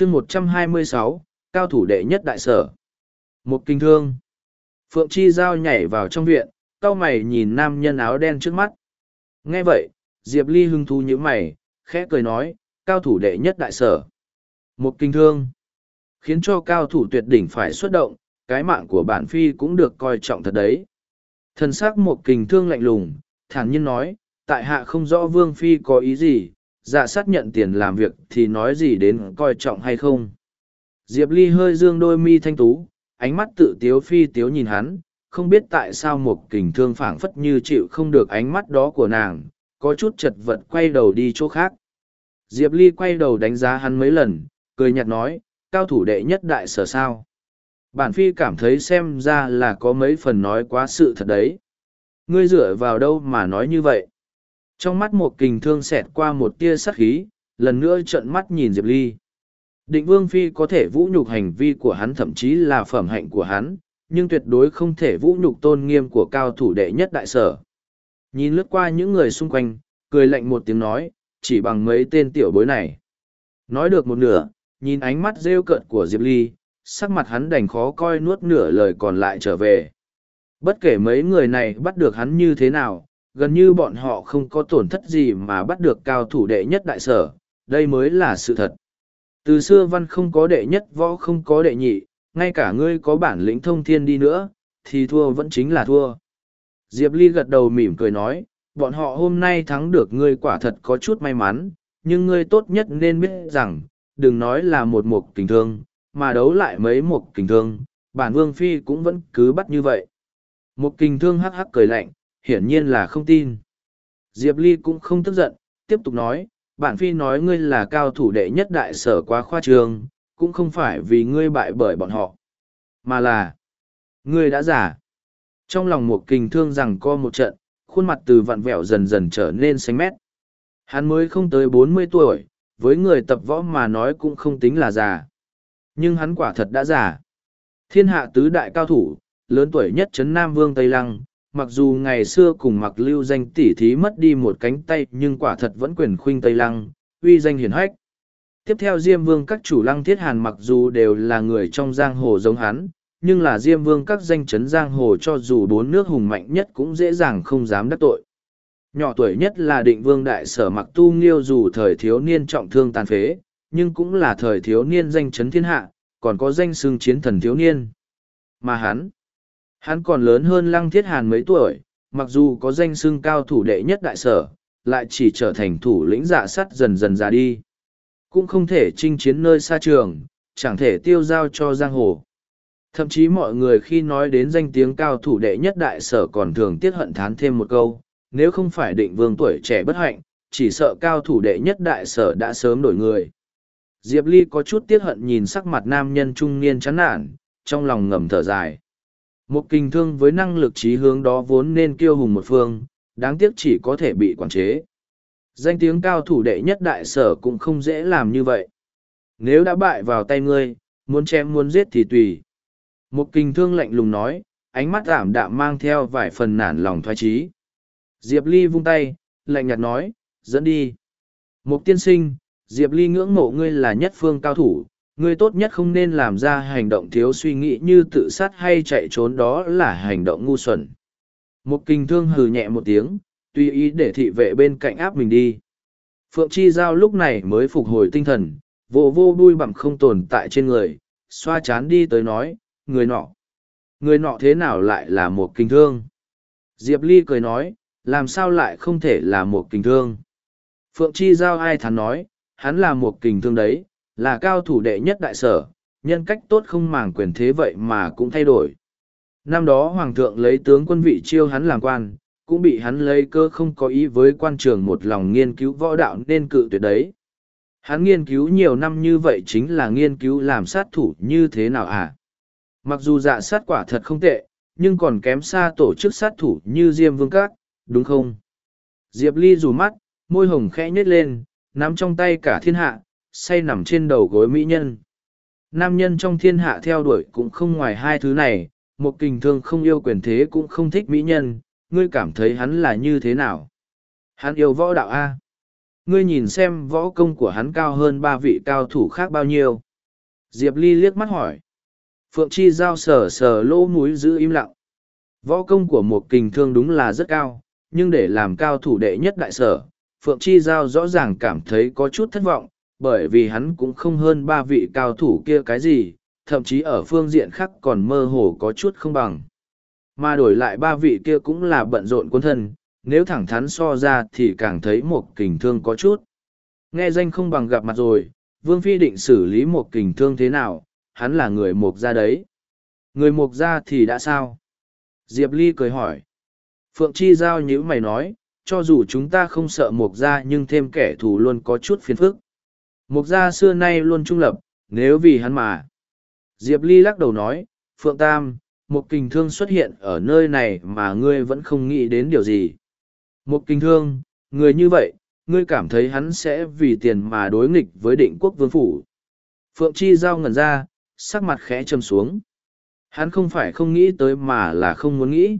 chương một trăm hai mươi sáu, cao thủ đệ nhất đại sở. Một kinh thương. Phượng chi giao nhảy vào trong viện cao mày nhìn nam nhân áo đen trước mắt. Nghe vậy, diệp ly hưng thu nhíu mày, khẽ cười nói, cao thủ đệ nhất đại sở. Một kinh thương. Khiến cho cao thủ tuyệt đỉnh phải xuất động, cái mạng của bản phi cũng được coi trọng thật đấy. Thân xác một kình thương lạnh lùng, thản nhiên nói, tại hạ không rõ vương phi có ý gì dạ sát nhận tiền làm việc thì nói gì đến coi trọng hay không? Diệp ly hơi dương đôi mi thanh tú, ánh mắt tự tiếu phi tiếu nhìn hắn, không biết tại sao một kình thương phảng phất như chịu không được ánh mắt đó của nàng, có chút chật vật quay đầu đi chỗ khác. Diệp ly quay đầu đánh giá hắn mấy lần, cười nhạt nói, cao thủ đệ nhất đại sở sao? Bản phi cảm thấy xem ra là có mấy phần nói quá sự thật đấy. Ngươi dựa vào đâu mà nói như vậy? Trong mắt một kình thương xẹt qua một tia sắc khí, lần nữa trợn mắt nhìn diệp ly. Định vương phi có thể vũ nhục hành vi của hắn thậm chí là phẩm hạnh của hắn, nhưng tuyệt đối không thể vũ nhục tôn nghiêm của cao thủ đệ nhất đại sở. Nhìn lướt qua những người xung quanh, cười lạnh một tiếng nói, chỉ bằng mấy tên tiểu bối này. Nói được một nửa, nhìn ánh mắt rêu cợt của diệp ly, sắc mặt hắn đành khó coi nuốt nửa lời còn lại trở về. Bất kể mấy người này bắt được hắn như thế nào gần như bọn họ không có tổn thất gì mà bắt được cao thủ đệ nhất đại sở, đây mới là sự thật. Từ xưa văn không có đệ nhất, võ không có đệ nhị, ngay cả ngươi có bản lĩnh thông thiên đi nữa, thì thua vẫn chính là thua. Diệp ly gật đầu mỉm cười nói, bọn họ hôm nay thắng được ngươi quả thật có chút may mắn, nhưng ngươi tốt nhất nên biết rằng, đừng nói là một mục kình thương, mà đấu lại mấy mục kình thương, bản vương phi cũng vẫn cứ bắt như vậy. Một kình thương hắc hắc cười lạnh hiển nhiên là không tin. Diệp ly cũng không tức giận, tiếp tục nói bản phi nói ngươi là cao thủ đệ nhất đại sở quá khoa trường, cũng không phải vì ngươi bại bởi bọn họ, mà là ngươi đã giả. Trong lòng một kình thương rằng co một trận, khuôn mặt từ vặn vẹo dần dần trở nên xanh mét. Hắn mới không tới bốn mươi tuổi, với người tập võ mà nói cũng không tính là già. Nhưng hắn quả thật đã già. Thiên hạ tứ đại cao thủ, lớn tuổi nhất trấn nam vương tây lăng mặc dù ngày xưa cùng mặc lưu danh tỷ thí mất đi một cánh tay nhưng quả thật vẫn quyền khuynh tây lăng, uy danh hiển hách. Tiếp theo diêm vương các chủ lăng thiết hàn mặc dù đều là người trong giang hồ giống hắn, nhưng là diêm vương các danh chấn giang hồ cho dù bốn nước hùng mạnh nhất cũng dễ dàng không dám đắc tội. Nhỏ tuổi nhất là định vương đại sở mặc tu nghiêu dù thời thiếu niên trọng thương tàn phế, nhưng cũng là thời thiếu niên danh chấn thiên hạ, còn có danh xưng chiến thần thiếu niên. Mà hắn Hắn còn lớn hơn Lăng Thiết Hàn mấy tuổi, mặc dù có danh xưng cao thủ đệ nhất đại sở, lại chỉ trở thành thủ lĩnh dạ sắt dần dần ra đi. Cũng không thể chinh chiến nơi xa trường, chẳng thể tiêu giao cho giang hồ. Thậm chí mọi người khi nói đến danh tiếng cao thủ đệ nhất đại sở còn thường tiết hận thán thêm một câu, nếu không phải định vương tuổi trẻ bất hạnh, chỉ sợ cao thủ đệ nhất đại sở đã sớm đổi người. Diệp Ly có chút tiết hận nhìn sắc mặt nam nhân trung niên chán nản, trong lòng ngầm thở dài. Một kinh thương với năng lực trí hướng đó vốn nên kiêu hùng một phương, đáng tiếc chỉ có thể bị quản chế. Danh tiếng cao thủ đệ nhất đại sở cũng không dễ làm như vậy. Nếu đã bại vào tay ngươi, muốn chém muốn giết thì tùy. Một kinh thương lạnh lùng nói, ánh mắt ảm đạm mang theo vài phần nản lòng thoái trí. Diệp Ly vung tay, lạnh nhạt nói, dẫn đi. Một tiên sinh, Diệp Ly ngưỡng mộ ngươi là nhất phương cao thủ, ngươi tốt nhất không nên làm ra hành động thiếu suy nghĩ như tự sát hay chạy trốn đó là hành động ngu xuẩn. Một kinh thương hừ nhẹ một tiếng, tùy ý để thị vệ bên cạnh áp mình đi. Phượng chi giao lúc này mới phục hồi tinh thần vô vô đuôi bặm không tồn tại trên người, xoa chán đi tới nói, người nọ người nọ thế nào lại là một kinh thương? Diệp ly cười nói, làm sao lại không thể là một kinh thương? Phượng chi giao ai thắn nói, hắn là một kình thương đấy là cao thủ đệ nhất đại sở, nhân cách tốt không màng quyền thế vậy mà cũng thay đổi. Năm đó Hoàng thượng lấy tướng quân vị chiêu hắn làm quan, cũng bị hắn lấy cơ không có ý với quan trường một lòng nghiên cứu võ đạo nên cự tuyệt đấy. Hắn nghiên cứu nhiều năm như vậy chính là nghiên cứu làm sát thủ như thế nào à? Mặc dù dạ sát quả thật không tệ, nhưng còn kém xa tổ chức sát thủ như Diêm Vương Các, đúng không? Diệp Ly rủ mắt, môi hồng khẽ nhếch lên, nắm trong tay cả thiên hạ, say nằm trên đầu gối mỹ nhân. Nam nhân trong thiên hạ theo đuổi cũng không ngoài hai thứ này, một kình thương không yêu quyền thế cũng không thích mỹ nhân, ngươi cảm thấy hắn là như thế nào? Hắn yêu võ đạo A. Ngươi nhìn xem võ công của hắn cao hơn ba vị cao thủ khác bao nhiêu. Diệp Ly liếc mắt hỏi. Phượng Chi Giao sờ sờ lỗ mũi giữ im lặng. Võ công của một kình thương đúng là rất cao, nhưng để làm cao thủ đệ nhất đại sở, Phượng Chi Giao rõ ràng cảm thấy có chút thất vọng, bởi vì hắn cũng không hơn ba vị cao thủ kia cái gì, thậm chí ở phương diện khác còn mơ hồ có chút không bằng. Mà đổi lại ba vị kia cũng là bận rộn quân thân, nếu thẳng thắn so ra thì càng thấy một kình thương có chút. Nghe danh không bằng gặp mặt rồi, Vương Phi định xử lý một kình thương thế nào, hắn là người mục gia đấy. Người mục gia thì đã sao? Diệp Ly cười hỏi. Phượng Chi Giao nhữ mày nói, cho dù chúng ta không sợ mục gia nhưng thêm kẻ thù luôn có chút phiền phức. Mục gia xưa nay luôn trung lập, nếu vì hắn mà. Diệp Ly lắc đầu nói, Phượng Tam, một kình thương xuất hiện ở nơi này mà ngươi vẫn không nghĩ đến điều gì. Một kình thương, người như vậy, ngươi cảm thấy hắn sẽ vì tiền mà đối nghịch với định quốc vương phủ. Phượng Chi Giao ngẩn ra, sắc mặt khẽ châm xuống. Hắn không phải không nghĩ tới mà là không muốn nghĩ.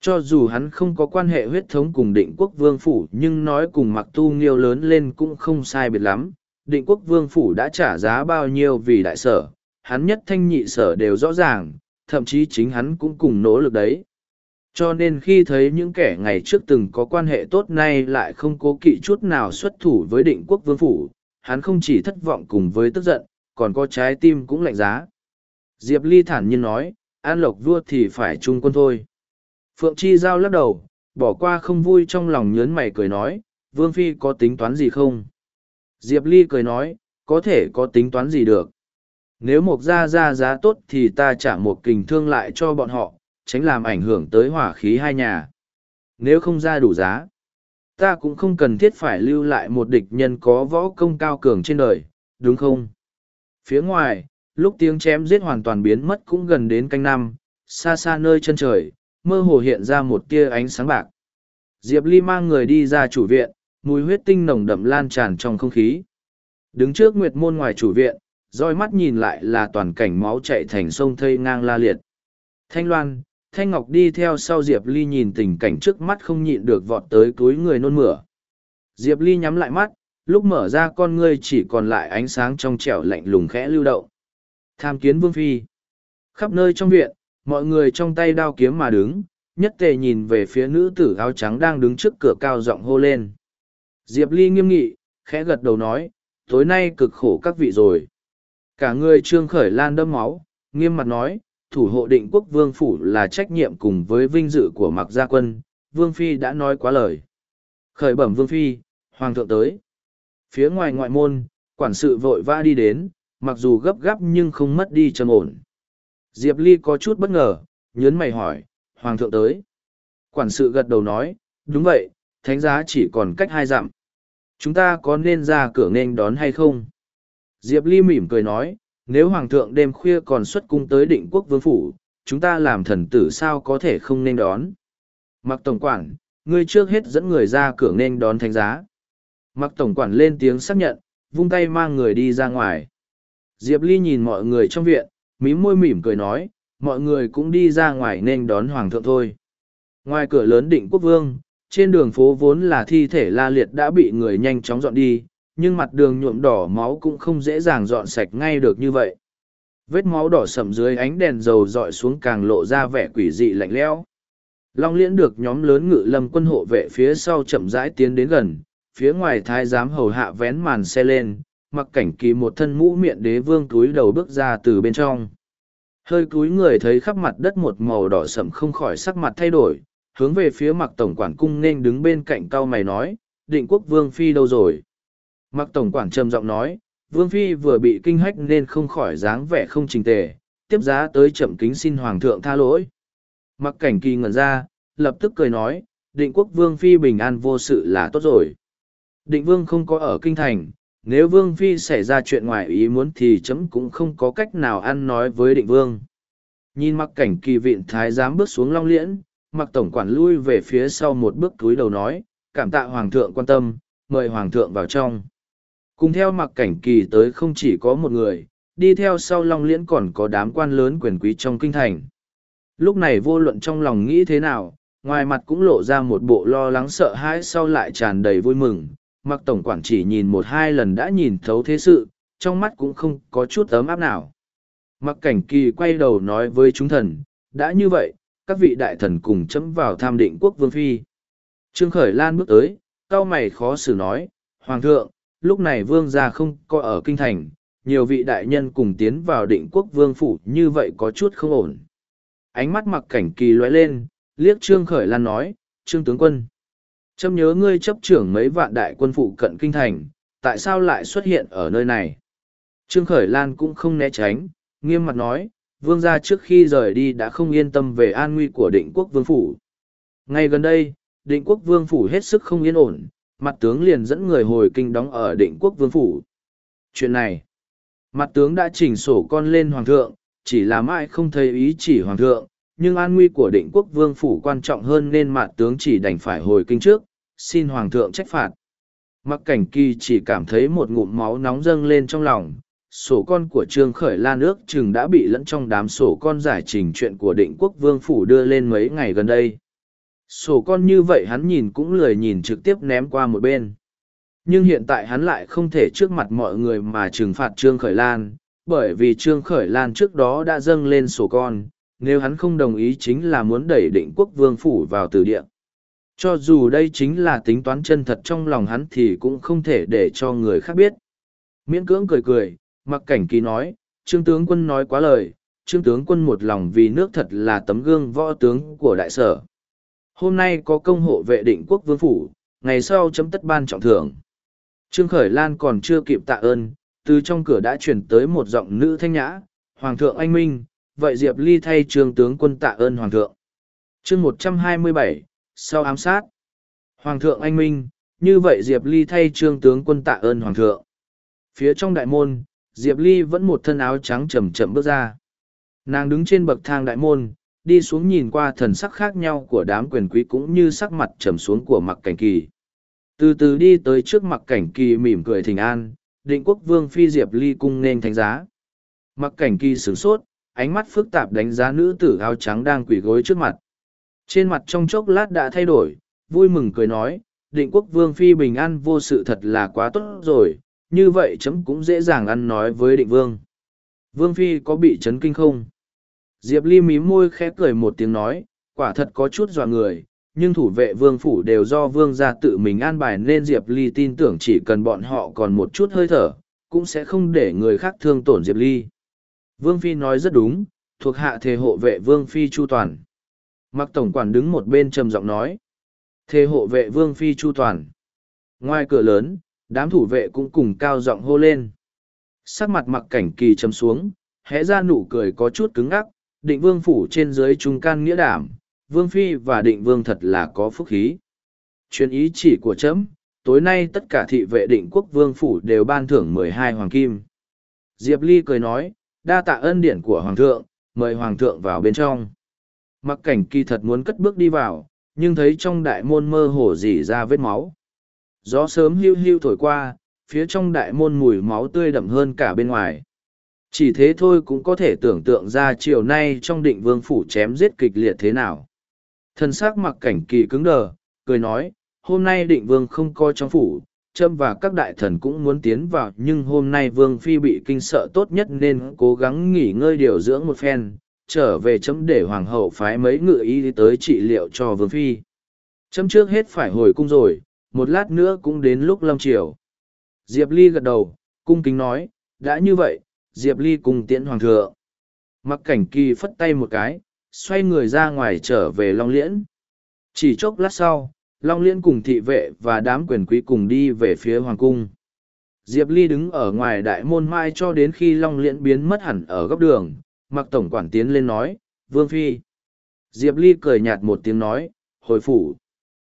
Cho dù hắn không có quan hệ huyết thống cùng định quốc vương phủ nhưng nói cùng mặc tu nghiêu lớn lên cũng không sai biệt lắm. Định quốc vương phủ đã trả giá bao nhiêu vì đại sở, hắn nhất thanh nhị sở đều rõ ràng, thậm chí chính hắn cũng cùng nỗ lực đấy. Cho nên khi thấy những kẻ ngày trước từng có quan hệ tốt nay lại không cố kỵ chút nào xuất thủ với định quốc vương phủ, hắn không chỉ thất vọng cùng với tức giận, còn có trái tim cũng lạnh giá. Diệp Ly thản nhiên nói, an lộc vua thì phải trung quân thôi. Phượng Chi Giao lắc đầu, bỏ qua không vui trong lòng nhớn mày cười nói, Vương Phi có tính toán gì không? Diệp Ly cười nói, có thể có tính toán gì được. Nếu một gia ra giá tốt thì ta trả một kình thương lại cho bọn họ, tránh làm ảnh hưởng tới hỏa khí hai nhà. Nếu không ra đủ giá, ta cũng không cần thiết phải lưu lại một địch nhân có võ công cao cường trên đời, đúng không? Phía ngoài, lúc tiếng chém giết hoàn toàn biến mất cũng gần đến canh năm, xa xa nơi chân trời, mơ hồ hiện ra một tia ánh sáng bạc. Diệp Ly mang người đi ra chủ viện, mùi huyết tinh nồng đậm lan tràn trong không khí. Đứng trước nguyệt môn ngoài chủ viện, roi mắt nhìn lại là toàn cảnh máu chạy thành sông thây ngang la liệt. Thanh Loan, Thanh Ngọc đi theo sau Diệp Ly nhìn tình cảnh trước mắt không nhịn được vọt tới túi người nôn mửa. Diệp Ly nhắm lại mắt, lúc mở ra con ngươi chỉ còn lại ánh sáng trong trẻo lạnh lùng khẽ lưu động. Tham kiến Vương Phi. Khắp nơi trong viện, mọi người trong tay đao kiếm mà đứng, nhất tề nhìn về phía nữ tử áo trắng đang đứng trước cửa cao giọng hô lên. Diệp Ly nghiêm nghị, khẽ gật đầu nói, tối nay cực khổ các vị rồi. Cả người trương khởi lan đâm máu, nghiêm mặt nói, thủ hộ định quốc vương phủ là trách nhiệm cùng với vinh dự của mặc gia quân, vương phi đã nói quá lời. Khởi bẩm vương phi, hoàng thượng tới. Phía ngoài ngoại môn, quản sự vội vã đi đến, mặc dù gấp gáp nhưng không mất đi trầm ổn. Diệp Ly có chút bất ngờ, nhớn mày hỏi, hoàng thượng tới. Quản sự gật đầu nói, đúng vậy, thánh giá chỉ còn cách hai dặm. Chúng ta có nên ra cửa nghênh đón hay không? Diệp Ly mỉm cười nói, nếu Hoàng thượng đêm khuya còn xuất cung tới định quốc vương phủ, chúng ta làm thần tử sao có thể không nên đón. Mặc Tổng Quản, ngươi trước hết dẫn người ra cửa nên đón thánh giá. Mặc Tổng Quản lên tiếng xác nhận, vung tay mang người đi ra ngoài. Diệp Ly nhìn mọi người trong viện, mím môi mỉm cười nói, mọi người cũng đi ra ngoài nên đón Hoàng thượng thôi. Ngoài cửa lớn định quốc vương, trên đường phố vốn là thi thể la liệt đã bị người nhanh chóng dọn đi, nhưng mặt đường nhuộm đỏ máu cũng không dễ dàng dọn sạch ngay được như vậy. Vết máu đỏ sậm dưới ánh đèn dầu dọi xuống càng lộ ra vẻ quỷ dị lạnh lẽo. Long liễn được nhóm lớn ngự lâm quân hộ vệ phía sau chậm rãi tiến đến gần, phía ngoài thái giám hầu hạ vén màn xe lên, mặc cảnh kỳ một thân mũ miệng đế vương túi đầu bước ra từ bên trong. Hơi cúi người thấy khắp mặt đất một màu đỏ sậm không khỏi sắc mặt thay đổi, hướng về phía mặc tổng quản cung nên đứng bên cạnh cao mày nói, định quốc vương phi đâu rồi? Mặc tổng quản trầm giọng nói, Vương Phi vừa bị kinh hách nên không khỏi dáng vẻ không trình tề, tiếp giá tới chậm kính xin Hoàng thượng tha lỗi. Mặc cảnh kỳ ngẩn ra, lập tức cười nói, định quốc Vương Phi bình an vô sự là tốt rồi. Định Vương không có ở kinh thành, nếu Vương Phi xảy ra chuyện ngoài ý muốn thì chấm cũng không có cách nào ăn nói với định Vương. Nhìn mặc cảnh kỳ vịn thái giám bước xuống long liễn, mặc tổng quản lui về phía sau một bước túi đầu nói, cảm tạ Hoàng thượng quan tâm, mời Hoàng thượng vào trong. Cùng theo mặc cảnh kỳ tới không chỉ có một người, đi theo sau Long Liễn còn có đám quan lớn quyền quý trong kinh thành. Lúc này vô luận trong lòng nghĩ thế nào, ngoài mặt cũng lộ ra một bộ lo lắng sợ hãi sau lại tràn đầy vui mừng. Mặc tổng quản chỉ nhìn một hai lần đã nhìn thấu thế sự, trong mắt cũng không có chút ấm áp nào. Mặc cảnh kỳ quay đầu nói với chúng thần, đã như vậy, các vị đại thần cùng chấm vào tham định quốc vương phi. Trương Khởi Lan bước tới, cao mày khó xử nói, Hoàng thượng, lúc này vương gia không có ở kinh thành, nhiều vị đại nhân cùng tiến vào định quốc vương phủ như vậy có chút không ổn. Ánh mắt mặc cảnh kỳ lóe lên, liếc Trương Khởi Lan nói, Trương tướng quân. Chấm nhớ ngươi chấp trưởng mấy vạn đại quân phụ cận kinh thành, tại sao lại xuất hiện ở nơi này? Trương Khởi Lan cũng không né tránh, nghiêm mặt nói, vương gia trước khi rời đi đã không yên tâm về an nguy của định quốc vương phủ. Ngay gần đây, định quốc vương phủ hết sức không yên ổn, mặt tướng liền dẫn người hồi kinh đóng ở định quốc vương phủ. Chuyện này, mặt tướng đã chỉnh sổ con lên hoàng thượng, chỉ là mãi không thấy ý chỉ hoàng thượng, nhưng an nguy của định quốc vương phủ quan trọng hơn nên mặt tướng chỉ đành phải hồi kinh trước, xin hoàng thượng trách phạt. Mặc cảnh kỳ chỉ cảm thấy một ngụm máu nóng dâng lên trong lòng, sổ con của trương khởi lan ước chừng đã bị lẫn trong đám sổ con giải trình chuyện của định quốc vương phủ đưa lên mấy ngày gần đây. Sổ con như vậy hắn nhìn cũng lười nhìn trực tiếp ném qua một bên. Nhưng hiện tại hắn lại không thể trước mặt mọi người mà trừng phạt trương khởi lan, bởi vì trương khởi lan trước đó đã dâng lên sổ con, nếu hắn không đồng ý chính là muốn đẩy định quốc vương phủ vào từ địa. Cho dù đây chính là tính toán chân thật trong lòng hắn thì cũng không thể để cho người khác biết. Miễn cưỡng cười cười mặc cảnh kỳ nói, trương tướng quân nói quá lời, trương tướng quân một lòng vì nước thật là tấm gương võ tướng của đại sở. Hôm nay có công hộ vệ định quốc vương phủ, ngày sau chấm tất ban trọng thưởng. Trương khởi lan còn chưa kịp tạ ơn, từ trong cửa đã chuyển tới một giọng nữ thanh nhã, hoàng thượng anh minh, vậy diệp ly thay trương tướng quân tạ ơn hoàng thượng. Chương một trăm hai mươi bảy, sau ám sát. Hoàng thượng anh minh, như vậy diệp ly thay trương tướng quân tạ ơn hoàng thượng. Phía trong đại môn diệp ly vẫn một thân áo trắng chầm chậm bước ra. Nàng đứng trên bậc thang đại môn, đi xuống nhìn qua thần sắc khác nhau của đám quyền quý cũng như sắc mặt trầm xuống của mặc cảnh kỳ. Từ từ đi tới trước mặc cảnh kỳ mỉm cười thình an, định quốc vương phi diệp ly cung nên thánh giá. Mặc cảnh kỳ sửng sốt, ánh mắt phức tạp đánh giá nữ tử áo trắng đang quỳ gối trước mặt. Trên mặt trong chốc lát đã thay đổi, vui mừng cười nói, định quốc vương phi bình an vô sự thật là quá tốt rồi như vậy chấm cũng dễ dàng ăn nói với định vương vương phi có bị chấn kinh không Diệp Ly mím môi khẽ cười một tiếng nói, quả thật có chút dọa người, nhưng thủ vệ vương phủ đều do vương gia tự mình an bài nên Diệp Ly tin tưởng chỉ cần bọn họ còn một chút hơi thở, cũng sẽ không để người khác thương tổn Diệp Ly. Vương Phi nói rất đúng, thuộc hạ thế hộ vệ Vương Phi Chu Toàn. Mặc Tổng Quản đứng một bên trầm giọng nói. thế hộ vệ Vương Phi Chu Toàn. Ngoài cửa lớn, đám thủ vệ cũng cùng cao giọng hô lên. Sắc mặt mặc cảnh kỳ trầm xuống, hẽ ra nụ cười có chút cứng ngắc, định vương phủ trên dưới trung can nghĩa đảm, vương phi và định vương thật là có phúc khí. Chuyên ý chỉ của chấm, tối nay tất cả thị vệ định quốc vương phủ đều ban thưởng mười hai hoàng kim. Diệp Ly cười nói, đa tạ ân điển của hoàng thượng, mời hoàng thượng vào bên trong. Mặc cảnh kỳ thật muốn cất bước đi vào, nhưng thấy trong đại môn mơ hồ dỉ ra vết máu. Gió sớm hưu hưu thổi qua, phía trong đại môn mùi máu tươi đậm hơn cả bên ngoài. Chỉ thế thôi cũng có thể tưởng tượng ra chiều nay trong định vương phủ chém giết kịch liệt thế nào. Thần sắc mặc cảnh kỳ cứng đờ, cười nói, hôm nay định vương không coi trong phủ, trâm và các đại thần cũng muốn tiến vào nhưng hôm nay vương phi bị kinh sợ tốt nhất nên cố gắng nghỉ ngơi điều dưỡng một phen, trở về chấm để hoàng hậu phái mấy ngự y tới trị liệu cho vương phi. Chấm trước hết phải hồi cung rồi, một lát nữa cũng đến lúc lâm triều. Diệp Ly gật đầu, cung kính nói, đã như vậy, diệp ly cùng tiễn hoàng thượng. Mặc cảnh kỳ phất tay một cái xoay người ra ngoài trở về long liễn. Chỉ chốc lát sau long liễn cùng thị vệ và đám quyền quý cùng đi về phía hoàng cung. Diệp ly đứng ở ngoài đại môn mai cho đến khi long liễn biến mất hẳn ở góc đường mặc tổng quản tiến lên nói vương phi. Diệp ly cười nhạt một tiếng nói hồi phủ.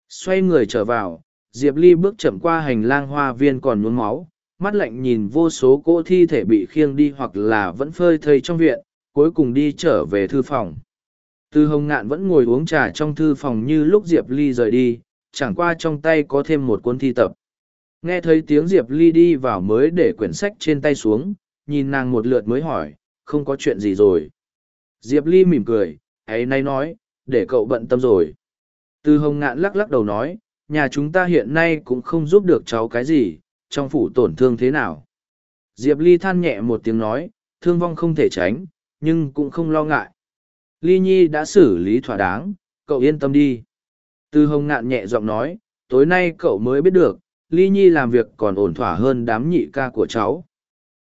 Xoay người trở vào diệp ly bước chậm qua hành lang hoa viên còn nhuốm máu mắt lạnh nhìn vô số cỗ thi thể bị khiêng đi hoặc là vẫn phơi thây trong viện, cuối cùng đi trở về thư phòng. Tư hồng ngạn vẫn ngồi uống trà trong thư phòng như lúc Diệp Ly rời đi, chẳng qua trong tay có thêm một cuốn thi tập. Nghe thấy tiếng Diệp Ly đi vào mới để quyển sách trên tay xuống, nhìn nàng một lượt mới hỏi, không có chuyện gì rồi. Diệp Ly mỉm cười, ấy nay nói, để cậu bận tâm rồi. Tư hồng ngạn lắc lắc đầu nói, nhà chúng ta hiện nay cũng không giúp được cháu cái gì, trong phủ tổn thương thế nào. Diệp Ly than nhẹ một tiếng nói, thương vong không thể tránh, nhưng cũng không lo ngại. Ly Nhi đã xử lý thỏa đáng, cậu yên tâm đi. Từ hồng ngạn nhẹ giọng nói, tối nay cậu mới biết được, Ly Nhi làm việc còn ổn thỏa hơn đám nhị ca của cháu.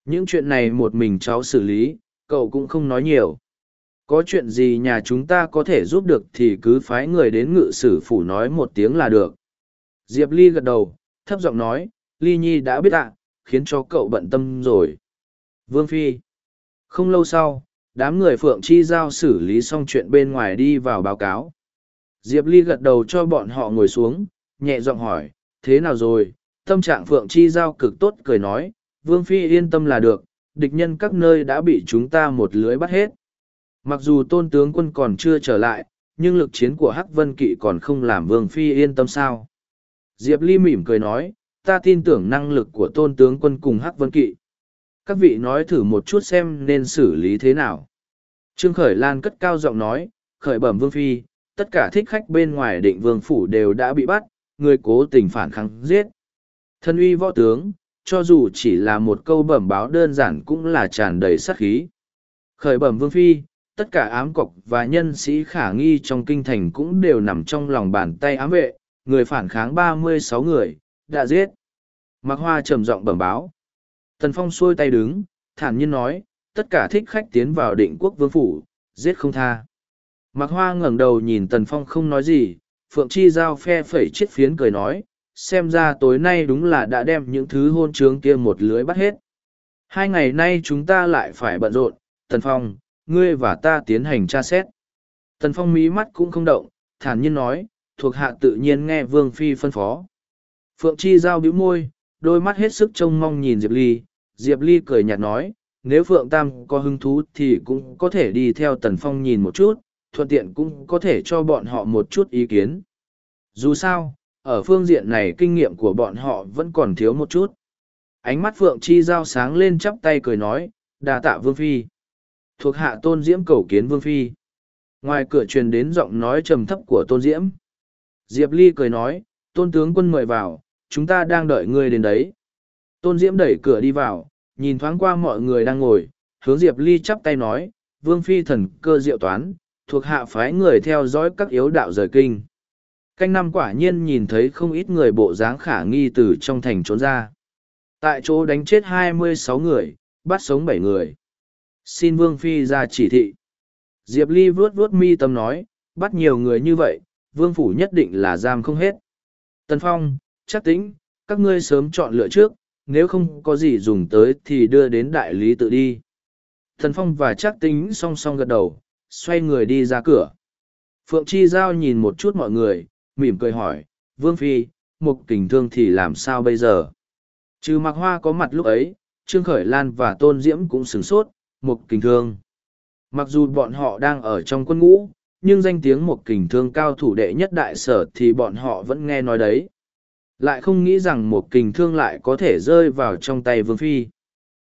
Những chuyện này một mình cháu xử lý, cậu cũng không nói nhiều. Có chuyện gì nhà chúng ta có thể giúp được thì cứ phái người đến ngự sử phủ nói một tiếng là được. Diệp Ly gật đầu, thấp giọng nói, Ly Nhi đã biết ạ, khiến cho cậu bận tâm rồi. Vương Phi Không lâu sau, đám người Phượng Chi Giao xử lý xong chuyện bên ngoài đi vào báo cáo. Diệp Ly gật đầu cho bọn họ ngồi xuống, nhẹ giọng hỏi, thế nào rồi? Tâm trạng Phượng Chi Giao cực tốt cười nói, Vương Phi yên tâm là được, địch nhân các nơi đã bị chúng ta một lưới bắt hết. Mặc dù tôn tướng quân còn chưa trở lại, nhưng lực chiến của Hắc Vân Kỵ còn không làm Vương Phi yên tâm sao. Diệp Ly mỉm cười nói, ta tin tưởng năng lực của tôn tướng quân cùng Hắc Vân Kỵ. Các vị nói thử một chút xem nên xử lý thế nào. Trương Khởi Lan cất cao giọng nói, khởi bẩm Vương Phi, tất cả thích khách bên ngoài định vương phủ đều đã bị bắt, người cố tình phản kháng giết. Thân uy võ tướng, cho dù chỉ là một câu bẩm báo đơn giản cũng là tràn đầy sát khí. Khởi bẩm Vương Phi, tất cả ám cọc và nhân sĩ khả nghi trong kinh thành cũng đều nằm trong lòng bàn tay ám vệ, người phản kháng ba mươi sáu người, đã giết. Mạc Hoa trầm giọng bẩm báo. Tần Phong xuôi tay đứng, thản nhiên nói, tất cả thích khách tiến vào định quốc vương phủ, giết không tha. Mạc Hoa ngẩng đầu nhìn Tần Phong không nói gì, Phượng Chi Giao phe phẩy chiếc phiến cười nói, xem ra tối nay đúng là đã đem những thứ hôn trướng kia một lưới bắt hết. Hai ngày nay chúng ta lại phải bận rộn, Tần Phong, ngươi và ta tiến hành tra xét. Tần Phong mí mắt cũng không động, thản nhiên nói, thuộc hạ tự nhiên nghe Vương Phi phân phó. Phượng Chi giao bĩu môi, đôi mắt hết sức trông mong nhìn Diệp Ly. Diệp Ly cười nhạt nói, nếu Phượng Tam có hứng thú thì cũng có thể đi theo Tần Phong nhìn một chút, thuận tiện cũng có thể cho bọn họ một chút ý kiến. Dù sao, ở phương diện này kinh nghiệm của bọn họ vẫn còn thiếu một chút. Ánh mắt Phượng Chi giao sáng lên chắp tay cười nói, đa tạ Vương Phi. Thuộc hạ Tôn Diễm cầu kiến Vương Phi. Ngoài cửa truyền đến giọng nói trầm thấp của Tôn Diễm. Diệp Ly cười nói, Tôn tướng quân mời vào, chúng ta đang đợi ngươi đến đấy. Tôn Diễm đẩy cửa đi vào, nhìn thoáng qua mọi người đang ngồi, hướng Diệp Ly chắp tay nói, Vương Phi thần cơ diệu toán, thuộc hạ phái người theo dõi các yếu đạo rời kinh. Canh năm quả nhiên nhìn thấy không ít người bộ dáng khả nghi từ trong thành trốn ra. Tại chỗ đánh chết hai mươi sáu người, bắt sống bảy người. Xin Vương Phi ra chỉ thị. Diệp Ly vuốt vuốt mi tâm nói, bắt nhiều người như vậy, Vương Phủ nhất định là giam không hết. Tần Phong, chắc tính, các ngươi sớm chọn lựa trước, nếu không có gì dùng tới thì đưa đến đại lý tự đi. Tần Phong và chắc tính song song gật đầu, xoay người đi ra cửa. Phượng Chi Giao nhìn một chút mọi người, mỉm cười hỏi, Vương Phi, Mục Kình Thương thì làm sao bây giờ? Trừ mặc hoa có mặt lúc ấy, Trương Khởi Lan và Tôn Diễm cũng sửng sốt, Mục Kình Thương. Mặc dù bọn họ đang ở trong quân ngũ, nhưng danh tiếng một Kình Thương cao thủ đệ nhất đại sở thì bọn họ vẫn nghe nói đấy. Lại không nghĩ rằng một Kình Thương lại có thể rơi vào trong tay Vương Phi.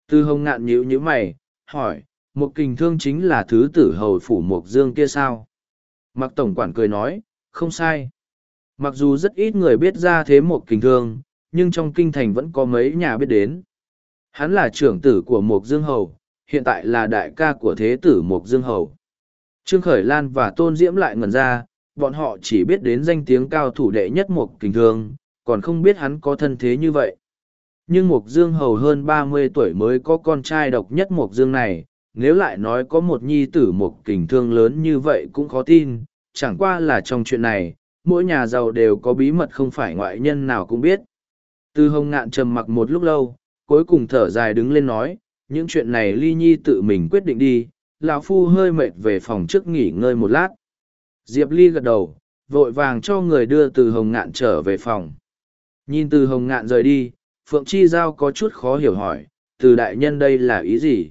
Tư hồng ngạn nhíu nhíu mày, hỏi, một Kình Thương chính là thứ tử hầu phủ Mục Dương kia sao? Mặc Tổng Quản cười nói, không sai. Mặc dù rất ít người biết ra thế một Kình Thương, nhưng trong kinh thành vẫn có mấy nhà biết đến. Hắn là trưởng tử của Mục Dương Hầu, hiện tại là đại ca của thế tử Mục Dương Hầu. Trương Khởi Lan và Tôn Diễm lại ngẩn ra, bọn họ chỉ biết đến danh tiếng cao thủ đệ nhất Mục Kình Thương, còn không biết hắn có thân thế như vậy. Nhưng Mục Dương Hầu hơn ba mươi tuổi mới có con trai độc nhất Mục Dương này, nếu lại nói có một nhi tử Mục Kình Thương lớn như vậy cũng khó tin, chẳng qua là trong chuyện này, mỗi nhà giàu đều có bí mật không phải ngoại nhân nào cũng biết. Từ hồng ngạn trầm mặc một lúc lâu, cuối cùng thở dài đứng lên nói, những chuyện này ly nhi tự mình quyết định đi lão phu hơi mệt về phòng trước nghỉ ngơi một lát. Diệp ly gật đầu vội vàng cho người đưa từ hồng ngạn trở về phòng. Nhìn từ hồng ngạn rời đi phượng chi giao có chút khó hiểu hỏi từ đại nhân đây là ý gì?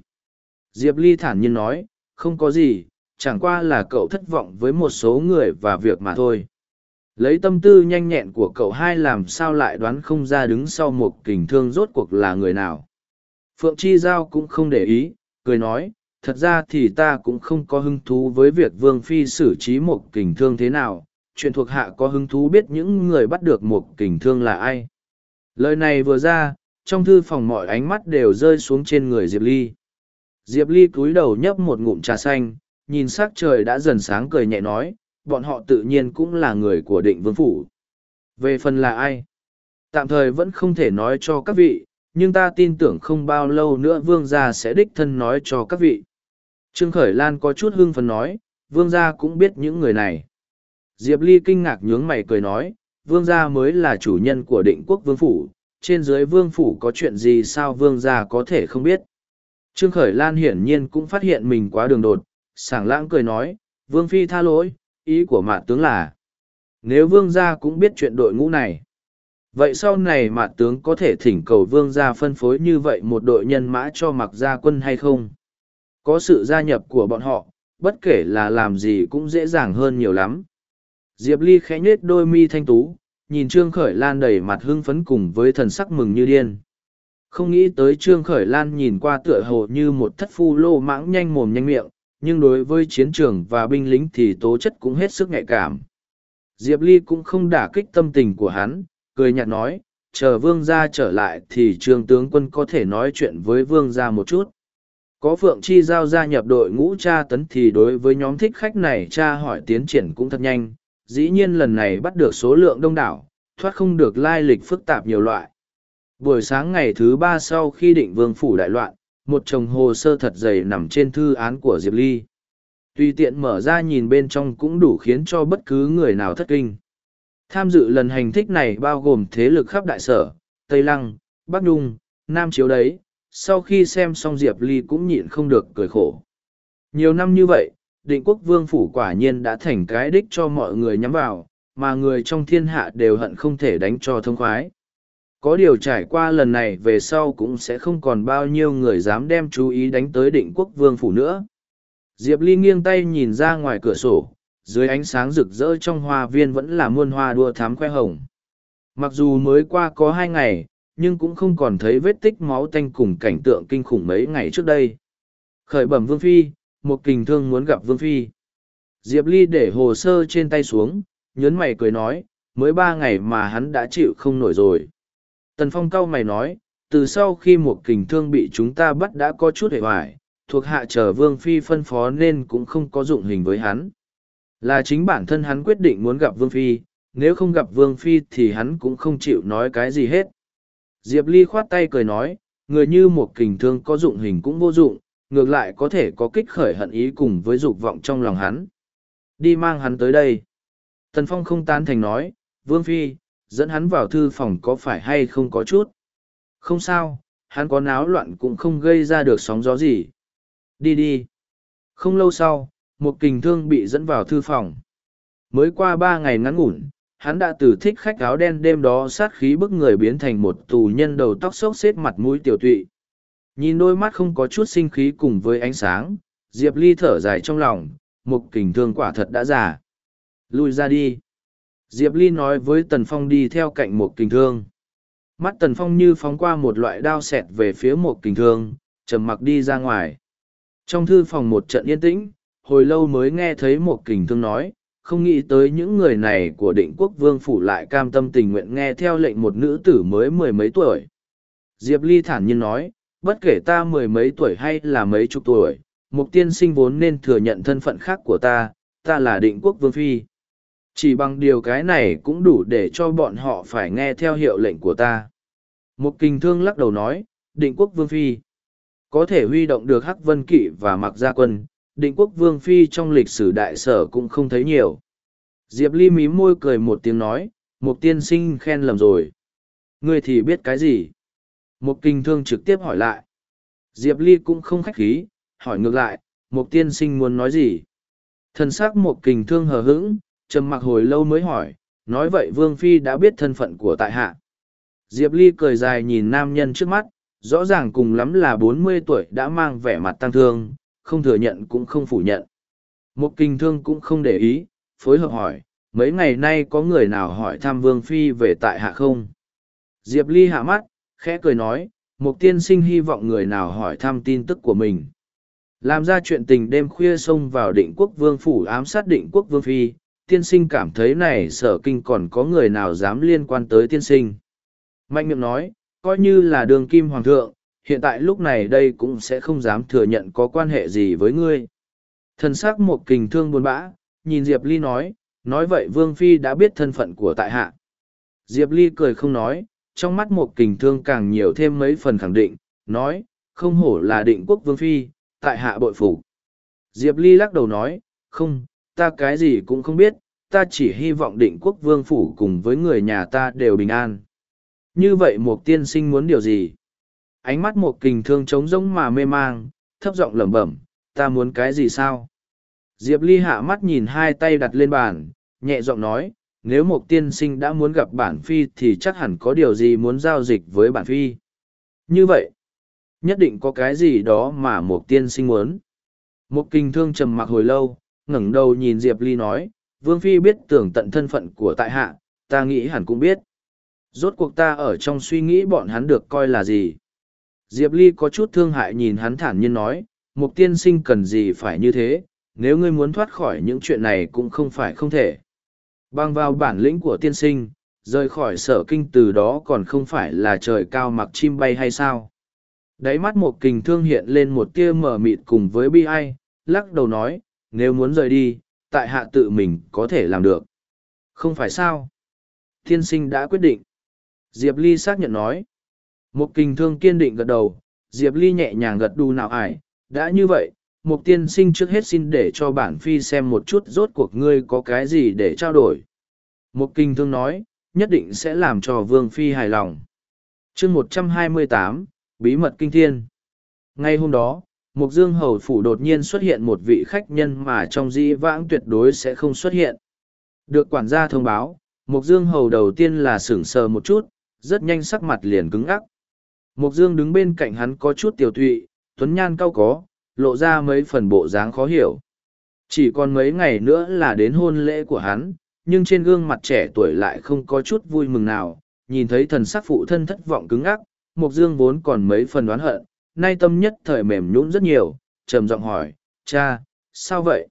Diệp ly thản nhiên nói không có gì chẳng qua là cậu thất vọng với một số người và việc mà thôi. Lấy tâm tư nhanh nhẹn của cậu hai làm sao lại đoán không ra đứng sau một kình thương rốt cuộc là người nào. Phượng Chi Giao cũng không để ý, cười nói, thật ra thì ta cũng không có hứng thú với việc Vương Phi xử trí một kình thương thế nào, chuyện thuộc hạ có hứng thú biết những người bắt được một kình thương là ai. Lời này vừa ra, trong thư phòng mọi ánh mắt đều rơi xuống trên người diệp ly. Diệp ly cúi đầu nhấp một ngụm trà xanh nhìn s ắ c trời đã dần sáng cười nhẹ nói bọn họ tự nhiên cũng là người của định vương phủ. Về phần là ai? Tạm thời vẫn không thể nói cho các vị nhưng ta tin tưởng không bao lâu nữa vương gia sẽ đích thân nói cho các vị trương khởi lan có chút hưng phấn nói, vương gia cũng biết những người này. Diệp ly kinh ngạc nhướng mày cười nói, vương gia mới là chủ nhân của định quốc vương phủ, trên dưới vương phủ có chuyện gì sao vương gia có thể không biết. Trương khởi lan hiển nhiên cũng phát hiện mình quá đường đột, sảng lãng cười nói, vương phi tha lỗi, ý của mạn tướng là, nếu vương gia cũng biết chuyện đội ngũ này, vậy sau này mạn tướng có thể thỉnh cầu vương gia phân phối như vậy một đội nhân mã cho mặc gia quân hay không? Có sự gia nhập của bọn họ, bất kể là làm gì cũng dễ dàng hơn nhiều lắm. Diệp ly khẽ nhết đôi mi thanh tú, nhìn trương khởi lan đầy mặt hưng phấn cùng với thần sắc mừng như điên. Không nghĩ tới trương khởi lan nhìn qua tựa hồ như một thất phu lô mãng nhanh mồm nhanh miệng, nhưng đối với chiến trường và binh lính thì tố chất cũng hết sức nhạy cảm. Diệp ly cũng không đả kích tâm tình của hắn, cười nhạt nói, chờ vương gia trở lại thì trương tướng quân có thể nói chuyện với vương gia một chút có phượng chi giao gia nhập đội ngũ cha tấn thì đối với nhóm thích khách này cha hỏi tiến triển cũng thật nhanh. Dĩ nhiên lần này bắt được số lượng đông đảo, thoát không được lai lịch phức tạp nhiều loại. Buổi sáng ngày thứ ba sau khi định vương phủ đại loạn, một chồng hồ sơ thật dày nằm trên thư án của diệp ly. Tùy tiện mở ra nhìn bên trong cũng đủ khiến cho bất cứ người nào thất kinh. Tham dự lần hành thích này bao gồm thế lực khắp đại sở, tây lăng, bắc nhung, nam chiếu đấy sau khi xem xong diệp ly cũng nhịn không được cười khổ. Nhiều năm như vậy, định quốc vương phủ quả nhiên đã thành cái đích cho mọi người nhắm vào, mà người trong thiên hạ đều hận không thể đánh cho thông khoái. Có điều trải qua lần này về sau cũng sẽ không còn bao nhiêu người dám đem chú ý đánh tới định quốc vương phủ nữa. Diệp ly nghiêng tay nhìn ra ngoài cửa sổ, dưới ánh sáng rực rỡ trong hoa viên vẫn là muôn hoa đua thám khoe hồng. Mặc dù mới qua có hai ngày nhưng cũng không còn thấy vết tích máu tanh cùng cảnh tượng kinh khủng mấy ngày trước đây. Khởi bẩm vương phi, một kình thương muốn gặp vương phi. Diệp ly để hồ sơ trên tay xuống, nhớn mày cười nói, mới ba ngày mà hắn đã chịu không nổi rồi. Tần phong cau mày nói, từ sau khi một kình thương bị chúng ta bắt đã có chút hề hoài, thuộc hạ chờ vương phi phân phó nên cũng không có dụng hình với hắn. Là chính bản thân hắn quyết định muốn gặp vương phi, nếu không gặp vương phi thì hắn cũng không chịu nói cái gì hết diệp ly khoát tay cười nói, người như một kình thương có dụng hình cũng vô dụng, ngược lại có thể có kích khởi hận ý cùng với dục vọng trong lòng hắn. Đi mang hắn tới đây. Tần phong không tán thành nói, vương phi, dẫn hắn vào thư phòng có phải hay không có chút? Không sao, hắn có náo loạn cũng không gây ra được sóng gió gì. Đi đi. Không lâu sau, một kình thương bị dẫn vào thư phòng. Mới qua ba ngày ngắn ngủn hắn đã từ thích khách áo đen đêm đó sát khí bức người biến thành một tù nhân đầu tóc xốc xếp mặt mũi tiểu tụy. Nhìn đôi mắt không có chút sinh khí cùng với ánh sáng, diệp ly thở dài trong lòng, mục kình thương quả thật đã già. Lui ra đi. Diệp ly nói với tần phong đi theo cạnh một kình thương. Mắt tần phong như phóng qua một loại đao xẹt về phía một kình thương, trầm mặc đi ra ngoài. Trong thư phòng một trận yên tĩnh, hồi lâu mới nghe thấy một kình thương nói không nghĩ tới những người này của định quốc vương phủ lại cam tâm tình nguyện nghe theo lệnh một nữ tử mới mười mấy tuổi. Diệp ly thản nhiên nói, bất kể ta mười mấy tuổi hay là mấy chục tuổi, mục tiên sinh vốn nên thừa nhận thân phận khác của ta ta là định quốc vương phi. Chỉ bằng điều cái này cũng đủ để cho bọn họ phải nghe theo hiệu lệnh của ta. Một kinh thương lắc đầu nói, định quốc vương phi, có thể huy động được hắc vân kỵ và mặc gia quân định quốc vương phi trong lịch sử đại sở cũng không thấy nhiều. Diệp ly mí môi cười một tiếng nói một tiên sinh khen lầm rồi. Ngươi thì biết cái gì? Một kinh thương trực tiếp hỏi lại. Diệp ly cũng không khách khí, hỏi ngược lại một tiên sinh muốn nói gì? Thần xác ắ một kình thương hờ hững, trầm mặc hồi lâu mới hỏi, nói vậy vương phi đã biết thân phận của tại hạ. Diệp ly cười dài nhìn nam nhân trước mắt, rõ ràng cùng lắm là bốn mươi tuổi đã mang vẻ mặt tăng thương không thừa nhận cũng không phủ nhận. Một kinh thương cũng không để ý phối hợp hỏi mấy ngày nay có người nào hỏi thăm vương phi về tại hạ không? Diệp ly hạ mắt khẽ cười nói một tiên sinh hy vọng người nào hỏi thăm tin tức của mình. Làm ra chuyện tình đêm khuya xông vào định quốc vương phủ ám sát định quốc vương phi tiên sinh cảm thấy này sở kinh còn có người nào dám liên quan tới tiên sinh? Mạnh miệng nói coi như là đường kim hoàng thượng, hiện tại lúc này đây cũng sẽ không dám thừa nhận có quan hệ gì với ngươi. Thần sắc một kình thương buồn bã, nhìn Diệp Ly nói, nói vậy Vương Phi đã biết thân phận của tại hạ. Diệp Ly cười không nói, trong mắt một kình thương càng nhiều thêm mấy phần khẳng định, nói, không hổ là định quốc Vương Phi, tại hạ bội phủ. Diệp Ly lắc đầu nói, không, ta cái gì cũng không biết, ta chỉ hy vọng định quốc vương phủ cùng với người nhà ta đều bình an. Như vậy một tiên sinh muốn điều gì? Ánh mắt một kình thương trống rỗng mà mê mang, thấp giọng lẩm bẩm, ta muốn cái gì sao? Diệp Ly hạ mắt nhìn hai tay đặt lên bàn, nhẹ giọng nói, nếu một tiên sinh đã muốn gặp bản phi thì chắc hẳn có điều gì muốn giao dịch với bản phi. Như vậy, nhất định có cái gì đó mà một tiên sinh muốn. Một kinh thương trầm mặc hồi lâu, ngẩng đầu nhìn Diệp Ly nói, Vương Phi biết tưởng tận thân phận của tại hạ, ta nghĩ hẳn cũng biết. Rốt cuộc ta ở trong suy nghĩ bọn hắn được coi là gì. Diệp Ly có chút thương hại nhìn hắn thản nhiên nói, Mục tiên sinh cần gì phải như thế, nếu ngươi muốn thoát khỏi những chuyện này cũng không phải không thể. Bằng vào bản lĩnh của tiên sinh, rời khỏi sở kinh từ đó còn không phải là trời cao mặc chim bay hay sao. Đáy mắt một kình thương hiện lên một tia mở mịt cùng với bi ai, lắc đầu nói, nếu muốn rời đi, tại hạ tự mình có thể làm được. Không phải sao? Tiên sinh đã quyết định. Diệp Ly xác nhận nói. Một kình thương kiên định gật đầu, Diệp Ly nhẹ nhàng gật đu nào ải, đã như vậy, một tiên sinh trước hết xin để cho bản phi xem một chút rốt cuộc ngươi có cái gì để trao đổi. Một kinh thương nói, nhất định sẽ làm cho vương phi hài lòng. chương một trăm hai mươi tám Bí mật kinh thiên. Ngay hôm đó, Mục Dương Hầu Phủ đột nhiên xuất hiện một vị khách nhân mà trong di vãng tuyệt đối sẽ không xuất hiện. Được quản gia thông báo, Mục Dương Hầu đầu tiên là sửng sờ một chút, rất nhanh sắc mặt liền cứng ắc. Mục Dương đứng bên cạnh hắn có chút tiểu thụy, tuấn nhan cao có, lộ ra mấy phần bộ dáng khó hiểu. Chỉ còn mấy ngày nữa là đến hôn lễ của hắn, nhưng trên gương mặt trẻ tuổi lại không có chút vui mừng nào, nhìn thấy thần sắc phụ thân thất vọng cứng ngắc, Mục Dương vốn còn mấy phần đoán hận, nay tâm nhất thời mềm nhũn rất nhiều, trầm giọng hỏi, cha, sao vậy?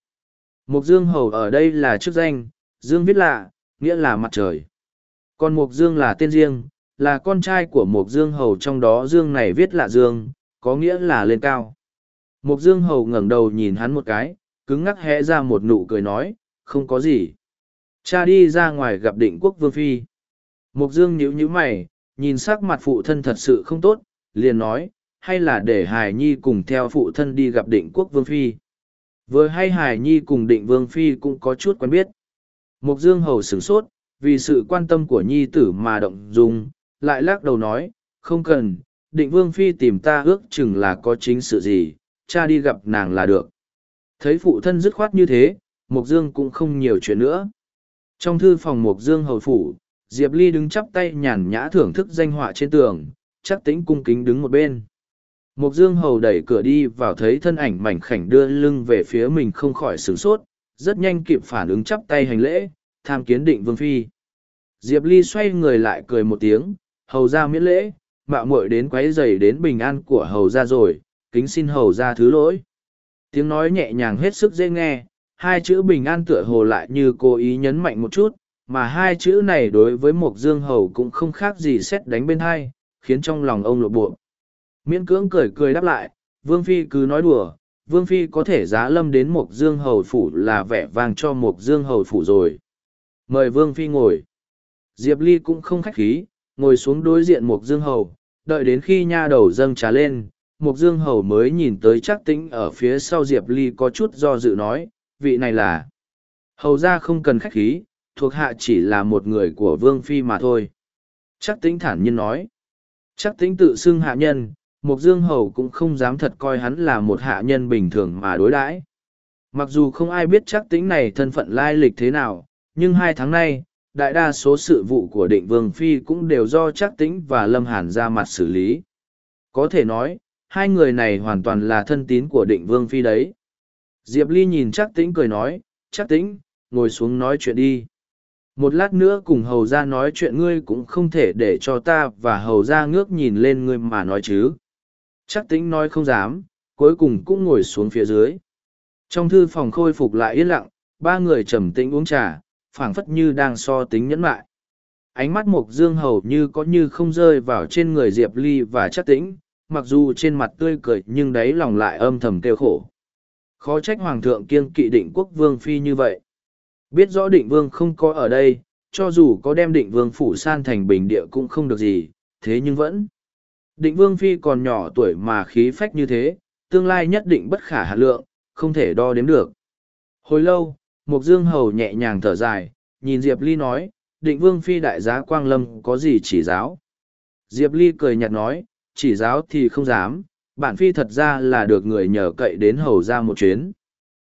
Mục Dương Hầu ở đây là chức danh, Dương viết lạ, nghĩa là mặt trời. Còn Mục Dương là tên riêng, là con trai của một Dương Hầu trong đó Dương này viết là Dương, có nghĩa là lên cao. một Dương Hầu ngẩng đầu nhìn hắn một cái, cứng ngắc hẽ ra một nụ cười nói, không có gì. Cha đi ra ngoài gặp định quốc vương phi. Mục Dương nhíu nhíu mày, nhìn sắc mặt phụ thân thật sự không tốt, liền nói, hay là để Hải Nhi cùng theo phụ thân đi gặp định quốc vương phi. Vừa hay Hải Nhi cùng định vương phi cũng có chút quen biết. Mục Dương Hầu sửng sốt, vì sự quan tâm của Nhi tử mà động dung, lại lắc đầu nói, không cần, định vương phi tìm ta ước chừng là có chính sự gì, cha đi gặp nàng là được. Thấy phụ thân dứt khoát như thế, Mục Dương cũng không nhiều chuyện nữa. Trong thư phòng Mục Dương hầu phủ, Diệp Ly đứng chắp tay nhàn nhã thưởng thức danh họa trên tường, chắc tính cung kính đứng một bên. Mục Dương hầu đẩy cửa đi vào thấy thân ảnh mảnh khảnh đưa lưng về phía mình không khỏi sửng sốt, rất nhanh kịp phản ứng chắp tay hành lễ, tham kiến định vương phi. Diệp Ly xoay người lại cười một tiếng, hầu ra miễn lễ, mạo muội đến quấy rầy đến bình an của hầu ra rồi, kính xin hầu ra thứ lỗi. Tiếng nói nhẹ nhàng hết sức dễ nghe, hai chữ bình an tựa hồ lại như cố ý nhấn mạnh một chút, mà hai chữ này đối với một dương hầu cũng không khác gì xét đánh bên hai, khiến trong lòng ông lộ bộ. Miễn cưỡng cười cười đáp lại, Vương Phi cứ nói đùa, Vương Phi có thể giá lâm đến một dương hầu phủ là vẻ vang cho một dương hầu phủ rồi. Mời Vương Phi ngồi. Diệp Ly cũng không khách khí, ngồi xuống đối diện một dương hầu, đợi đến khi nha đầu dâng trà lên, Mục Dương Hầu mới nhìn tới chắc tĩnh ở phía sau Diệp Ly có chút do dự nói, vị này là Hầu ra không cần khách khí, thuộc hạ chỉ là một người của Vương Phi mà thôi. Chắc tĩnh thản nhiên nói. Chắc tĩnh tự xưng hạ nhân, Mục Dương Hầu cũng không dám thật coi hắn là một hạ nhân bình thường mà đối đãi. Mặc dù không ai biết chắc tĩnh này thân phận lai lịch thế nào, nhưng hai tháng nay, đại đa số sự vụ của định Vương Phi cũng đều do Trác tĩnh và Lâm Hàn ra mặt xử lý. Có thể nói, hai người này hoàn toàn là thân tín của định vương phi đấy. Diệp Ly nhìn Trác tĩnh cười nói, Trác tĩnh, ngồi xuống nói chuyện đi. Một lát nữa cùng hầu ra nói chuyện ngươi cũng không thể để cho ta và hầu ra ngước nhìn lên ngươi mà nói chứ. Trác tĩnh nói không dám, cuối cùng cũng ngồi xuống phía dưới. Trong thư phòng khôi phục lại yên lặng, ba người trầm tĩnh uống trà, phảng phất như đang so tính nhẫn mại. ánh mắt mục dương hầu như có như không rơi vào trên người diệp ly và chắc tĩnh, mặc dù trên mặt tươi cười nhưng đáy lòng lại âm thầm kêu khổ. Khó trách hoàng thượng kiêng kỵ định quốc vương phi như vậy. Biết rõ định vương không có ở đây, cho dù có đem định vương phủ san thành bình địa cũng không được gì, thế nhưng vẫn. Định vương phi còn nhỏ tuổi mà khí phách như thế, tương lai nhất định bất khả hà lượng, không thể đo đếm được. Hồi lâu mục dương hầu nhẹ nhàng thở dài, nhìn diệp ly nói, định vương phi đại giá quang lâm có gì chỉ giáo? Diệp ly cười nhạt nói, chỉ giáo thì không dám, bản phi thật ra là được người nhờ cậy đến hầu ra một chuyến.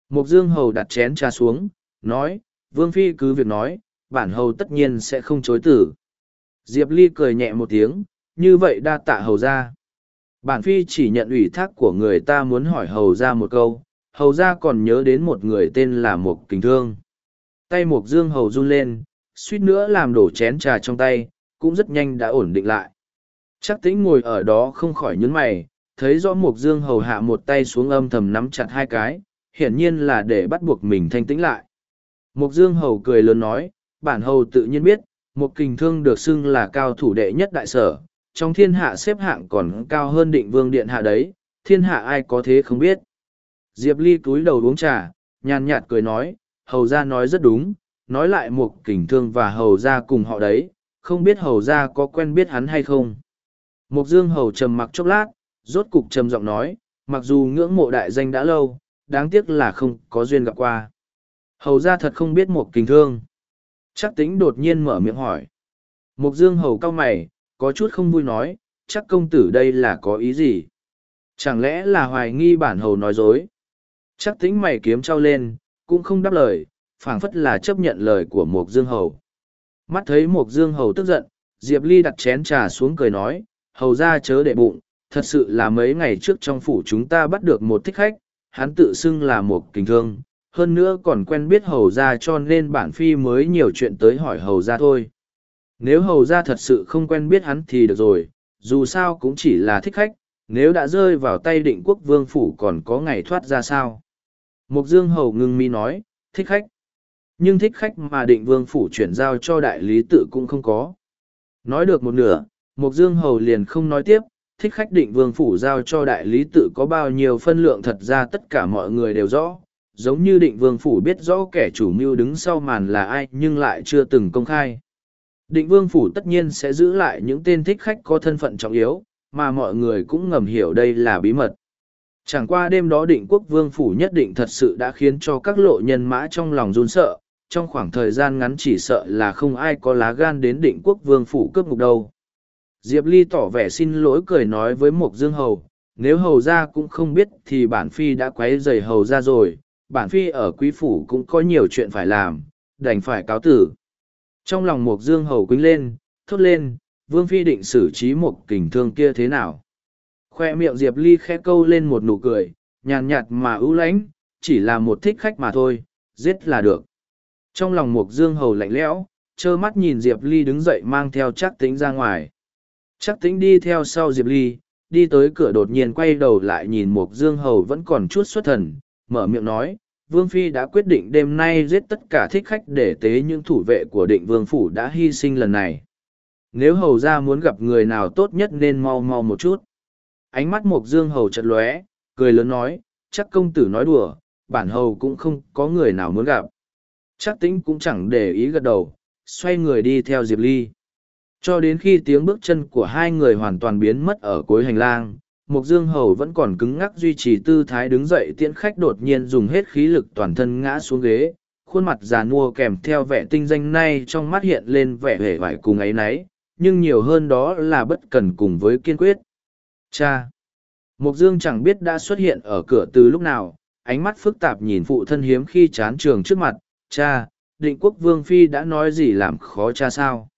Mục dương hầu đặt chén trà xuống, nói, vương phi cứ việc nói, bản hầu tất nhiên sẽ không chối tử diệp ly cười nhẹ một tiếng, như vậy đa tạ hầu ra. Bản phi chỉ nhận ủy thác của người ta muốn hỏi hầu ra một câu hầu ra còn nhớ đến một người tên là mục kính thương. Tay mục dương hầu run lên, suýt nữa làm đổ chén trà trong tay, cũng rất nhanh đã ổn định lại. Chắc tĩnh ngồi ở đó không khỏi nhấn mày, thấy rõ mục dương hầu hạ một tay xuống âm thầm nắm chặt hai cái, hiển nhiên là để bắt buộc mình thanh tĩnh lại. Mục dương hầu cười lớn nói, bản hầu tự nhiên biết một kình thương được xưng là cao thủ đệ nhất đại sở, trong thiên hạ xếp hạng còn cao hơn định vương điện hạ đấy, thiên hạ ai có thế không biết diệp ly cúi đầu uống trà, nhàn nhạt cười nói, hầu ra nói rất đúng, nói lại một kình thương và hầu ra cùng họ đấy, không biết hầu ra có quen biết hắn hay không. Mục dương hầu trầm mặc chốc lát, rốt cục trầm giọng nói, mặc dù ngưỡng mộ đại danh đã lâu, đáng tiếc là không có duyên gặp qua. Hầu ra thật không biết một kình thương. Chắc tính đột nhiên mở miệng hỏi. Mục dương hầu cao mày, có chút không vui nói, chắc công tử đây là có ý gì? Chẳng lẽ là hoài nghi bản hầu nói dối? Chắc tính mày kiếm trao lên, cũng không đáp lời, phảng phất là chấp nhận lời của mục dương hầu. Mắt thấy mục dương hầu tức giận, diệp ly đặt chén trà xuống cười nói, hầu ra chớ để bụng, thật sự là mấy ngày trước trong phủ chúng ta bắt được một thích khách, hắn tự xưng là một kình thương, hơn nữa còn quen biết hầu ra cho nên bản phi mới nhiều chuyện tới hỏi hầu ra thôi. Nếu hầu ra thật sự không quen biết hắn thì được rồi, dù sao cũng chỉ là thích khách, nếu đã rơi vào tay định quốc vương phủ còn có ngày thoát ra sao? Mục dương hầu ngưng mi nói, thích khách. Nhưng thích khách mà định vương phủ chuyển giao cho đại lý tự cũng không có. Nói được một nửa, mục dương hầu liền không nói tiếp, thích khách định vương phủ giao cho đại lý tự có bao nhiêu phân lượng thật ra tất cả mọi người đều rõ. Giống như định vương phủ biết rõ kẻ chủ mưu đứng sau màn là ai nhưng lại chưa từng công khai. Định vương phủ tất nhiên sẽ giữ lại những tên thích khách có thân phận trọng yếu, mà mọi người cũng ngầm hiểu đây là bí mật chẳng qua đêm đó định quốc vương phủ nhất định thật sự đã khiến cho các lộ nhân mã trong lòng run sợ trong khoảng thời gian ngắn chỉ sợ là không ai có lá gan đến định quốc vương phủ cướp ngục đâu diệp ly tỏ vẻ xin lỗi cười nói với Mộc dương hầu nếu hầu ra cũng không biết thì bản phi đã quấy rầy hầu ra rồi bản phi ở quý phủ cũng có nhiều chuyện phải làm, đành phải cáo tử. Trong lòng Mộc Dương Hầu quýnh lên, thốt lên, Vương Phi định xử trí một kình thương kia thế nào. Khoe miệng Diệp Ly khẽ câu lên một nụ cười, nhàn nhạt mà ưu lãnh, chỉ là một thích khách mà thôi, giết là được. Trong lòng Mục Dương Hầu lạnh lẽo, trơ mắt nhìn Diệp Ly đứng dậy mang theo chắc tính ra ngoài. Chắc tính đi theo sau Diệp Ly, đi tới cửa đột nhiên quay đầu lại nhìn Mục Dương Hầu vẫn còn chút xuất thần, mở miệng nói, Vương Phi đã quyết định đêm nay giết tất cả thích khách để tế những thủ vệ của định Vương Phủ đã hy sinh lần này. Nếu hầu ra muốn gặp người nào tốt nhất nên mau mau một chút. Ánh mắt Mộc Dương hầu chật lóe, cười lớn nói, chắc công tử nói đùa, bản hầu cũng không có người nào muốn gặp. Chắc tính cũng chẳng để ý gật đầu, xoay người đi theo Diệp Ly. Cho đến khi tiếng bước chân của hai người hoàn toàn biến mất ở cuối hành lang, Mục Dương Hầu vẫn còn cứng ngắc duy trì tư thái đứng dậy tiễn khách đột nhiên dùng hết khí lực toàn thân ngã xuống ghế, khuôn mặt già nua kèm theo vẻ tinh danh nay trong mắt hiện lên vẻ hể vải cùng ấy nấy, nhưng nhiều hơn đó là bất cần cùng với kiên quyết. Cha! Mục Dương chẳng biết đã xuất hiện ở cửa từ lúc nào, ánh mắt phức tạp nhìn phụ thân hiếm khi chán trường trước mặt, cha, định quốc vương phi đã nói gì làm khó cha sao?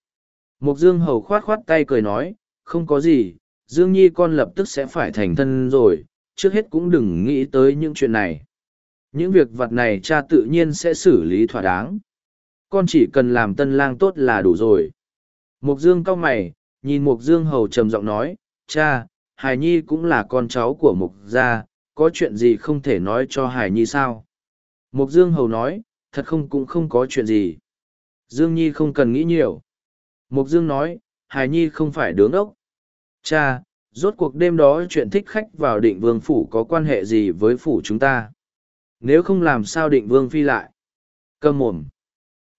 Mục Dương hầu khoát khoát tay cười nói, không có gì, Dương Nhi con lập tức sẽ phải thành thân rồi, trước hết cũng đừng nghĩ tới những chuyện này. Những việc vặt này cha tự nhiên sẽ xử lý thỏa đáng. Con chỉ cần làm tân lang tốt là đủ rồi. Mục Dương cau mày, nhìn Mục Dương hầu trầm giọng nói, cha, Hải Nhi cũng là con cháu của Mục gia, có chuyện gì không thể nói cho Hải Nhi sao? Mục Dương hầu nói, thật không cũng không có chuyện gì. Dương Nhi không cần nghĩ nhiều. Mục Dương nói, Hải Nhi không phải đứng ốc. Cha, rốt cuộc đêm đó chuyện thích khách vào định vương phủ có quan hệ gì với phủ chúng ta? Nếu không làm sao định vương phi lại? Cầm mồm.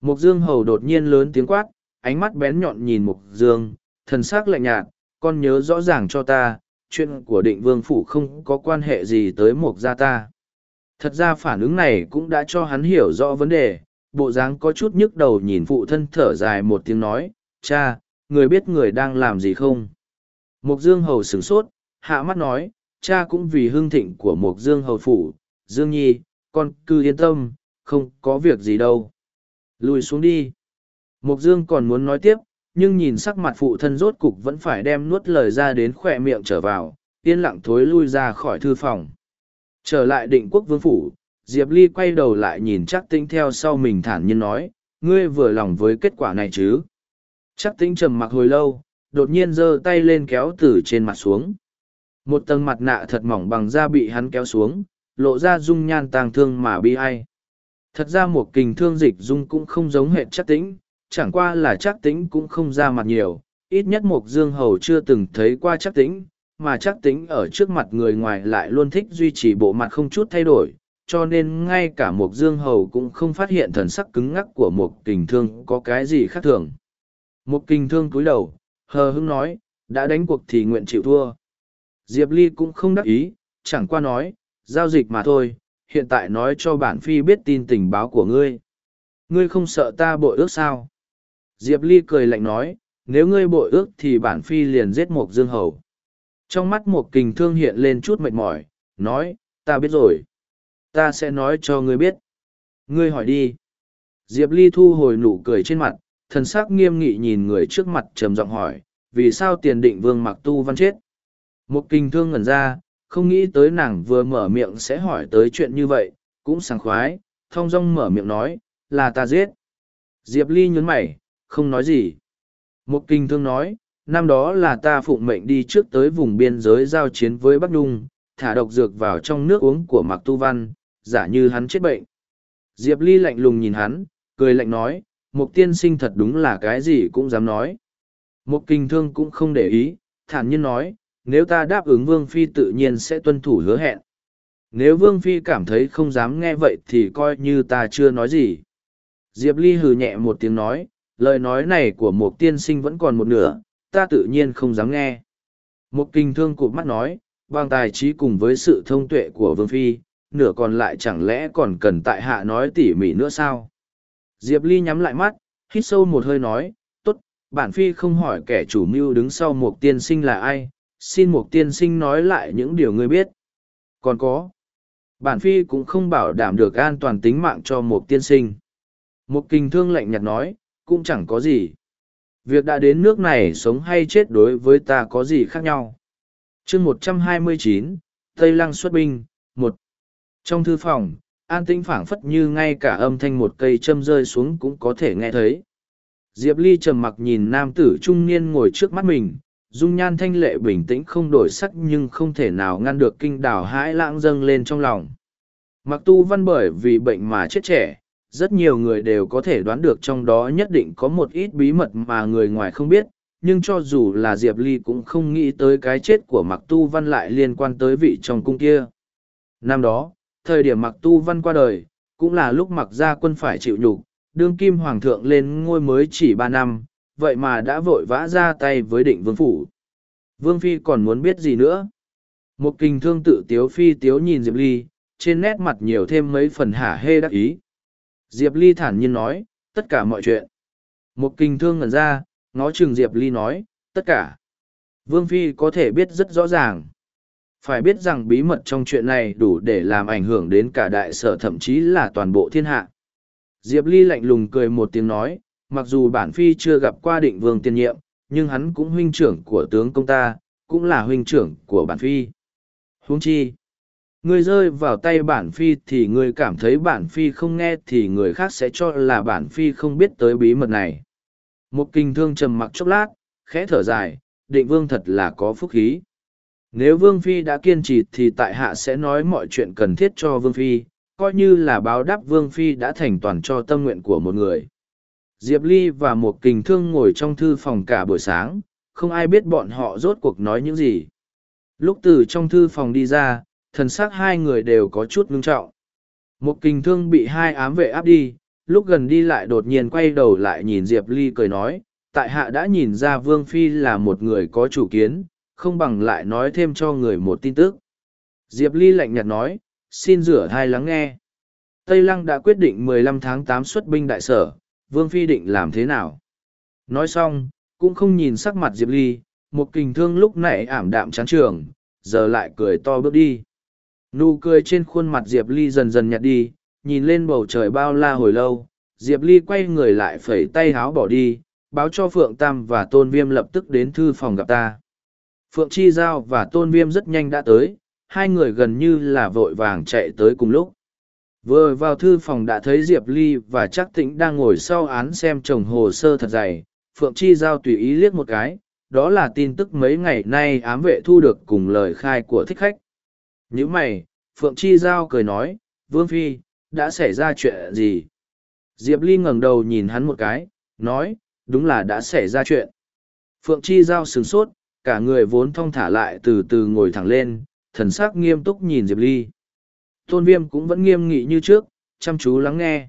Mục Dương hầu đột nhiên lớn tiếng quát, ánh mắt bén nhọn nhìn Mục Dương, thần sắc lạnh nhạt, con nhớ rõ ràng cho ta, chuyện của định vương phủ không có quan hệ gì tới Mục gia ta. Thật ra phản ứng này cũng đã cho hắn hiểu rõ vấn đề, bộ dáng có chút nhức đầu nhìn phụ thân thở dài một tiếng nói, cha, người biết người đang làm gì không? Mục Dương Hầu sửng sốt, hạ mắt nói, cha cũng vì hương thịnh của Mục Dương Hầu phủ, Dương Nhi, con cứ yên tâm, không có việc gì đâu. Lùi xuống đi. Mục Dương còn muốn nói tiếp, nhưng nhìn sắc mặt phụ thân rốt cục vẫn phải đem nuốt lời ra đến khỏe miệng trở vào, yên lặng thối lui ra khỏi thư phòng. Trở lại định quốc vương phủ, Diệp Ly quay đầu lại nhìn chắc tinh theo sau mình thản nhiên nói, ngươi vừa lòng với kết quả này chứ. Chắc tinh trầm mặc hồi lâu, đột nhiên giơ tay lên kéo từ trên mặt xuống. Một tầng mặt nạ thật mỏng bằng da bị hắn kéo xuống, lộ ra dung nhan tàng thương mà bi ai. Thật ra một kình thương dịch dung cũng không giống hệ chắc tĩnh, chẳng qua là chắc tính cũng không ra mặt nhiều, ít nhất Mộc dương hầu chưa từng thấy qua chắc tính, mà chắc tính ở trước mặt người ngoài lại luôn thích duy trì bộ mặt không chút thay đổi, cho nên ngay cả Mộc dương hầu cũng không phát hiện thần sắc cứng ngắc của Mộc kình thương có cái gì khác thường. Mộc kình thương cúi đầu, hờ hững nói, đã đánh cuộc thì nguyện chịu thua. Diệp Ly cũng không đắc ý, chẳng qua nói, giao dịch mà thôi, hiện tại nói cho bản phi biết tin tình báo của ngươi. Ngươi không sợ ta bội ước sao? Diệp Ly cười lạnh nói, nếu ngươi bội ước thì bản phi liền giết một dương hầu. Trong mắt một kình thương hiện lên chút mệt mỏi, nói, ta biết rồi. Ta sẽ nói cho ngươi biết. Ngươi hỏi đi. Diệp Ly thu hồi nụ cười trên mặt, thần sắc nghiêm nghị nhìn người trước mặt trầm giọng hỏi, vì sao tiền định vương mặc tu văn chết? Một kinh thương ngẩn ra, không nghĩ tới nàng vừa mở miệng sẽ hỏi tới chuyện như vậy, cũng sảng khoái, thong dong mở miệng nói, là ta giết. Diệp Ly nhún mày, không nói gì. Một kinh thương nói, năm đó là ta phụng mệnh đi trước tới vùng biên giới giao chiến với Bắc Nhung, thả độc dược vào trong nước uống của Mạc Tu Văn, giả như hắn chết bệnh. Diệp Ly lạnh lùng nhìn hắn, cười lạnh nói, Mục tiên sinh thật đúng là cái gì cũng dám nói. Mục kinh thương cũng không để ý, thản nhiên nói, nếu ta đáp ứng Vương Phi tự nhiên sẽ tuân thủ hứa hẹn. Nếu Vương Phi cảm thấy không dám nghe vậy thì coi như ta chưa nói gì. Diệp Ly hừ nhẹ một tiếng nói, lời nói này của một tiên sinh vẫn còn một nửa, ta tự nhiên không dám nghe. Một kinh thương cụt mắt nói, bằng tài trí cùng với sự thông tuệ của Vương Phi, nửa còn lại chẳng lẽ còn cần tại hạ nói tỉ mỉ nữa sao? Diệp Ly nhắm lại mắt, hít sâu một hơi nói, tốt, bản phi không hỏi kẻ chủ mưu đứng sau một tiên sinh là ai, xin một tiên sinh nói lại những điều ngươi biết. Còn có, bản phi cũng không bảo đảm được an toàn tính mạng cho một tiên sinh. Một kinh thương lạnh nhạt nói, cũng chẳng có gì. Việc đã đến nước này sống hay chết đối với ta có gì khác nhau. chương một trăm hai mươi chín, Tây Lăng xuất binh, một. Trong thư phòng, an tĩnh phảng phất như ngay cả âm thanh một cây châm rơi xuống cũng có thể nghe thấy diệp ly trầm mặc nhìn nam tử trung niên ngồi trước mắt mình dung nhan thanh lệ bình tĩnh không đổi sắc nhưng không thể nào ngăn được kinh đảo hãi lãng dâng lên trong lòng mặc tu văn bởi vì bệnh mà chết trẻ rất nhiều người đều có thể đoán được trong đó nhất định có một ít bí mật mà người ngoài không biết nhưng cho dù là diệp ly cũng không nghĩ tới cái chết của mặc tu văn lại liên quan tới vị trong cung kia năm đó thời điểm mặc tu văn qua đời, cũng là lúc mặc gia quân phải chịu nhục, đương kim hoàng thượng lên ngôi mới chỉ ba năm, vậy mà đã vội vã ra tay với định vương phủ. Vương Phi còn muốn biết gì nữa? Một kình thương tự tiếu phi tiếu nhìn Diệp Ly, trên nét mặt nhiều thêm mấy phần hả hê đắc ý. Diệp Ly thản nhiên nói, tất cả mọi chuyện. Một kinh thương ngẩn ra, ngó chừng Diệp Ly nói, tất cả. Vương Phi có thể biết rất rõ ràng. Phải biết rằng bí mật trong chuyện này đủ để làm ảnh hưởng đến cả đại sở thậm chí là toàn bộ thiên hạ. Diệp Ly lạnh lùng cười một tiếng nói, mặc dù bản phi chưa gặp qua định vương tiên nhiệm, nhưng hắn cũng huynh trưởng của tướng công ta, cũng là huynh trưởng của bản phi. Huống chi, người rơi vào tay bản phi thì người cảm thấy bản phi không nghe thì người khác sẽ cho là bản phi không biết tới bí mật này. Một kinh thương trầm mặc chốc lát, khẽ thở dài, định vương thật là có phúc khí. Nếu Vương Phi đã kiên trì thì tại hạ sẽ nói mọi chuyện cần thiết cho Vương Phi, coi như là báo đáp Vương Phi đã thành toàn cho tâm nguyện của một người. Diệp Ly và một kình thương ngồi trong thư phòng cả buổi sáng, không ai biết bọn họ rốt cuộc nói những gì. Lúc từ trong thư phòng đi ra, thần sắc hai người đều có chút ngưng trọng. Một kình thương bị hai ám vệ áp đi, lúc gần đi lại đột nhiên quay đầu lại nhìn Diệp Ly cười nói, tại hạ đã nhìn ra Vương Phi là một người có chủ kiến, không bằng lại nói thêm cho người một tin tức. Diệp Ly lạnh nhạt nói, xin rửa thai lắng nghe. Tây Lăng đã quyết định 15 tháng 8 xuất binh đại sở, Vương Phi định làm thế nào? Nói xong, cũng không nhìn sắc mặt Diệp Ly, một kình thương lúc nãy ảm đạm chán trường, giờ lại cười to bước đi. Nụ cười trên khuôn mặt Diệp Ly dần dần nhạt đi, nhìn lên bầu trời bao la hồi lâu, Diệp Ly quay người lại phẩy tay háo bỏ đi, báo cho Phượng Tam và Tôn Viêm lập tức đến thư phòng gặp ta. Phượng Chi Giao và Tôn Viêm rất nhanh đã tới, hai người gần như là vội vàng chạy tới cùng lúc. Vừa vào thư phòng đã thấy Diệp Ly và Trác Tĩnh đang ngồi sau án xem chồng hồ sơ thật dày, Phượng Chi Giao tùy ý liếc một cái, đó là tin tức mấy ngày nay ám vệ thu được cùng lời khai của thích khách nếu mày, Phượng Chi Giao cười nói, Vương Phi, đã xảy ra chuyện gì? Diệp Ly ngẩng đầu nhìn hắn một cái, nói, đúng là đã xảy ra chuyện. Phượng Chi Giao sửng sốt, cả người vốn thong thả lại từ từ ngồi thẳng lên, thần sắc nghiêm túc nhìn Diệp Ly. Tôn Viêm cũng vẫn nghiêm nghị như trước, chăm chú lắng nghe.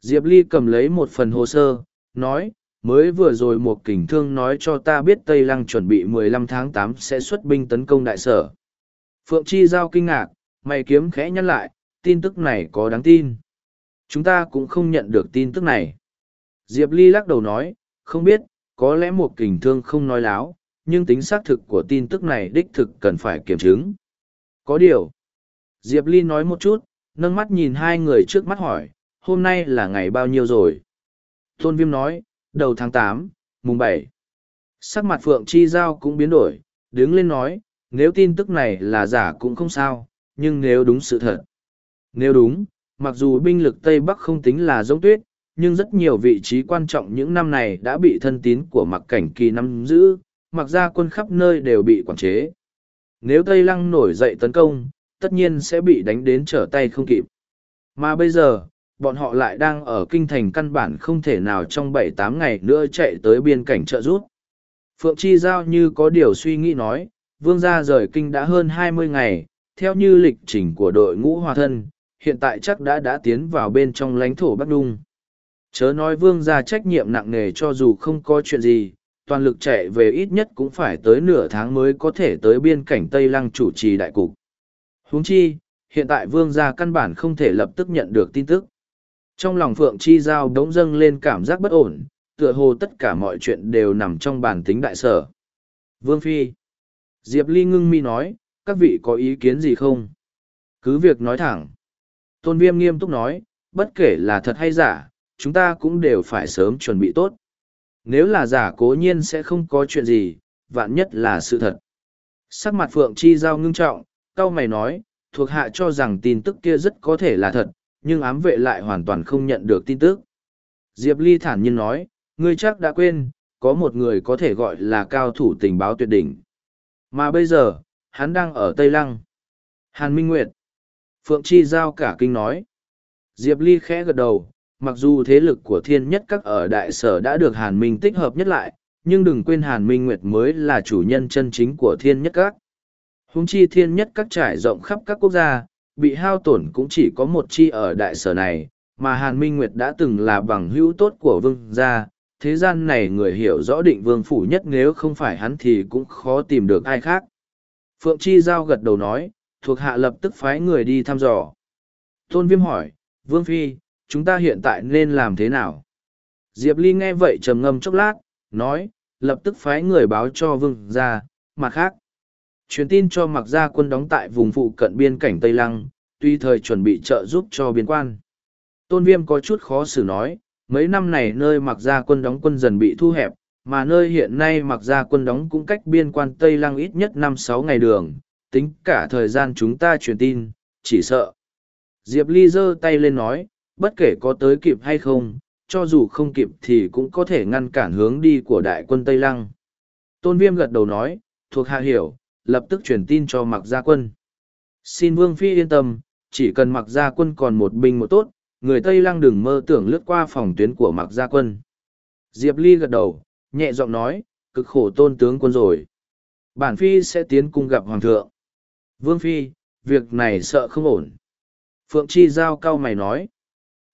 Diệp Ly cầm lấy một phần hồ sơ, nói, mới vừa rồi một kình thương nói cho ta biết Tây Lăng chuẩn bị 15 tháng 8 sẽ xuất binh tấn công đại sở. Phượng Chi Giao kinh ngạc, mày kiếm khẽ nhăn lại, tin tức này có đáng tin. Chúng ta cũng không nhận được tin tức này. Diệp Ly lắc đầu nói, không biết, có lẽ một kình thương không nói láo, nhưng tính xác thực của tin tức này đích thực cần phải kiểm chứng. Có điều. Diệp Ly nói một chút, nâng mắt nhìn hai người trước mắt hỏi, hôm nay là ngày bao nhiêu rồi? Tôn Viêm nói, đầu tháng tám, mùng bảy. Sắc mặt Phượng Chi Giao cũng biến đổi, đứng lên nói, nếu tin tức này là giả cũng không sao, nhưng nếu đúng sự thật. Nếu đúng, mặc dù binh lực Tây Bắc không tính là giống tuyết, nhưng rất nhiều vị trí quan trọng những năm này đã bị thân tín của mặc cảnh kỳ nắm giữ, mặc ra quân khắp nơi đều bị quản chế. Nếu Tây Lăng nổi dậy tấn công, tất nhiên sẽ bị đánh đến trở tay không kịp. Mà bây giờ, bọn họ lại đang ở kinh thành căn bản không thể nào trong bảy tám ngày nữa chạy tới biên cảnh trợ giúp. Phượng Chi Giao như có điều suy nghĩ nói, vương gia rời kinh đã hơn hai mươi ngày, theo như lịch trình của đội ngũ hòa thân, hiện tại chắc đã đã tiến vào bên trong lãnh thổ Bắc Đung. Chớ nói vương gia trách nhiệm nặng nề cho dù không có chuyện gì, toàn lực chạy về ít nhất cũng phải tới nửa tháng mới có thể tới biên cảnh Tây Lăng chủ trì đại cục. Huống chi, hiện tại vương gia căn bản không thể lập tức nhận được tin tức. Trong lòng Phượng Chi Giao đống dâng lên cảm giác bất ổn, tựa hồ tất cả mọi chuyện đều nằm trong bản tính đại sở. Vương Phi Diệp Ly ngưng mi nói, các vị có ý kiến gì không? Cứ việc nói thẳng. Tôn Viêm nghiêm túc nói, bất kể là thật hay giả, chúng ta cũng đều phải sớm chuẩn bị tốt. Nếu là giả cố nhiên sẽ không có chuyện gì, vạn nhất là sự thật. Sắc mặt Phượng Chi Giao ngưng trọng, cao mày nói, thuộc hạ cho rằng tin tức kia rất có thể là thật, nhưng ám vệ lại hoàn toàn không nhận được tin tức. Diệp Ly thản nhiên nói, ngươi chắc đã quên, có một người có thể gọi là cao thủ tình báo tuyệt đỉnh. Mà bây giờ, hắn đang ở Tây Lăng. Hàn Minh Nguyệt. Phượng Chi Giao cả kinh nói. Diệp Ly khẽ gật đầu, mặc dù thế lực của thiên nhất các ở đại sở đã được Hàn Minh tích hợp nhất lại, nhưng đừng quên Hàn Minh Nguyệt mới là chủ nhân chân chính của thiên nhất các. Hùng chi thiên nhất các trải rộng khắp các quốc gia, bị hao tổn cũng chỉ có một chi ở đại sở này, mà Hàn Minh Nguyệt đã từng là bằng hữu tốt của vương gia. Thế gian này người hiểu rõ định vương phủ nhất nếu không phải hắn thì cũng khó tìm được ai khác. Phượng Chi Giao gật đầu nói, thuộc hạ lập tức phái người đi thăm dò. Tôn Viêm hỏi, Vương Phi, chúng ta hiện tại nên làm thế nào? Diệp Ly nghe vậy trầm ngâm chốc lát, nói, lập tức phái người báo cho Vương ra, mặt khác. Truyền tin cho mặc gia quân đóng tại vùng phụ cận biên cảnh Tây Lăng, tuy thời chuẩn bị trợ giúp cho biên quan. Tôn Viêm có chút khó xử nói, mấy năm này nơi mặc gia quân đóng quân dần bị thu hẹp, mà nơi hiện nay mặc gia quân đóng cũng cách biên quan Tây Lăng ít nhất năm sáu ngày đường, tính cả thời gian chúng ta truyền tin, chỉ sợ. Diệp Ly giơ tay lên nói, bất kể có tới kịp hay không, cho dù không kịp thì cũng có thể ngăn cản hướng đi của đại quân Tây Lăng. Tôn Viêm gật đầu nói, thuộc hạ hiểu, lập tức truyền tin cho mặc gia quân. Xin Vương Phi yên tâm, chỉ cần mặc gia quân còn một binh một tốt, người Tây Lăng đừng mơ tưởng lướt qua phòng tuyến của mạc gia quân. Diệp Ly gật đầu, nhẹ giọng nói, cực khổ tôn tướng quân rồi. Bản phi sẽ tiến cung gặp hoàng thượng. Vương phi, việc này sợ không ổn. Phượng Chi Giao cao mày nói.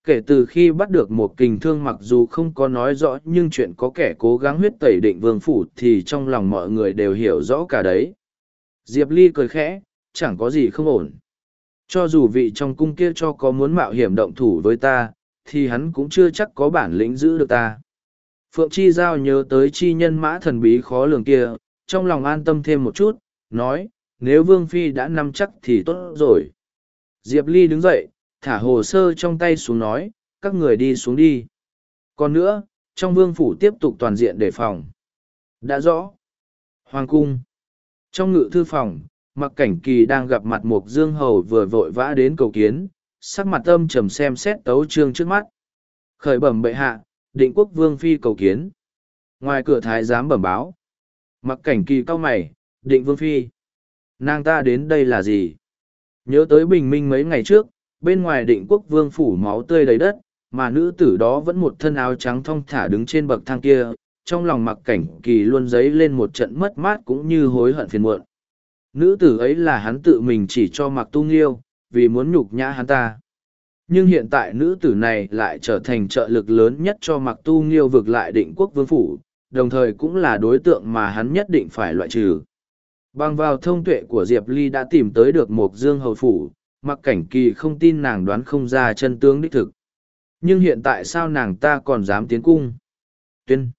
Kể từ khi bắt được một kình thương mặc dù không có nói rõ nhưng chuyện có kẻ cố gắng huyết tẩy định vương phủ thì trong lòng mọi người đều hiểu rõ cả đấy. Diệp Ly cười khẽ, chẳng có gì không ổn. Cho dù vị trong cung kia cho có muốn mạo hiểm động thủ với ta, thì hắn cũng chưa chắc có bản lĩnh giữ được ta. Phượng Chi Giao nhớ tới chi nhân mã thần bí khó lường kia, trong lòng an tâm thêm một chút, nói, nếu Vương Phi đã nắm chắc thì tốt rồi. Diệp Ly đứng dậy, thả hồ sơ trong tay xuống nói, các người đi xuống đi. Còn nữa, trong vương phủ tiếp tục toàn diện đề phòng. Đã rõ. Hoàng cung. Trong ngự thư phòng, mặc cảnh kỳ đang gặp mặt một dương hầu vừa vội vã đến cầu kiến, sắc mặt âm trầm xem xét tấu trương trước mắt. Khởi bẩm bệ hạ, định quốc vương phi cầu kiến. Ngoài cửa thái giám bẩm báo. Mặc cảnh kỳ cau mày, định vương phi. Nàng ta đến đây là gì? Nhớ tới bình minh mấy ngày trước, bên ngoài định quốc vương phủ máu tươi đầy đất, mà nữ tử đó vẫn một thân áo trắng thong thả đứng trên bậc thang kia, trong lòng mặc cảnh kỳ luôn dấy lên một trận mất mát cũng như hối hận phiền muộn. Nữ tử ấy là hắn tự mình chỉ cho mặc tu nghiêu, vì muốn nhục nhã hắn ta. Nhưng hiện tại nữ tử này lại trở thành trợ lực lớn nhất cho mặc tu nghiêu vực lại định quốc vương phủ, đồng thời cũng là đối tượng mà hắn nhất định phải loại trừ. Bằng vào thông tuệ của Diệp Ly đã tìm tới được một dương hầu phủ, mặc cảnh kỳ không tin nàng đoán không ra chân tướng đích thực. Nhưng hiện tại sao nàng ta còn dám tiến cung? Tuyên.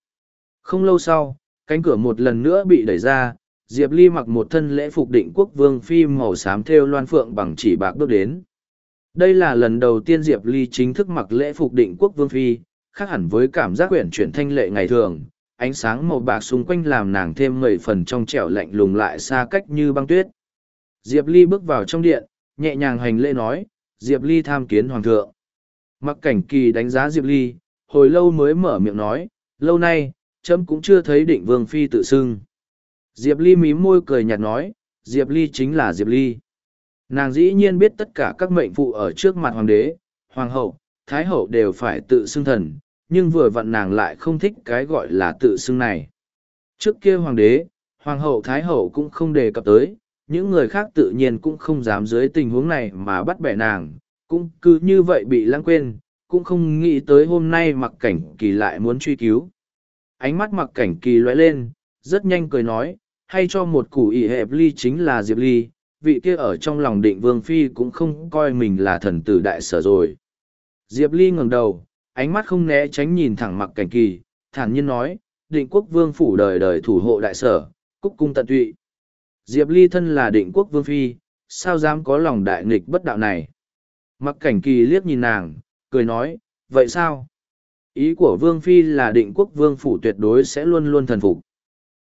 Không lâu sau, cánh cửa một lần nữa bị đẩy ra, Diệp Ly mặc một thân lễ phục định quốc vương phi màu xám thêu loan phượng bằng chỉ bạc bước đến. Đây là lần đầu tiên Diệp Ly chính thức mặc lễ phục định quốc vương phi, khác hẳn với cảm giác quyển chuyển thanh lệ ngày thường, ánh sáng màu bạc xung quanh làm nàng thêm mười phần trong trẻo lạnh lùng lại xa cách như băng tuyết. Diệp Ly bước vào trong điện, nhẹ nhàng hành lễ nói, Diệp Ly tham kiến hoàng thượng. Mặc cảnh kỳ đánh giá Diệp Ly, hồi lâu mới mở miệng nói, lâu nay, trâm cũng chưa thấy định vương phi tự xưng. Diệp Ly mím môi cười nhạt nói, Diệp Ly chính là Diệp Ly. Nàng dĩ nhiên biết tất cả các mệnh phụ ở trước mặt hoàng đế, hoàng hậu, thái hậu đều phải tự xưng thần, nhưng vừa vặn nàng lại không thích cái gọi là tự xưng này. Trước kia hoàng đế, hoàng hậu thái hậu cũng không đề cập tới, những người khác tự nhiên cũng không dám dưới tình huống này mà bắt bẻ nàng, cũng cứ như vậy bị lãng quên, cũng không nghĩ tới hôm nay mặc cảnh kỳ lại muốn truy cứu. Ánh mắt mặc cảnh kỳ lóe lên, rất nhanh cười nói, hay cho một củ ỷ hẹp ly chính là Diệp Ly, vị kia ở trong lòng định vương phi cũng không coi mình là thần tử đại sở rồi. Diệp Ly ngẩng đầu, ánh mắt không né tránh nhìn thẳng mặc cảnh kỳ, thản nhiên nói, định quốc vương phủ đời đời thủ hộ đại sở, cúc cung tận tụy. Diệp Ly thân là định quốc vương phi, sao dám có lòng đại nghịch bất đạo này? Mặc cảnh kỳ liếc nhìn nàng, cười nói, vậy sao? Ý của vương phi là định quốc vương phủ tuyệt đối sẽ luôn luôn thần phục.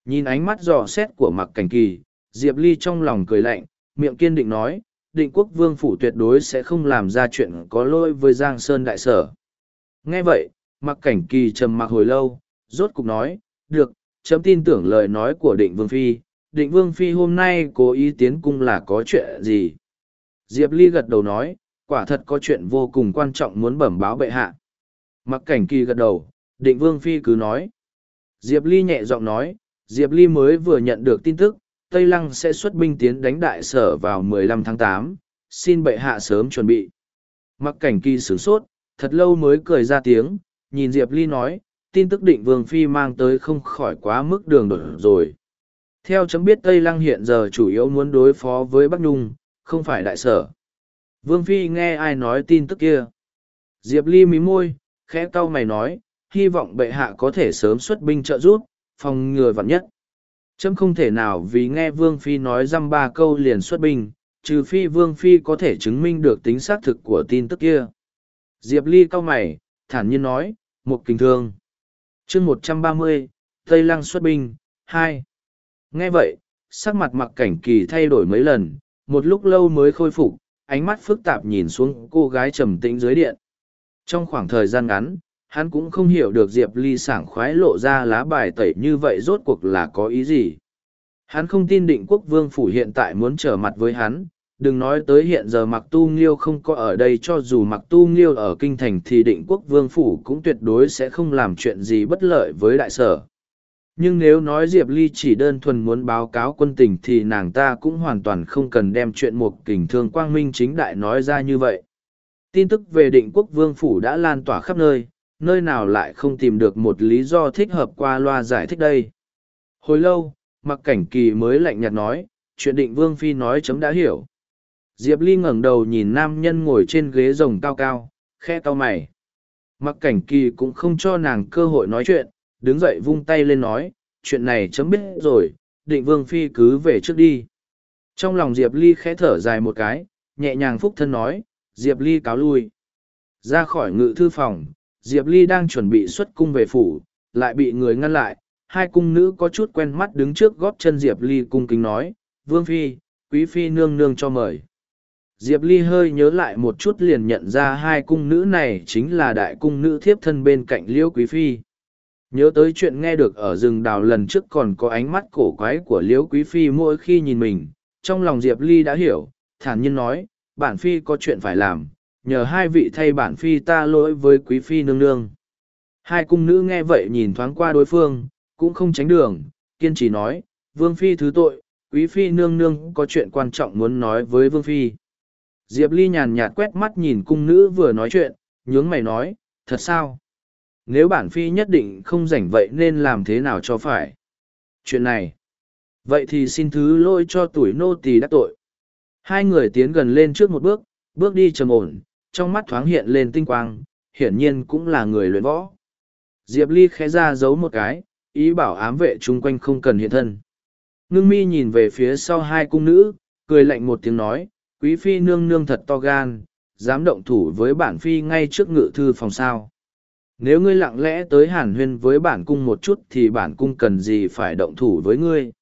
Nhìn ánh mắt dò xét của mặc cảnh kỳ, Diệp Ly trong lòng cười lạnh, miệng kiên định nói, định quốc vương phủ tuyệt đối sẽ không làm ra chuyện có lỗi với Giang Sơn đại sở. Nghe vậy, mặc cảnh kỳ trầm mặc hồi lâu, rốt cục nói, được, chấm tin tưởng lời nói của định vương phi, định vương phi hôm nay cố ý tiến cung là có chuyện gì. Diệp Ly gật đầu nói, quả thật có chuyện vô cùng quan trọng muốn bẩm báo bệ hạ. Mặc cảnh kỳ gật đầu, định vương phi cứ nói. Diệp Ly nhẹ giọng nói, Diệp Ly mới vừa nhận được tin tức, Tây Lăng sẽ xuất binh tiến đánh đại sở vào 15 tháng 8, xin bệ hạ sớm chuẩn bị. Mặc cảnh kỳ sửng sốt, thật lâu mới cười ra tiếng, nhìn Diệp Ly nói, tin tức định vương phi mang tới không khỏi quá mức đường đổi rồi. Theo chấm biết Tây Lăng hiện giờ chủ yếu muốn đối phó với Bắc Nhung, không phải đại sở. Vương Phi nghe ai nói tin tức kia. Diệp Ly mí môi, khẽ cau mày nói, hy vọng bệ hạ có thể sớm xuất binh trợ giúp, phòng ngừa vặn nhất. Chấm không thể nào vì nghe Vương Phi nói dăm ba câu liền xuất binh, trừ phi Vương Phi có thể chứng minh được tính xác thực của tin tức kia. Diệp Ly cau mày, thản nhiên nói, một kinh thương. chương một trăm ba mươi Tây Lăng xuất binh, hai Nghe vậy, sắc mặt mặc cảnh kỳ thay đổi mấy lần, một lúc lâu mới khôi phục, ánh mắt phức tạp nhìn xuống cô gái trầm tĩnh dưới điện. Trong khoảng thời gian ngắn, hắn cũng không hiểu được Diệp Ly sảng khoái lộ ra lá bài tẩy như vậy rốt cuộc là có ý gì. Hắn không tin định quốc vương phủ hiện tại muốn trở mặt với hắn, đừng nói tới hiện giờ mặc tu nghiêu không có ở đây cho dù mặc tu nghiêu ở kinh thành thì định quốc vương phủ cũng tuyệt đối sẽ không làm chuyện gì bất lợi với đại sở nhưng nếu nói diệp ly chỉ đơn thuần muốn báo cáo quân tình thì nàng ta cũng hoàn toàn không cần đem chuyện một kình thương quang minh chính đại nói ra như vậy tin tức về định quốc vương phủ đã lan tỏa khắp nơi nơi nào lại không tìm được một lý do thích hợp qua loa giải thích đây? Hồi lâu mặc cảnh kỳ mới lạnh nhạt nói, chuyện định vương phi nói chấm đã hiểu. Diệp ly ngẩng đầu nhìn nam nhân ngồi trên ghế rồng cao cao khe cau mày. Mặc cảnh kỳ cũng không cho nàng cơ hội nói chuyện, đứng dậy vung tay lên nói, chuyện này chấm biết rồi, định vương phi cứ về trước đi. Trong lòng diệp ly khẽ thở dài một cái, nhẹ nhàng phúc thân nói, diệp ly cáo lui. Ra khỏi ngự thư phòng diệp ly đang chuẩn bị xuất cung về phủ, lại bị người ngăn lại. Hai cung nữ có chút quen mắt đứng trước góp chân diệp ly cung kính nói, vương phi, quý phi nương nương cho mời. Diệp ly hơi nhớ lại một chút liền nhận ra hai cung nữ này chính là đại cung nữ thiếp thân bên cạnh liễu quý phi. Nhớ tới chuyện nghe được ở rừng đào lần trước còn có ánh mắt cổ quái của liễu quý phi mỗi khi nhìn mình, trong lòng diệp ly đã hiểu, thản nhiên nói, bản phi có chuyện phải làm nhờ hai vị thay bản phi ta lỗi với quý phi nương nương. Hai cung nữ nghe vậy nhìn thoáng qua đối phương, cũng không tránh đường, kiên trì nói, vương phi thứ tội, quý phi nương nương có chuyện quan trọng muốn nói với vương phi. Diệp ly nhàn nhạt quét mắt nhìn cung nữ vừa nói chuyện, nhướng mày nói, thật sao? Nếu bản phi nhất định không rảnh vậy nên làm thế nào cho phải? Chuyện này. Vậy thì xin thứ lỗi cho tuổi nô tỳ đắc tội. Hai người tiến gần lên trước một bước bước đi trầm ổn trong mắt thoáng hiện lên tinh quang, hiển nhiên cũng là người luyện võ. Diệp ly khẽ ra giấu một cái, ý bảo ám vệ chung quanh không cần hiện thân. Ngưng mi nhìn về phía sau hai cung nữ, cười lạnh một tiếng nói, quý phi nương nương thật to gan, dám động thủ với bản phi ngay trước ngự thư phòng sao? Nếu ngươi lặng lẽ tới hàn huyên với bản cung một chút thì bản cung cần gì phải động thủ với ngươi?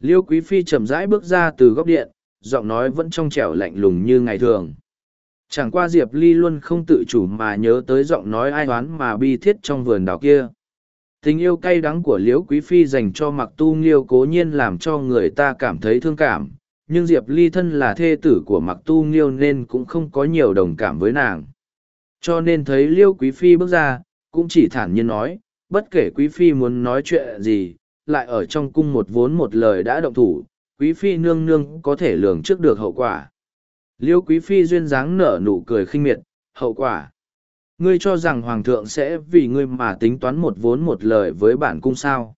Liêu quý phi chậm rãi bước ra từ góc điện, giọng nói vẫn trong trẻo lạnh lùng như ngày thường chẳng qua diệp ly luôn không tự chủ mà nhớ tới giọng nói ai oán mà bi thiết trong vườn đào kia. Tình yêu cay đắng của liễu quý phi dành cho mặc tu nghiêu cố nhiên làm cho người ta cảm thấy thương cảm, nhưng diệp ly thân là thê tử của mặc tu nghiêu nên cũng không có nhiều đồng cảm với nàng. Cho nên thấy Liễu quý phi bước ra, cũng chỉ thản nhiên nói, bất kể quý phi muốn nói chuyện gì, lại ở trong cung một vốn một lời đã động thủ, quý phi nương nương có thể lường trước được hậu quả liêu quý phi duyên dáng nở nụ cười khinh miệt, hậu quả. Ngươi cho rằng hoàng thượng sẽ vì ngươi mà tính toán một vốn một lời với bản cung sao?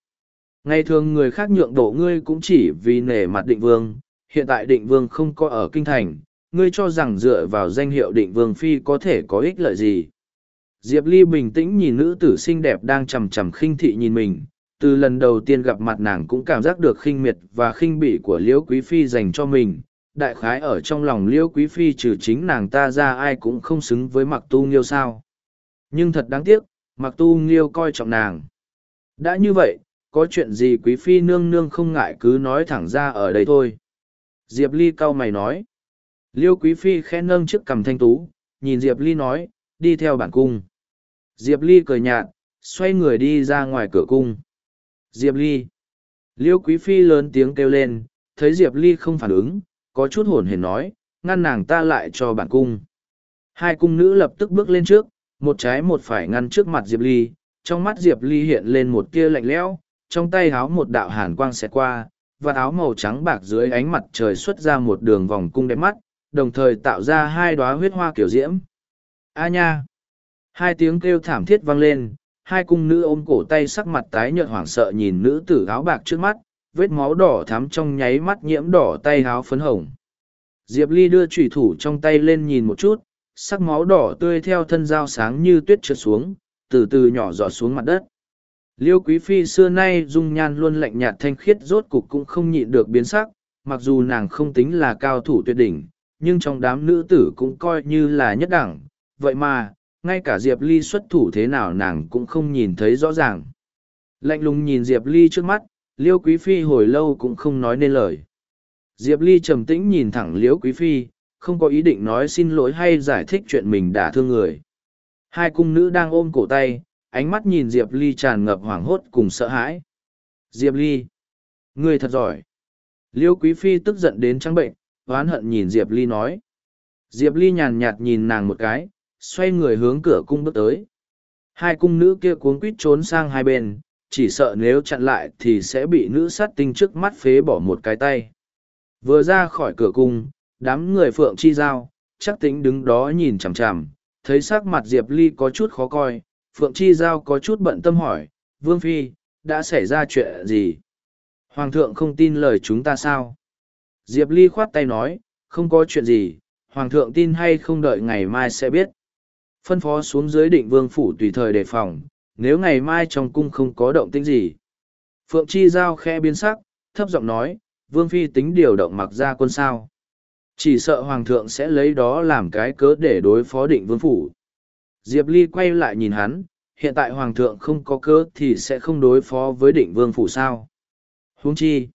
Ngày thường người khác nhượng độ ngươi cũng chỉ vì nể mặt định vương, hiện tại định vương không có ở kinh thành, ngươi cho rằng dựa vào danh hiệu định vương phi có thể có ích lợi gì? Diệp ly bình tĩnh nhìn nữ tử xinh đẹp đang chằm chằm khinh thị nhìn mình, từ lần đầu tiên gặp mặt nàng cũng cảm giác được khinh miệt và khinh bỉ của liễu quý phi dành cho mình đại khái ở trong lòng liễu quý phi trừ chính nàng ta ra ai cũng không xứng với mặc tu nghiêu sao. Nhưng thật đáng tiếc mặc tu nghiêu coi trọng nàng. Đã như vậy, có chuyện gì quý phi nương nương không ngại cứ nói thẳng ra ở đây thôi. Diệp ly cau mày nói. Liêu quý phi khen nâng chiếc cằm thanh tú, nhìn diệp ly nói, đi theo bản cung. Diệp ly cười nhạt, xoay người đi ra ngoài cửa cung. Diệp ly. Liêu quý phi lớn tiếng kêu lên, thấy diệp ly không phản ứng có chút hồn hển nói, ngăn nàng ta lại cho bản cung. Hai cung nữ lập tức bước lên trước, một trái một phải ngăn trước mặt diệp ly, trong mắt diệp ly hiện lên một tia lạnh lẽo, trong tay háo một đạo hàn quang xẹt qua, và áo màu trắng bạc dưới ánh mặt trời xuất ra một đường vòng cung đẹp mắt, đồng thời tạo ra hai đóa huyết hoa kiểu diễm. A nha! Hai tiếng kêu thảm thiết vang lên, hai cung nữ ôm cổ tay sắc mặt tái nhợt hoảng sợ nhìn nữ tử áo bạc trước mắt vết máu đỏ thắm trong nháy mắt nhiễm đỏ tay háo phấn hồng. Diệp ly đưa trùy thủ trong tay lên nhìn một chút, sắc máu đỏ tươi theo thân dao sáng như tuyết trượt xuống, từ từ nhỏ giọt xuống mặt đất. Liêu quý phi xưa nay dung nhan luôn lạnh nhạt thanh khiết rốt cục cũng không nhịn được biến sắc, mặc dù nàng không tính là cao thủ tuyệt đỉnh, nhưng trong đám nữ tử cũng coi như là nhất đẳng. Vậy mà, ngay cả diệp ly xuất thủ thế nào nàng cũng không nhìn thấy rõ ràng. Lạnh lùng nhìn diệp ly trước mắt liêu quý phi hồi lâu cũng không nói nên lời diệp ly trầm tĩnh nhìn thẳng liễu quý phi không có ý định nói xin lỗi hay giải thích chuyện mình đả thương người hai cung nữ đang ôm cổ tay ánh mắt nhìn diệp ly tràn ngập hoảng hốt cùng sợ hãi diệp ly người thật giỏi liêu quý phi tức giận đến trắng bệnh oán hận nhìn Diệp Ly nói. Diệp Ly nhàn nhạt nhìn nàng một cái, xoay người hướng cửa cung bước tới. Hai cung nữ kia cuống quít trốn sang hai bên, chỉ sợ nếu chặn lại thì sẽ bị nữ sát tinh trước mắt phế bỏ một cái tay. Vừa ra khỏi cửa cung, đám người phượng chi giao, chắc tính đứng đó nhìn chằm chằm, thấy sắc mặt Diệp Ly có chút khó coi, phượng chi giao có chút bận tâm hỏi, Vương Phi, đã xảy ra chuyện gì? Hoàng thượng không tin lời chúng ta sao? Diệp Ly khoát tay nói, không có chuyện gì, Hoàng thượng tin hay không đợi ngày mai sẽ biết. Phân phó xuống dưới định vương phủ tùy thời đề phòng, nếu ngày mai trong cung không có động tĩnh gì. Phượng Chi Giao khe biến sắc, thấp giọng nói, Vương Phi tính điều động mặc ra quân sao. Chỉ sợ Hoàng thượng sẽ lấy đó làm cái cớ để đối phó định vương phủ. Diệp Ly quay lại nhìn hắn, hiện tại Hoàng thượng không có cớ thì sẽ không đối phó với định vương phủ sao. Huống chi,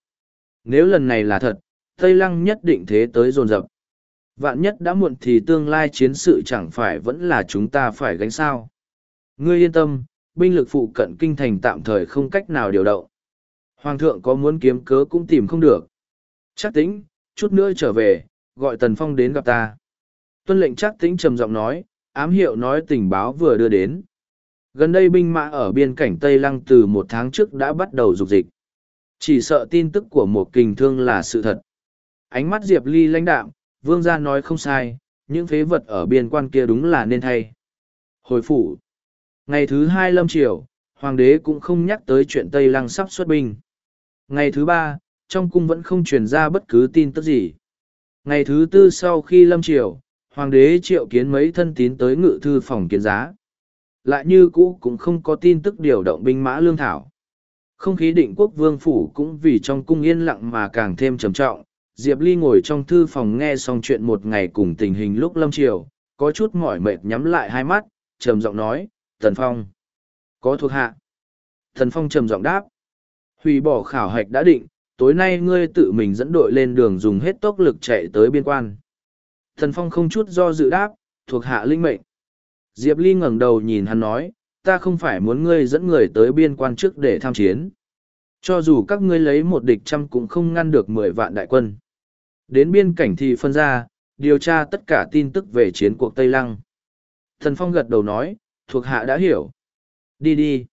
nếu lần này là thật, Tây Lăng nhất định thế tới dồn dập. Vạn nhất đã muộn thì tương lai chiến sự chẳng phải vẫn là chúng ta phải gánh sao. Ngươi yên tâm, binh lực phụ cận kinh thành tạm thời không cách nào điều động. Hoàng thượng có muốn kiếm cớ cũng tìm không được. Chắc tính, chút nữa trở về, gọi Tần Phong đến gặp ta. Tuân lệnh chắc tính trầm giọng nói, ám hiệu nói tình báo vừa đưa đến. Gần đây binh mã ở biên cảnh Tây Lăng từ một tháng trước đã bắt đầu dục dịch. Chỉ sợ tin tức của một kình thương là sự thật. Ánh mắt Diệp Ly lãnh đạm, vương gia nói không sai, những phế vật ở biên quan kia đúng là nên thay. Hồi phủ. Ngày thứ hai lâm triều, hoàng đế cũng không nhắc tới chuyện Tây Lăng sắp xuất binh. Ngày thứ ba, trong cung vẫn không truyền ra bất cứ tin tức gì. Ngày thứ tư sau khi lâm triều, hoàng đế triệu kiến mấy thân tín tới ngự thư phòng kiến giá. Lại như cũ cũng không có tin tức điều động binh mã lương thảo. Không khí định quốc vương phủ cũng vì trong cung yên lặng mà càng thêm trầm trọng. Diệp Ly ngồi trong thư phòng nghe xong chuyện một ngày cùng tình hình lúc lâm triều, có chút mỏi mệt nhắm lại hai mắt, trầm giọng nói, Thần Phong. Có thuộc hạ. Thần Phong trầm giọng đáp. Hủy bỏ khảo hạch đã định, tối nay ngươi tự mình dẫn đội lên đường dùng hết tốc lực chạy tới biên quan. Thần Phong không chút do dự đáp, thuộc hạ linh mệnh. Diệp Ly ngẩng đầu nhìn hắn nói, ta không phải muốn ngươi dẫn người tới biên quan trước để tham chiến. Cho dù các ngươi lấy một địch trăm cũng không ngăn được mười vạn đại quân. Đến biên cảnh thì phân ra, điều tra tất cả tin tức về chiến cuộc Tây Lăng. Thần Phong gật đầu nói, thuộc hạ đã hiểu. Đi đi.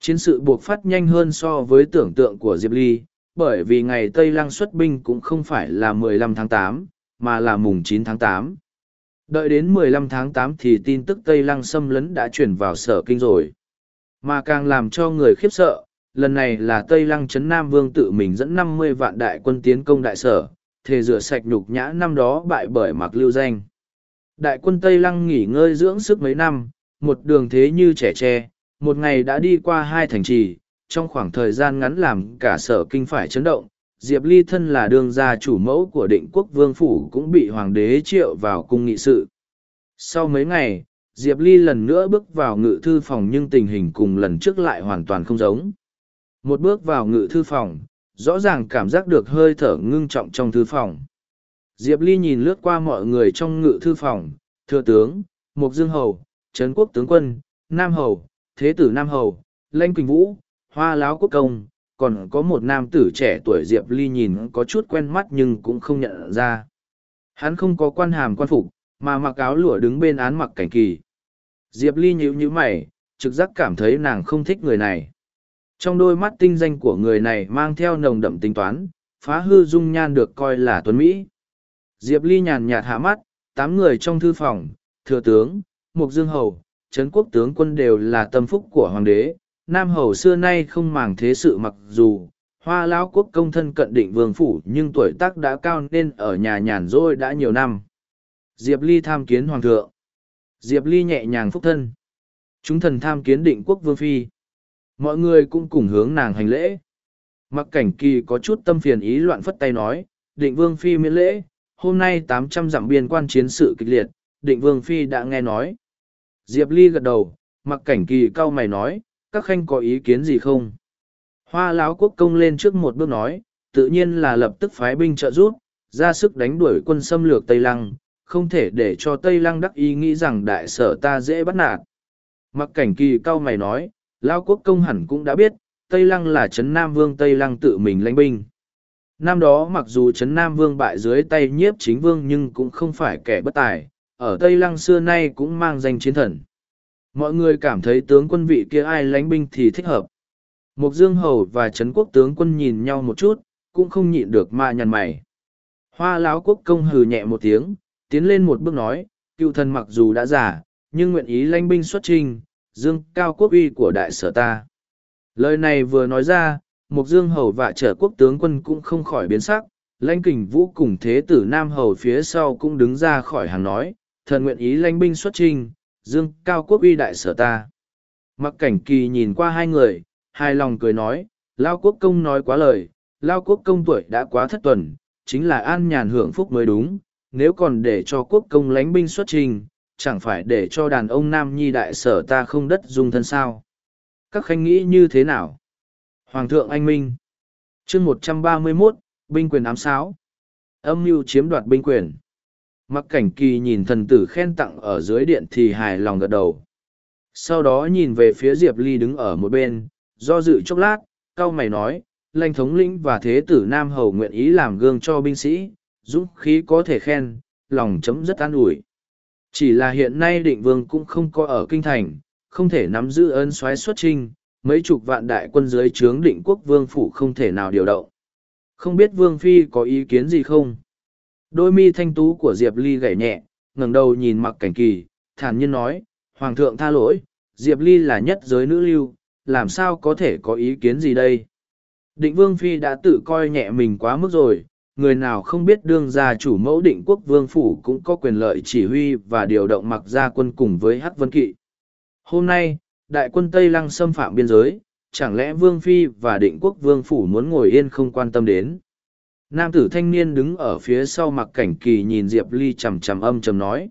Chiến sự buộc phát nhanh hơn so với tưởng tượng của Diệp Ly, bởi vì ngày Tây Lăng xuất binh cũng không phải là 15 tháng 8, mà là mùng 9 tháng 8. Đợi đến 15 tháng 8 thì tin tức Tây Lăng xâm lấn đã chuyển vào sở kinh rồi. Mà càng làm cho người khiếp sợ, lần này là Tây Lăng Trấn Nam Vương tự mình dẫn 50 vạn đại quân tiến công đại sở, thề rửa sạch nhục nhã năm đó bại bởi mặc lưu danh. Đại quân Tây Lăng nghỉ ngơi dưỡng sức mấy năm, một đường thế như trẻ tre, một ngày đã đi qua hai thành trì, trong khoảng thời gian ngắn làm cả sở kinh phải chấn động. Diệp Ly thân là đương gia chủ mẫu của định quốc vương phủ cũng bị hoàng đế triệu vào cung nghị sự. Sau mấy ngày, Diệp Ly lần nữa bước vào ngự thư phòng nhưng tình hình cùng lần trước lại hoàn toàn không giống. Một bước vào ngự thư phòng, rõ ràng cảm giác được hơi thở ngưng trọng trong thư phòng. Diệp Ly nhìn lướt qua mọi người trong ngự thư phòng, thừa tướng, Mục Dương Hầu, Trấn Quốc Tướng Quân, Nam Hầu, Thế tử Nam Hầu, Lanh Quỳnh Vũ, Hoa Láo Quốc Công, còn có một nam tử trẻ tuổi Diệp Ly nhìn có chút quen mắt nhưng cũng không nhận ra. Hắn không có quan hàm quan phục, mà mặc áo lụa đứng bên án mặc cảnh kỳ. Diệp Ly nhíu nhíu mày, trực giác cảm thấy nàng không thích người này. Trong đôi mắt tinh danh của người này mang theo nồng đậm tính toán, phá hư dung nhan được coi là tuấn Mỹ. Diệp Ly nhàn nhạt hạ mắt, tám người trong thư phòng, thừa tướng, mục dương hầu, trấn quốc tướng quân đều là tâm phúc của hoàng đế. Nam hầu xưa nay không màng thế sự mặc dù, hoa lão quốc công thân cận định vương phủ nhưng tuổi tác đã cao nên ở nhà nhàn rỗi đã nhiều năm. Diệp Ly tham kiến hoàng thượng. Diệp Ly nhẹ nhàng phúc thân. Chúng thần tham kiến định quốc vương phi. Mọi người cũng cùng hướng nàng hành lễ. Mặc cảnh kỳ có chút tâm phiền ý loạn phất tay nói, định vương phi miễn lễ, hôm nay tám trăm dặm biên quan chiến sự kịch liệt, định vương phi đã nghe nói. Diệp Ly gật đầu, mặc cảnh kỳ cao mày nói, các khanh có ý kiến gì không? Hoa lão quốc công lên trước một bước nói, tự nhiên là lập tức phái binh trợ giúp, ra sức đánh đuổi quân xâm lược Tây Lăng, không thể để cho Tây Lăng đắc ý nghĩ rằng đại sở ta dễ bắt nạt. Mặc cảnh kỳ cao mày nói, Lao quốc công hẳn cũng đã biết, Tây Lăng là Trấn Nam Vương Tây Lăng tự mình lãnh binh. Năm đó mặc dù Trấn Nam Vương bại dưới tay nhiếp chính vương nhưng cũng không phải kẻ bất tài, ở Tây Lăng xưa nay cũng mang danh chiến thần. Mọi người cảm thấy tướng quân vị kia ai lánh binh thì thích hợp. Mục Dương Hầu và Trấn Quốc tướng quân nhìn nhau một chút, cũng không nhịn được mà nhằn mày. Hoa Láo quốc công hừ nhẹ một tiếng, tiến lên một bước nói, cựu thần mặc dù đã già, nhưng nguyện ý lãnh binh xuất trình, dương cao quốc uy của đại sở ta. Lời này vừa nói ra, Mục Dương Hầu và trở quốc tướng quân cũng không khỏi biến sắc, lãnh kình vũ cùng thế tử Nam Hầu phía sau cũng đứng ra khỏi hàng nói, thần nguyện ý lãnh binh xuất trình, dương cao quốc uy đại sở ta. Mặc cảnh kỳ nhìn qua hai người, hai lòng cười nói, Lao quốc công nói quá lời, Lao quốc công tuổi đã quá thất tuần, chính là an nhàn hưởng phúc mới đúng, nếu còn để cho quốc công lãnh binh xuất trình, chẳng phải để cho đàn ông nam nhi đại sở ta không đất dung thân sao. Các khanh nghĩ như thế nào? Hoàng thượng anh minh. chương một trăm ba mươi 131, binh quyền ám sáo. Âm mưu chiếm đoạt binh quyền. Mặc cảnh kỳ nhìn thần tử khen tặng ở dưới điện thì hài lòng gật đầu. Sau đó nhìn về phía Diệp Ly đứng ở một bên, do dự chốc lát, cao mày nói, lãnh thống lĩnh và thế tử Nam Hầu nguyện ý làm gương cho binh sĩ, dũng khí có thể khen, lòng chấm rất an ủi. Chỉ là hiện nay định vương cũng không có ở kinh thành, không thể nắm giữ ơn xoáy xuất trinh, mấy chục vạn đại quân dưới trướng định quốc vương phủ không thể nào điều động. Không biết vương phi có ý kiến gì không? Đôi mi thanh tú của Diệp Ly gảy nhẹ, ngẩng đầu nhìn mặc cảnh kỳ, thản nhiên nói, Hoàng thượng tha lỗi, Diệp Ly là nhất giới nữ lưu, làm sao có thể có ý kiến gì đây? Định Vương Phi đã tự coi nhẹ mình quá mức rồi, người nào không biết đương gia chủ mẫu định quốc vương phủ cũng có quyền lợi chỉ huy và điều động mặc gia quân cùng với Hắc Vân Kỵ. Hôm nay, đại quân Tây Lăng xâm phạm biên giới, chẳng lẽ Vương Phi và định quốc vương phủ muốn ngồi yên không quan tâm đến? Nam tử thanh niên đứng ở phía sau mặc cảnh kỳ nhìn Diệp Ly chầm chầm âm chầm nói.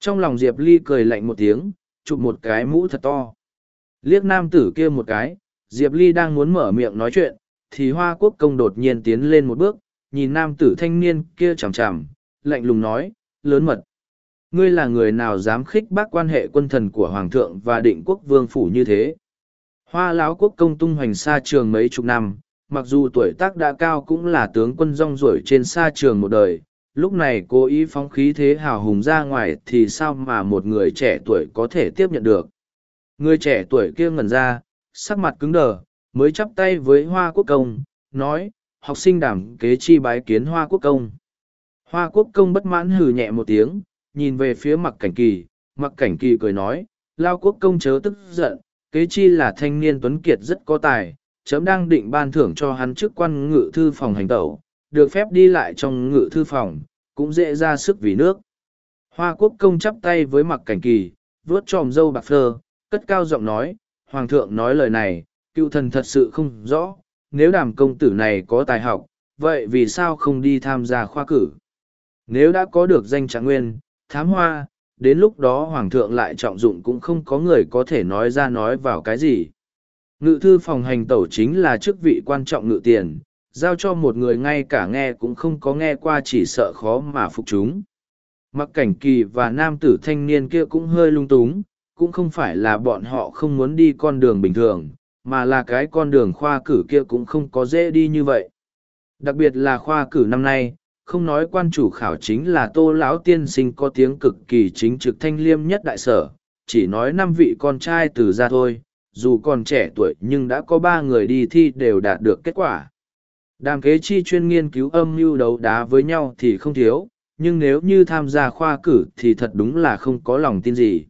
Trong lòng Diệp Ly cười lạnh một tiếng, chụp một cái mũ thật to. Liếc nam tử kia một cái, Diệp Ly đang muốn mở miệng nói chuyện, thì Hoa Quốc công đột nhiên tiến lên một bước, nhìn nam tử thanh niên kia chằm chằm, lạnh lùng nói, lớn mật. Ngươi là người nào dám khích bác quan hệ quân thần của Hoàng thượng và định quốc vương phủ như thế? Hoa lão quốc công tung hoành xa trường mấy chục năm, mặc dù tuổi tác đã cao cũng là tướng quân rong ruổi trên xa trường một đời, lúc này cố ý phóng khí thế hào hùng ra ngoài thì sao mà một người trẻ tuổi có thể tiếp nhận được. Người trẻ tuổi kia ngẩn ra, sắc mặt cứng đờ, mới chắp tay với Hoa Quốc Công, nói, học sinh đảm kế chi bái kiến Hoa Quốc Công. Hoa Quốc Công bất mãn hừ nhẹ một tiếng, nhìn về phía mặc cảnh kỳ, mặc cảnh kỳ cười nói, Lao Quốc Công chớ tức giận, kế chi là thanh niên tuấn kiệt rất có tài, chấm đang định ban thưởng cho hắn chức quan ngự thư phòng hành tẩu, được phép đi lại trong ngự thư phòng, cũng dễ ra sức vì nước. Hoa quốc công chắp tay với mặc cảnh kỳ, vuốt tròm dâu bạc phơ, cất cao giọng nói, Hoàng thượng nói lời này, cựu thần thật sự không rõ, nếu đàm công tử này có tài học, vậy vì sao không đi tham gia khoa cử? Nếu đã có được danh trạng nguyên, thám hoa, đến lúc đó Hoàng thượng lại trọng dụng cũng không có người có thể nói ra nói vào cái gì. Ngự thư phòng hành tẩu chính là chức vị quan trọng ngự tiền, giao cho một người ngay cả nghe cũng không có nghe qua chỉ sợ khó mà phục chúng. Mặc cảnh kỳ và nam tử thanh niên kia cũng hơi lung túng, cũng không phải là bọn họ không muốn đi con đường bình thường, mà là cái con đường khoa cử kia cũng không có dễ đi như vậy. Đặc biệt là khoa cử năm nay, không nói quan chủ khảo chính là tô lão tiên sinh có tiếng cực kỳ chính trực thanh liêm nhất đại sở, chỉ nói năm vị con trai từ ra thôi, dù còn trẻ tuổi nhưng đã có ba người đi thi đều đạt được kết quả. Đàm kế chi chuyên nghiên cứu âm mưu đấu đá với nhau thì không thiếu, nhưng nếu như tham gia khoa cử thì thật đúng là không có lòng tin gì.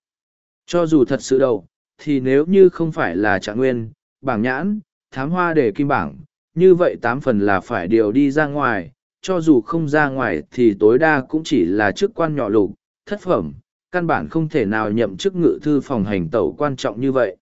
Cho dù thật sự đâu, thì nếu như không phải là trạng nguyên, bảng nhãn, thám hoa để kim bảng, như vậy tám phần là phải điều đi ra ngoài, cho dù không ra ngoài thì tối đa cũng chỉ là chức quan nhỏ lục, thất phẩm, căn bản không thể nào nhậm chức ngự thư phòng hành tẩu quan trọng như vậy.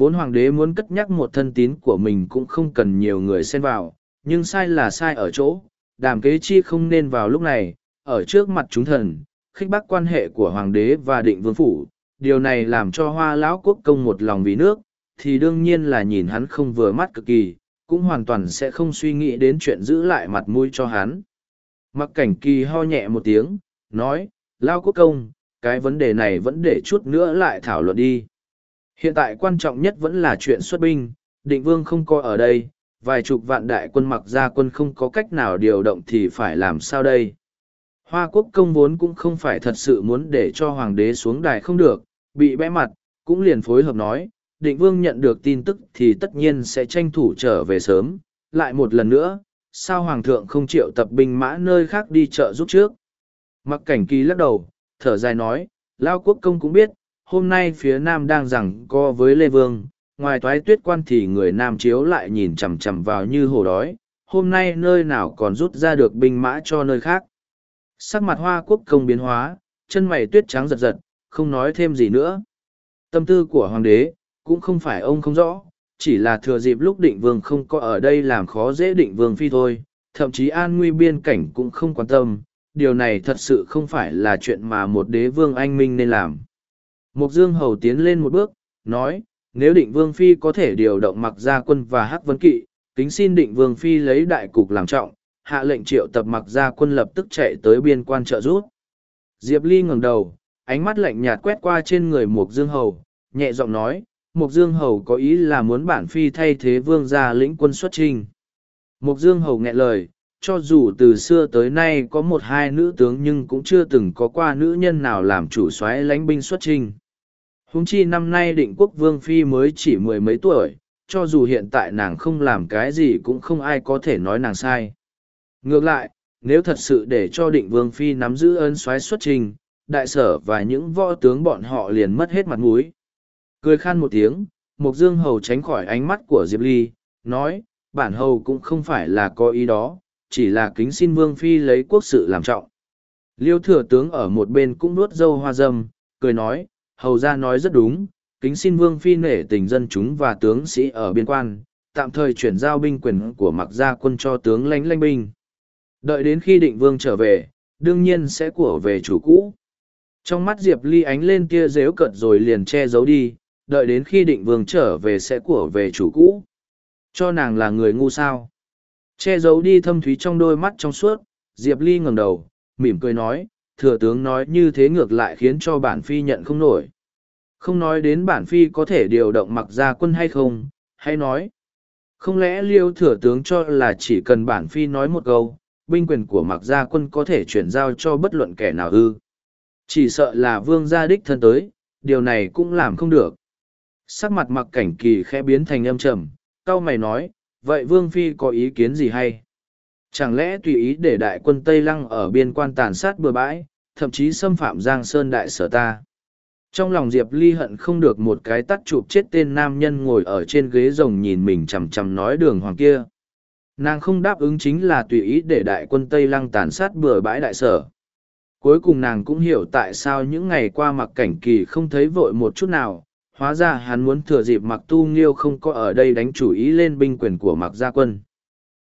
Vốn hoàng đế muốn cất nhắc một thân tín của mình cũng không cần nhiều người xen vào, nhưng sai là sai ở chỗ, đàm kế chi không nên vào lúc này, ở trước mặt chúng thần, khích bác quan hệ của hoàng đế và định vương phủ, điều này làm cho hoa lão quốc công một lòng vì nước, thì đương nhiên là nhìn hắn không vừa mắt cực kỳ, cũng hoàn toàn sẽ không suy nghĩ đến chuyện giữ lại mặt mũi cho hắn. Mặc cảnh kỳ ho nhẹ một tiếng, nói, Lao quốc công, cái vấn đề này vẫn để chút nữa lại thảo luận đi. Hiện tại quan trọng nhất vẫn là chuyện xuất binh, định vương không coi ở đây, vài chục vạn đại quân mặc ra quân không có cách nào điều động thì phải làm sao đây? Hoa quốc công vốn cũng không phải thật sự muốn để cho hoàng đế xuống đài không được bị bẽ mặt cũng liền phối hợp nói định vương nhận được tin tức thì tất nhiên sẽ tranh thủ trở về sớm lại một lần nữa sao hoàng thượng không chịu tập binh mã nơi khác đi chợ giúp trước? Mặc cảnh kỳ lắc đầu thở dài nói lao quốc công cũng biết hôm nay phía nam đang rằng co với lê vương, ngoài toái tuyết quan thì người nam chiếu lại nhìn chằm chằm vào như hồ đói, hôm nay nơi nào còn rút ra được binh mã cho nơi khác. Sắc mặt hoa quốc công biến hóa, chân mày tuyết trắng giật giật, không nói thêm gì nữa. Tâm tư của hoàng đế cũng không phải ông không rõ, chỉ là thừa dịp lúc định vương không có ở đây làm khó dễ định vương phi thôi, thậm chí an nguy biên cảnh cũng không quan tâm, điều này thật sự không phải là chuyện mà một đế vương anh minh nên làm mục dương hầu tiến lên một bước, nói, nếu định vương phi có thể điều động mặc gia quân và hắc vấn kỵ, kính xin định vương phi lấy đại cục làm trọng, hạ lệnh triệu tập mặc gia quân lập tức chạy tới biên quan trợ rút diệp ly ngẩng đầu, ánh mắt lạnh nhạt quét qua trên người mục dương hầu, nhẹ giọng nói mục dương hầu có ý là muốn bản phi thay thế vương gia lĩnh quân xuất trình mục dương hầu nghẹn lời cho dù từ xưa tới nay có một hai nữ tướng nhưng cũng chưa từng có qua nữ nhân nào làm chủ soái lãnh binh xuất trình Húng chi năm nay định quốc vương phi mới chỉ mười mấy tuổi, cho dù hiện tại nàng không làm cái gì cũng không ai có thể nói nàng sai. Ngược lại, nếu thật sự để cho định vương phi nắm giữ ơn xoáy xuất trình, đại sở và những võ tướng bọn họ liền mất hết mặt mũi. Cười khan một tiếng, Mục Dương Hầu tránh khỏi ánh mắt của Diệp Ly, nói, bản hầu cũng không phải là có ý đó, chỉ là kính xin vương phi lấy quốc sự làm trọng. Liêu thừa tướng ở một bên cũng nuốt dâu hoa dâm, cười nói, hầu ra nói rất đúng, kính xin vương phi nể tình dân chúng và tướng sĩ ở biên quan, tạm thời chuyển giao binh quyền của mặc gia quân cho tướng lãnh lãnh binh. Đợi đến khi định vương trở về, đương nhiên sẽ của về chủ cũ. Trong mắt Diệp Ly ánh lên tia dếu cận rồi liền che giấu đi, đợi đến khi định vương trở về sẽ của về chủ cũ. Cho nàng là người ngu sao. Che giấu đi thâm thúy trong đôi mắt trong suốt, Diệp Ly ngẩng đầu, mỉm cười nói, thừa tướng nói như thế ngược lại khiến cho bản phi nhận không nổi. Không nói đến bản phi có thể điều động mặc gia quân hay không, hay nói. Không lẽ liêu thừa tướng cho là chỉ cần bản phi nói một câu, binh quyền của mặc gia quân có thể chuyển giao cho bất luận kẻ nào ư. Chỉ sợ là vương gia đích thân tới, điều này cũng làm không được. Sắc mặt mặc cảnh kỳ khẽ biến thành âm trầm, cao mày nói, vậy vương phi có ý kiến gì hay? Chẳng lẽ tùy ý để đại quân Tây Lăng ở biên quan tàn sát bừa bãi, thậm chí xâm phạm Giang Sơn đại sở ta? Trong lòng Diệp Ly hận không được một cái tắt chụp chết tên nam nhân ngồi ở trên ghế rồng nhìn mình chằm chằm nói đường hoàng kia. Nàng không đáp ứng chính là tùy ý để đại quân Tây Lăng tàn sát bừa bãi đại sở. Cuối cùng nàng cũng hiểu tại sao những ngày qua mặc cảnh kỳ không thấy vội một chút nào, hóa ra hắn muốn thừa dịp mặc tu nghiêu không có ở đây đánh chủ ý lên binh quyền của mặc gia quân.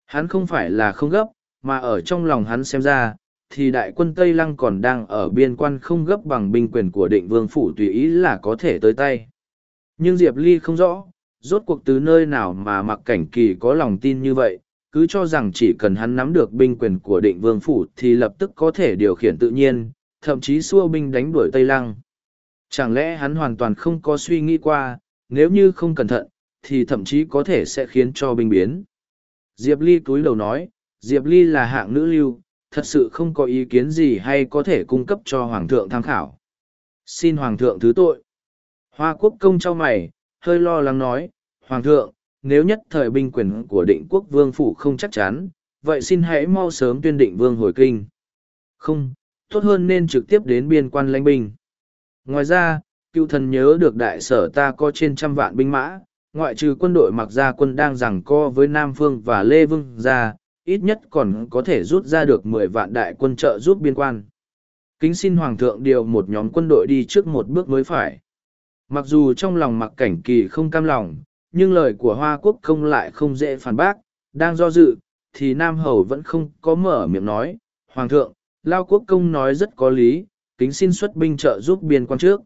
Hắn không phải là không gấp, mà ở trong lòng hắn xem ra, thì đại quân Tây Lăng còn đang ở biên quan không gấp bằng binh quyền của định vương phủ tùy ý là có thể tới tay. Nhưng Diệp Ly không rõ, rốt cuộc từ nơi nào mà mặc cảnh kỳ có lòng tin như vậy, cứ cho rằng chỉ cần hắn nắm được binh quyền của định vương phủ thì lập tức có thể điều khiển tự nhiên, thậm chí xua binh đánh đuổi Tây Lăng. Chẳng lẽ hắn hoàn toàn không có suy nghĩ qua, nếu như không cẩn thận, thì thậm chí có thể sẽ khiến cho binh biến. Diệp Ly cúi đầu nói, Diệp Ly là hạng nữ lưu, thật sự không có ý kiến gì hay có thể cung cấp cho Hoàng thượng tham khảo. Xin Hoàng thượng thứ tội. Hoa quốc công trao mày, hơi lo lắng nói, Hoàng thượng, nếu nhất thời binh quyền của định quốc vương phủ không chắc chắn, vậy xin hãy mau sớm tuyên định vương hồi kinh. Không, tốt hơn nên trực tiếp đến biên quan lãnh binh. Ngoài ra, cựu thần nhớ được đại sở ta có trên trăm vạn binh mã, ngoại trừ quân đội mặc gia quân đang giằng co với Nam Phương và Lê Vương ra, ít nhất còn có thể rút ra được mười vạn đại quân trợ giúp biên quan. Kính xin Hoàng thượng điều một nhóm quân đội đi trước một bước mới phải. Mặc dù trong lòng mặc cảnh kỳ không cam lòng, nhưng lời của Hoa Quốc công lại không dễ phản bác, đang do dự, thì Nam Hầu vẫn không có mở miệng nói. Hoàng thượng, Lao Quốc công nói rất có lý, kính xin xuất binh trợ giúp biên quan trước.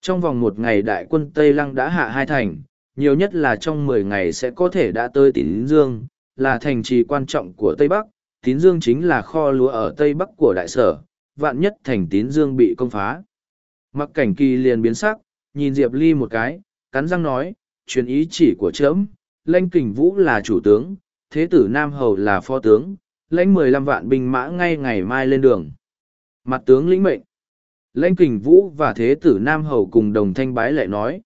Trong vòng một ngày đại quân Tây Lăng đã hạ hai thành, nhiều nhất là trong mười ngày sẽ có thể đã tới Tín Dương, là thành trì quan trọng của Tây Bắc, Tín Dương chính là kho lúa ở Tây Bắc của đại sở, vạn nhất thành Tín Dương bị công phá. Mặc cảnh kỳ liền biến sắc, nhìn Diệp Ly một cái, cắn răng nói, truyền ý chỉ của trẫm lãnh kình vũ là chủ tướng, thế tử Nam Hầu là phó tướng, lãnh mười lăm vạn binh mã ngay ngày mai lên đường. Mặt tướng lĩnh mệnh. Lãnh kình vũ và thế tử Nam Hầu cùng đồng thanh bái lại nói.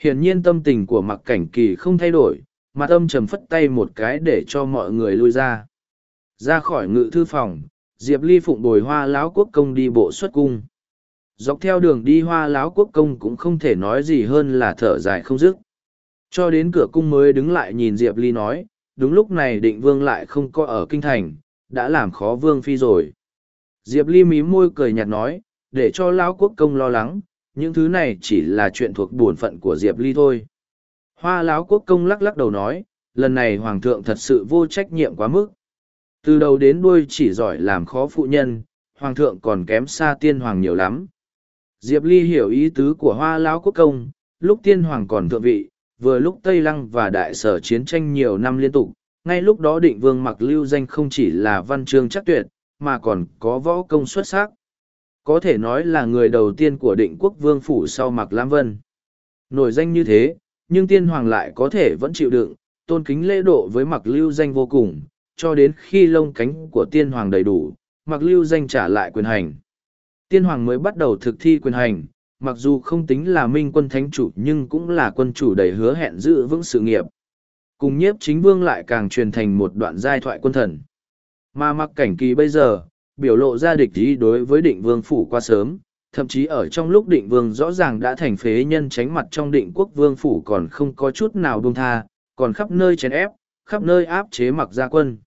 Hiển nhiên tâm tình của mặc cảnh kỳ không thay đổi, mặt âm trầm phất tay một cái để cho mọi người lui ra. Ra khỏi ngự thư phòng, Diệp Ly phụng bồi hoa lão quốc công đi bộ xuất cung. Dọc theo đường đi hoa lão quốc công cũng không thể nói gì hơn là thở dài không dứt. Cho đến cửa cung mới đứng lại nhìn Diệp Ly nói, đúng lúc này định vương lại không có ở kinh thành, đã làm khó vương phi rồi. Diệp Ly mí môi cười nhạt nói, để cho lão quốc công lo lắng, những thứ này chỉ là chuyện thuộc bổn phận của Diệp Ly thôi. Hoa lão quốc công lắc lắc đầu nói, lần này hoàng thượng thật sự vô trách nhiệm quá mức. Từ đầu đến đuôi chỉ giỏi làm khó phụ nhân, hoàng thượng còn kém xa tiên hoàng nhiều lắm. Diệp Ly hiểu ý tứ của hoa lão quốc công, lúc tiên hoàng còn thượng vị, vừa lúc Tây Lăng và đại sở chiến tranh nhiều năm liên tục, ngay lúc đó định vương mặc lưu danh không chỉ là văn chương chắc tuyệt, mà còn có võ công xuất sắc. Có thể nói là người đầu tiên của định quốc vương phủ sau mặc Lam Vân. Nổi danh như thế, nhưng tiên hoàng lại có thể vẫn chịu đựng, tôn kính lễ độ với mặc lưu danh vô cùng, cho đến khi lông cánh của tiên hoàng đầy đủ, mặc lưu danh trả lại quyền hành. Tiên hoàng mới bắt đầu thực thi quyền hành, mặc dù không tính là minh quân thánh chủ nhưng cũng là quân chủ đầy hứa hẹn giữ vững sự nghiệp. Cùng nhiếp chính vương lại càng truyền thành một đoạn giai thoại quân thần. Mà mặc cảnh kỳ bây giờ, biểu lộ ra địch ý đối với định vương phủ qua sớm, thậm chí ở trong lúc định vương rõ ràng đã thành phế nhân tránh mặt trong định quốc vương phủ còn không có chút nào buông tha, còn khắp nơi chèn ép, khắp nơi áp chế mặc gia quân.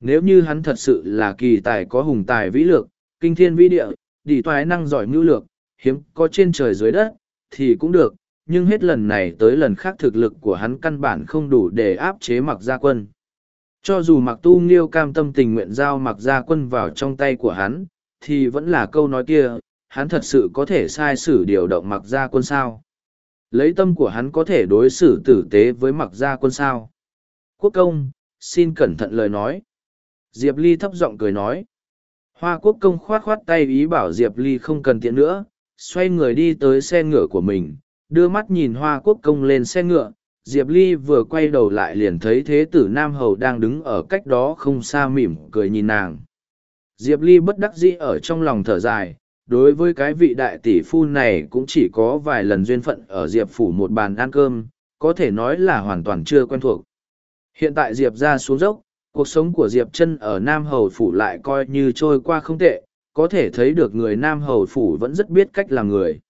Nếu như hắn thật sự là kỳ tài có hùng tài vĩ lược, kinh thiên vĩ địa, đỉ toái năng giỏi mưu lược, hiếm có trên trời dưới đất, thì cũng được, nhưng hết lần này tới lần khác thực lực của hắn căn bản không đủ để áp chế mặc gia quân. Cho dù mặc tu nghiêu cam tâm tình nguyện giao mặc gia quân vào trong tay của hắn, thì vẫn là câu nói kia, hắn thật sự có thể sai sử điều động mặc gia quân sao. Lấy tâm của hắn có thể đối xử tử tế với mặc gia quân sao. Quốc công, xin cẩn thận lời nói. Diệp Ly thấp giọng cười nói. Hoa quốc công khoát khoát tay ý bảo Diệp Ly không cần tiện nữa, xoay người đi tới xe ngựa của mình, đưa mắt nhìn Hoa quốc công lên xe ngựa. Diệp Ly vừa quay đầu lại liền thấy thế tử Nam Hầu đang đứng ở cách đó không xa mỉm cười nhìn nàng. Diệp Ly bất đắc dĩ ở trong lòng thở dài, đối với cái vị đại tỷ phu này cũng chỉ có vài lần duyên phận ở Diệp phủ một bàn ăn cơm, có thể nói là hoàn toàn chưa quen thuộc. Hiện tại Diệp ra xuống dốc, cuộc sống của diệp chân ở nam hầu phủ lại coi như trôi qua không tệ có thể thấy được người nam hầu phủ vẫn rất biết cách làm người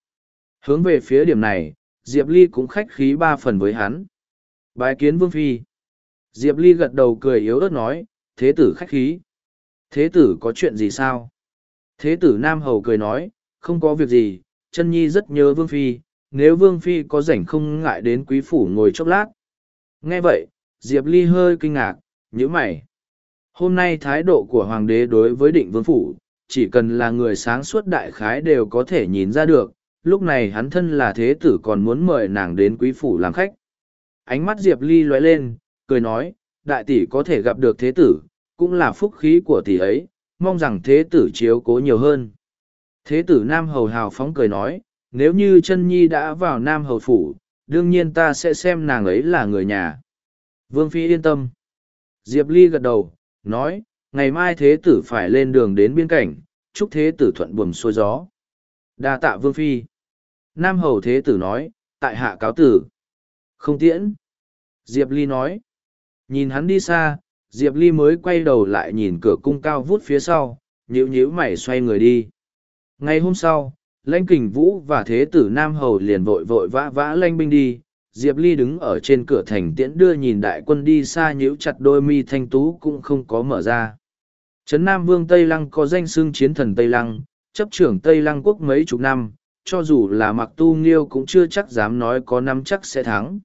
hướng về phía điểm này diệp ly cũng khách khí ba phần với hắn. Bài kiến vương phi. Diệp ly gật đầu cười yếu ớt nói thế tử khách khí. Thế tử có chuyện gì sao? Thế tử nam hầu cười nói không có việc gì chân nhi rất nhớ vương phi nếu vương phi có rảnh không ngại đến quý phủ ngồi chốc lát. Nghe vậy diệp ly hơi kinh ngạc nhíu mày. Hôm nay thái độ của hoàng đế đối với định vương phủ, chỉ cần là người sáng suốt đại khái đều có thể nhìn ra được, lúc này hắn thân là thế tử còn muốn mời nàng đến quý phủ làm khách. Ánh mắt Diệp Ly lóe lên, cười nói, đại tỷ có thể gặp được thế tử, cũng là phúc khí của tỷ ấy, mong rằng thế tử chiếu cố nhiều hơn. Thế tử Nam Hầu hào phóng cười nói, nếu như chân nhi đã vào Nam Hầu phủ, đương nhiên ta sẽ xem nàng ấy là người nhà. Vương Phi yên tâm. Diệp Ly gật đầu, nói, ngày mai thế tử phải lên đường đến biên cảnh, chúc thế tử thuận buồm xuôi gió đa tạ vương phi. Nam hầu thế tử nói, tại hạ cáo tử. Không tiễn. Diệp Ly nói. Nhìn hắn đi xa, Diệp Ly mới quay đầu lại nhìn cửa cung cao vút phía sau, nhíu nhíu mày xoay người đi. Ngày hôm sau, Lãnh Kình Vũ và Thế tử Nam Hầu liền vội vội vã vã lanh binh đi, Diệp Ly đứng ở trên cửa thành tiễn đưa nhìn đại quân đi xa nhíu chặt đôi mi thanh tú cũng không có mở ra. Trấn Nam Vương Tây Lăng có danh xưng chiến thần Tây Lăng, chấp trưởng Tây Lăng quốc mấy chục năm, cho dù là mặc tu nghiêu cũng chưa chắc dám nói có năm chắc sẽ thắng.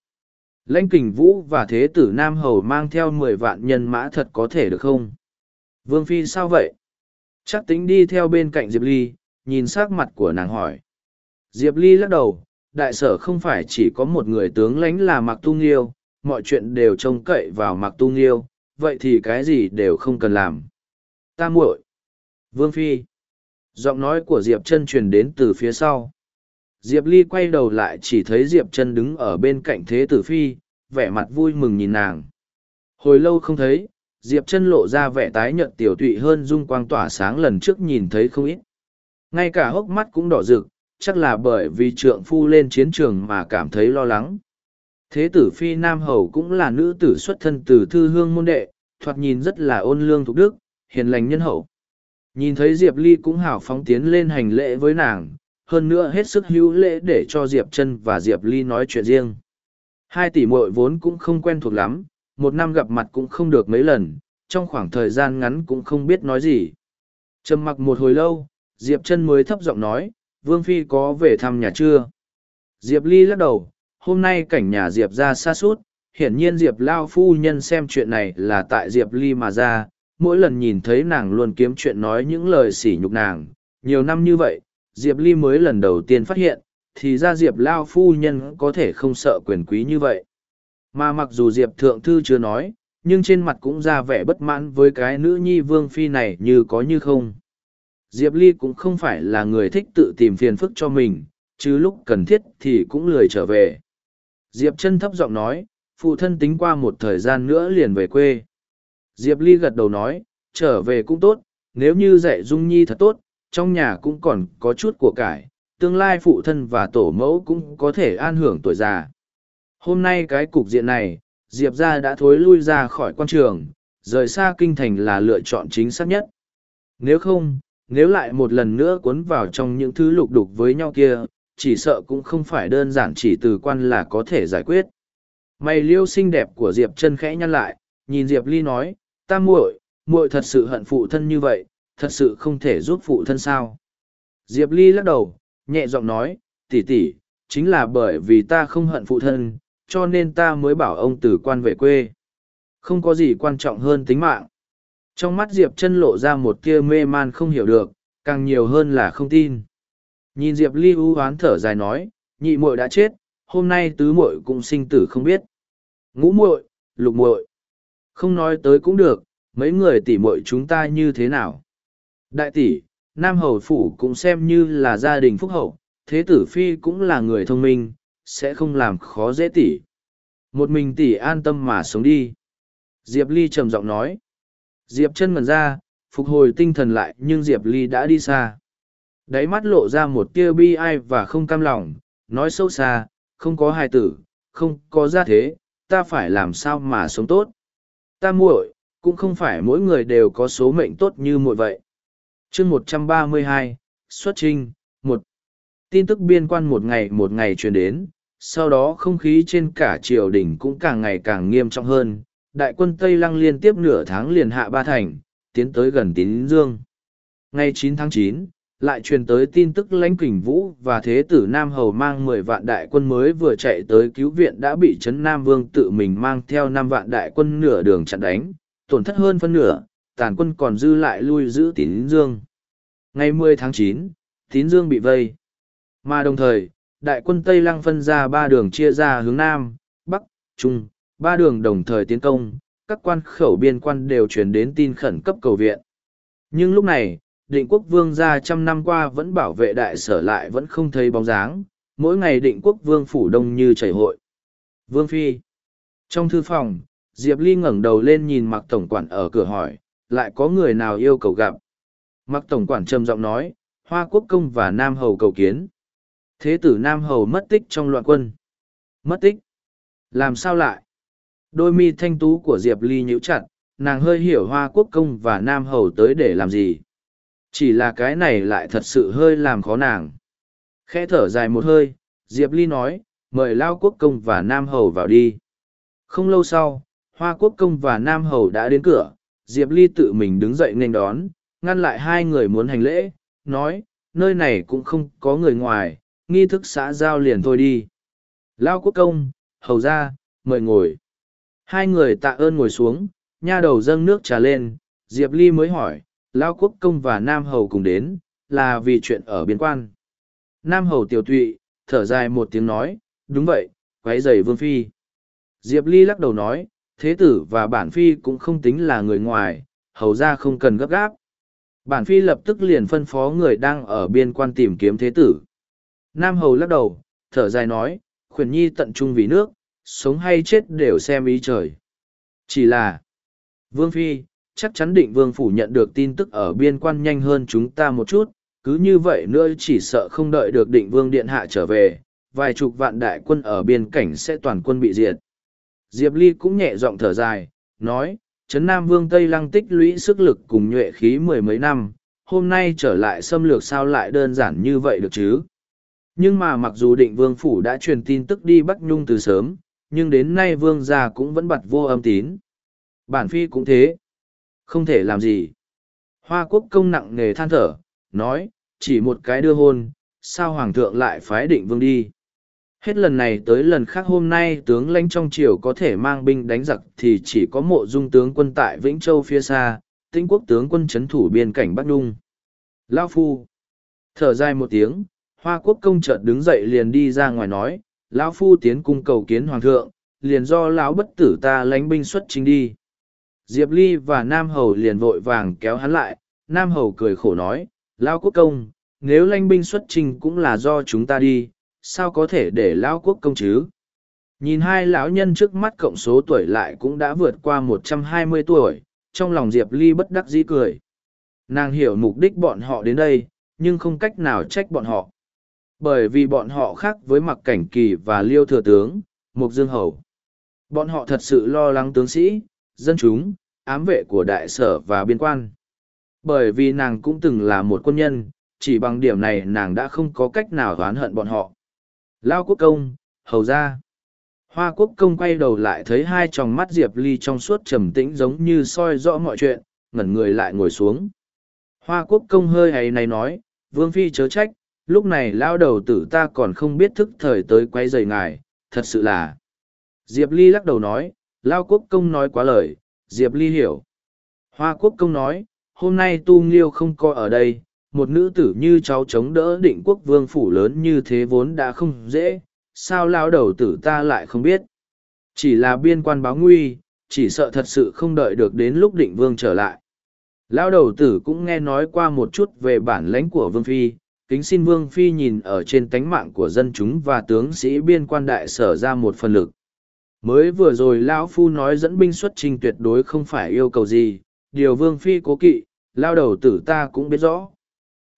Lãnh kình vũ và thế tử Nam Hầu mang theo mười vạn nhân mã thật có thể được không? Vương Phi sao vậy? Chắc tính đi theo bên cạnh Diệp Ly, nhìn sắc mặt của nàng hỏi. Diệp Ly lắc đầu, đại sở không phải chỉ có một người tướng lãnh là mặc tu nghiêu mọi chuyện đều trông cậy vào mặc tu nghiêu vậy thì cái gì đều không cần làm ta muội vương phi giọng nói của diệp chân truyền đến từ phía sau diệp ly quay đầu lại chỉ thấy diệp chân đứng ở bên cạnh thế tử phi vẻ mặt vui mừng nhìn nàng. Hồi lâu không thấy, Diệp chân lộ ra vẻ tái nhợt tiểu tụy hơn dung quang tỏa sáng lần trước nhìn thấy không ít. Ngay cả hốc mắt cũng đỏ rực, chắc là bởi vì trượng phu lên chiến trường mà cảm thấy lo lắng. Thế tử Phi Nam Hầu cũng là nữ tử xuất thân từ thư hương môn đệ, thoạt nhìn rất là ôn lương thục đức, hiền lành nhân hậu. Nhìn thấy Diệp Ly cũng hào phóng tiến lên hành lễ với nàng, hơn nữa hết sức hữu lễ để cho Diệp Trân và Diệp Ly nói chuyện riêng. Hai tỷ muội vốn cũng không quen thuộc lắm, một năm gặp mặt cũng không được mấy lần, trong khoảng thời gian ngắn cũng không biết nói gì. Trầm mặc một hồi lâu, Diệp Trân mới thấp giọng nói, Vương Phi có về thăm nhà chưa? Diệp Ly lắc đầu, hôm nay cảnh nhà Diệp ra xa suốt, hiển nhiên Diệp Lao Phu Nhân xem chuyện này là tại Diệp Ly mà ra, mỗi lần nhìn thấy nàng luôn kiếm chuyện nói những lời sỉ nhục nàng. Nhiều năm như vậy, Diệp Ly mới lần đầu tiên phát hiện, thì ra Diệp Lao Phu Nhân có thể không sợ quyền quý như vậy. Mà mặc dù Diệp Thượng Thư chưa nói, nhưng trên mặt cũng ra vẻ bất mãn với cái nữ nhi vương phi này như có như không. Diệp Ly cũng không phải là người thích tự tìm phiền phức cho mình, chứ lúc cần thiết thì cũng lười trở về. Diệp chân thấp giọng nói, phụ thân tính qua một thời gian nữa liền về quê. Diệp Ly gật đầu nói, trở về cũng tốt, nếu như dạy Dung Nhi thật tốt, trong nhà cũng còn có chút của cải, tương lai phụ thân và tổ mẫu cũng có thể an hưởng tuổi già. Hôm nay cái cục diện này, Diệp ra đã thối lui ra khỏi quan trường, rời xa kinh thành là lựa chọn chính xác nhất. Nếu không, nếu lại một lần nữa cuốn vào trong những thứ lục đục với nhau kia, chỉ sợ cũng không phải đơn giản chỉ từ quan là có thể giải quyết. Mày liêu xinh đẹp của Diệp chân khẽ nhăn lại, nhìn Diệp Ly nói, ta muội, muội thật sự hận phụ thân như vậy, thật sự không thể giúp phụ thân sao. Diệp Ly lắc đầu, nhẹ giọng nói, tỷ tỷ, chính là bởi vì ta không hận phụ thân, cho nên ta mới bảo ông tử quan về quê. Không có gì quan trọng hơn tính mạng. Trong mắt Diệp chân lộ ra một tia mê man không hiểu được, càng nhiều hơn là không tin. Nhìn Diệp Ly u hoán thở dài nói, nhị muội đã chết, hôm nay tứ muội cũng sinh tử không biết. Ngũ muội, lục muội, không nói tới cũng được, mấy người tỷ muội chúng ta như thế nào. Đại tỷ, Nam Hầu Phủ cũng xem như là gia đình phúc hậu, thế tử Phi cũng là người thông minh, sẽ không làm khó dễ tỷ. Một mình tỷ an tâm mà sống đi. Diệp Ly trầm giọng nói. Diệp chân ngần ra, phục hồi tinh thần lại nhưng Diệp Ly đã đi xa. Đáy mắt lộ ra một tia bi ai và không cam lòng, nói sâu xa, không có hài tử, không có gia thế, ta phải làm sao mà sống tốt. Ta muội, cũng không phải mỗi người đều có số mệnh tốt như muội vậy. chương một trăm ba mươi hai, xuất trinh, một tin tức biên quan một ngày một ngày truyền đến, sau đó không khí trên cả triều đình cũng càng ngày càng nghiêm trọng hơn. Đại quân Tây Lăng liên tiếp nửa tháng liền hạ ba thành, tiến tới gần Tín Dương. Ngày 9 tháng 9, lại truyền tới tin tức lãnh kình vũ và thế tử Nam Hầu mang mười vạn đại quân mới vừa chạy tới cứu viện đã bị Trấn Nam Vương tự mình mang theo năm vạn đại quân nửa đường chặn đánh, tổn thất hơn phân nửa, tàn quân còn dư lại lui giữ Tín Dương. Ngày 10 tháng 9, Tín Dương bị vây. Mà đồng thời, đại quân Tây Lăng phân ra ba đường chia ra hướng Nam, Bắc, Trung, ba đường đồng thời tiến công, các quan khẩu biên quan đều truyền đến tin khẩn cấp cầu viện. Nhưng lúc này, định quốc vương ra trăm năm qua vẫn bảo vệ đại sở lại vẫn không thấy bóng dáng, mỗi ngày định quốc vương phủ đông như chảy hội. Vương Phi Trong thư phòng, Diệp Ly ngẩng đầu lên nhìn mặc tổng quản ở cửa hỏi, lại có người nào yêu cầu gặp. Mặc tổng quản trầm giọng nói, Hoa Quốc Công và Nam Hầu cầu kiến. Thế tử Nam Hầu mất tích trong loạn quân. Mất tích? Làm sao lại? Đôi mi thanh tú của Diệp Ly nhíu chặt, nàng hơi hiểu Hoa Quốc Công và Nam Hầu tới để làm gì. Chỉ là cái này lại thật sự hơi làm khó nàng. Khẽ thở dài một hơi, Diệp Ly nói, mời Lao Quốc Công và Nam Hầu vào đi. Không lâu sau, Hoa Quốc Công và Nam Hầu đã đến cửa, Diệp Ly tự mình đứng dậy nên đón, ngăn lại hai người muốn hành lễ, nói, nơi này cũng không có người ngoài, nghi thức xã giao liền thôi đi. Lao Quốc Công, Hầu ra, mời ngồi. Hai người tạ ơn ngồi xuống, nha đầu dâng nước trà lên, Diệp Ly mới hỏi, Lao Quốc Công và Nam Hầu cùng đến, là vì chuyện ở biên quan. Nam Hầu tiểu tụy, thở dài một tiếng nói, đúng vậy, quấy rầy Vương Phi. Diệp Ly lắc đầu nói, thế tử và bản Phi cũng không tính là người ngoài, hầu ra không cần gấp gáp. Bản Phi lập tức liền phân phó người đang ở biên quan tìm kiếm thế tử. Nam Hầu lắc đầu, thở dài nói, khuyển nhi tận trung vì nước, sống hay chết đều xem ý trời. Chỉ là, Vương Phi, chắc chắn định Vương Phủ nhận được tin tức ở biên quan nhanh hơn chúng ta một chút, cứ như vậy nữa chỉ sợ không đợi được định Vương Điện Hạ trở về, vài chục vạn đại quân ở biên cảnh sẽ toàn quân bị diệt. Diệp Ly cũng nhẹ giọng thở dài, nói, Trấn Nam Vương Tây Lăng tích lũy sức lực cùng nhuệ khí mười mấy năm, hôm nay trở lại xâm lược sao lại đơn giản như vậy được chứ? Nhưng mà mặc dù định vương phủ đã truyền tin tức đi Bắc Nhung từ sớm, nhưng đến nay vương gia cũng vẫn bật vô âm tín. Bản phi cũng thế. Không thể làm gì. Hoa quốc công nặng nề than thở, nói, chỉ một cái đưa hôn, sao hoàng thượng lại phái định vương đi. Hết lần này tới lần khác hôm nay tướng lãnh trong triều có thể mang binh đánh giặc thì chỉ có mộ dung tướng quân tại Vĩnh Châu phía xa, tinh quốc tướng quân chấn thủ biên cảnh Bắc Đung, Lao Phu. Thở dài một tiếng, Hoa Quốc công chợt đứng dậy liền đi ra ngoài nói, Lão Phu tiến cung cầu kiến Hoàng thượng, liền do lão bất tử ta lánh binh xuất chính đi. Diệp Ly và Nam Hầu liền vội vàng kéo hắn lại, Nam Hầu cười khổ nói, Lão Quốc công, nếu lanh binh xuất trình cũng là do chúng ta đi, sao có thể để Lão Quốc công chứ? Nhìn hai lão nhân trước mắt cộng số tuổi lại cũng đã vượt qua một trăm hai mươi tuổi, trong lòng Diệp Ly bất đắc dĩ cười. Nàng hiểu mục đích bọn họ đến đây, nhưng không cách nào trách bọn họ. Bởi vì bọn họ khác với mặc cảnh kỳ và liêu thừa tướng, mục dương hầu. Bọn họ thật sự lo lắng tướng sĩ, dân chúng, ám vệ của đại sở và biên quan. Bởi vì nàng cũng từng là một quân nhân, chỉ bằng điểm này nàng đã không có cách nào oán hận bọn họ. Lao quốc công, hầu ra. Hoa quốc công quay đầu lại thấy hai tròng mắt Diệp Ly trong suốt trầm tĩnh giống như soi rõ mọi chuyện, ngẩn người lại ngồi xuống. Hoa quốc công hơi hay này nói, Vương Phi chớ trách, lúc này lao đầu tử ta còn không biết thức thời tới quay rời ngài, thật sự là. Diệp Ly lắc đầu nói, lao quốc công nói quá lời, Diệp Ly hiểu. Hoa quốc công nói, hôm nay tu nghiêu không coi ở đây, một nữ tử như cháu chống đỡ định quốc vương phủ lớn như thế vốn đã không dễ, sao lao đầu tử ta lại không biết. Chỉ là biên quan báo nguy, chỉ sợ thật sự không đợi được đến lúc định vương trở lại. Lao đầu tử cũng nghe nói qua một chút về bản lãnh của vương phi, kính xin vương phi nhìn ở trên tánh mạng của dân chúng và tướng sĩ biên quan đại sở ra một phần lực. Mới vừa rồi Lão Phu nói dẫn binh xuất trình tuyệt đối không phải yêu cầu gì, điều vương phi cố kỵ, lao đầu tử ta cũng biết rõ.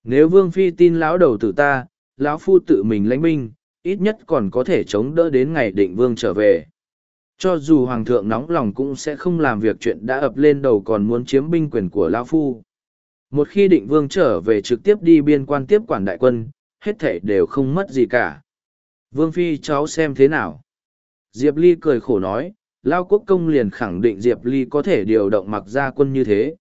Nếu vương phi tin lão đầu tử ta, lão phu tự mình lãnh binh, ít nhất còn có thể chống đỡ đến ngày định vương trở về. Cho dù hoàng thượng nóng lòng cũng sẽ không làm việc chuyện đã ập lên đầu còn muốn chiếm binh quyền của lão Phu. Một khi định vương trở về trực tiếp đi biên quan tiếp quản đại quân, hết thể đều không mất gì cả. Vương Phi cháu xem thế nào? Diệp Ly cười khổ nói, Lao Quốc Công liền khẳng định Diệp Ly có thể điều động mặc gia quân như thế.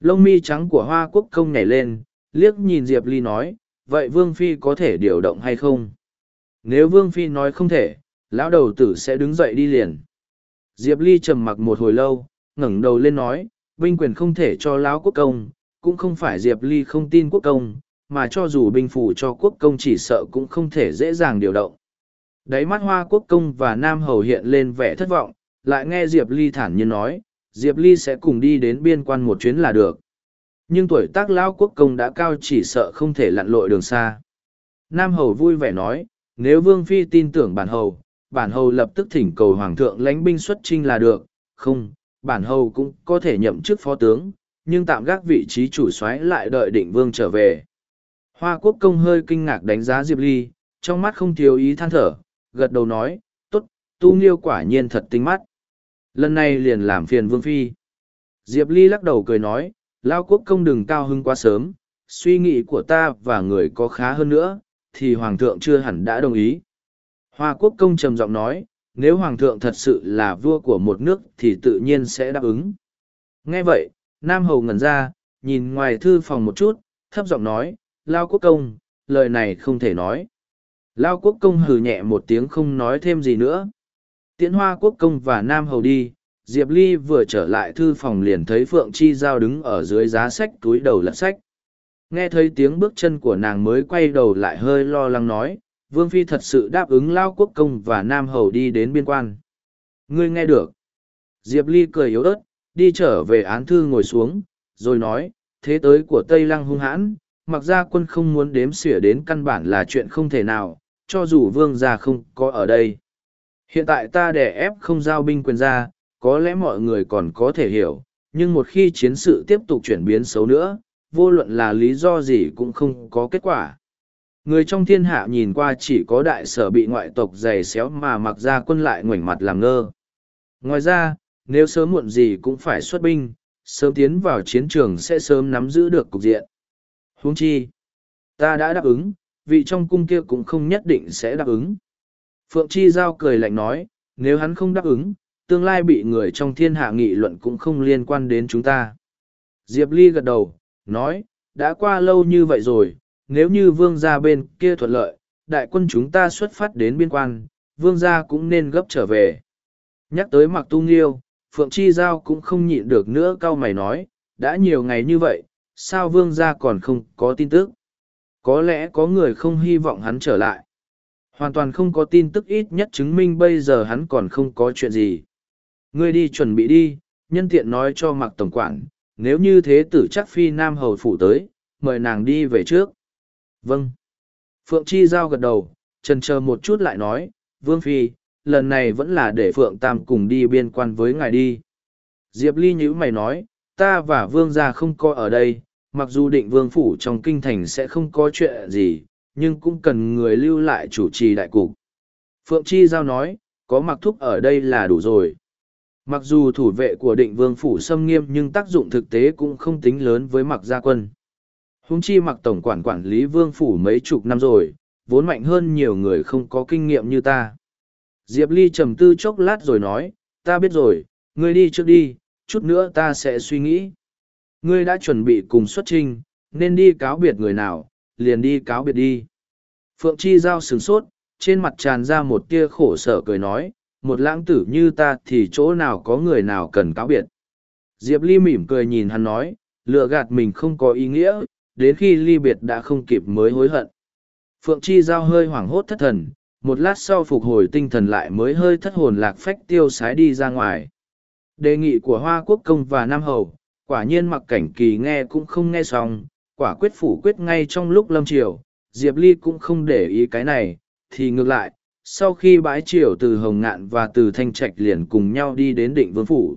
Lông mi trắng của Hoa Quốc Công nhảy lên, liếc nhìn Diệp Ly nói, vậy Vương Phi có thể điều động hay không? Nếu Vương Phi nói không thể, lão đầu tử sẽ đứng dậy đi liền. Diệp Ly trầm mặc một hồi lâu, ngẩng đầu lên nói, binh quyền không thể cho lão quốc công, cũng không phải Diệp Ly không tin quốc công, mà cho dù binh phủ cho quốc công chỉ sợ cũng không thể dễ dàng điều động. Đáy mắt hoa quốc công và Nam Hầu hiện lên vẻ thất vọng, lại nghe Diệp Ly thản nhiên nói, Diệp Ly sẽ cùng đi đến biên quan một chuyến là được. Nhưng tuổi tác lão quốc công đã cao chỉ sợ không thể lặn lội đường xa. Nam Hầu vui vẻ nói, nếu Vương Phi tin tưởng bản Hầu, bản hầu lập tức thỉnh cầu hoàng thượng lãnh binh xuất trinh là được không bản hầu cũng có thể nhậm chức phó tướng nhưng tạm gác vị trí chủ soái lại đợi định vương trở về hoa quốc công hơi kinh ngạc đánh giá diệp ly trong mắt không thiếu ý than thở gật đầu nói tốt, tu nghiêu quả nhiên thật tinh mắt lần này liền làm phiền vương phi diệp ly lắc đầu cười nói lao quốc công đừng cao hưng quá sớm suy nghĩ của ta và người có khá hơn nữa thì hoàng thượng chưa hẳn đã đồng ý Hoa quốc công trầm giọng nói, nếu hoàng thượng thật sự là vua của một nước thì tự nhiên sẽ đáp ứng. Nghe vậy, Nam Hầu ngẩn ra, nhìn ngoài thư phòng một chút, thấp giọng nói, Lao quốc công, lời này không thể nói. Lao quốc công hừ nhẹ một tiếng không nói thêm gì nữa. Tiễn hoa quốc công và Nam Hầu đi, Diệp Ly vừa trở lại thư phòng liền thấy Phượng Chi Giao đứng ở dưới giá sách túi đầu lật sách. Nghe thấy tiếng bước chân của nàng mới quay đầu lại hơi lo lắng nói, Vương Phi thật sự đáp ứng Lao Quốc Công và Nam Hầu đi đến biên quan. Ngươi nghe được. Diệp Ly cười yếu ớt, đi trở về án thư ngồi xuống, rồi nói, thế tới của Tây Lăng hung hãn, mặc ra quân không muốn đếm xỉa đến căn bản là chuyện không thể nào, cho dù vương gia không có ở đây. Hiện tại ta đè ép không giao binh quyền ra, có lẽ mọi người còn có thể hiểu, nhưng một khi chiến sự tiếp tục chuyển biến xấu nữa, vô luận là lý do gì cũng không có kết quả. Người trong thiên hạ nhìn qua chỉ có đại sở bị ngoại tộc giày xéo mà mặc ra quân lại ngoảnh mặt làm ngơ. Ngoài ra, nếu sớm muộn gì cũng phải xuất binh, sớm tiến vào chiến trường sẽ sớm nắm giữ được cục diện. Huống chi, ta đã đáp ứng, vị trong cung kia cũng không nhất định sẽ đáp ứng. Phượng Chi Giao cười lạnh nói, nếu hắn không đáp ứng, tương lai bị người trong thiên hạ nghị luận cũng không liên quan đến chúng ta. Diệp Ly gật đầu, nói, đã qua lâu như vậy rồi, nếu như vương gia bên kia thuận lợi, đại quân chúng ta xuất phát đến biên quan, vương gia cũng nên gấp trở về. Nhắc tới mặc tu nghiêu, Phượng Chi Giao cũng không nhịn được nữa cao mày nói, đã nhiều ngày như vậy, sao vương gia còn không có tin tức? Có lẽ có người không hy vọng hắn trở lại. Hoàn toàn không có tin tức ít nhất chứng minh bây giờ hắn còn không có chuyện gì. Ngươi đi chuẩn bị đi, nhân tiện nói cho mặc tổng quản, nếu như thế tử chắc phi nam hầu phủ tới, mời nàng đi về trước. Vâng. Phượng Chi Giao gật đầu, trần chờ một chút lại nói, Vương Phi, lần này vẫn là để Phượng Tam cùng đi biên quan với ngài đi. Diệp Ly nhữ mày nói, ta và Vương gia không coi ở đây, mặc dù định Vương Phủ trong kinh thành sẽ không có chuyện gì, nhưng cũng cần người lưu lại chủ trì đại cục. Phượng Chi Giao nói, có mặc thúc ở đây là đủ rồi. Mặc dù thủ vệ của định vương phủ xâm nghiêm nhưng tác dụng thực tế cũng không tính lớn với mặc gia quân. Húng chi mặc tổng quản quản lý vương phủ mấy chục năm rồi, vốn mạnh hơn nhiều người không có kinh nghiệm như ta. Diệp Ly trầm tư chốc lát rồi nói, ta biết rồi, ngươi đi trước đi, chút nữa ta sẽ suy nghĩ. Ngươi đã chuẩn bị cùng xuất trình, nên đi cáo biệt người nào, liền đi cáo biệt đi. Phượng Chi Giao sừng sốt, trên mặt tràn ra một tia khổ sở cười nói, một lãng tử như ta thì chỗ nào có người nào cần cáo biệt. Diệp Ly mỉm cười nhìn hắn nói, lựa gạt mình không có ý nghĩa, đến khi ly biệt đã không kịp mới hối hận. Phượng Chi Giao hơi hoảng hốt thất thần, một lát sau phục hồi tinh thần lại mới hơi thất hồn lạc phách tiêu sái đi ra ngoài. Đề nghị của Hoa Quốc Công và Nam Hầu, quả nhiên mặc cảnh kỳ nghe cũng không nghe xong, quả quyết phủ quyết ngay trong lúc lâm triều, Diệp Ly cũng không để ý cái này, thì ngược lại, sau khi bãi triều từ Hồng Ngạn và từ Thanh Trạch liền cùng nhau đi đến định vương phủ.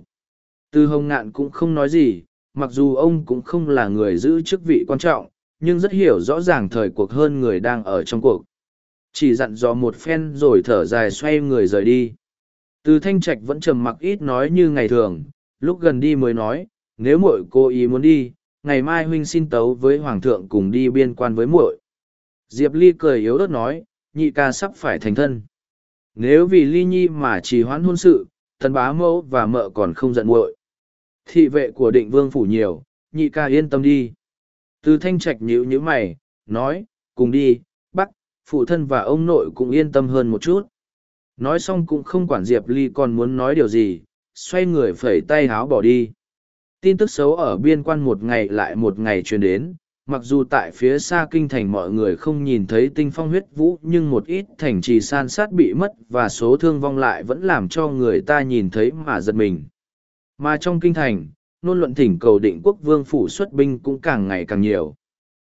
Từ Hồng Ngạn cũng không nói gì, mặc dù ông cũng không là người giữ chức vị quan trọng, nhưng rất hiểu rõ ràng thời cuộc hơn người đang ở trong cuộc. Chỉ dặn dò một phen rồi thở dài xoay người rời đi. Từ Thanh Trạch vẫn trầm mặc ít nói như ngày thường, lúc gần đi mới nói, nếu muội cô ý muốn đi, ngày mai huynh xin tấu với Hoàng thượng cùng đi biên quan với muội. Diệp Ly cười yếu ớt nói, nhị ca sắp phải thành thân. Nếu vì ly nhi mà trì hoãn hôn sự, thần bá mẫu và mợ còn không giận muội. Thị vệ của định vương phủ nhiều, nhị ca yên tâm đi. Từ thanh trạch nhíu nhíu mày, nói, cùng đi, bắt, phụ thân và ông nội cũng yên tâm hơn một chút. Nói xong cũng không quản Diệp Ly còn muốn nói điều gì, xoay người phẩy tay háo bỏ đi. Tin tức xấu ở biên quan một ngày lại một ngày truyền đến, mặc dù tại phía xa kinh thành mọi người không nhìn thấy tinh phong huyết vũ nhưng một ít thành trì san sát bị mất và số thương vong lại vẫn làm cho người ta nhìn thấy mà giật mình. Mà trong kinh thành nôn luận thỉnh cầu định quốc vương phủ xuất binh cũng càng ngày càng nhiều.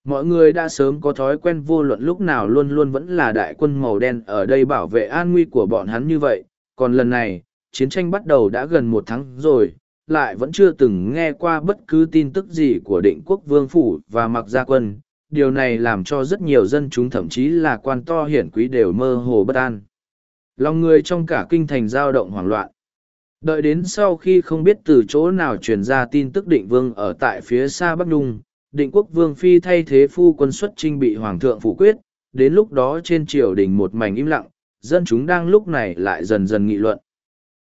Mọi người đã sớm có thói quen vô luận lúc nào luôn luôn vẫn là đại quân màu đen ở đây bảo vệ an nguy của bọn hắn như vậy. Còn lần này chiến tranh bắt đầu đã gần một tháng rồi lại vẫn chưa từng nghe qua bất cứ tin tức gì của định quốc vương phủ và mặc gia quân. Điều này làm cho rất nhiều dân chúng thậm chí là quan to hiển quý đều mơ hồ bất an. Lòng người trong cả kinh thành dao động hoảng loạn. Đợi đến sau khi không biết từ chỗ nào truyền ra tin tức định vương ở tại phía xa bắc nhung, định quốc vương phi thay thế phu quân xuất trinh bị hoàng thượng phủ quyết. Đến lúc đó trên triều đình một mảnh im lặng, dân chúng đang lúc này lại dần dần nghị luận.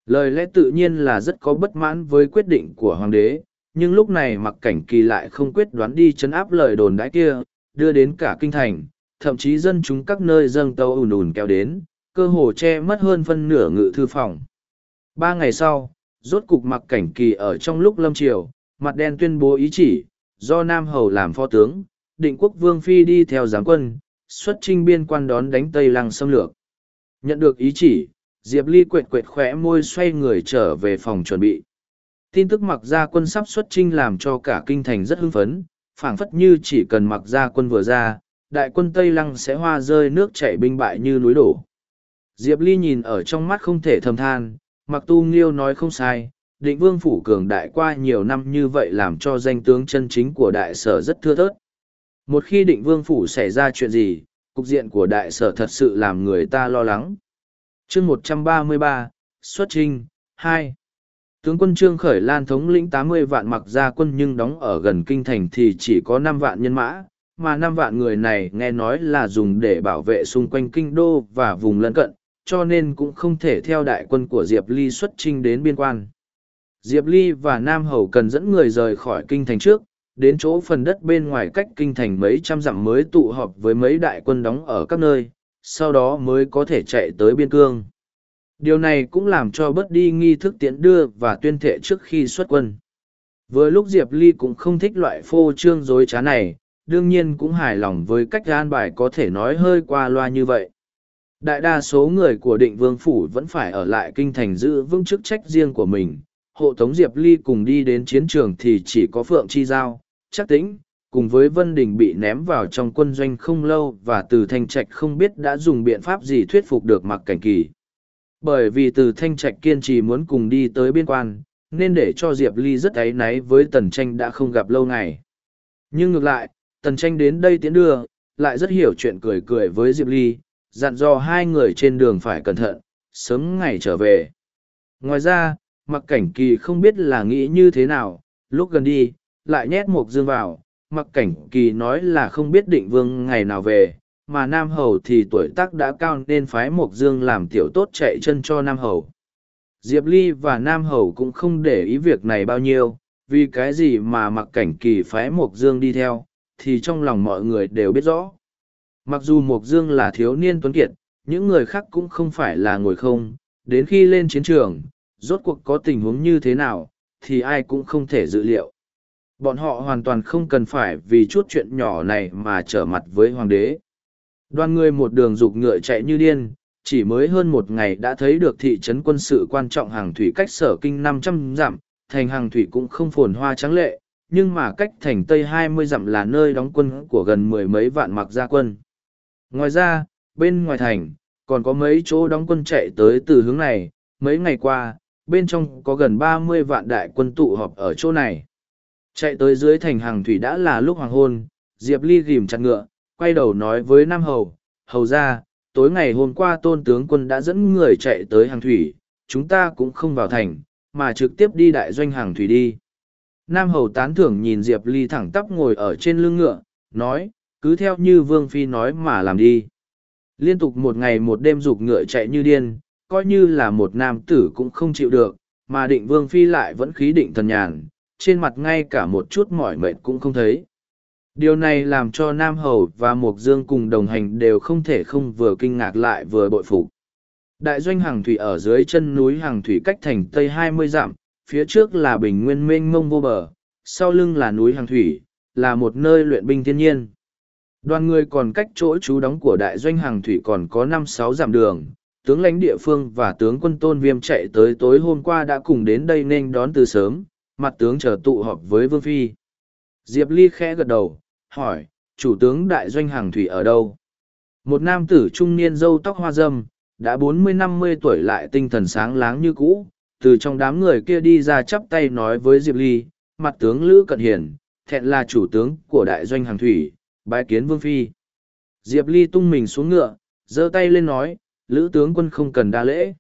Lời lẽ tự nhiên là rất có bất mãn với quyết định của hoàng đế, nhưng lúc này mặc cảnh kỳ lại không quyết đoán đi chấn áp lời đồn đãi kia, đưa đến cả kinh thành, thậm chí dân chúng các nơi dâng tàu ùn ùn kéo đến, cơ hồ che mất hơn phân nửa ngự thư phòng. Ba ngày sau, rốt cục mặc cảnh kỳ ở trong lúc lâm triều, mặt đen tuyên bố ý chỉ, do Nam Hầu làm phó tướng, định quốc vương phi đi theo giáng quân, xuất trinh biên quan đón đánh Tây Lăng xâm lược. Nhận được ý chỉ, diệp ly quệt quệt khỏe môi xoay người trở về phòng chuẩn bị tin tức mặc gia quân sắp xuất trinh làm cho cả kinh thành rất hưng phấn phảng phất như chỉ cần mặc gia quân vừa ra đại quân tây lăng sẽ hoa rơi nước chảy binh bại như núi đổ Diệp Ly nhìn ở trong mắt không thể thầm than, mặc tu nghiêu nói không sai, định vương phủ cường đại qua nhiều năm như vậy làm cho danh tướng chân chính của đại sở rất thưa thớt. Một khi định vương phủ xảy ra chuyện gì, cục diện của đại sở thật sự làm người ta lo lắng chương một trăm ba mươi ba xuất trinh, hai Tướng quân Trương Khởi Lan thống lĩnh tám mươi vạn mặc gia quân nhưng đóng ở gần kinh thành thì chỉ có năm vạn nhân mã, mà năm vạn người này nghe nói là dùng để bảo vệ xung quanh kinh đô và vùng lân cận, cho nên cũng không thể theo đại quân của Diệp Ly xuất trinh đến biên quan. Diệp Ly và Nam Hầu cần dẫn người rời khỏi kinh thành trước, đến chỗ phần đất bên ngoài cách kinh thành mấy trăm dặm mới tụ họp với mấy đại quân đóng ở các nơi, sau đó mới có thể chạy tới biên cương. Điều này cũng làm cho bớt đi nghi thức tiễn đưa và tuyên thệ trước khi xuất quân. Với lúc Diệp Ly cũng không thích loại phô trương dối trá này, đương nhiên cũng hài lòng với cách an bài có thể nói hơi qua loa như vậy. Đại đa số người của định vương phủ vẫn phải ở lại kinh thành giữ vững chức trách riêng của mình. Hộ tống Diệp Ly cùng đi đến chiến trường thì chỉ có Phượng Chi Giao, chắc tĩnh, cùng với Vân Đình bị ném vào trong quân doanh không lâu và từ Thanh Trạch không biết đã dùng biện pháp gì thuyết phục được mặc cảnh kỳ. Bởi vì từ Thanh Trạch kiên trì muốn cùng đi tới biên quan, nên để cho Diệp Ly rất áy náy với Tần Tranh đã không gặp lâu ngày. Nhưng ngược lại, Tần Tranh đến đây tiến đưa, lại rất hiểu chuyện cười cười với Diệp Ly, dặn dò hai người trên đường phải cẩn thận, sớm ngày trở về. Ngoài ra, mặc cảnh kỳ không biết là nghĩ như thế nào, lúc gần đi, lại nhét một dương vào, mặc cảnh kỳ nói là không biết định vương ngày nào về, mà Nam Hầu thì tuổi tác đã cao nên phái Mộc Dương làm tiểu tốt chạy chân cho Nam Hầu. Diệp Ly và Nam Hầu cũng không để ý việc này bao nhiêu, vì cái gì mà mặc cảnh kỳ phái Mộc Dương đi theo, thì trong lòng mọi người đều biết rõ. Mặc dù Mộc Dương là thiếu niên tuấn kiệt, những người khác cũng không phải là ngồi không, đến khi lên chiến trường, rốt cuộc có tình huống như thế nào, thì ai cũng không thể dự liệu. Bọn họ hoàn toàn không cần phải vì chút chuyện nhỏ này mà trở mặt với hoàng đế. Đoàn người một đường dục ngựa chạy như điên, chỉ mới hơn một ngày đã thấy được thị trấn quân sự quan trọng hàng thủy cách sở kinh năm trăm dặm, thành hàng thủy cũng không phồn hoa trắng lệ, nhưng mà cách thành tây hai mươi dặm là nơi đóng quân của gần mười mấy vạn mặc gia quân. Ngoài ra, bên ngoài thành, còn có mấy chỗ đóng quân chạy tới từ hướng này, mấy ngày qua, bên trong có gần ba mươi vạn đại quân tụ họp ở chỗ này. Chạy tới dưới thành hàng thủy đã là lúc hoàng hôn, Diệp Ly ghim chặt ngựa, quay đầu nói với Nam Hầu, Hầu ra, tối ngày hôm qua tôn tướng quân đã dẫn người chạy tới hàng thủy, chúng ta cũng không vào thành, mà trực tiếp đi đại doanh hàng thủy đi. Nam Hầu tán thưởng nhìn Diệp Ly thẳng tắp ngồi ở trên lưng ngựa, nói, cứ theo như Vương Phi nói mà làm đi. Liên tục một ngày một đêm dục ngựa chạy như điên, coi như là một nam tử cũng không chịu được, mà định Vương Phi lại vẫn khí định thần nhàn, trên mặt ngay cả một chút mỏi mệt cũng không thấy. Điều này làm cho Nam Hầu và Mộc Dương cùng đồng hành đều không thể không vừa kinh ngạc lại vừa bội phục. Đại doanh hàng thủy ở dưới chân núi hàng thủy cách thành tây hai mươi dặm, phía trước là bình nguyên mênh mông vô bờ, sau lưng là núi hàng thủy, là một nơi luyện binh thiên nhiên. Đoàn người còn cách chỗ trú đóng của đại doanh hàng thủy còn có năm sáu dặm đường, tướng lãnh địa phương và tướng quân tôn viêm chạy tới tối hôm qua đã cùng đến đây nên đón từ sớm, mặt tướng chờ tụ họp với Vương Phi. Diệp Ly khẽ gật đầu, hỏi, chủ tướng đại doanh hàng thủy ở đâu? Một nam tử trung niên râu tóc hoa dâm, đã bốn mươi năm mươi tuổi lại tinh thần sáng láng như cũ, từ trong đám người kia đi ra chắp tay nói với Diệp Ly, mặt tướng Lữ Cận Hiển, thẹn là chủ tướng của đại doanh hàng thủy, bái kiến Vương Phi. Diệp Ly tung mình xuống ngựa, giơ tay lên nói, Lữ tướng quân không cần đa lễ.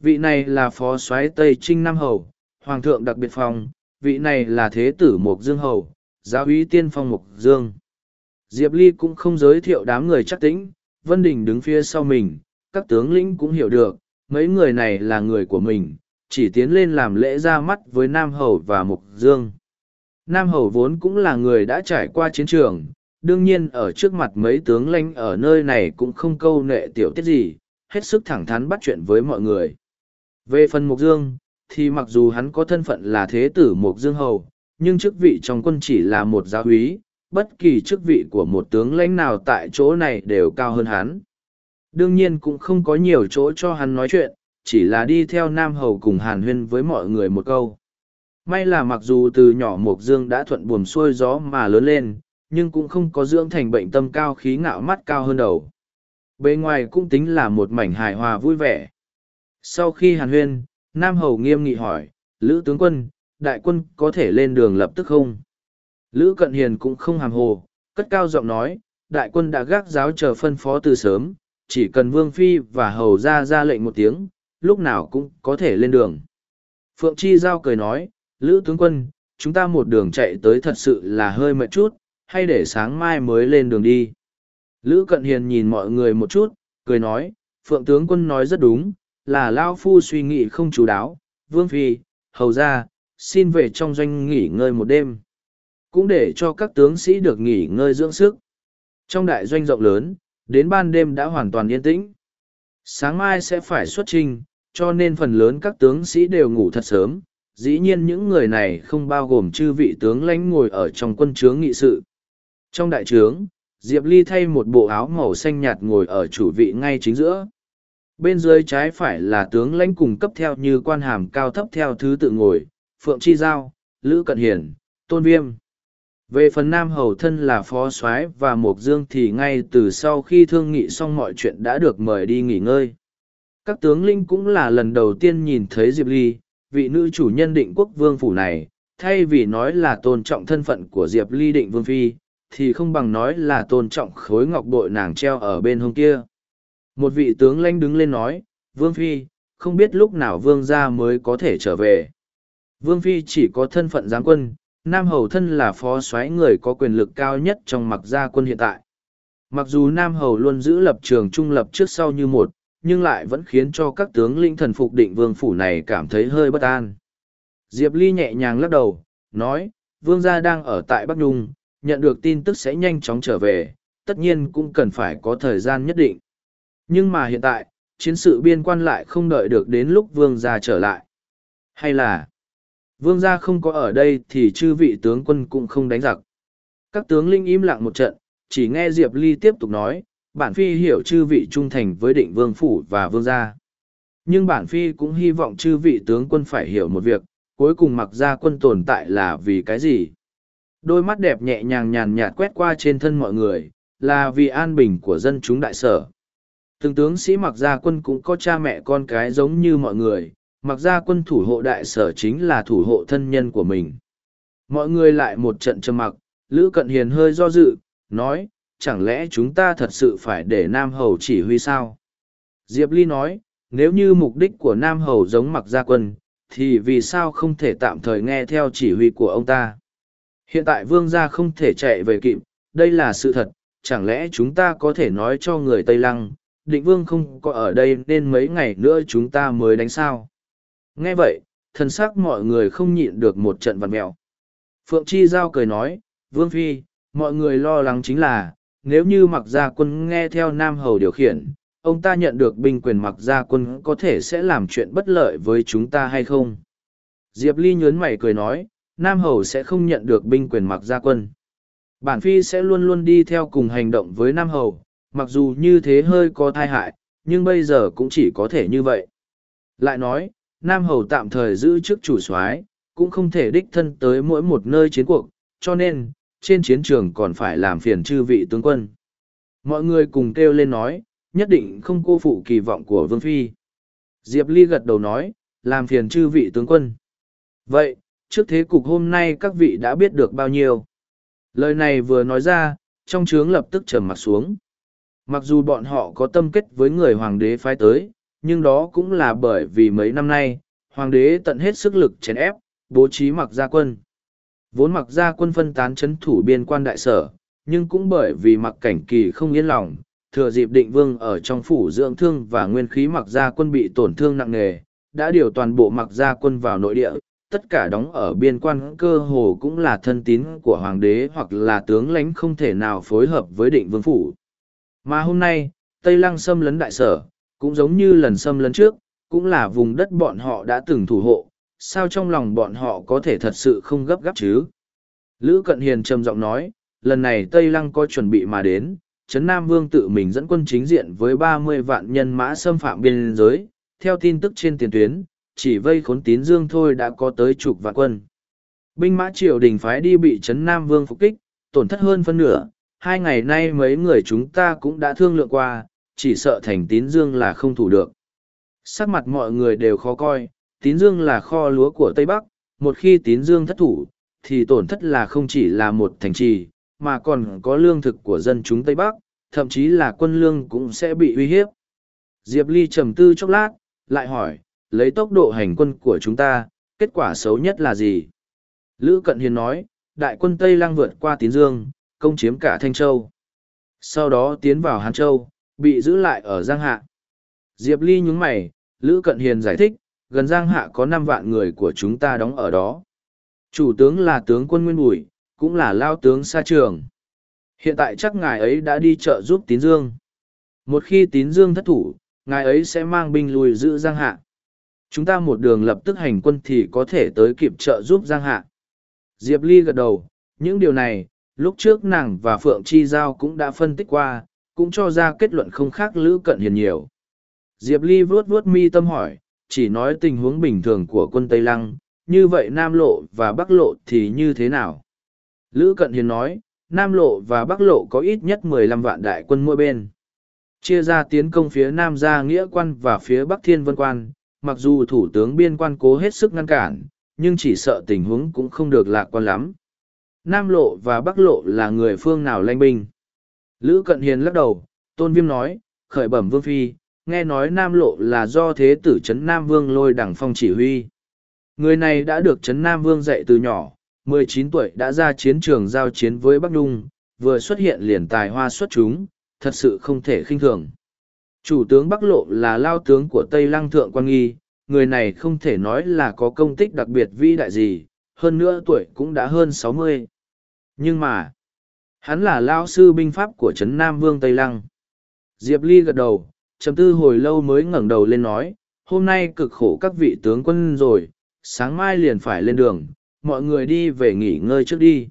Vị này là phó soái Tây Trinh Nam Hầu, Hoàng thượng đặc biệt phòng, vị này là Thế tử Mộc Dương Hầu, giáo úy tiên phong Mộc Dương. Diệp Ly cũng không giới thiệu đám người chắc tĩnh, Vân Đình đứng phía sau mình, các tướng lĩnh cũng hiểu được, mấy người này là người của mình, chỉ tiến lên làm lễ ra mắt với Nam Hầu và Mộc Dương. Nam Hầu vốn cũng là người đã trải qua chiến trường, đương nhiên ở trước mặt mấy tướng lãnh ở nơi này cũng không câu nệ tiểu tiết gì, hết sức thẳng thắn bắt chuyện với mọi người. Về phần Mộc Dương, thì mặc dù hắn có thân phận là thế tử Mộc Dương Hầu, nhưng chức vị trong quân chỉ là một giáo úy, bất kỳ chức vị của một tướng lãnh nào tại chỗ này đều cao hơn hắn. Đương nhiên cũng không có nhiều chỗ cho hắn nói chuyện, chỉ là đi theo Nam Hầu cùng hàn huyên với mọi người một câu. May là mặc dù từ nhỏ Mộc Dương đã thuận buồm xuôi gió mà lớn lên, nhưng cũng không có dưỡng thành bệnh tâm cao khí ngạo mắt cao hơn đầu. Bề ngoài cũng tính là một mảnh hài hòa vui vẻ. Sau khi hàn huyên, Nam Hầu nghiêm nghị hỏi, Lữ tướng quân, đại quân có thể lên đường lập tức không? Lữ Cận Hiền cũng không hàm hồ, cất cao giọng nói, đại quân đã gác giáo chờ phân phó từ sớm, chỉ cần Vương Phi và Hầu ra ra lệnh một tiếng, lúc nào cũng có thể lên đường. Phượng Chi Giao cười nói, Lữ tướng quân, chúng ta một đường chạy tới thật sự là hơi mệt chút, hay để sáng mai mới lên đường đi. Lữ Cận Hiền nhìn mọi người một chút, cười nói, Phượng tướng quân nói rất đúng, là Lao Phu suy nghĩ không chú đáo, Vương Phi, Hầu ra, xin về trong doanh nghỉ ngơi một đêm. Cũng để cho các tướng sĩ được nghỉ ngơi dưỡng sức. Trong đại doanh rộng lớn, đến ban đêm đã hoàn toàn yên tĩnh. Sáng mai sẽ phải xuất trình, cho nên phần lớn các tướng sĩ đều ngủ thật sớm. Dĩ nhiên những người này không bao gồm chư vị tướng lãnh ngồi ở trong quân trướng nghị sự. Trong đại trướng, Diệp Ly thay một bộ áo màu xanh nhạt ngồi ở chủ vị ngay chính giữa. Bên dưới trái phải là tướng lãnh cùng cấp theo như quan hàm cao thấp theo thứ tự ngồi, Phượng Chi Giao, Lữ Cận Hiển, Tôn Viêm. Về phần Nam Hầu Thân là phó soái và Mộc Dương thì ngay từ sau khi thương nghị xong mọi chuyện đã được mời đi nghỉ ngơi. Các tướng linh cũng là lần đầu tiên nhìn thấy Diệp Ly, vị nữ chủ nhân định quốc vương phủ này, thay vì nói là tôn trọng thân phận của Diệp Ly định vương phi, thì không bằng nói là tôn trọng khối ngọc bội nàng treo ở bên hông kia. Một vị tướng lãnh đứng lên nói, Vương Phi, không biết lúc nào Vương gia mới có thể trở về. Vương Phi chỉ có thân phận giáng quân, Nam Hầu thân là phó soái người có quyền lực cao nhất trong mặc gia quân hiện tại. Mặc dù Nam Hầu luôn giữ lập trường trung lập trước sau như một, nhưng lại vẫn khiến cho các tướng linh thần phục định vương phủ này cảm thấy hơi bất an. Diệp Ly nhẹ nhàng lắc đầu, nói, vương gia đang ở tại Bắc Nhung, nhận được tin tức sẽ nhanh chóng trở về, tất nhiên cũng cần phải có thời gian nhất định. Nhưng mà hiện tại, chiến sự biên quan lại không đợi được đến lúc vương gia trở lại. Hay là, vương gia không có ở đây thì chư vị tướng quân cũng không đánh giặc. Các tướng linh im lặng một trận, chỉ nghe Diệp Ly tiếp tục nói, bản phi hiểu chư vị trung thành với định vương phủ và vương gia. Nhưng bản phi cũng hy vọng chư vị tướng quân phải hiểu một việc, cuối cùng mặc ra quân tồn tại là vì cái gì. Đôi mắt đẹp nhẹ nhàng nhàn nhạt quét qua trên thân mọi người, là vì an bình của dân chúng đại sở. Từng tướng sĩ mặc gia quân cũng có cha mẹ con cái giống như mọi người, mặc gia quân thủ hộ đại sở chính là thủ hộ thân nhân của mình. Mọi người lại một trận trầm mặc, Lữ Cận Hiền hơi do dự, nói, chẳng lẽ chúng ta thật sự phải để Nam Hầu chỉ huy sao? Diệp Ly nói, nếu như mục đích của Nam Hầu giống mặc gia quân, thì vì sao không thể tạm thời nghe theo chỉ huy của ông ta? Hiện tại vương gia không thể chạy về kịp, đây là sự thật, chẳng lẽ chúng ta có thể nói cho người Tây Lăng, định vương không có ở đây nên mấy ngày nữa chúng ta mới đánh sao. Nghe vậy, thân xác mọi người không nhịn được một trận vặt mẹo. Phượng Chi Giao cười nói, Vương Phi, mọi người lo lắng chính là, nếu như mặc gia quân nghe theo Nam Hầu điều khiển, ông ta nhận được binh quyền mặc gia quân có thể sẽ làm chuyện bất lợi với chúng ta hay không? Diệp Ly nhớn mày cười nói, Nam Hầu sẽ không nhận được binh quyền mặc gia quân. Bản Phi sẽ luôn luôn đi theo cùng hành động với Nam Hầu, mặc dù như thế hơi có thai hại, nhưng bây giờ cũng chỉ có thể như vậy. Lại nói, Nam Hầu tạm thời giữ chức chủ soái, cũng không thể đích thân tới mỗi một nơi chiến cuộc, cho nên, trên chiến trường còn phải làm phiền chư vị tướng quân. Mọi người cùng kêu lên nói, nhất định không cô phụ kỳ vọng của Vương Phi. Diệp Ly gật đầu nói, làm phiền chư vị tướng quân. Vậy, trước thế cục hôm nay các vị đã biết được bao nhiêu? Lời này vừa nói ra, trong trướng lập tức trầm mặt xuống. Mặc dù bọn họ có tâm kết với người hoàng đế phái tới, nhưng đó cũng là bởi vì mấy năm nay, hoàng đế tận hết sức lực chèn ép, bố trí mặc gia quân. Vốn mặc gia quân phân tán chấn thủ biên quan đại sở, nhưng cũng bởi vì mặc cảnh kỳ không yên lòng, thừa dịp định vương ở trong phủ dưỡng thương và nguyên khí mặc gia quân bị tổn thương nặng nề, đã điều toàn bộ mặc gia quân vào nội địa, tất cả đóng ở biên quan cơ hồ cũng là thân tín của hoàng đế hoặc là tướng lãnh không thể nào phối hợp với định vương phủ. Mà hôm nay, Tây Lăng xâm lấn đại sở, cũng giống như lần xâm lấn trước, cũng là vùng đất bọn họ đã từng thủ hộ, sao trong lòng bọn họ có thể thật sự không gấp gáp chứ? Lữ Cận Hiền trầm giọng nói, lần này Tây Lăng có chuẩn bị mà đến, Trấn Nam Vương tự mình dẫn quân chính diện với ba mươi vạn nhân mã xâm phạm biên giới, theo tin tức trên tiền tuyến, chỉ vây khốn tín dương thôi đã có tới chục vạn quân. Binh mã triều đình phái đi bị Trấn Nam Vương phục kích, tổn thất hơn phân nửa, hai ngày nay mấy người chúng ta cũng đã thương lượng qua, chỉ sợ thành tín dương là không thủ được. Sắc mặt mọi người đều khó coi, tín dương là kho lúa của Tây Bắc, một khi tín dương thất thủ, thì tổn thất là không chỉ là một thành trì, mà còn có lương thực của dân chúng Tây Bắc, thậm chí là quân lương cũng sẽ bị uy hiếp. Diệp Ly trầm tư chốc lát, lại hỏi, lấy tốc độ hành quân của chúng ta, kết quả xấu nhất là gì? Lữ Cận Hiền nói, đại quân Tây Lăng vượt qua Tín Dương, công chiếm cả Thanh Châu. Sau đó tiến vào Hán Châu, bị giữ lại ở Giang Hạ. Diệp Ly nhúng mày, Lữ Cận Hiền giải thích, gần Giang Hạ có năm vạn người của chúng ta đóng ở đó. Chủ tướng là tướng quân Nguyên Bùi, cũng là lao tướng xa trường. Hiện tại chắc ngài ấy đã đi chợ giúp Tín Dương. Một khi Tín Dương thất thủ, ngài ấy sẽ mang binh lùi giữ Giang Hạ. Chúng ta một đường lập tức hành quân thì có thể tới kịp trợ giúp Giang Hạ. Diệp Ly gật đầu, những điều này, lúc trước nàng và Phượng Chi Giao cũng đã phân tích qua, cũng cho ra kết luận không khác Lữ Cận Hiền nhiều. Diệp Ly vuốt vuốt mi tâm hỏi, chỉ nói tình huống bình thường của quân Tây Lăng, như vậy Nam Lộ và Bắc Lộ thì như thế nào? Lữ Cận Hiền nói, Nam Lộ và Bắc Lộ có ít nhất mười lăm vạn đại quân mỗi bên. Chia ra tiến công phía Nam gia Nghĩa Quan và phía Bắc Thiên Vân Quan, mặc dù thủ tướng biên quan cố hết sức ngăn cản, nhưng chỉ sợ tình huống cũng không được lạc quan lắm. Nam Lộ và Bắc Lộ là người phương nào lanh binh? Lữ Cận Hiền lắc đầu, Tôn Viêm nói, khởi bẩm Vương Phi, nghe nói Nam Lộ là do thế tử Trấn Nam Vương lôi đẳng phong chỉ huy. Người này đã được Trấn Nam Vương dạy từ nhỏ, 19 tuổi đã ra chiến trường giao chiến với Bắc Nhung, vừa xuất hiện liền tài hoa xuất chúng, thật sự không thể khinh thường. Chủ tướng Bắc Lộ là lao tướng của Tây Lăng Thượng Quan Nghi, người này không thể nói là có công tích đặc biệt vĩ đại gì, hơn nữa tuổi cũng đã hơn sáu mươi. Nhưng mà, hắn là lao sư binh pháp của Trấn Nam Vương Tây Lăng. Diệp Ly gật đầu, chấm tư hồi lâu mới ngẩng đầu lên nói, hôm nay cực khổ các vị tướng quân rồi, sáng mai liền phải lên đường, mọi người đi về nghỉ ngơi trước đi.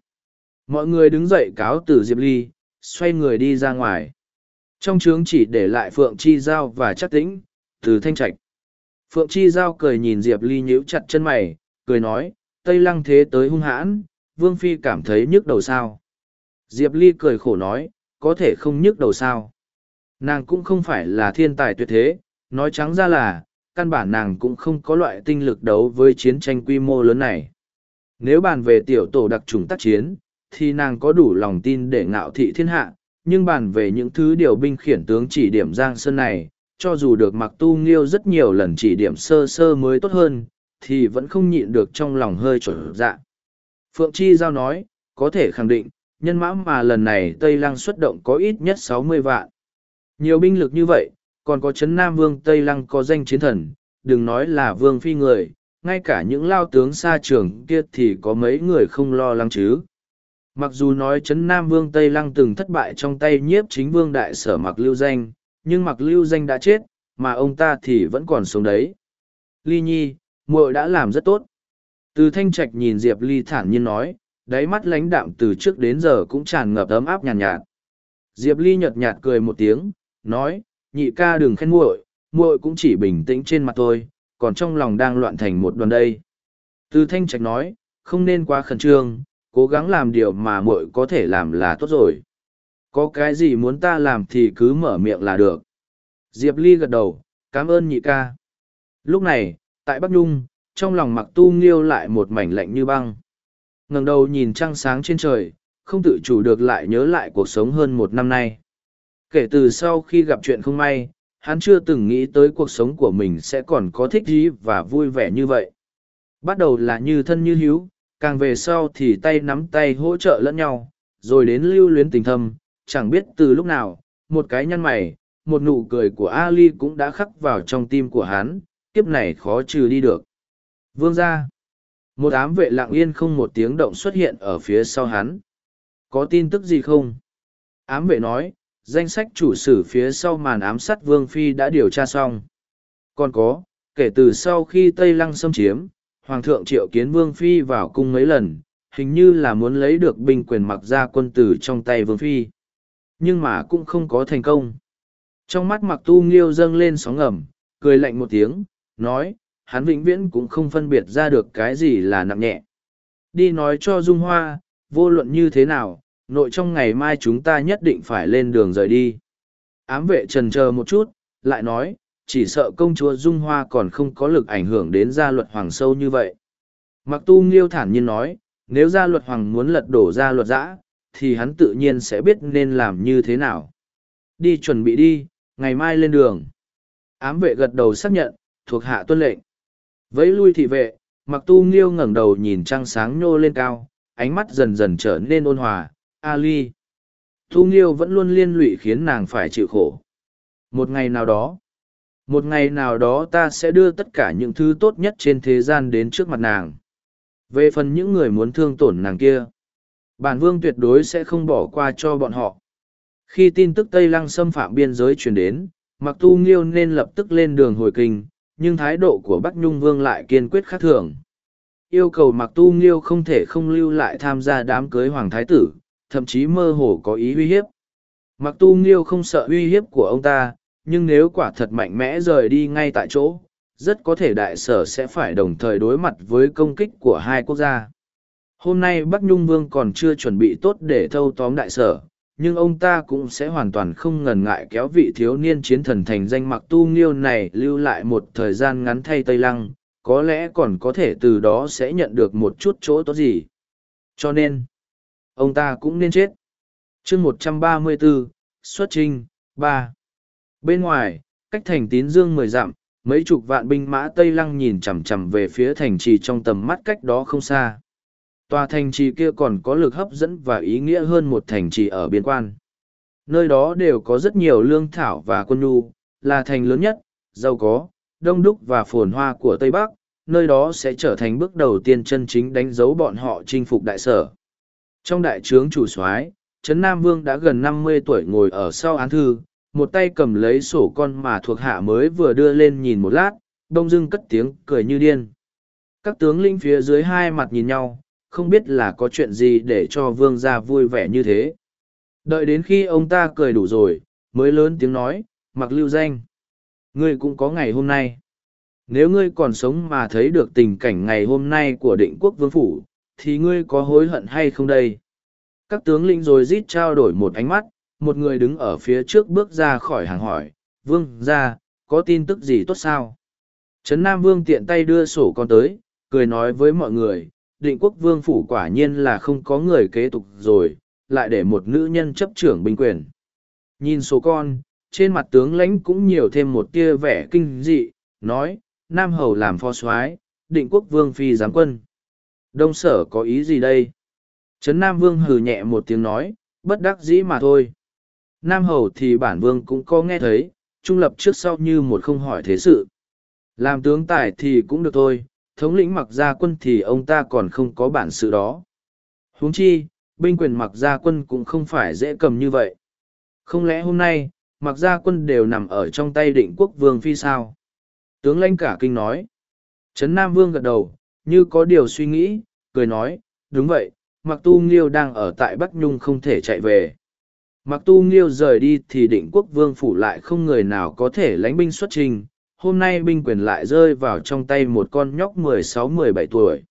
Mọi người đứng dậy cáo từ Diệp Ly, xoay người đi ra ngoài. Trong trướng chỉ để lại Phượng Chi Giao và chắc tĩnh, từ thanh trạch. Phượng Chi Giao cười nhìn Diệp Ly nhíu chặt chân mày, cười nói, Tây Lăng thế tới hung hãn, Vương Phi cảm thấy nhức đầu sao. Diệp Ly cười khổ nói, có thể không nhức đầu sao. Nàng cũng không phải là thiên tài tuyệt thế, nói trắng ra là, căn bản nàng cũng không có loại tinh lực đấu với chiến tranh quy mô lớn này. Nếu bàn về tiểu tổ đặc trùng tác chiến, thì nàng có đủ lòng tin để ngạo thị thiên hạ, nhưng bàn về những thứ điều binh khiển tướng chỉ điểm Giang Sơn này, cho dù được mặc tu nghiêu rất nhiều lần chỉ điểm sơ sơ mới tốt hơn, thì vẫn không nhịn được trong lòng hơi trở dạ. Phượng Chi Giao nói, có thể khẳng định, nhân mã mà lần này Tây Lăng xuất động có ít nhất sáu mươi vạn. Nhiều binh lực như vậy, còn có chấn Nam Vương Tây Lăng có danh chiến thần, đừng nói là Vương Phi người, ngay cả những lao tướng xa trường kia thì có mấy người không lo lắng chứ. Mặc dù nói chấn Nam Vương Tây Lăng từng thất bại trong tay nhiếp chính vương đại sở mặc lưu danh, nhưng mặc lưu danh đã chết, mà ông ta thì vẫn còn sống đấy. Ly Nhi, muội đã làm rất tốt. Từ thanh trạch nhìn Diệp Ly thản nhiên nói, đáy mắt lãnh đạm từ trước đến giờ cũng tràn ngập ấm áp nhàn nhạt, nhạt. Diệp Ly nhợt nhạt cười một tiếng, nói, nhị ca đừng khen muội, muội cũng chỉ bình tĩnh trên mặt thôi, còn trong lòng đang loạn thành một đoàn đây. Từ thanh trạch nói, không nên quá khẩn trương, cố gắng làm điều mà muội có thể làm là tốt rồi. Có cái gì muốn ta làm thì cứ mở miệng là được. Diệp Ly gật đầu, cảm ơn nhị ca. Lúc này, tại Bắc Nhung, trong lòng mặc tu nghiêu lại một mảnh lạnh như băng. ngẩng đầu nhìn trăng sáng trên trời, không tự chủ được lại nhớ lại cuộc sống hơn một năm nay. Kể từ sau khi gặp chuyện không may, hắn chưa từng nghĩ tới cuộc sống của mình sẽ còn có thích gì và vui vẻ như vậy. Bắt đầu là như thân như hiếu, càng về sau thì tay nắm tay hỗ trợ lẫn nhau, rồi đến lưu luyến tình thâm, chẳng biết từ lúc nào, một cái nhăn mày, một nụ cười của Ali cũng đã khắc vào trong tim của hắn, kiếp này khó trừ đi được. Vương ra. Một ám vệ lặng yên không một tiếng động xuất hiện ở phía sau hắn. Có tin tức gì không? Ám vệ nói, danh sách chủ sử phía sau màn ám sát Vương Phi đã điều tra xong. Còn có, kể từ sau khi Tây Lăng xâm chiếm, Hoàng thượng triệu kiến Vương Phi vào cung mấy lần, hình như là muốn lấy được binh quyền mặc ra quân tử trong tay Vương Phi. Nhưng mà cũng không có thành công. Trong mắt mặc tu nghiêu dâng lên sóng ngầm, cười lạnh một tiếng, nói, hắn vĩnh viễn cũng không phân biệt ra được cái gì là nặng nhẹ. Đi nói cho Dung Hoa, vô luận như thế nào, nội trong ngày mai chúng ta nhất định phải lên đường rời đi. Ám vệ trần chờ một chút, lại nói, chỉ sợ công chúa Dung Hoa còn không có lực ảnh hưởng đến gia luật hoàng sâu như vậy. Mặc tu nghiêu thản nhiên nói, nếu gia luật hoàng muốn lật đổ gia luật giã, thì hắn tự nhiên sẽ biết nên làm như thế nào. Đi chuẩn bị đi, ngày mai lên đường. Ám vệ gật đầu xác nhận, thuộc hạ tuân lệnh. Vẫy lui thị vệ, mặc tu nghiêu ngẩng đầu nhìn trăng sáng nhô lên cao, ánh mắt dần dần trở nên ôn hòa. Ali. Tu nghiêu vẫn luôn liên lụy khiến nàng phải chịu khổ. Một ngày nào đó, một ngày nào đó ta sẽ đưa tất cả những thứ tốt nhất trên thế gian đến trước mặt nàng. Về phần những người muốn thương tổn nàng kia, bản vương tuyệt đối sẽ không bỏ qua cho bọn họ. Khi tin tức Tây Lăng xâm phạm biên giới truyền đến, Mặc Tu Nghiêu nên lập tức lên đường hồi kinh, nhưng thái độ của Bắc Nhung Vương lại kiên quyết khác thường. Yêu cầu Mặc Tu Nghiêu không thể không lưu lại tham gia đám cưới Hoàng Thái Tử, thậm chí mơ hồ có ý uy hiếp. Mặc Tu Nghiêu không sợ uy hiếp của ông ta, nhưng nếu quả thật mạnh mẽ rời đi ngay tại chỗ, rất có thể đại sở sẽ phải đồng thời đối mặt với công kích của hai quốc gia. Hôm nay Bắc Nhung Vương còn chưa chuẩn bị tốt để thâu tóm đại sở, nhưng ông ta cũng sẽ hoàn toàn không ngần ngại kéo vị thiếu niên chiến thần thành danh mặc tu nghiêu này lưu lại một thời gian ngắn thay Tây Lăng, có lẽ còn có thể từ đó sẽ nhận được một chút chỗ tốt gì. Cho nên, ông ta cũng nên chết. chương một trăm ba mươi bốn xuất trinh, ba Bên ngoài, cách thành tín dương mười dặm, mấy chục vạn binh mã Tây Lăng nhìn chằm chằm về phía thành trì trong tầm mắt cách đó không xa. Tòa thành trì kia còn có lực hấp dẫn và ý nghĩa hơn một thành trì ở biên quan. Nơi đó đều có rất nhiều lương thảo và quân nhu, là thành lớn nhất, giàu có, đông đúc và phồn hoa của Tây Bắc, nơi đó sẽ trở thành bước đầu tiên chân chính đánh dấu bọn họ chinh phục đại sở. Trong đại trướng chủ soái, Trấn Nam Vương đã gần năm mươi tuổi ngồi ở sau án thư, một tay cầm lấy sổ con mà thuộc hạ mới vừa đưa lên nhìn một lát, đông dưng cất tiếng cười như điên. Các tướng linh phía dưới hai mặt nhìn nhau, không biết là có chuyện gì để cho vương gia vui vẻ như thế. Đợi đến khi ông ta cười đủ rồi, mới lớn tiếng nói, mặc lưu danh. Ngươi cũng có ngày hôm nay. Nếu ngươi còn sống mà thấy được tình cảnh ngày hôm nay của định quốc vương phủ, thì ngươi có hối hận hay không đây? Các tướng lĩnh rồi rít trao đổi một ánh mắt, một người đứng ở phía trước bước ra khỏi hàng hỏi, vương ra, có tin tức gì tốt sao? Trấn Nam Vương tiện tay đưa sổ con tới, cười nói với mọi người, định quốc vương phủ quả nhiên là không có người kế tục rồi, lại để một nữ nhân chấp trưởng binh quyền. Nhìn số con, trên mặt tướng lãnh cũng nhiều thêm một tia vẻ kinh dị, nói, Nam Hầu làm phó soái định quốc vương phi giám quân. Đông sở có ý gì đây? Trấn Nam Vương hừ nhẹ một tiếng nói, bất đắc dĩ mà thôi. Nam Hầu thì bản vương cũng có nghe thấy, trung lập trước sau như một không hỏi thế sự. Làm tướng tài thì cũng được thôi, thống lĩnh mặc gia quân thì ông ta còn không có bản sự đó. huống chi, binh quyền mặc gia quân cũng không phải dễ cầm như vậy. Không lẽ hôm nay, mặc gia quân đều nằm ở trong tay định quốc vương phi sao? Tướng lãnh cả kinh nói. Trấn Nam Vương gật đầu, như có điều suy nghĩ, cười nói, đúng vậy, mặc tu nghiêu đang ở tại Bắc Nhung không thể chạy về. Mặc tu nghiêu rời đi thì định quốc vương phủ lại không người nào có thể lánh binh xuất trình, hôm nay binh quyền lại rơi vào trong tay một con nhóc mười sáu mười bảy tuổi.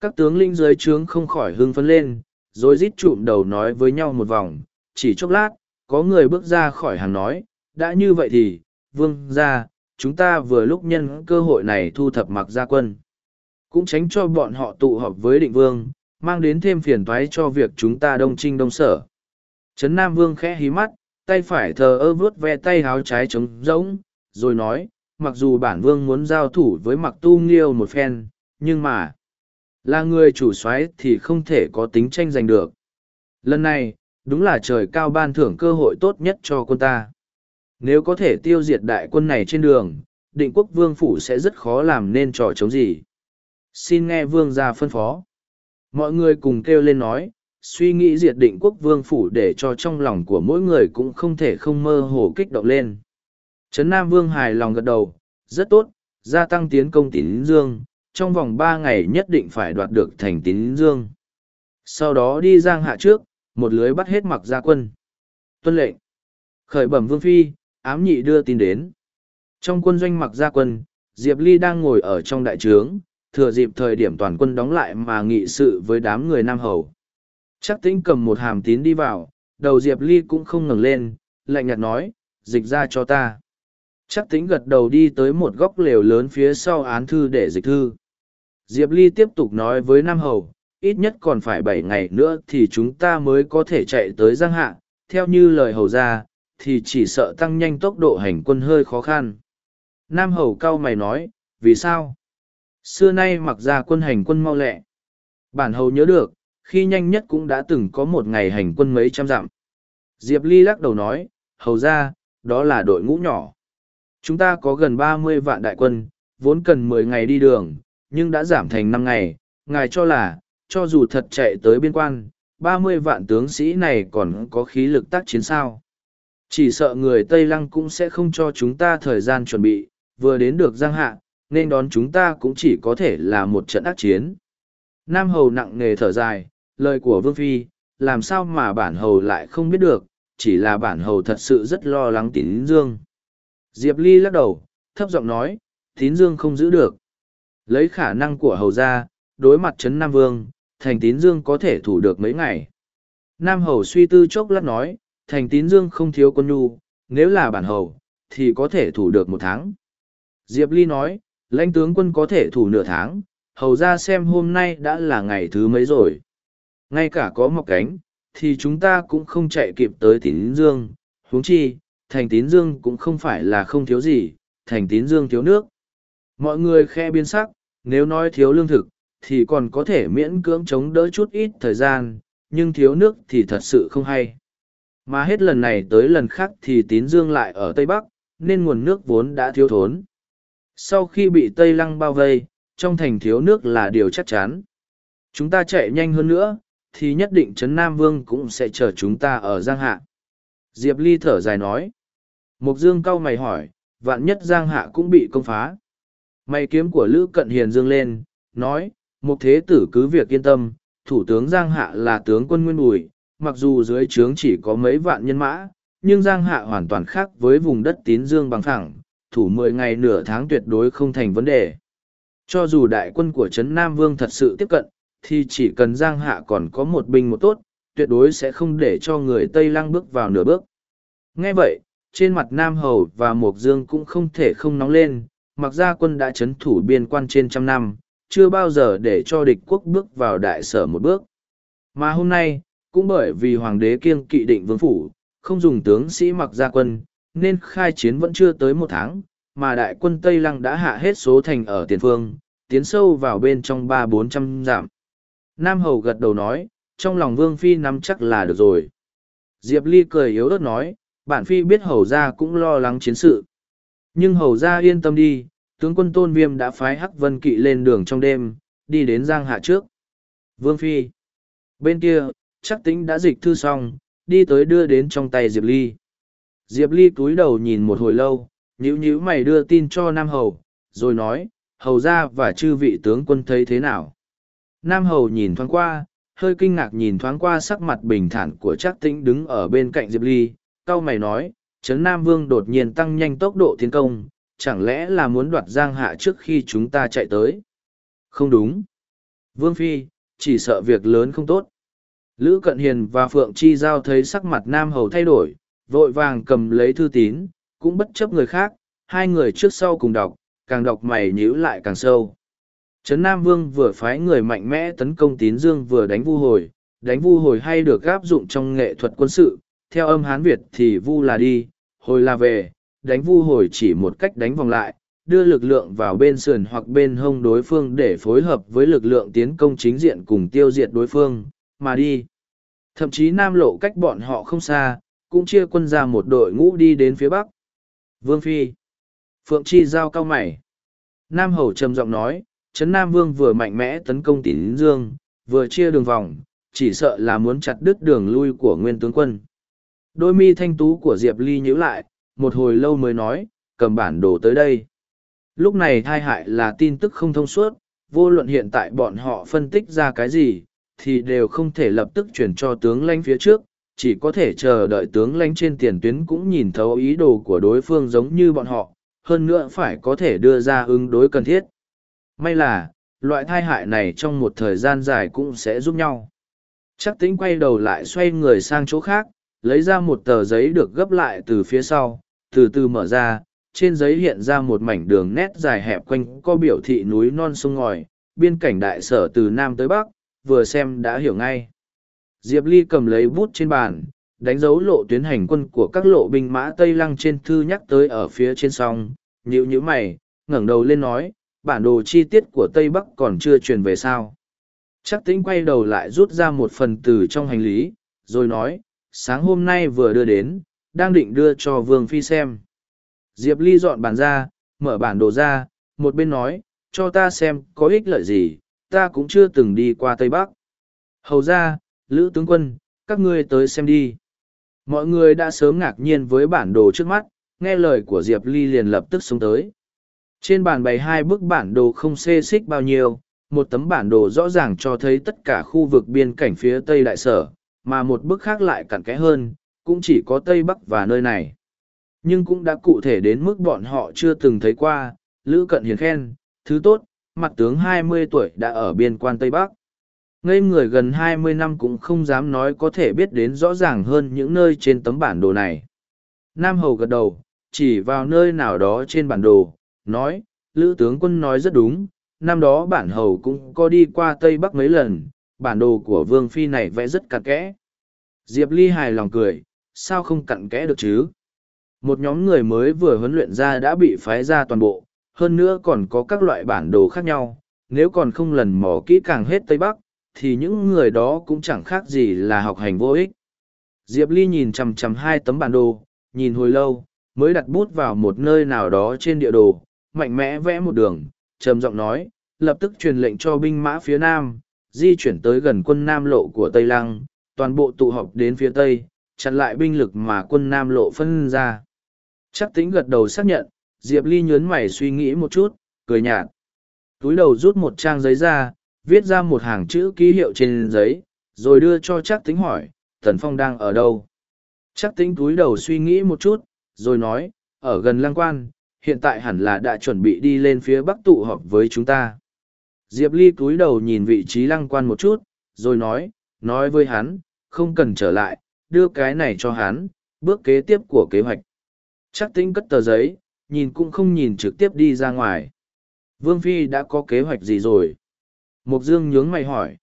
Các tướng linh dưới trướng không khỏi hưng phấn lên, rồi rít trụm đầu nói với nhau một vòng, chỉ chốc lát, có người bước ra khỏi hàng nói, đã như vậy thì, vương ra, chúng ta vừa lúc nhân cơ hội này thu thập mặc gia quân. Cũng tránh cho bọn họ tụ họp với định vương, mang đến thêm phiền toái cho việc chúng ta đông trinh đông sở. Trấn Nam Vương khẽ hí mắt, tay phải thờ ơ vướt ve tay háo trái trống rỗng, rồi nói, mặc dù bản vương muốn giao thủ với mặc tu nghiêu một phen, nhưng mà, là người chủ soái thì không thể có tính tranh giành được. Lần này, đúng là trời cao ban thưởng cơ hội tốt nhất cho quân ta. Nếu có thể tiêu diệt đại quân này trên đường, định quốc vương phủ sẽ rất khó làm nên trò chống gì. Xin nghe vương ra phân phó. Mọi người cùng kêu lên nói, suy nghĩ diệt định quốc vương phủ để cho trong lòng của mỗi người cũng không thể không mơ hồ kích động lên. Trấn Nam Vương hài lòng gật đầu, rất tốt, gia tăng tiến công tín dương, trong vòng ba ngày nhất định phải đoạt được thành tín dương. Sau đó đi giang hạ trước, một lưới bắt hết mặc gia quân. Tuân lệnh. Khởi bẩm Vương Phi, ám nhị đưa tin đến. Trong quân doanh mặc gia quân, Diệp Ly đang ngồi ở trong đại trướng, thừa dịp thời điểm toàn quân đóng lại mà nghị sự với đám người Nam Hầu. Chắc tĩnh cầm một hàm tín đi vào, đầu Diệp Ly cũng không ngừng lên, lạnh nhạt nói, dịch ra cho ta. Chắc tính gật đầu đi tới một góc lều lớn phía sau án thư để dịch thư. Diệp Ly tiếp tục nói với Nam Hầu, ít nhất còn phải bảy ngày nữa thì chúng ta mới có thể chạy tới Giang Hạ. Theo như lời Hầu ra, thì chỉ sợ tăng nhanh tốc độ hành quân hơi khó khăn. Nam Hầu cao mày nói, vì sao? Xưa nay mặc ra quân hành quân mau lẹ. Bản Hầu nhớ được, khi nhanh nhất cũng đã từng có một ngày hành quân mấy trăm dặm. Diệp Ly lắc đầu nói, Hầu ra, đó là đội ngũ nhỏ. Chúng ta có gần ba mươi vạn đại quân, vốn cần mười ngày đi đường, nhưng đã giảm thành năm ngày. Ngài cho là, cho dù thật chạy tới biên quan, ba mươi vạn tướng sĩ này còn có khí lực tác chiến sao. Chỉ sợ người Tây Lăng cũng sẽ không cho chúng ta thời gian chuẩn bị, vừa đến được Giang Hạ, nên đón chúng ta cũng chỉ có thể là một trận ác chiến. Nam Hầu nặng nề thở dài, lời của Vương Phi, làm sao mà bản Hầu lại không biết được, chỉ là bản Hầu thật sự rất lo lắng tín dương. Diệp Ly lắc đầu, thấp giọng nói, tín dương không giữ được. Lấy khả năng của Hầu ra, đối mặt Trấn Nam Vương, thành tín dương có thể thủ được mấy ngày. Nam Hầu suy tư chốc lát nói, thành tín dương không thiếu quân nhu, nếu là bản hầu, thì có thể thủ được một tháng. Diệp Ly nói, lãnh tướng quân có thể thủ nửa tháng, hầu ra xem hôm nay đã là ngày thứ mấy rồi. Ngay cả có mọc cánh, thì chúng ta cũng không chạy kịp tới tín dương, huống chi, thành tín dương cũng không phải là không thiếu gì, thành tín dương thiếu nước. Mọi người khe biên sắc, nếu nói thiếu lương thực, thì còn có thể miễn cưỡng chống đỡ chút ít thời gian, nhưng thiếu nước thì thật sự không hay. Mà hết lần này tới lần khác thì tín dương lại ở Tây Bắc, nên nguồn nước vốn đã thiếu thốn. Sau khi bị Tây Lăng bao vây, trong thành thiếu nước là điều chắc chắn. Chúng ta chạy nhanh hơn nữa, thì nhất định Trấn Nam Vương cũng sẽ chờ chúng ta ở Giang Hạ. Diệp Ly thở dài nói. Mục Dương cau mày hỏi, vạn nhất Giang Hạ cũng bị công phá. Mày kiếm của Lữ Cận Hiền dương lên, nói, Mục Thế Tử cứ việc yên tâm, Thủ tướng Giang Hạ là tướng quân Nguyên Bùi, mặc dù dưới trướng chỉ có mấy vạn nhân mã, nhưng Giang Hạ hoàn toàn khác với vùng đất tín dương bằng phẳng, thủ mười ngày nửa tháng tuyệt đối không thành vấn đề. Cho dù đại quân của Trấn Nam Vương thật sự tiếp cận, thì chỉ cần Giang Hạ còn có một binh một tốt, tuyệt đối sẽ không để cho người Tây Lăng bước vào nửa bước. Nghe vậy, trên mặt Nam Hầu và Mộc Dương cũng không thể không nóng lên, mặc ra quân đã chấn thủ biên quan trên trăm năm, chưa bao giờ để cho địch quốc bước vào đại sở một bước. Mà hôm nay, cũng bởi vì hoàng đế kiêng kỵ định vương phủ, không dùng tướng sĩ mặc gia quân, nên khai chiến vẫn chưa tới một tháng, mà đại quân Tây Lăng đã hạ hết số thành ở tiền phương, tiến sâu vào bên trong ba bốn trăm dặm. Nam Hầu gật đầu nói, trong lòng Vương Phi nắm chắc là được rồi. Diệp Ly cười yếu ớt nói, bản Phi biết Hầu gia cũng lo lắng chiến sự. Nhưng Hầu gia yên tâm đi, tướng quân Tôn Viêm đã phái Hắc Vân Kỵ lên đường trong đêm, đi đến Giang Hạ trước. Vương Phi. Bên kia, chắc tính đã dịch thư xong, đi tới đưa đến trong tay Diệp Ly. Diệp Ly cúi đầu nhìn một hồi lâu, nhíu nhíu mày đưa tin cho Nam Hầu, rồi nói, Hầu ra và chư vị tướng quân thấy thế nào. Nam Hầu nhìn thoáng qua, hơi kinh ngạc nhìn thoáng qua sắc mặt bình thản của chắc Tĩnh đứng ở bên cạnh Diệp Ly, cau mày nói, Trấn Nam Vương đột nhiên tăng nhanh tốc độ tiến công, chẳng lẽ là muốn đoạt Giang Hạ trước khi chúng ta chạy tới? Không đúng. Vương Phi, chỉ sợ việc lớn không tốt. Lữ Cận Hiền và Phượng Chi Giao thấy sắc mặt Nam Hầu thay đổi, vội vàng cầm lấy thư tín, cũng bất chấp người khác, hai người trước sau cùng đọc, càng đọc mày nhíu lại càng sâu. Trấn Nam Vương vừa phái người mạnh mẽ tấn công tín dương vừa đánh vu hồi, đánh vu hồi hay được áp dụng trong nghệ thuật quân sự, theo âm Hán Việt thì vu là đi, hồi là về, đánh vu hồi chỉ một cách đánh vòng lại, đưa lực lượng vào bên sườn hoặc bên hông đối phương để phối hợp với lực lượng tiến công chính diện cùng tiêu diệt đối phương, mà đi. Thậm chí Nam Lộ cách bọn họ không xa, cũng chia quân ra một đội ngũ đi đến phía Bắc. Vương Phi. Phượng Chi giao cao mày. Nam Hầu trầm giọng nói, Trấn Nam Vương vừa mạnh mẽ tấn công tín dương, vừa chia đường vòng, chỉ sợ là muốn chặt đứt đường lui của nguyên tướng quân. Đôi mi thanh tú của Diệp Ly nhíu lại, một hồi lâu mới nói, cầm bản đồ tới đây. Lúc này thai hại là tin tức không thông suốt, vô luận hiện tại bọn họ phân tích ra cái gì, thì đều không thể lập tức chuyển cho tướng lãnh phía trước, chỉ có thể chờ đợi tướng lãnh trên tiền tuyến cũng nhìn thấu ý đồ của đối phương giống như bọn họ, hơn nữa phải có thể đưa ra ứng đối cần thiết. May là, loại thai hại này trong một thời gian dài cũng sẽ giúp nhau. Chắc tính quay đầu lại xoay người sang chỗ khác, lấy ra một tờ giấy được gấp lại từ phía sau, từ từ mở ra, trên giấy hiện ra một mảnh đường nét dài hẹp quanh có biểu thị núi non sông ngòi, biên cảnh đại sở từ Nam tới Bắc, vừa xem đã hiểu ngay. Diệp Ly cầm lấy bút trên bàn, đánh dấu lộ tuyến hành quân của các lộ binh mã Tây Lăng trên thư nhắc tới ở phía trên sông, nhíu nhíu mày, ngẩng đầu lên nói, bản đồ chi tiết của Tây Bắc còn chưa truyền về sao. Chắc tính quay đầu lại rút ra một phần từ trong hành lý, rồi nói, sáng hôm nay vừa đưa đến, đang định đưa cho Vương Phi xem. Diệp Ly dọn bàn ra, mở bản đồ ra, một bên nói, cho ta xem có ích lợi gì, ta cũng chưa từng đi qua Tây Bắc. Hầu ra, Lữ tướng quân, các ngươi tới xem đi. Mọi người đã sớm ngạc nhiên với bản đồ trước mắt, nghe lời của Diệp Ly liền lập tức xuống tới. Trên bàn bày hai bức bản đồ không xê xích bao nhiêu, một tấm bản đồ rõ ràng cho thấy tất cả khu vực biên cảnh phía Tây Đại Sở, mà một bức khác lại cặn kẽ hơn, cũng chỉ có Tây Bắc và nơi này. Nhưng cũng đã cụ thể đến mức bọn họ chưa từng thấy qua, Lữ Cận Hiền khen, thứ tốt, mặt tướng hai mươi tuổi đã ở biên quan Tây Bắc. Ngây người gần hai mươi năm cũng không dám nói có thể biết đến rõ ràng hơn những nơi trên tấm bản đồ này. Nam Hầu gật đầu, chỉ vào nơi nào đó trên bản đồ, nói, Lữ tướng quân nói rất đúng, năm đó bản hầu cũng có đi qua Tây Bắc mấy lần, bản đồ của Vương Phi này vẽ rất cặn kẽ. Diệp Ly hài lòng cười, sao không cặn kẽ được chứ? Một nhóm người mới vừa huấn luyện ra đã bị phái ra toàn bộ, hơn nữa còn có các loại bản đồ khác nhau, nếu còn không lần mò kỹ càng hết Tây Bắc, thì những người đó cũng chẳng khác gì là học hành vô ích. Diệp Ly nhìn chằm chằm hai tấm bản đồ, nhìn hồi lâu, mới đặt bút vào một nơi nào đó trên địa đồ, mạnh mẽ vẽ một đường, trầm giọng nói, lập tức truyền lệnh cho binh mã phía Nam, di chuyển tới gần quân Nam lộ của Tây Lăng, toàn bộ tụ họp đến phía Tây, chặn lại binh lực mà quân Nam lộ phân ra. Chắc tính gật đầu xác nhận, Diệp Ly nhớn mày suy nghĩ một chút, cười nhạt. Túi đầu rút một trang giấy ra, viết ra một hàng chữ ký hiệu trên giấy, rồi đưa cho chắc tính hỏi, Tần Phong đang ở đâu? Chắc tính túi đầu suy nghĩ một chút, rồi nói, ở gần lăng quan, hiện tại hẳn là đã chuẩn bị đi lên phía bắc tụ họp với chúng ta. Diệp Ly cúi đầu nhìn vị trí lăng quan một chút, rồi nói, nói với hắn, không cần trở lại, đưa cái này cho hắn, bước kế tiếp của kế hoạch. Chắc tính cất tờ giấy, nhìn cũng không nhìn trực tiếp đi ra ngoài. Vương Phi đã có kế hoạch gì rồi? Mục Dương nhướng mày hỏi.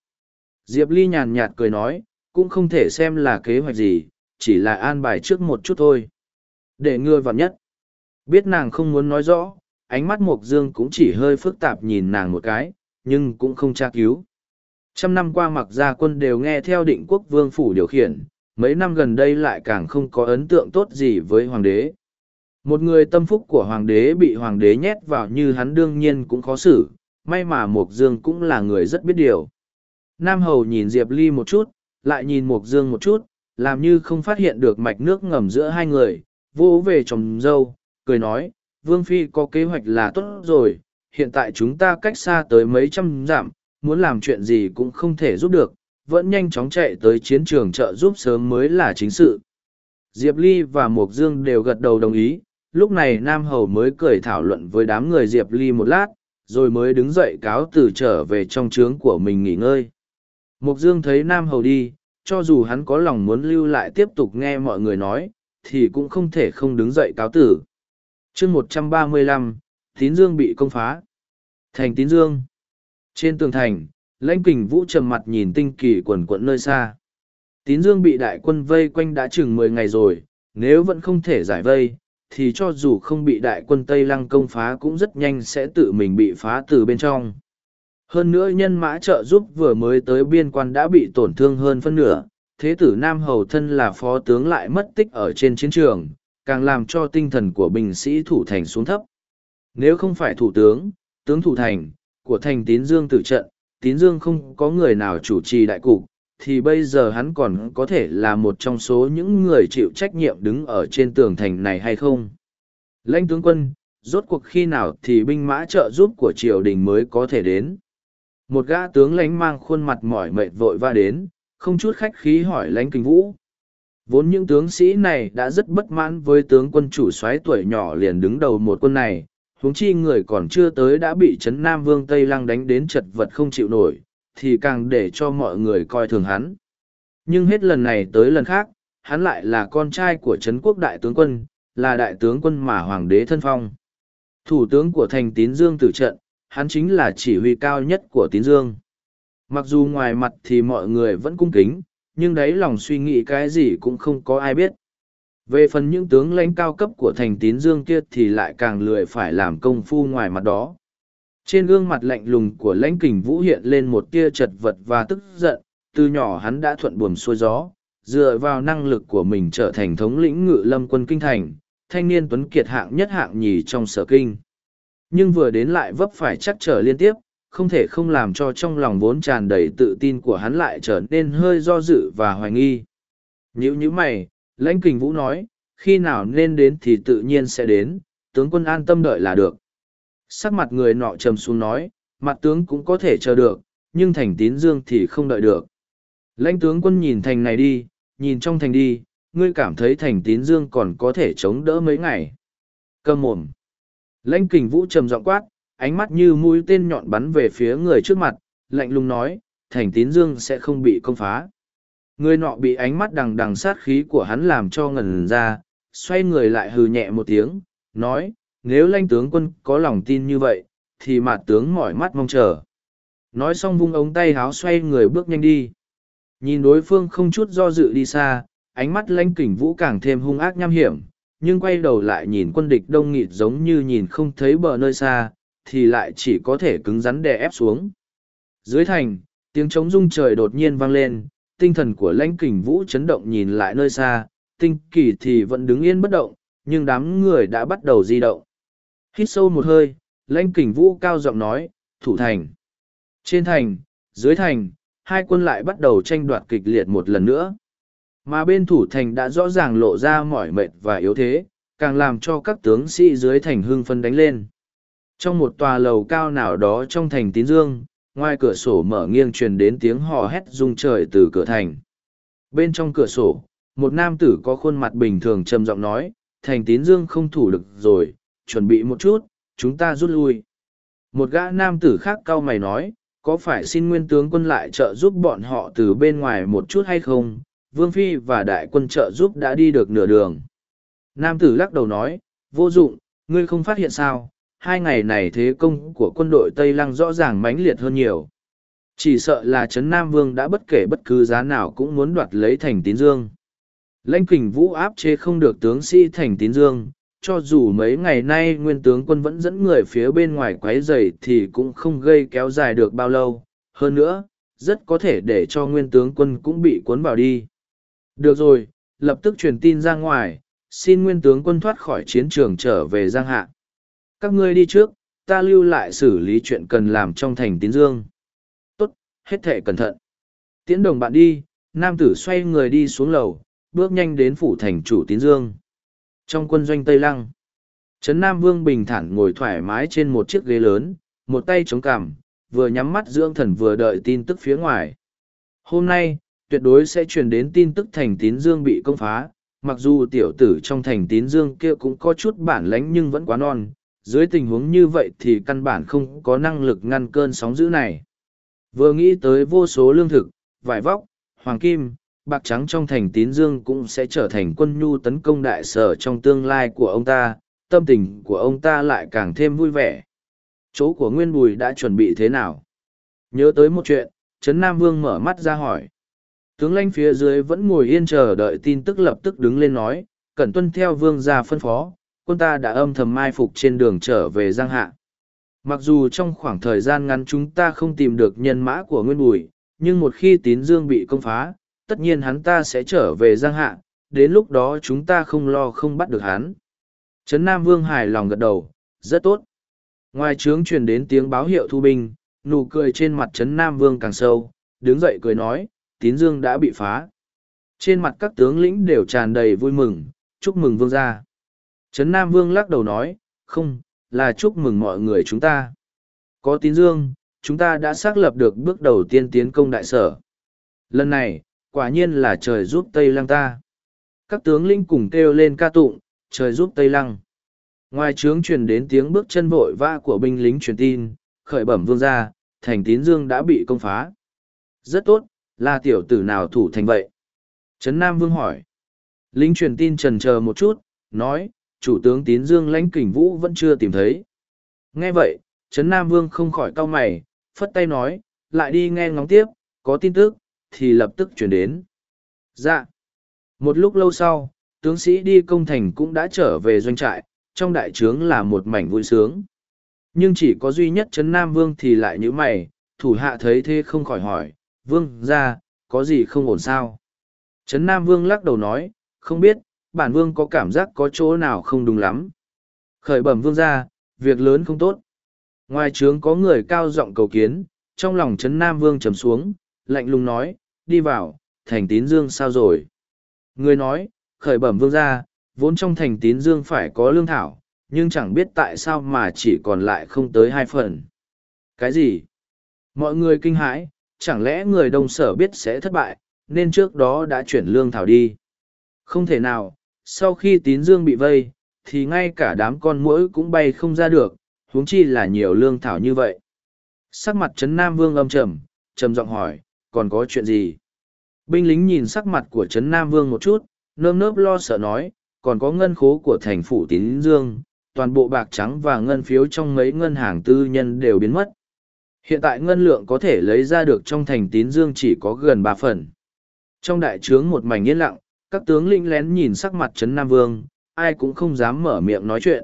Diệp Ly nhàn nhạt cười nói, cũng không thể xem là kế hoạch gì, chỉ là an bài trước một chút thôi. Để ngươi vào nhất. Biết nàng không muốn nói rõ, ánh mắt Mục Dương cũng chỉ hơi phức tạp nhìn nàng một cái, nhưng cũng không tra cứu. Trăm năm qua mặc gia quân đều nghe theo định quốc vương phủ điều khiển, mấy năm gần đây lại càng không có ấn tượng tốt gì với hoàng đế. Một người tâm phúc của hoàng đế bị hoàng đế nhét vào như hắn đương nhiên cũng khó xử, may mà mộc Dương cũng là người rất biết điều. Nam Hầu nhìn Diệp Ly một chút, lại nhìn mộc Dương một chút, làm như không phát hiện được mạch nước ngầm giữa hai người, vô về chồng dâu, cười nói, Vương Phi có kế hoạch là tốt rồi, hiện tại chúng ta cách xa tới mấy trăm dặm, muốn làm chuyện gì cũng không thể giúp được, vẫn nhanh chóng chạy tới chiến trường trợ giúp sớm mới là chính sự. Diệp Ly và Mộc Dương đều gật đầu đồng ý, lúc này Nam Hầu mới cười thảo luận với đám người Diệp Ly một lát, rồi mới đứng dậy cáo từ trở về trong trướng của mình nghỉ ngơi. Mộc Dương thấy Nam Hầu đi, cho dù hắn có lòng muốn lưu lại tiếp tục nghe mọi người nói, thì cũng không thể không đứng dậy cáo tử. chương một trăm ba mươi lăm, Tín Dương bị công phá. Thành Tín Dương. Trên tường thành, lãnh kình vũ trầm mặt nhìn tinh kỳ quần quận nơi xa. Tín Dương bị đại quân vây quanh đã chừng mười ngày rồi, nếu vẫn không thể giải vây, thì cho dù không bị đại quân Tây Lăng công phá cũng rất nhanh sẽ tự mình bị phá từ bên trong. Hơn nữa nhân mã trợ giúp vừa mới tới biên quan đã bị tổn thương hơn phân nửa, thế tử Nam Hầu thân là phó tướng lại mất tích ở trên chiến trường, càng làm cho tinh thần của binh sĩ thủ thành xuống thấp. Nếu không phải thủ tướng, tướng thủ thành, của thành tín dương tử trận, tín dương không có người nào chủ trì đại cục, thì bây giờ hắn còn có thể là một trong số những người chịu trách nhiệm đứng ở trên tường thành này hay không? Lãnh tướng quân, rốt cuộc khi nào thì binh mã trợ giúp của triều đình mới có thể đến? Một gã tướng lãnh mang khuôn mặt mỏi mệt vội va đến, không chút khách khí hỏi lãnh kinh vũ. Vốn những tướng sĩ này đã rất bất mãn với tướng quân chủ soái tuổi nhỏ liền đứng đầu một quân này, huống chi người còn chưa tới đã bị Trấn Nam Vương Tây Lăng đánh đến chật vật không chịu nổi, thì càng để cho mọi người coi thường hắn. Nhưng hết lần này tới lần khác, hắn lại là con trai của Trấn Quốc Đại tướng quân, là đại tướng quân mà hoàng đế thân phong. Thủ tướng của thành tín dương tử trận, hắn chính là chỉ huy cao nhất của tín dương. Mặc dù ngoài mặt thì mọi người vẫn cung kính, nhưng đấy lòng suy nghĩ cái gì cũng không có ai biết. Về phần những tướng lãnh cao cấp của thành tín dương kia thì lại càng lười phải làm công phu ngoài mặt đó. Trên gương mặt lạnh lùng của lãnh kình vũ hiện lên một tia chật vật và tức giận, từ nhỏ hắn đã thuận buồm xuôi gió, dựa vào năng lực của mình trở thành thống lĩnh ngự lâm quân kinh thành, thanh niên tuấn kiệt hạng nhất hạng nhì trong sở kinh. Nhưng vừa đến lại vấp phải chắc trở liên tiếp, không thể không làm cho trong lòng vốn tràn đầy tự tin của hắn lại trở nên hơi do dự và hoài nghi. Nhữ như mày, lãnh kình vũ nói, khi nào nên đến thì tự nhiên sẽ đến, tướng quân an tâm đợi là được. Sắc mặt người nọ trầm xuống nói, mặt tướng cũng có thể chờ được, nhưng thành tín dương thì không đợi được. Lãnh tướng quân nhìn thành này đi, nhìn trong thành đi, ngươi cảm thấy thành tín dương còn có thể chống đỡ mấy ngày. Cơm mồm. Lãnh kình vũ trầm giọng quát, ánh mắt như mũi tên nhọn bắn về phía người trước mặt, lạnh lùng nói, thành tín dương sẽ không bị công phá. Người nọ bị ánh mắt đằng đằng sát khí của hắn làm cho ngẩn ra, xoay người lại hừ nhẹ một tiếng, nói, nếu lãnh tướng quân có lòng tin như vậy, thì mặt tướng mỏi mắt mong chờ. Nói xong vung ống tay háo xoay người bước nhanh đi. Nhìn đối phương không chút do dự đi xa, ánh mắt lãnh kình vũ càng thêm hung ác nham hiểm, nhưng quay đầu lại nhìn quân địch đông nghịt giống như nhìn không thấy bờ nơi xa, thì lại chỉ có thể cứng rắn đè ép xuống. Dưới thành, tiếng trống rung trời đột nhiên vang lên, tinh thần của lãnh kình vũ chấn động nhìn lại nơi xa, tinh kỳ thì vẫn đứng yên bất động, nhưng đám người đã bắt đầu di động. Hít sâu một hơi, lãnh kình vũ cao giọng nói, thủ thành. Trên thành, dưới thành, hai quân lại bắt đầu tranh đoạt kịch liệt một lần nữa. Mà bên thủ thành đã rõ ràng lộ ra mỏi mệt và yếu thế, càng làm cho các tướng sĩ dưới thành hưng phân đánh lên. Trong một tòa lầu cao nào đó trong thành tín dương, ngoài cửa sổ mở nghiêng truyền đến tiếng hò hét rung trời từ cửa thành. Bên trong cửa sổ, một nam tử có khuôn mặt bình thường trầm giọng nói, thành tín dương không thủ được rồi, chuẩn bị một chút, chúng ta rút lui. Một gã nam tử khác cau mày nói, có phải xin nguyên tướng quân lại trợ giúp bọn họ từ bên ngoài một chút hay không? Vương Phi và đại quân trợ giúp đã đi được nửa đường. Nam tử lắc đầu nói, vô dụng, ngươi không phát hiện sao, hai ngày này thế công của quân đội Tây Lăng rõ ràng mãnh liệt hơn nhiều. Chỉ sợ là Trấn Nam Vương đã bất kể bất cứ giá nào cũng muốn đoạt lấy thành tín dương. Lãnh kình vũ áp chế không được tướng sĩ thành tín dương, cho dù mấy ngày nay nguyên tướng quân vẫn dẫn người phía bên ngoài quấy rầy thì cũng không gây kéo dài được bao lâu. Hơn nữa, rất có thể để cho nguyên tướng quân cũng bị cuốn vào đi. Được rồi, lập tức truyền tin ra ngoài, xin nguyên tướng quân thoát khỏi chiến trường trở về Giang Hạ. Các ngươi đi trước, ta lưu lại xử lý chuyện cần làm trong thành tín dương. Tốt, hết thể cẩn thận. Tiễn đồng bạn đi, nam tử xoay người đi xuống lầu, bước nhanh đến phủ thành chủ tín dương. Trong quân doanh Tây Lăng, Trấn Nam Vương bình thản ngồi thoải mái trên một chiếc ghế lớn, một tay chống cằm, vừa nhắm mắt dưỡng thần vừa đợi tin tức phía ngoài. Hôm nay, tuyệt đối sẽ truyền đến tin tức thành tín dương bị công phá, mặc dù tiểu tử trong thành tín dương kia cũng có chút bản lãnh nhưng vẫn quá non, dưới tình huống như vậy thì căn bản không có năng lực ngăn cơn sóng dữ này. Vừa nghĩ tới vô số lương thực, vải vóc, hoàng kim, bạc trắng trong thành tín dương cũng sẽ trở thành quân nhu tấn công đại sở trong tương lai của ông ta, tâm tình của ông ta lại càng thêm vui vẻ. Chỗ của Nguyên Bùi đã chuẩn bị thế nào? Nhớ tới một chuyện, Trấn Nam Vương mở mắt ra hỏi. Tướng lãnh phía dưới vẫn ngồi yên chờ đợi tin tức lập tức đứng lên nói, cẩn tuân theo vương gia phân phó, quân ta đã âm thầm mai phục trên đường trở về Giang Hạ. Mặc dù trong khoảng thời gian ngắn chúng ta không tìm được nhân mã của Nguyên Bùi, nhưng một khi tín dương bị công phá, tất nhiên hắn ta sẽ trở về Giang Hạ, đến lúc đó chúng ta không lo không bắt được hắn. Trấn Nam Vương hài lòng gật đầu, rất tốt. Ngoài trướng truyền đến tiếng báo hiệu thu binh, nụ cười trên mặt Trấn Nam Vương càng sâu, đứng dậy cười nói, tín dương đã bị phá. Trên mặt các tướng lĩnh đều tràn đầy vui mừng, chúc mừng vương gia. Trấn Nam Vương lắc đầu nói, không, là chúc mừng mọi người chúng ta. Có tín dương, chúng ta đã xác lập được bước đầu tiên tiến công đại sở. Lần này, quả nhiên là trời giúp Tây Lăng ta. Các tướng lĩnh cùng kêu lên ca tụng, trời giúp Tây Lăng. Ngoài trướng truyền đến tiếng bước chân vội vã của binh lính truyền tin, khởi bẩm vương gia, thành tín dương đã bị công phá. Rất tốt, là tiểu tử nào thủ thành vậy? Trấn Nam Vương hỏi. Lính truyền tin trần chờ một chút, nói, chủ tướng tín dương lãnh kình vũ vẫn chưa tìm thấy. Nghe vậy, Trấn Nam Vương không khỏi cau mày, phất tay nói, lại đi nghe ngóng tiếp, có tin tức, thì lập tức chuyển đến. Dạ. Một lúc lâu sau, tướng sĩ đi công thành cũng đã trở về doanh trại, trong đại trướng là một mảnh vui sướng. Nhưng chỉ có duy nhất Trấn Nam Vương thì lại nhữ mày, thủ hạ thấy thế không khỏi hỏi, Vương ra, có gì không ổn sao? Trấn Nam Vương lắc đầu nói, không biết, bản Vương có cảm giác có chỗ nào không đúng lắm. Khởi bẩm Vương ra, việc lớn không tốt. Ngoài trướng có người cao giọng cầu kiến, trong lòng chấn Nam Vương trầm xuống, lạnh lùng nói, đi vào, thành tín dương sao rồi? Người nói, khởi bẩm Vương ra, vốn trong thành tín dương phải có lương thảo, nhưng chẳng biết tại sao mà chỉ còn lại không tới hai phần. Cái gì? Mọi người kinh hãi, chẳng lẽ người đông sở biết sẽ thất bại, nên trước đó đã chuyển lương thảo đi. Không thể nào, sau khi tín dương bị vây, thì ngay cả đám con muỗi cũng bay không ra được, huống chi là nhiều lương thảo như vậy. Sắc mặt Trấn Nam Vương âm trầm, trầm giọng hỏi, còn có chuyện gì? Binh lính nhìn sắc mặt của Trấn Nam Vương một chút, nơm nớp lo sợ nói, còn có ngân khố của thành phủ tín dương, toàn bộ bạc trắng và ngân phiếu trong mấy ngân hàng tư nhân đều biến mất. Hiện tại ngân lượng có thể lấy ra được trong thành tín dương chỉ có gần ba phần. Trong đại trướng một mảnh yên lặng, các tướng lĩnh lén nhìn sắc mặt Trấn Nam Vương, ai cũng không dám mở miệng nói chuyện.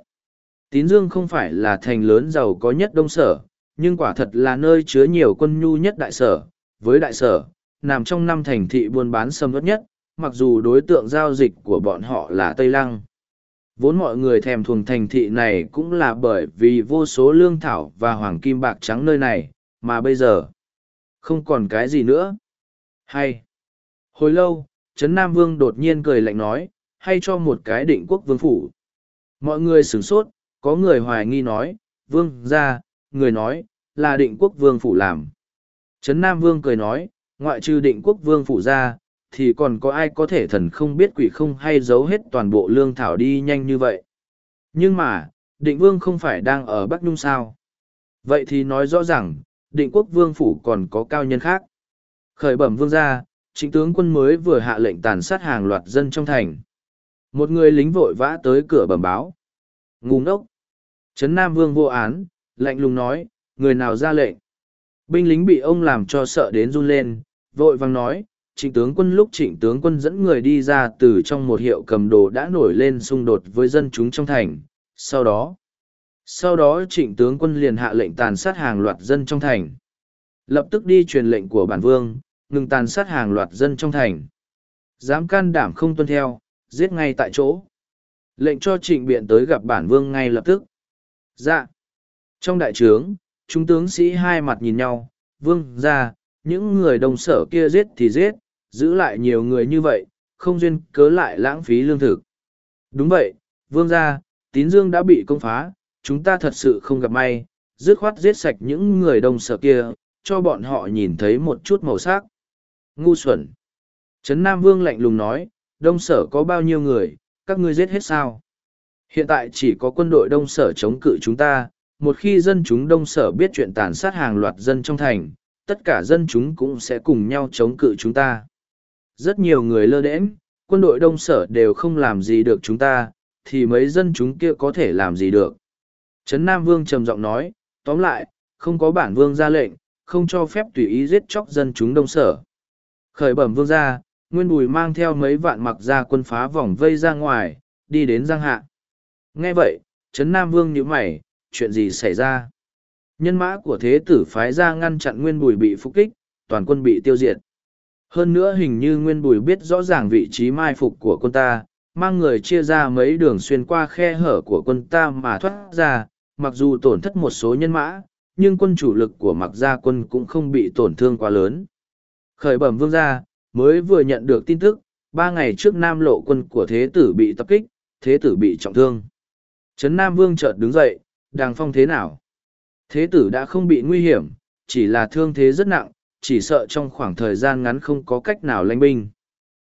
Tín Dương không phải là thành lớn giàu có nhất đông sở, nhưng quả thật là nơi chứa nhiều quân nhu nhất đại sở. Với đại sở, nằm trong năm thành thị buôn bán sầm ớt nhất, mặc dù đối tượng giao dịch của bọn họ là Tây Lăng. Vốn mọi người thèm thuồng thành thị này cũng là bởi vì vô số lương thảo và hoàng kim bạc trắng nơi này, mà bây giờ không còn cái gì nữa. Hay. Hồi lâu, Trấn Nam Vương đột nhiên cười lạnh nói, hay cho một cái định quốc vương phủ. Mọi người sửng sốt, có người hoài nghi nói, vương ra, người nói, là định quốc vương phủ làm. Trấn Nam Vương cười nói, ngoại trừ định quốc vương phủ ra, thì còn có ai có thể thần không biết quỷ không hay giấu hết toàn bộ lương thảo đi nhanh như vậy. Nhưng mà, định vương không phải đang ở Bắc Nhung sao? Vậy thì nói rõ ràng, định quốc vương phủ còn có cao nhân khác. Khởi bẩm vương gia, chính tướng quân mới vừa hạ lệnh tàn sát hàng loạt dân trong thành. Một người lính vội vã tới cửa bẩm báo. Ngu ngốc. Trấn Nam Vương vô án, lạnh lùng nói, người nào ra lệnh. Binh lính bị ông làm cho sợ đến run lên, vội vàng nói, trịnh tướng quân lúc trịnh tướng quân dẫn người đi ra từ trong một hiệu cầm đồ đã nổi lên xung đột với dân chúng trong thành. Sau đó, sau đó trịnh tướng quân liền hạ lệnh tàn sát hàng loạt dân trong thành. Lập tức đi truyền lệnh của bản vương, ngừng tàn sát hàng loạt dân trong thành. Dám can đảm không tuân theo, giết ngay tại chỗ. Lệnh cho trịnh biện tới gặp bản vương ngay lập tức. Dạ. Trong đại trướng, chúng tướng sĩ hai mặt nhìn nhau, vương ra, những người đồng sở kia giết thì giết, giữ lại nhiều người như vậy, không duyên cớ lại lãng phí lương thực. Đúng vậy, vương ra, tín dương đã bị công phá, chúng ta thật sự không gặp may, dứt khoát giết sạch những người đồng sở kia, cho bọn họ nhìn thấy một chút màu sắc. Ngu xuẩn. Trấn Nam Vương lạnh lùng nói, đông sở có bao nhiêu người, các ngươi giết hết sao? Hiện tại chỉ có quân đội đông sở chống cự chúng ta, một khi dân chúng đông sở biết chuyện tàn sát hàng loạt dân trong thành, tất cả dân chúng cũng sẽ cùng nhau chống cự chúng ta. Rất nhiều người lơ đễnh, quân đội đông sở đều không làm gì được chúng ta, thì mấy dân chúng kia có thể làm gì được. Trấn Nam Vương trầm giọng nói, tóm lại, không có bản vương ra lệnh, không cho phép tùy ý giết chóc dân chúng đông sở. Khởi bẩm vương gia, Nguyên Bùi mang theo mấy vạn mặc ra quân phá vòng vây ra ngoài, đi đến Giang Hạ. Nghe vậy, Trấn Nam Vương nhíu mày, chuyện gì xảy ra? Nhân mã của thế tử phái ra ngăn chặn Nguyên Bùi bị phục kích, toàn quân bị tiêu diệt. Hơn nữa hình như Nguyên Bùi biết rõ ràng vị trí mai phục của quân ta, mang người chia ra mấy đường xuyên qua khe hở của quân ta mà thoát ra, mặc dù tổn thất một số nhân mã, nhưng quân chủ lực của mặc gia quân cũng không bị tổn thương quá lớn. Khởi bẩm vương gia, mới vừa nhận được tin tức, ba ngày trước Nam lộ quân của thế tử bị tập kích, thế tử bị trọng thương. Trấn Nam Vương chợt đứng dậy, đàng phong thế nào? Thế tử đã không bị nguy hiểm, chỉ là thương thế rất nặng, chỉ sợ trong khoảng thời gian ngắn không có cách nào lãnh binh.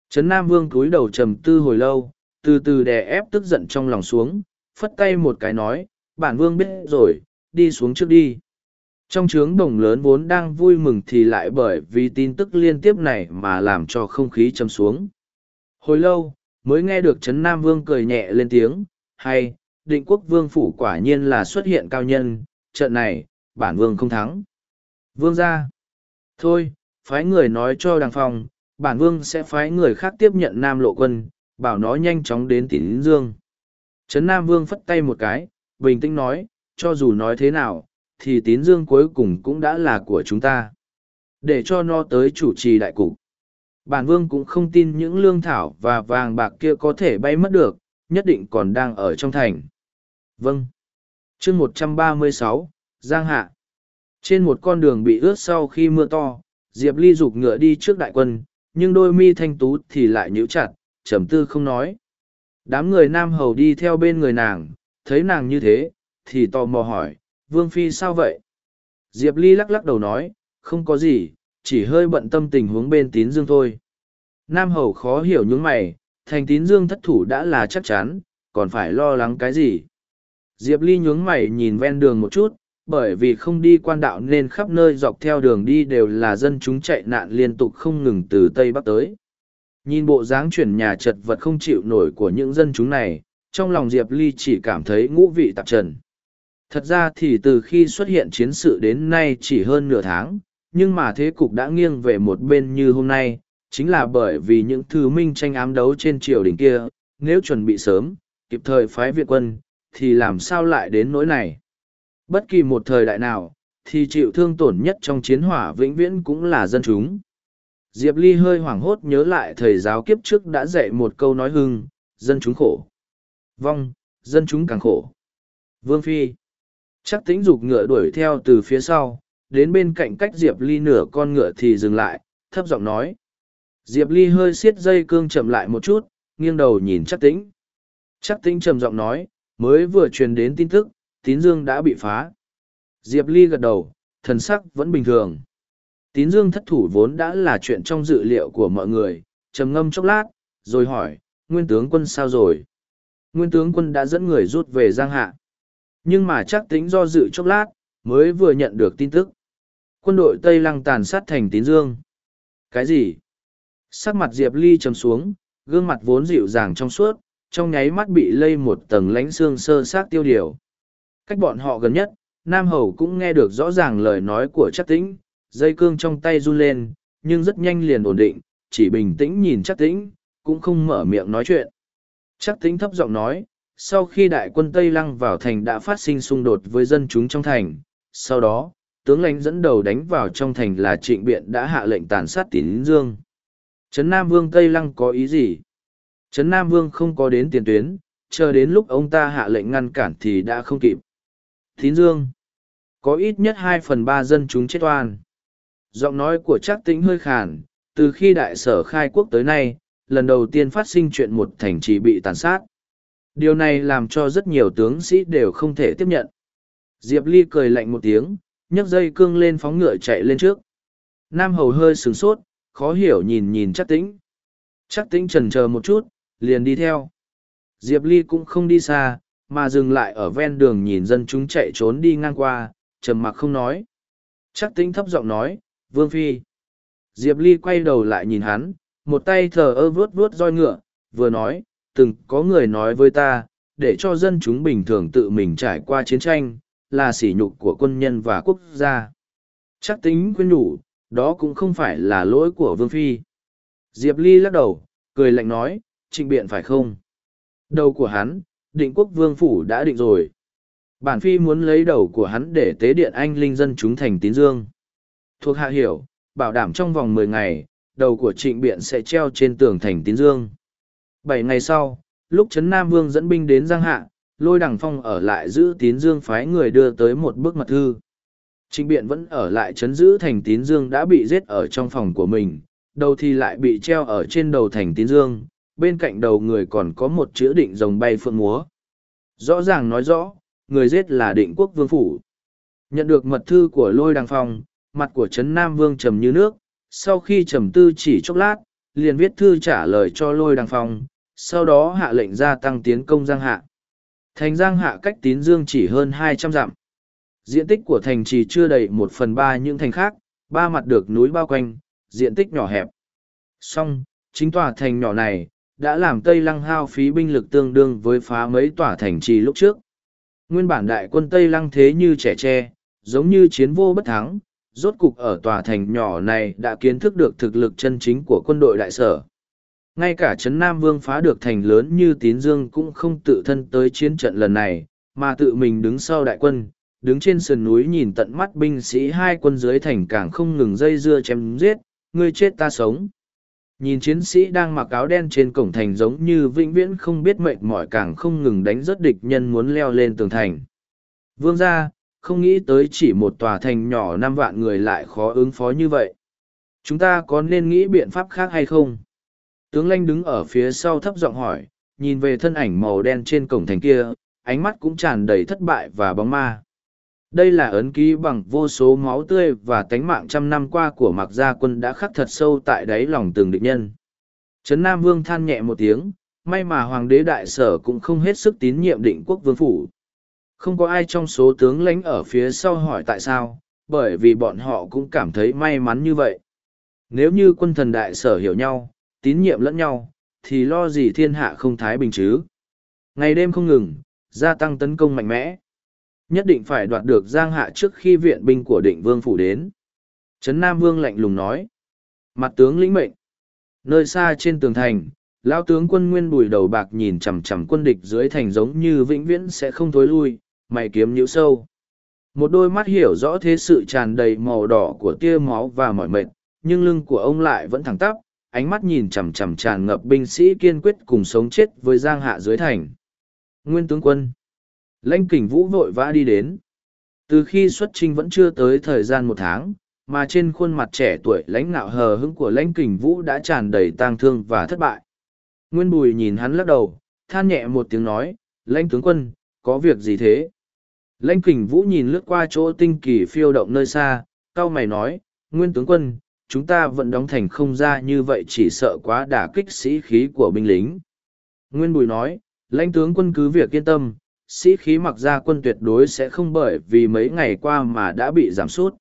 Trấn Nam Vương cúi đầu trầm tư hồi lâu, từ từ đè ép tức giận trong lòng xuống, phất tay một cái nói, bản vương biết rồi, đi xuống trước đi. Trong trướng đồng lớn vốn đang vui mừng thì lại bởi vì tin tức liên tiếp này mà làm cho không khí châm xuống. Hồi lâu, mới nghe được Trấn Nam Vương cười nhẹ lên tiếng, hay, định quốc vương phủ quả nhiên là xuất hiện cao nhân, trận này, bản vương không thắng. Vương ra. Thôi, phái người nói cho đàng phong, bản vương sẽ phái người khác tiếp nhận nam lộ quân, bảo nó nhanh chóng đến tín dương. Trấn Nam Vương phất tay một cái, bình tĩnh nói, cho dù nói thế nào, thì tín dương cuối cùng cũng đã là của chúng ta. Để cho nó tới chủ trì đại cục. Bản vương cũng không tin những lương thảo và vàng bạc kia có thể bay mất được, nhất định còn đang ở trong thành. Vâng. chương một trăm ba mươi sáu, Giang Hạ. Trên một con đường bị ướt sau khi mưa to, Diệp Ly rục ngựa đi trước đại quân, nhưng đôi mi thanh tú thì lại nhíu chặt, trầm tư không nói. Đám người nam hầu đi theo bên người nàng, thấy nàng như thế, thì tò mò hỏi, Vương Phi sao vậy? Diệp Ly lắc lắc đầu nói, không có gì, chỉ hơi bận tâm tình huống bên tín dương thôi. Nam hầu khó hiểu những mày, thành tín dương thất thủ đã là chắc chắn, còn phải lo lắng cái gì? Diệp Ly nhướng mày nhìn ven đường một chút, bởi vì không đi quan đạo nên khắp nơi dọc theo đường đi đều là dân chúng chạy nạn liên tục không ngừng từ Tây Bắc tới. Nhìn bộ dáng chuyển nhà chật vật không chịu nổi của những dân chúng này, trong lòng Diệp Ly chỉ cảm thấy ngũ vị tạp trần. Thật ra thì từ khi xuất hiện chiến sự đến nay chỉ hơn nửa tháng, nhưng mà thế cục đã nghiêng về một bên như hôm nay, chính là bởi vì những thứ minh tranh ám đấu trên triều đình kia, nếu chuẩn bị sớm, kịp thời phái viện quân, thì làm sao lại đến nỗi này. Bất kỳ một thời đại nào, thì chịu thương tổn nhất trong chiến hỏa vĩnh viễn cũng là dân chúng. Diệp Ly hơi hoảng hốt nhớ lại thầy giáo kiếp trước đã dạy một câu nói hưng, dân chúng khổ. Vong, dân chúng càng khổ. Vương Phi. Chắc tính dục ngựa đuổi theo từ phía sau, đến bên cạnh cách Diệp Ly nửa con ngựa thì dừng lại, thấp giọng nói. Diệp Ly hơi siết dây cương chậm lại một chút, nghiêng đầu nhìn chắc tĩnh. Chắc tĩnh trầm giọng nói, mới vừa truyền đến tin tức, tín dương đã bị phá. Diệp Ly gật đầu, thần sắc vẫn bình thường. Tín dương thất thủ vốn đã là chuyện trong dự liệu của mọi người, trầm ngâm chốc lát, rồi hỏi, nguyên tướng quân sao rồi? Nguyên tướng quân đã dẫn người rút về Giang Hạ. Nhưng mà chắc tính do dự chốc lát, mới vừa nhận được tin tức. Quân đội Tây Lăng tàn sát thành tín dương. Cái gì? Sắc mặt Diệp Ly trầm xuống, gương mặt vốn dịu dàng trong suốt, trong nháy mắt bị lây một tầng lánh xương sơ sát tiêu điều. Cách bọn họ gần nhất, Nam Hầu cũng nghe được rõ ràng lời nói của chắc tĩnh, dây cương trong tay run lên, nhưng rất nhanh liền ổn định, chỉ bình tĩnh nhìn chắc tĩnh, cũng không mở miệng nói chuyện. Chắc tĩnh thấp giọng nói, sau khi đại quân Tây Lăng vào thành đã phát sinh xung đột với dân chúng trong thành, sau đó, tướng lãnh dẫn đầu đánh vào trong thành là trịnh biện đã hạ lệnh tàn sát tín dương. Trấn Nam Vương Tây Lăng có ý gì? Trấn Nam Vương không có đến tiền tuyến, chờ đến lúc ông ta hạ lệnh ngăn cản thì đã không kịp. Tín Dương. Có ít nhất hai phần ba dân chúng chết oan. Giọng nói của Trác Tĩnh hơi khàn, từ khi đại sở khai quốc tới nay, lần đầu tiên phát sinh chuyện một thành trì bị tàn sát. Điều này làm cho rất nhiều tướng sĩ đều không thể tiếp nhận. Diệp Ly cười lạnh một tiếng, nhấc dây cương lên phóng ngựa chạy lên trước. Nam Hầu hơi sửng sốt, khó hiểu nhìn nhìn chắc tĩnh. Chắc tĩnh trần chờ một chút, liền đi theo. Diệp Ly cũng không đi xa, mà dừng lại ở ven đường nhìn dân chúng chạy trốn đi ngang qua, trầm mặc không nói. Chắc tĩnh thấp giọng nói, Vương Phi. Diệp Ly quay đầu lại nhìn hắn, một tay thờ ơ vuốt vuốt roi ngựa, vừa nói, từng có người nói với ta, để cho dân chúng bình thường tự mình trải qua chiến tranh, là sỉ nhục của quân nhân và quốc gia. Chắc tính quên nhủ, đó cũng không phải là lỗi của Vương Phi. Diệp Ly lắc đầu, cười lạnh nói, trịnh biện phải không? Đầu của hắn, định quốc vương phủ đã định rồi. Bản Phi muốn lấy đầu của hắn để tế điện anh linh dân chúng thành tín dương. Thuộc hạ hiểu, bảo đảm trong vòng mười ngày, đầu của trịnh biện sẽ treo trên tường thành tín dương. Bảy ngày sau, lúc Trấn Nam Vương dẫn binh đến Giang Hạ, lôi đằng phong ở lại giữ tín dương phái người đưa tới một bức mật thư. Trịnh biện vẫn ở lại chấn giữ thành tín dương đã bị giết ở trong phòng của mình, đầu thì lại bị treo ở trên đầu thành tín dương, bên cạnh đầu người còn có một chữ định rồng bay phượng múa. Rõ ràng nói rõ, người giết là định quốc vương phủ. Nhận được mật thư của lôi đằng phong, mặt của Trấn Nam Vương trầm như nước, sau khi trầm tư chỉ chốc lát, liền viết thư trả lời cho lôi đăng phong, sau đó hạ lệnh gia tăng tiến công Giang Hạ. Thành Giang Hạ cách tín dương chỉ hơn hai trăm dặm. Diện tích của thành chỉ chưa đầy một phần ba những thành khác, ba mặt được núi bao quanh, diện tích nhỏ hẹp. Song, chính tòa thành nhỏ này, đã làm Tây Lăng hao phí binh lực tương đương với phá mấy tòa thành trì lúc trước. Nguyên bản đại quân Tây Lăng thế như trẻ tre, giống như chiến vô bất thắng, rốt cục ở tòa thành nhỏ này đã kiến thức được thực lực chân chính của quân đội đại sở. Ngay cả Trấn Nam Vương phá được thành lớn như Tín Dương cũng không tự thân tới chiến trận lần này, mà tự mình đứng sau đại quân, đứng trên sườn núi nhìn tận mắt binh sĩ hai quân dưới thành càng không ngừng dây dưa chém giết, ngươi chết ta sống. Nhìn chiến sĩ đang mặc áo đen trên cổng thành giống như vĩnh viễn không biết mệt mỏi càng không ngừng đánh rớt địch nhân muốn leo lên tường thành. Vương gia, không nghĩ tới chỉ một tòa thành nhỏ năm vạn người lại khó ứng phó như vậy. Chúng ta có nên nghĩ biện pháp khác hay không? Tướng Lanh đứng ở phía sau thấp giọng hỏi, nhìn về thân ảnh màu đen trên cổng thành kia, ánh mắt cũng tràn đầy thất bại và bóng ma. Đây là ấn ký bằng vô số máu tươi và tánh mạng trăm năm qua của Mặc Gia Quân đã khắc thật sâu tại đáy lòng từng địch nhân. Trấn Nam Vương than nhẹ một tiếng, may mà Hoàng đế Đại Sở cũng không hết sức tín nhiệm định quốc vương phủ. Không có ai trong số tướng lãnh ở phía sau hỏi tại sao, bởi vì bọn họ cũng cảm thấy may mắn như vậy. Nếu như quân thần Đại Sở hiểu nhau, tín nhiệm lẫn nhau, thì lo gì thiên hạ không thái bình chứ. Ngày đêm không ngừng, gia tăng tấn công mạnh mẽ. Nhất định phải đoạt được Giang Hạ trước khi viện binh của định vương phủ đến. Trấn Nam Vương lạnh lùng nói. Mặt tướng lĩnh mệnh. Nơi xa trên tường thành, lão tướng quân nguyên bùi đầu bạc nhìn chằm chằm quân địch dưới thành giống như vĩnh viễn sẽ không thối lui, mày kiếm nhũ sâu. Một đôi mắt hiểu rõ thế sự tràn đầy màu đỏ của tia máu và mỏi mệt, nhưng lưng của ông lại vẫn thẳng tắp, ánh mắt nhìn chằm chằm tràn ngập binh sĩ kiên quyết cùng sống chết với Giang Hạ dưới thành. Nguyên tướng quân. Lãnh kình vũ vội vã đi đến. Từ khi xuất trinh vẫn chưa tới thời gian một tháng, mà trên khuôn mặt trẻ tuổi lãnh nạo hờ hững của lãnh kình vũ đã tràn đầy tang thương và thất bại. Nguyên bùi nhìn hắn lắc đầu, than nhẹ một tiếng nói, lãnh tướng quân, có việc gì thế? Lãnh kình vũ nhìn lướt qua chỗ tinh kỳ phiêu động nơi xa, cao mày nói, nguyên tướng quân, chúng ta vẫn đóng thành không ra như vậy chỉ sợ quá đả kích sĩ khí của binh lính. Nguyên bùi nói, lãnh tướng quân cứ việc yên tâm, sĩ khí mặc ra quân tuyệt đối sẽ không bởi vì mấy ngày qua mà đã bị giảm sút.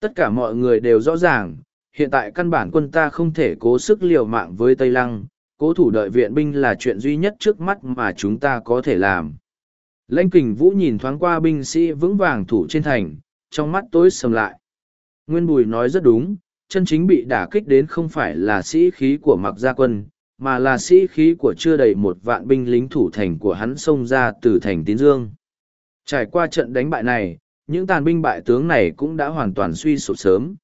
Tất cả mọi người đều rõ ràng, hiện tại căn bản quân ta không thể cố sức liều mạng với Tây Lăng, cố thủ đợi viện binh là chuyện duy nhất trước mắt mà chúng ta có thể làm. Lãnh kình vũ nhìn thoáng qua binh sĩ vững vàng thủ trên thành, trong mắt tối sầm lại. Nguyên Bùi nói rất đúng, chân chính bị đả kích đến không phải là sĩ khí của mặc gia quân, mà là sĩ khí của chưa đầy một vạn binh lính thủ thành của hắn xông ra từ thành tín dương. Trải qua trận đánh bại này, những tàn binh bại tướng này cũng đã hoàn toàn suy sụp sớm.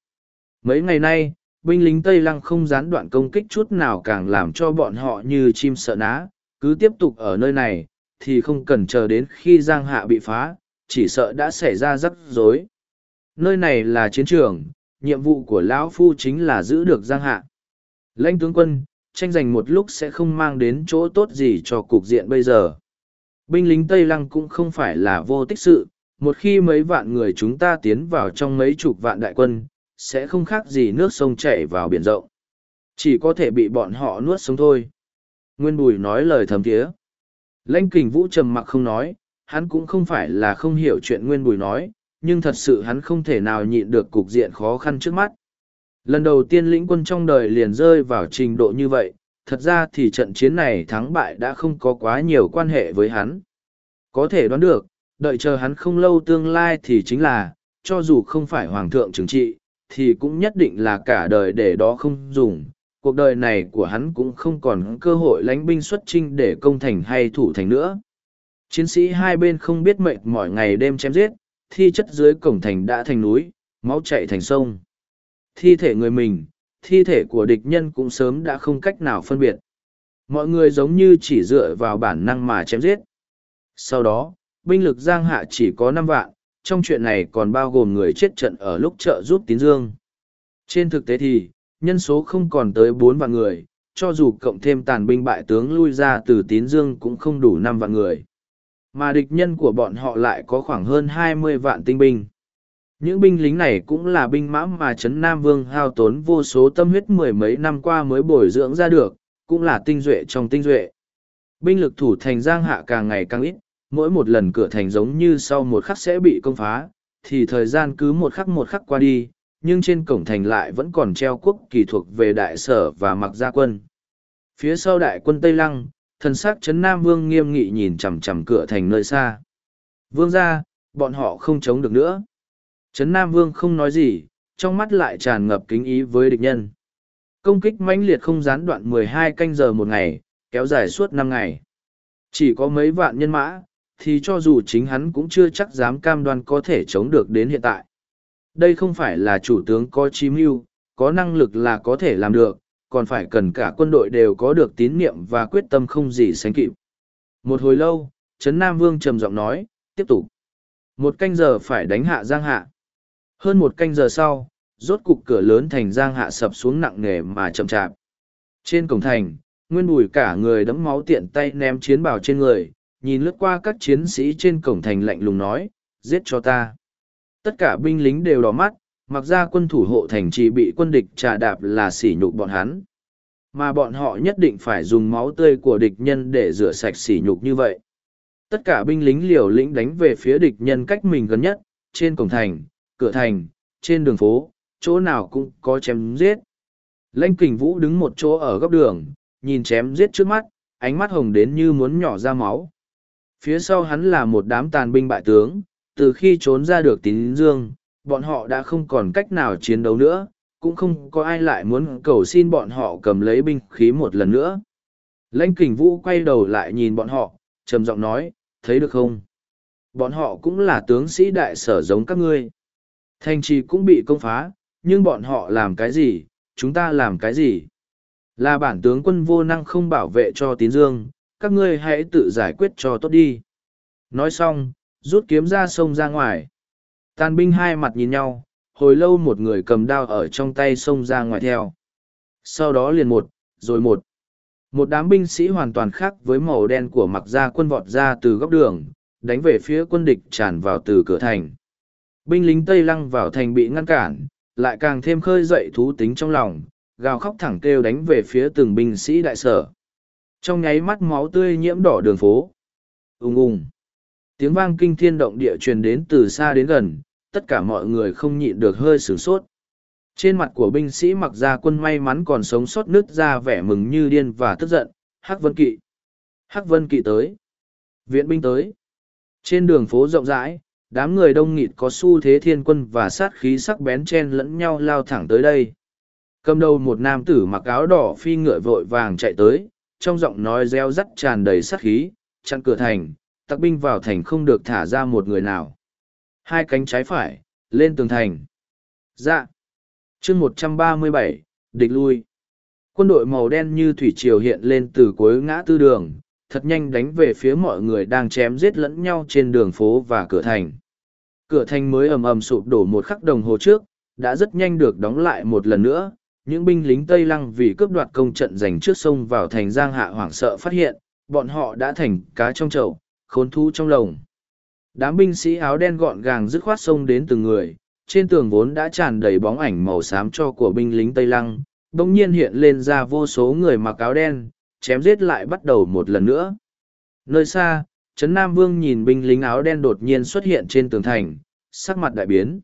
Mấy ngày nay, binh lính Tây Lăng không gián đoạn công kích chút nào càng làm cho bọn họ như chim sợ ná, cứ tiếp tục ở nơi này, thì không cần chờ đến khi Giang Hạ bị phá, chỉ sợ đã xảy ra rắc rối. Nơi này là chiến trường, nhiệm vụ của Lão Phu chính là giữ được Giang Hạ. Lãnh tướng quân, tranh giành một lúc sẽ không mang đến chỗ tốt gì cho cục diện bây giờ. Binh lính Tây Lăng cũng không phải là vô tích sự, một khi mấy vạn người chúng ta tiến vào trong mấy chục vạn đại quân, sẽ không khác gì nước sông chảy vào biển rộng. Chỉ có thể bị bọn họ nuốt sống thôi. Nguyên Bùi nói lời thầm thiế. Lãnh kình vũ trầm mặc không nói, hắn cũng không phải là không hiểu chuyện Nguyên Bùi nói, nhưng thật sự hắn không thể nào nhịn được cục diện khó khăn trước mắt. Lần đầu tiên lĩnh quân trong đời liền rơi vào trình độ như vậy, thật ra thì trận chiến này thắng bại đã không có quá nhiều quan hệ với hắn. Có thể đoán được, đợi chờ hắn không lâu tương lai thì chính là, cho dù không phải hoàng thượng trừng trị, thì cũng nhất định là cả đời để đó không dùng. Cuộc đời này của hắn cũng không còn cơ hội lánh binh xuất trinh để công thành hay thủ thành nữa. Chiến sĩ hai bên không biết mệt mỏi ngày đêm chém giết, thi chất dưới cổng thành đã thành núi, máu chạy thành sông thi thể người mình, thi thể của địch nhân cũng sớm đã không cách nào phân biệt. Mọi người giống như chỉ dựa vào bản năng mà chém giết. Sau đó, binh lực Giang Hạ chỉ có năm vạn, trong chuyện này còn bao gồm người chết trận ở lúc trợ giúp tín dương. Trên thực tế thì, nhân số không còn tới bốn vạn người, cho dù cộng thêm tàn binh bại tướng lui ra từ tín dương cũng không đủ năm vạn người. Mà địch nhân của bọn họ lại có khoảng hơn hai mươi vạn tinh binh. Những binh lính này cũng là binh mã mà Trấn Nam Vương hao tốn vô số tâm huyết mười mấy năm qua mới bồi dưỡng ra được, cũng là tinh duệ trong tinh duệ. Binh lực thủ thành Giang Hạ càng ngày càng ít, mỗi một lần cửa thành giống như sau một khắc sẽ bị công phá, thì thời gian cứ một khắc một khắc qua đi, nhưng trên cổng thành lại vẫn còn treo quốc kỳ thuộc về đại sở và mặc gia quân. Phía sau đại quân Tây Lăng, thần sắc Trấn Nam Vương nghiêm nghị nhìn chằm chằm cửa thành nơi xa. Vương ra, bọn họ không chống được nữa. Trấn Nam Vương không nói gì, trong mắt lại tràn ngập kính ý với địch nhân. Công kích mãnh liệt không gián đoạn 12 canh giờ một ngày, kéo dài suốt năm ngày. Chỉ có mấy vạn nhân mã, thì cho dù chính hắn cũng chưa chắc dám cam đoan có thể chống được đến hiện tại. Đây không phải là chủ tướng có chí mưu, có năng lực là có thể làm được, còn phải cần cả quân đội đều có được tín niệm và quyết tâm không gì sánh kịp. Một hồi lâu, Trấn Nam Vương trầm giọng nói, tiếp tục. Một canh giờ phải đánh hạ Giang Hạ. Hơn một canh giờ sau, rốt cục cửa lớn thành Giang Hạ sập xuống nặng nề mà chậm chạp. Trên cổng thành, Nguyên Bùi cả người đẫm máu tiện tay ném chiến bào trên người, nhìn lướt qua các chiến sĩ trên cổng thành lạnh lùng nói, giết cho ta. Tất cả binh lính đều đỏ mắt, mặc ra quân thủ hộ thành trì bị quân địch trà đạp là sỉ nhục bọn hắn. Mà bọn họ nhất định phải dùng máu tươi của địch nhân để rửa sạch sỉ nhục như vậy. Tất cả binh lính liều lĩnh đánh về phía địch nhân cách mình gần nhất, trên cổng thành, cửa thành, trên đường phố, chỗ nào cũng có chém giết. Lênh kình vũ đứng một chỗ ở góc đường, nhìn chém giết trước mắt, ánh mắt hồng đến như muốn nhỏ ra máu. Phía sau hắn là một đám tàn binh bại tướng, từ khi trốn ra được tín dương, bọn họ đã không còn cách nào chiến đấu nữa, cũng không có ai lại muốn cầu xin bọn họ cầm lấy binh khí một lần nữa. Lãnh kình vũ quay đầu lại nhìn bọn họ, trầm giọng nói, thấy được không? Bọn họ cũng là tướng sĩ đại sở giống các ngươi. Thành trì cũng bị công phá, nhưng bọn họ làm cái gì, chúng ta làm cái gì? Là bản tướng quân vô năng không bảo vệ cho tín dương, các ngươi hãy tự giải quyết cho tốt đi. Nói xong, rút kiếm ra sông ra ngoài. Tàn binh hai mặt nhìn nhau, hồi lâu một người cầm đao ở trong tay sông ra ngoài theo. Sau đó liền một, rồi một. Một đám binh sĩ hoàn toàn khác với màu đen của mặc gia quân vọt ra từ góc đường, đánh về phía quân địch tràn vào từ cửa thành. Binh lính Tây Lăng vào thành bị ngăn cản, lại càng thêm khơi dậy thú tính trong lòng, gào khóc thẳng kêu đánh về phía từng binh sĩ đại sở. Trong nháy mắt máu tươi nhiễm đỏ đường phố. Ung ung. Tiếng vang kinh thiên động địa truyền đến từ xa đến gần, tất cả mọi người không nhịn được hơi sửng sốt. Trên mặt của binh sĩ mặc ra quân may mắn còn sống sót nứt ra vẻ mừng như điên và tức giận, Hắc Vân Kỵ. Hắc Vân Kỵ tới. Viện binh tới. Trên đường phố rộng rãi, đám người đông nghịt có xu thế thiên quân và sát khí sắc bén chen lẫn nhau lao thẳng tới đây. Cầm đầu một nam tử mặc áo đỏ phi ngựa vội vàng chạy tới, trong giọng nói reo rắt tràn đầy sát khí, chặn cửa thành, tặc binh vào thành không được thả ra một người nào. Hai cánh trái phải, lên tường thành. Dạ. chương một trăm ba mươi bảy địch lui. Quân đội màu đen như thủy triều hiện lên từ cuối ngã tư đường, thật nhanh đánh về phía mọi người đang chém giết lẫn nhau trên đường phố và cửa thành. Cửa thành mới ầm ầm sụp đổ một khắc đồng hồ trước, đã rất nhanh được đóng lại một lần nữa. Những binh lính Tây Lăng vì cướp đoạt công trận giành trước sông vào thành Giang Hạ hoảng sợ phát hiện, bọn họ đã thành cá trong chậu, khốn thú trong lồng. Đám binh sĩ áo đen gọn gàng dứt khoát xông đến từng người, trên tường vốn đã tràn đầy bóng ảnh màu xám cho của binh lính Tây Lăng, bỗng nhiên hiện lên ra vô số người mặc áo đen, chém giết lại bắt đầu một lần nữa. Nơi xa, Trấn Nam Vương nhìn binh lính áo đen đột nhiên xuất hiện trên tường thành, sắc mặt đại biến.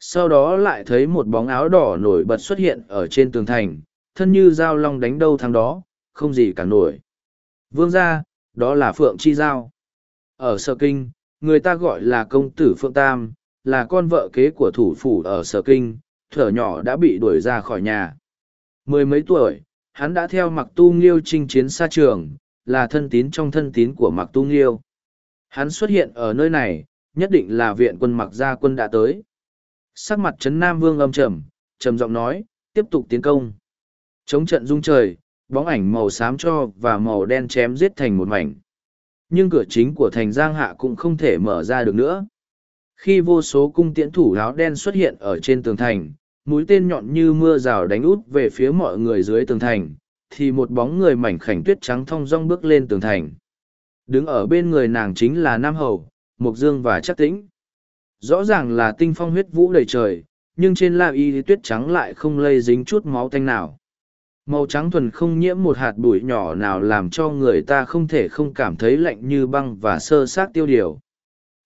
Sau đó lại thấy một bóng áo đỏ nổi bật xuất hiện ở trên tường thành, thân như dao long đánh đâu thằng đó, không gì cả nổi. Vương ra, đó là Phượng Chi Giao. Ở Sở Kinh, người ta gọi là công tử Phượng Tam, là con vợ kế của thủ phủ ở Sở Kinh, thở nhỏ đã bị đuổi ra khỏi nhà. Mười mấy tuổi, hắn đã theo mặc tu nghiêu chinh chiến xa trường, là thân tín trong thân tín của mặc tu nghiêu. Hắn xuất hiện ở nơi này, nhất định là viện quân mặc gia quân đã tới. Sắc mặt Trấn Nam Vương âm trầm, trầm giọng nói, tiếp tục tiến công. Chống trận rung trời, bóng ảnh màu xám cho và màu đen chém giết thành một mảnh. Nhưng cửa chính của thành Giang Hạ cũng không thể mở ra được nữa. Khi vô số cung tiễn thủ áo đen xuất hiện ở trên tường thành, mũi tên nhọn như mưa rào đánh út về phía mọi người dưới tường thành, thì một bóng người mảnh khảnh tuyết trắng thong dong bước lên tường thành. Đứng ở bên người nàng chính là Nam Hầu, Mộc Dương và Chắc Tĩnh. Rõ ràng là tinh phong huyết vũ đầy trời, nhưng trên la y tuyết trắng lại không lây dính chút máu tanh nào. Màu trắng thuần không nhiễm một hạt bụi nhỏ nào làm cho người ta không thể không cảm thấy lạnh như băng và sơ sát tiêu điều.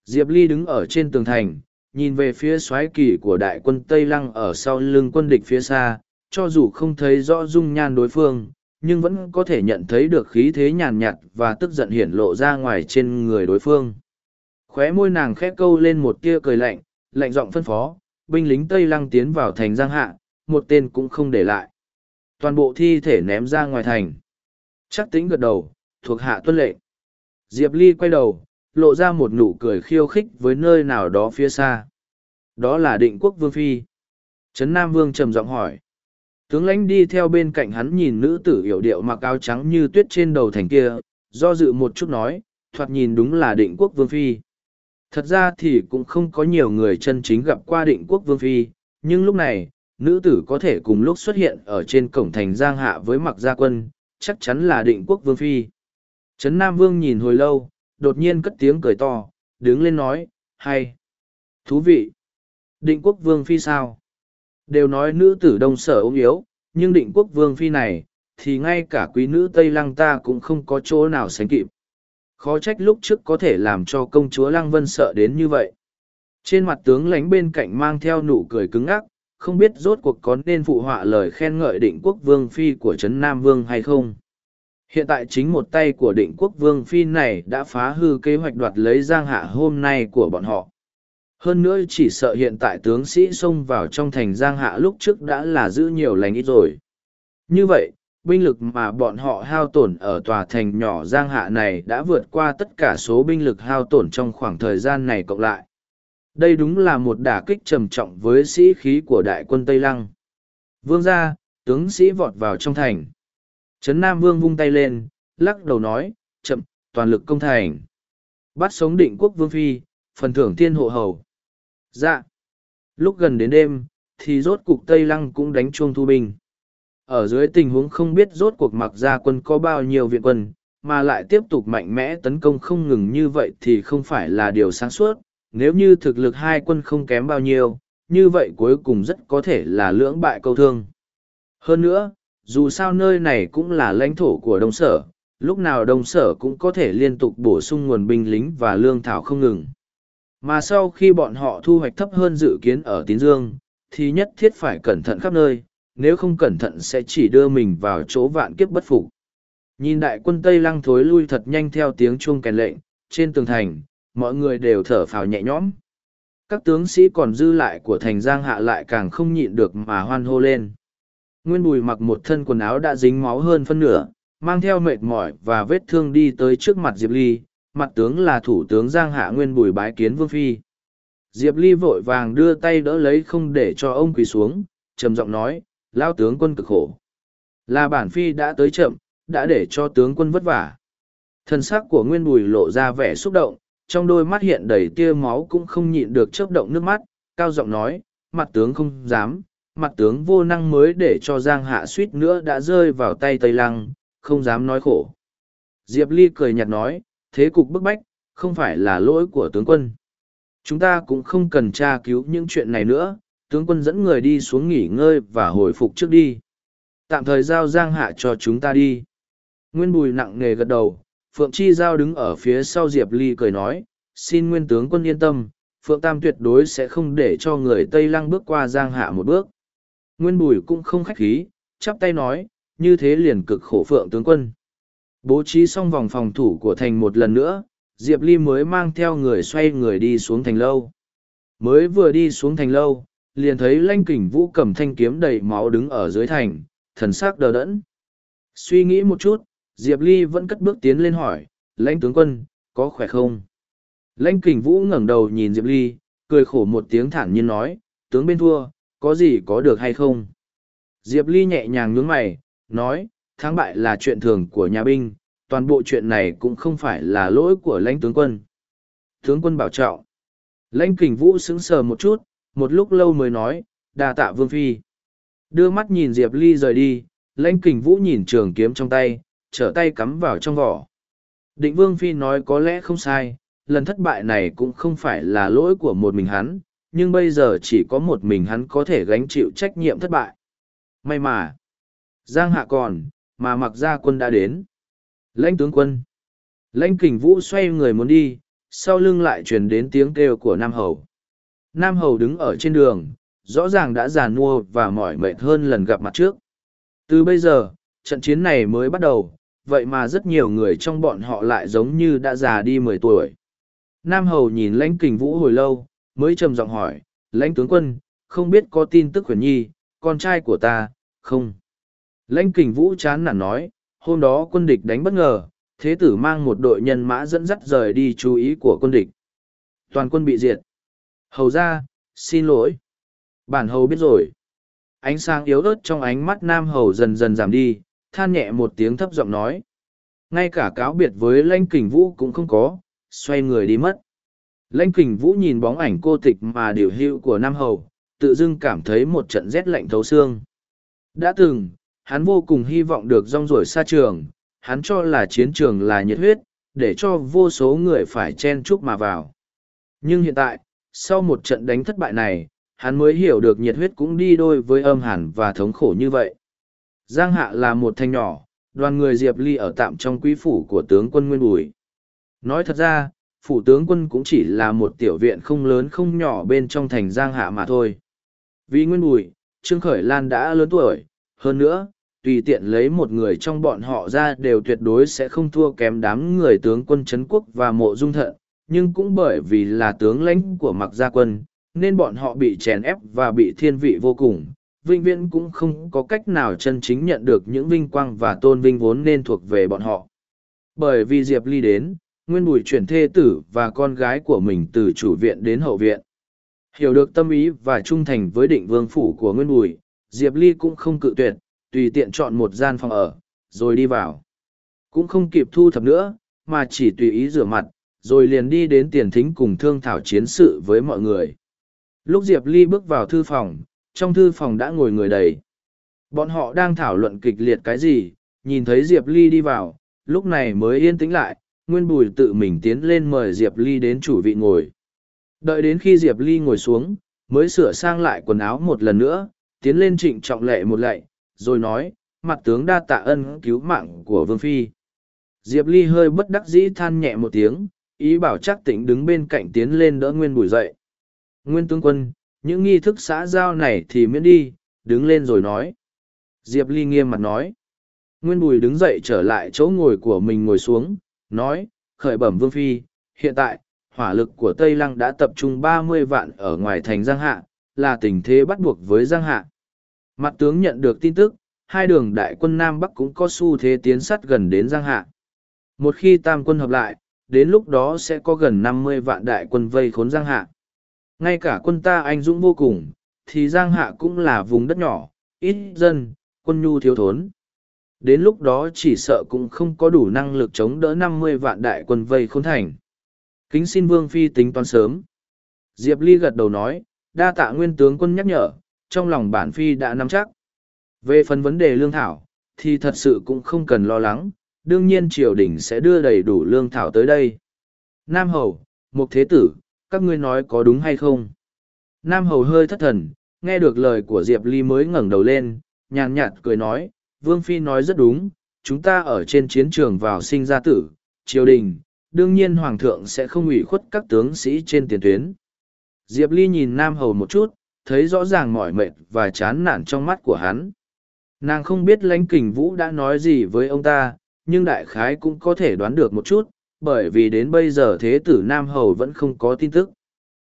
Diệp Ly đứng ở trên tường thành, nhìn về phía xoáy kỳ của đại quân Tây Lăng ở sau lưng quân địch phía xa, cho dù không thấy rõ dung nhan đối phương, nhưng vẫn có thể nhận thấy được khí thế nhàn nhạt và tức giận hiển lộ ra ngoài trên người đối phương. Khóe môi nàng khẽ câu lên một tia cười lạnh, lạnh giọng phân phó, binh lính Tây Lăng tiến vào thành Giang Hạ, một tên cũng không để lại. Toàn bộ thi thể ném ra ngoài thành. Chắc tính gật đầu, thuộc hạ tuân lệnh. Diệp Ly quay đầu, lộ ra một nụ cười khiêu khích với nơi nào đó phía xa. Đó là định quốc vương phi. Trấn Nam Vương trầm giọng hỏi. Tướng lãnh đi theo bên cạnh hắn nhìn nữ tử hiểu điệu mặc áo trắng như tuyết trên đầu thành kia, do dự một chút nói, thoạt nhìn đúng là định quốc vương phi. Thật ra thì cũng không có nhiều người chân chính gặp qua định quốc vương phi, nhưng lúc này, nữ tử có thể cùng lúc xuất hiện ở trên cổng thành Giang Hạ với mặc gia quân, chắc chắn là định quốc vương phi. Trấn Nam Vương nhìn hồi lâu, đột nhiên cất tiếng cười to, đứng lên nói, hay, thú vị. Định quốc vương phi sao? Đều nói nữ tử đông sở ốm yếu, nhưng định quốc vương phi này, thì ngay cả quý nữ Tây Lăng ta cũng không có chỗ nào sánh kịp. Khó trách lúc trước có thể làm cho công chúa Lăng Vân sợ đến như vậy. Trên mặt tướng lánh bên cạnh mang theo nụ cười cứng ngắc không biết rốt cuộc có nên phụ họa lời khen ngợi định quốc vương phi của Trấn Nam Vương hay không. Hiện tại chính một tay của định quốc vương phi này đã phá hư kế hoạch đoạt lấy giang hạ hôm nay của bọn họ. Hơn nữa chỉ sợ hiện tại tướng sĩ xông vào trong thành giang hạ lúc trước đã là giữ nhiều lành ít rồi. Như vậy, binh lực mà bọn họ hao tổn ở tòa thành nhỏ giang hạ này đã vượt qua tất cả số binh lực hao tổn trong khoảng thời gian này cộng lại. Đây đúng là một đả kích trầm trọng với sĩ khí của đại quân Tây Lăng. Vương gia, tướng sĩ vọt vào trong thành. Trấn Nam Vương vung tay lên, lắc đầu nói, chậm, toàn lực công thành. Bắt sống định quốc vương phi, phần thưởng thiên hộ hầu. Dạ. Lúc gần đến đêm, thì rốt cục Tây Lăng cũng đánh chuông thu binh. Ở dưới tình huống không biết rốt cuộc mặc ra quân có bao nhiêu viện quân, mà lại tiếp tục mạnh mẽ tấn công không ngừng như vậy thì không phải là điều sáng suốt. Nếu như thực lực hai quân không kém bao nhiêu, như vậy cuối cùng rất có thể là lưỡng bại câu thương. Hơn nữa, dù sao nơi này cũng là lãnh thổ của đông sở lúc nào đông sở cũng có thể liên tục bổ sung nguồn binh lính và lương thảo không ngừng mà sau khi bọn họ thu hoạch thấp hơn dự kiến ở tín dương thì nhất thiết phải cẩn thận khắp nơi nếu không cẩn thận sẽ chỉ đưa mình vào chỗ vạn kiếp bất phục nhìn đại quân tây lăng thối lui thật nhanh theo tiếng chuông kèn lệnh trên tường thành mọi người đều thở phào nhẹ nhõm các tướng sĩ còn dư lại của thành giang hạ lại càng không nhịn được mà hoan hô lên Nguyên Bùi mặc một thân quần áo đã dính máu hơn phân nửa, mang theo mệt mỏi và vết thương đi tới trước mặt Diệp Ly, mặt tướng là thủ tướng Giang Hạ Nguyên Bùi bái kiến Vương Phi. Diệp Ly vội vàng đưa tay đỡ lấy không để cho ông quỳ xuống, trầm giọng nói, lao tướng quân cực khổ. Là bản Phi đã tới chậm, đã để cho tướng quân vất vả. Thân xác của Nguyên Bùi lộ ra vẻ xúc động, trong đôi mắt hiện đầy tia máu cũng không nhịn được chớp động nước mắt, cao giọng nói, mặt tướng không dám, mặt tướng vô năng mới để cho Giang Hạ suýt nữa đã rơi vào tay Tây Lăng, không dám nói khổ. Diệp Ly cười nhạt nói, thế cục bức bách, không phải là lỗi của tướng quân. Chúng ta cũng không cần tra cứu những chuyện này nữa, tướng quân dẫn người đi xuống nghỉ ngơi và hồi phục trước đi. Tạm thời giao Giang Hạ cho chúng ta đi. Nguyên Bùi nặng nề gật đầu, Phượng Chi Giao đứng ở phía sau Diệp Ly cười nói, xin Nguyên tướng quân yên tâm, Phượng Tam tuyệt đối sẽ không để cho người Tây Lăng bước qua Giang Hạ một bước. Nguyên Bùi cũng không khách khí, chắp tay nói, như thế liền cực khổ phượng tướng quân. Bố trí xong vòng phòng thủ của thành một lần nữa, Diệp Ly mới mang theo người xoay người đi xuống thành lâu. Mới vừa đi xuống thành lâu, liền thấy lanh kình vũ cầm thanh kiếm đầy máu đứng ở dưới thành, thần sắc đờ đẫn. Suy nghĩ một chút, Diệp Ly vẫn cất bước tiến lên hỏi, lãnh tướng quân, có khỏe không? Lãnh kình vũ ngẩng đầu nhìn Diệp Ly, cười khổ một tiếng thản nhiên nói, tướng bên thua, có gì có được hay không? Diệp Ly nhẹ nhàng nhướng mày, nói, thắng bại là chuyện thường của nhà binh, toàn bộ chuyện này cũng không phải là lỗi của lãnh tướng quân. Tướng quân bảo trọng. Lãnh kình vũ sững sờ một chút, một lúc lâu mới nói, đà tạ vương phi. Đưa mắt nhìn Diệp Ly rời đi, lãnh kình vũ nhìn trường kiếm trong tay, trở tay cắm vào trong vỏ. Định vương phi nói có lẽ không sai, lần thất bại này cũng không phải là lỗi của một mình hắn, nhưng bây giờ chỉ có một mình hắn có thể gánh chịu trách nhiệm thất bại. May mà, Giang Hạ còn, mà mặc gia quân đã đến. Lãnh tướng quân. Lãnh kình vũ xoay người muốn đi, sau lưng lại truyền đến tiếng kêu của Nam Hầu. Nam Hầu đứng ở trên đường, rõ ràng đã già nua và mỏi mệt hơn lần gặp mặt trước. Từ bây giờ, trận chiến này mới bắt đầu, vậy mà rất nhiều người trong bọn họ lại giống như đã già đi mười tuổi. Nam Hầu nhìn lãnh kình vũ hồi lâu, mới trầm giọng hỏi, lãnh tướng quân, không biết có tin tức huyền nhi, con trai của ta, không. Lãnh kình vũ chán nản nói, hôm đó quân địch đánh bất ngờ, thế tử mang một đội nhân mã dẫn dắt rời đi chú ý của quân địch. Toàn quân bị diệt. Hầu ra, xin lỗi. Bản hầu biết rồi. Ánh sáng yếu ớt trong ánh mắt nam hầu dần dần giảm đi, than nhẹ một tiếng thấp giọng nói. Ngay cả cáo biệt với Lanh kình vũ cũng không có, xoay người đi mất. Lanh kình vũ nhìn bóng ảnh cô tịch mà điều hữu của nam hầu, tự dưng cảm thấy một trận rét lạnh thấu xương. Đã từng, hắn vô cùng hy vọng được rong ruổi xa trường, hắn cho là chiến trường là nhiệt huyết, để cho vô số người phải chen chúc mà vào. Nhưng hiện tại, sau một trận đánh thất bại này, hắn mới hiểu được nhiệt huyết cũng đi đôi với âm hẳn và thống khổ như vậy. Giang Hạ là một thành nhỏ, đoàn người Diệp Ly ở tạm trong quý phủ của tướng quân Nguyên Bùi. Nói thật ra, phủ tướng quân cũng chỉ là một tiểu viện không lớn không nhỏ bên trong thành Giang Hạ mà thôi. Vì Nguyên Bùi, Trương Khởi Lan đã lớn tuổi, hơn nữa, tùy tiện lấy một người trong bọn họ ra đều tuyệt đối sẽ không thua kém đám người tướng quân Trấn Quốc và Mộ Dung Thận, nhưng cũng bởi vì là tướng lãnh của mặc gia quân, nên bọn họ bị chèn ép và bị thiên vị vô cùng. Vinh viễn cũng không có cách nào chân chính nhận được những vinh quang và tôn vinh vốn nên thuộc về bọn họ. Bởi vì Diệp Ly đến, Nguyên Bùi chuyển thê tử và con gái của mình từ chủ viện đến hậu viện. Hiểu được tâm ý và trung thành với định vương phủ của Nguyên Bùi, Diệp Ly cũng không cự tuyệt, tùy tiện chọn một gian phòng ở, rồi đi vào. Cũng không kịp thu thập nữa, mà chỉ tùy ý rửa mặt, rồi liền đi đến tiền thính cùng thương thảo chiến sự với mọi người. Lúc Diệp Ly bước vào thư phòng, trong thư phòng đã ngồi người đầy. Bọn họ đang thảo luận kịch liệt cái gì, nhìn thấy Diệp Ly đi vào, lúc này mới yên tĩnh lại, Nguyên Bùi tự mình tiến lên mời Diệp Ly đến chủ vị ngồi. Đợi đến khi Diệp Ly ngồi xuống, mới sửa sang lại quần áo một lần nữa, tiến lên trịnh trọng lệ một lệ, rồi nói, mặt tướng đa tạ ân cứu mạng của Vương Phi. Diệp Ly hơi bất đắc dĩ than nhẹ một tiếng, ý bảo chắc tỉnh đứng bên cạnh tiến lên đỡ Nguyên Bùi dậy. Nguyên tướng quân, những nghi thức xã giao này thì miễn đi, đứng lên rồi nói. Diệp Ly nghiêm mặt nói. Nguyên Bùi đứng dậy trở lại chỗ ngồi của mình ngồi xuống, nói, khởi bẩm Vương Phi, hiện tại, hỏa lực của Tây Lăng đã tập trung ba mươi vạn ở ngoài thành Giang Hạ, là tình thế bắt buộc với Giang Hạ. Mặt tướng nhận được tin tức, hai đường đại quân Nam Bắc cũng có xu thế tiến sát gần đến Giang Hạ. Một khi tam quân hợp lại, đến lúc đó sẽ có gần năm mươi vạn đại quân vây khốn Giang Hạ. Ngay cả quân ta anh dũng vô cùng, thì Giang Hạ cũng là vùng đất nhỏ, ít dân, quân nhu thiếu thốn. Đến lúc đó chỉ sợ cũng không có đủ năng lực chống đỡ năm mươi vạn đại quân vây khốn thành. Kính xin Vương Phi tính toán sớm. Diệp Ly gật đầu nói, đa tạ nguyên tướng quân nhắc nhở, trong lòng bản Phi đã nắm chắc. Về phần vấn đề lương thảo, thì thật sự cũng không cần lo lắng, đương nhiên triều đình sẽ đưa đầy đủ lương thảo tới đây. Nam Hầu, Mục Thế Tử, các ngươi nói có đúng hay không? Nam Hầu hơi thất thần, nghe được lời của Diệp Ly mới ngẩng đầu lên, nhàn nhạt cười nói, Vương Phi nói rất đúng, chúng ta ở trên chiến trường vào sinh ra tử, triều đình, đương nhiên Hoàng thượng sẽ không ủy khuất các tướng sĩ trên tiền tuyến. Diệp Ly nhìn Nam Hầu một chút, thấy rõ ràng mỏi mệt và chán nản trong mắt của hắn. Nàng không biết lãnh kình vũ đã nói gì với ông ta, nhưng đại khái cũng có thể đoán được một chút, bởi vì đến bây giờ thế tử Nam Hầu vẫn không có tin tức.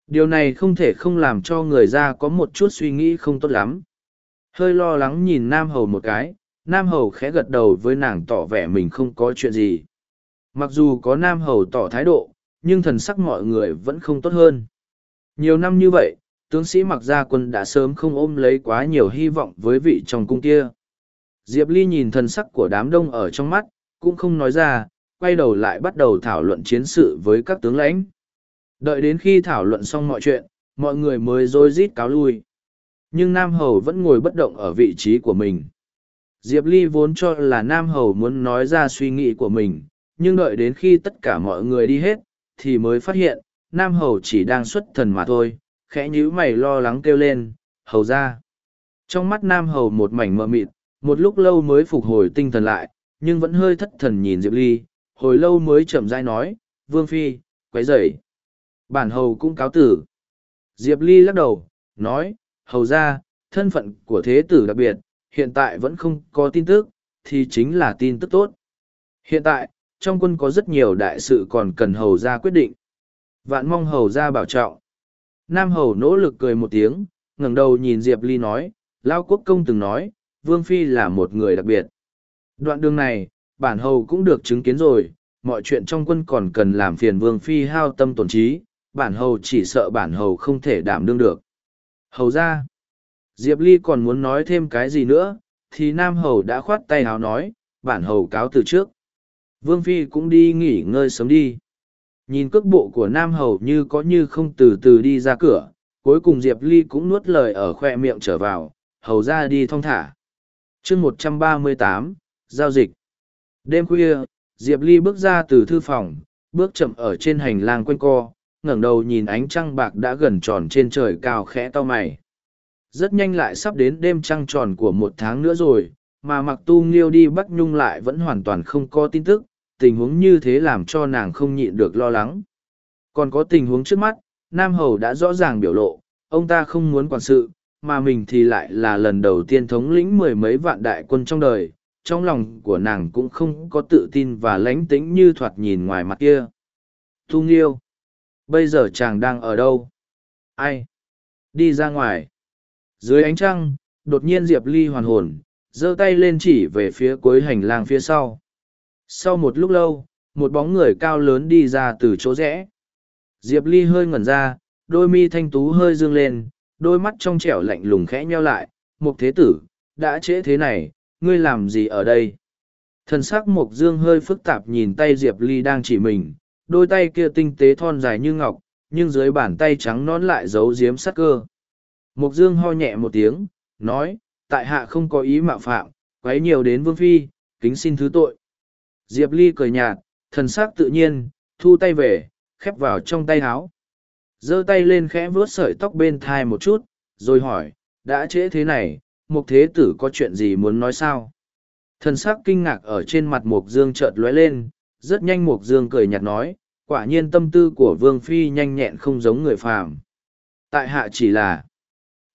Điều này không thể không làm cho người ra có một chút suy nghĩ không tốt lắm. Hơi lo lắng nhìn Nam Hầu một cái, Nam Hầu khẽ gật đầu với nàng tỏ vẻ mình không có chuyện gì. Mặc dù có Nam Hầu tỏ thái độ, nhưng thần sắc mọi người vẫn không tốt hơn. Nhiều năm như vậy, tướng sĩ mặc gia quân đã sớm không ôm lấy quá nhiều hy vọng với vị trong cung kia. Diệp Ly nhìn thần sắc của đám đông ở trong mắt, cũng không nói ra, quay đầu lại bắt đầu thảo luận chiến sự với các tướng lãnh. Đợi đến khi thảo luận xong mọi chuyện, mọi người mới rối rít cáo lui. Nhưng Nam Hầu vẫn ngồi bất động ở vị trí của mình. Diệp Ly vốn cho là Nam Hầu muốn nói ra suy nghĩ của mình, nhưng đợi đến khi tất cả mọi người đi hết, thì mới phát hiện, Nam Hầu chỉ đang xuất thần mà thôi, khẽ nhíu mày lo lắng kêu lên, Hầu ra. Trong mắt Nam Hầu một mảnh mờ mịt, một lúc lâu mới phục hồi tinh thần lại, nhưng vẫn hơi thất thần nhìn Diệp Ly, hồi lâu mới chậm rãi nói, Vương Phi, quấy rầy. Bản Hầu cũng cáo tử. Diệp Ly lắc đầu, nói, Hầu ra, thân phận của thế tử đặc biệt, hiện tại vẫn không có tin tức, thì chính là tin tức tốt. Hiện tại, trong quân có rất nhiều đại sự còn cần hầu ra quyết định. Vạn mong hầu ra bảo trọng. Nam hầu nỗ lực cười một tiếng, ngẩng đầu nhìn Diệp Ly nói, Lao Quốc Công từng nói, Vương Phi là một người đặc biệt. Đoạn đường này, bản hầu cũng được chứng kiến rồi, mọi chuyện trong quân còn cần làm phiền Vương Phi hao tâm tổn trí, bản hầu chỉ sợ bản hầu không thể đảm đương được. Hầu ra, Diệp Ly còn muốn nói thêm cái gì nữa, thì Nam Hầu đã khoát tay hào nói, bản hầu cáo từ trước. Vương Phi cũng đi nghỉ ngơi sớm đi. Nhìn cước bộ của Nam Hầu như có như không từ từ đi ra cửa, cuối cùng Diệp Ly cũng nuốt lời ở khoe miệng trở vào, hầu ra đi thong thả. chương một trăm ba mươi tám Giao dịch. Đêm khuya, Diệp Ly bước ra từ thư phòng, bước chậm ở trên hành lang quanh co, ngẩng đầu nhìn ánh trăng bạc đã gần tròn trên trời cao khẽ to mày. Rất nhanh lại sắp đến đêm trăng tròn của một tháng nữa rồi, mà mặc tu nghiêu đi Bắc Nhung lại vẫn hoàn toàn không có tin tức, tình huống như thế làm cho nàng không nhịn được lo lắng. Còn có tình huống trước mắt, Nam Hầu đã rõ ràng biểu lộ, ông ta không muốn quản sự, mà mình thì lại là lần đầu tiên thống lĩnh mười mấy vạn đại quân trong đời, trong lòng của nàng cũng không có tự tin và lánh tĩnh như thoạt nhìn ngoài mặt kia. Thu Nghiêu, bây giờ chàng đang ở đâu? Ai? Đi ra ngoài. Dưới ánh trăng, đột nhiên Diệp Ly hoàn hồn, giơ tay lên chỉ về phía cuối hành lang phía sau. Sau một lúc lâu, một bóng người cao lớn đi ra từ chỗ rẽ. Diệp Ly hơi ngẩn ra, đôi mi thanh tú hơi dương lên, đôi mắt trong trẻo lạnh lùng khẽ nheo lại. Mục thế tử, đã trễ thế này, ngươi làm gì ở đây? Thần sắc Mộc Dương hơi phức tạp nhìn tay Diệp Ly đang chỉ mình, đôi tay kia tinh tế thon dài như ngọc, nhưng dưới bàn tay trắng nón lại giấu giếm sắc cơ. Mộc Dương ho nhẹ một tiếng, nói, tại hạ không có ý mạo phạm, quấy nhiều đến Vương Phi, kính xin thứ tội. Diệp Ly cười nhạt, thần sắc tự nhiên, thu tay về, khép vào trong tay áo. giơ tay lên khẽ vuốt sợi tóc bên thai một chút, rồi hỏi, đã trễ thế này, Mục Thế Tử có chuyện gì muốn nói sao? Thần sắc kinh ngạc ở trên mặt Mục Dương chợt lóe lên, rất nhanh Mục Dương cười nhạt nói, quả nhiên tâm tư của Vương Phi nhanh nhẹn không giống người phàm. Tại hạ chỉ là,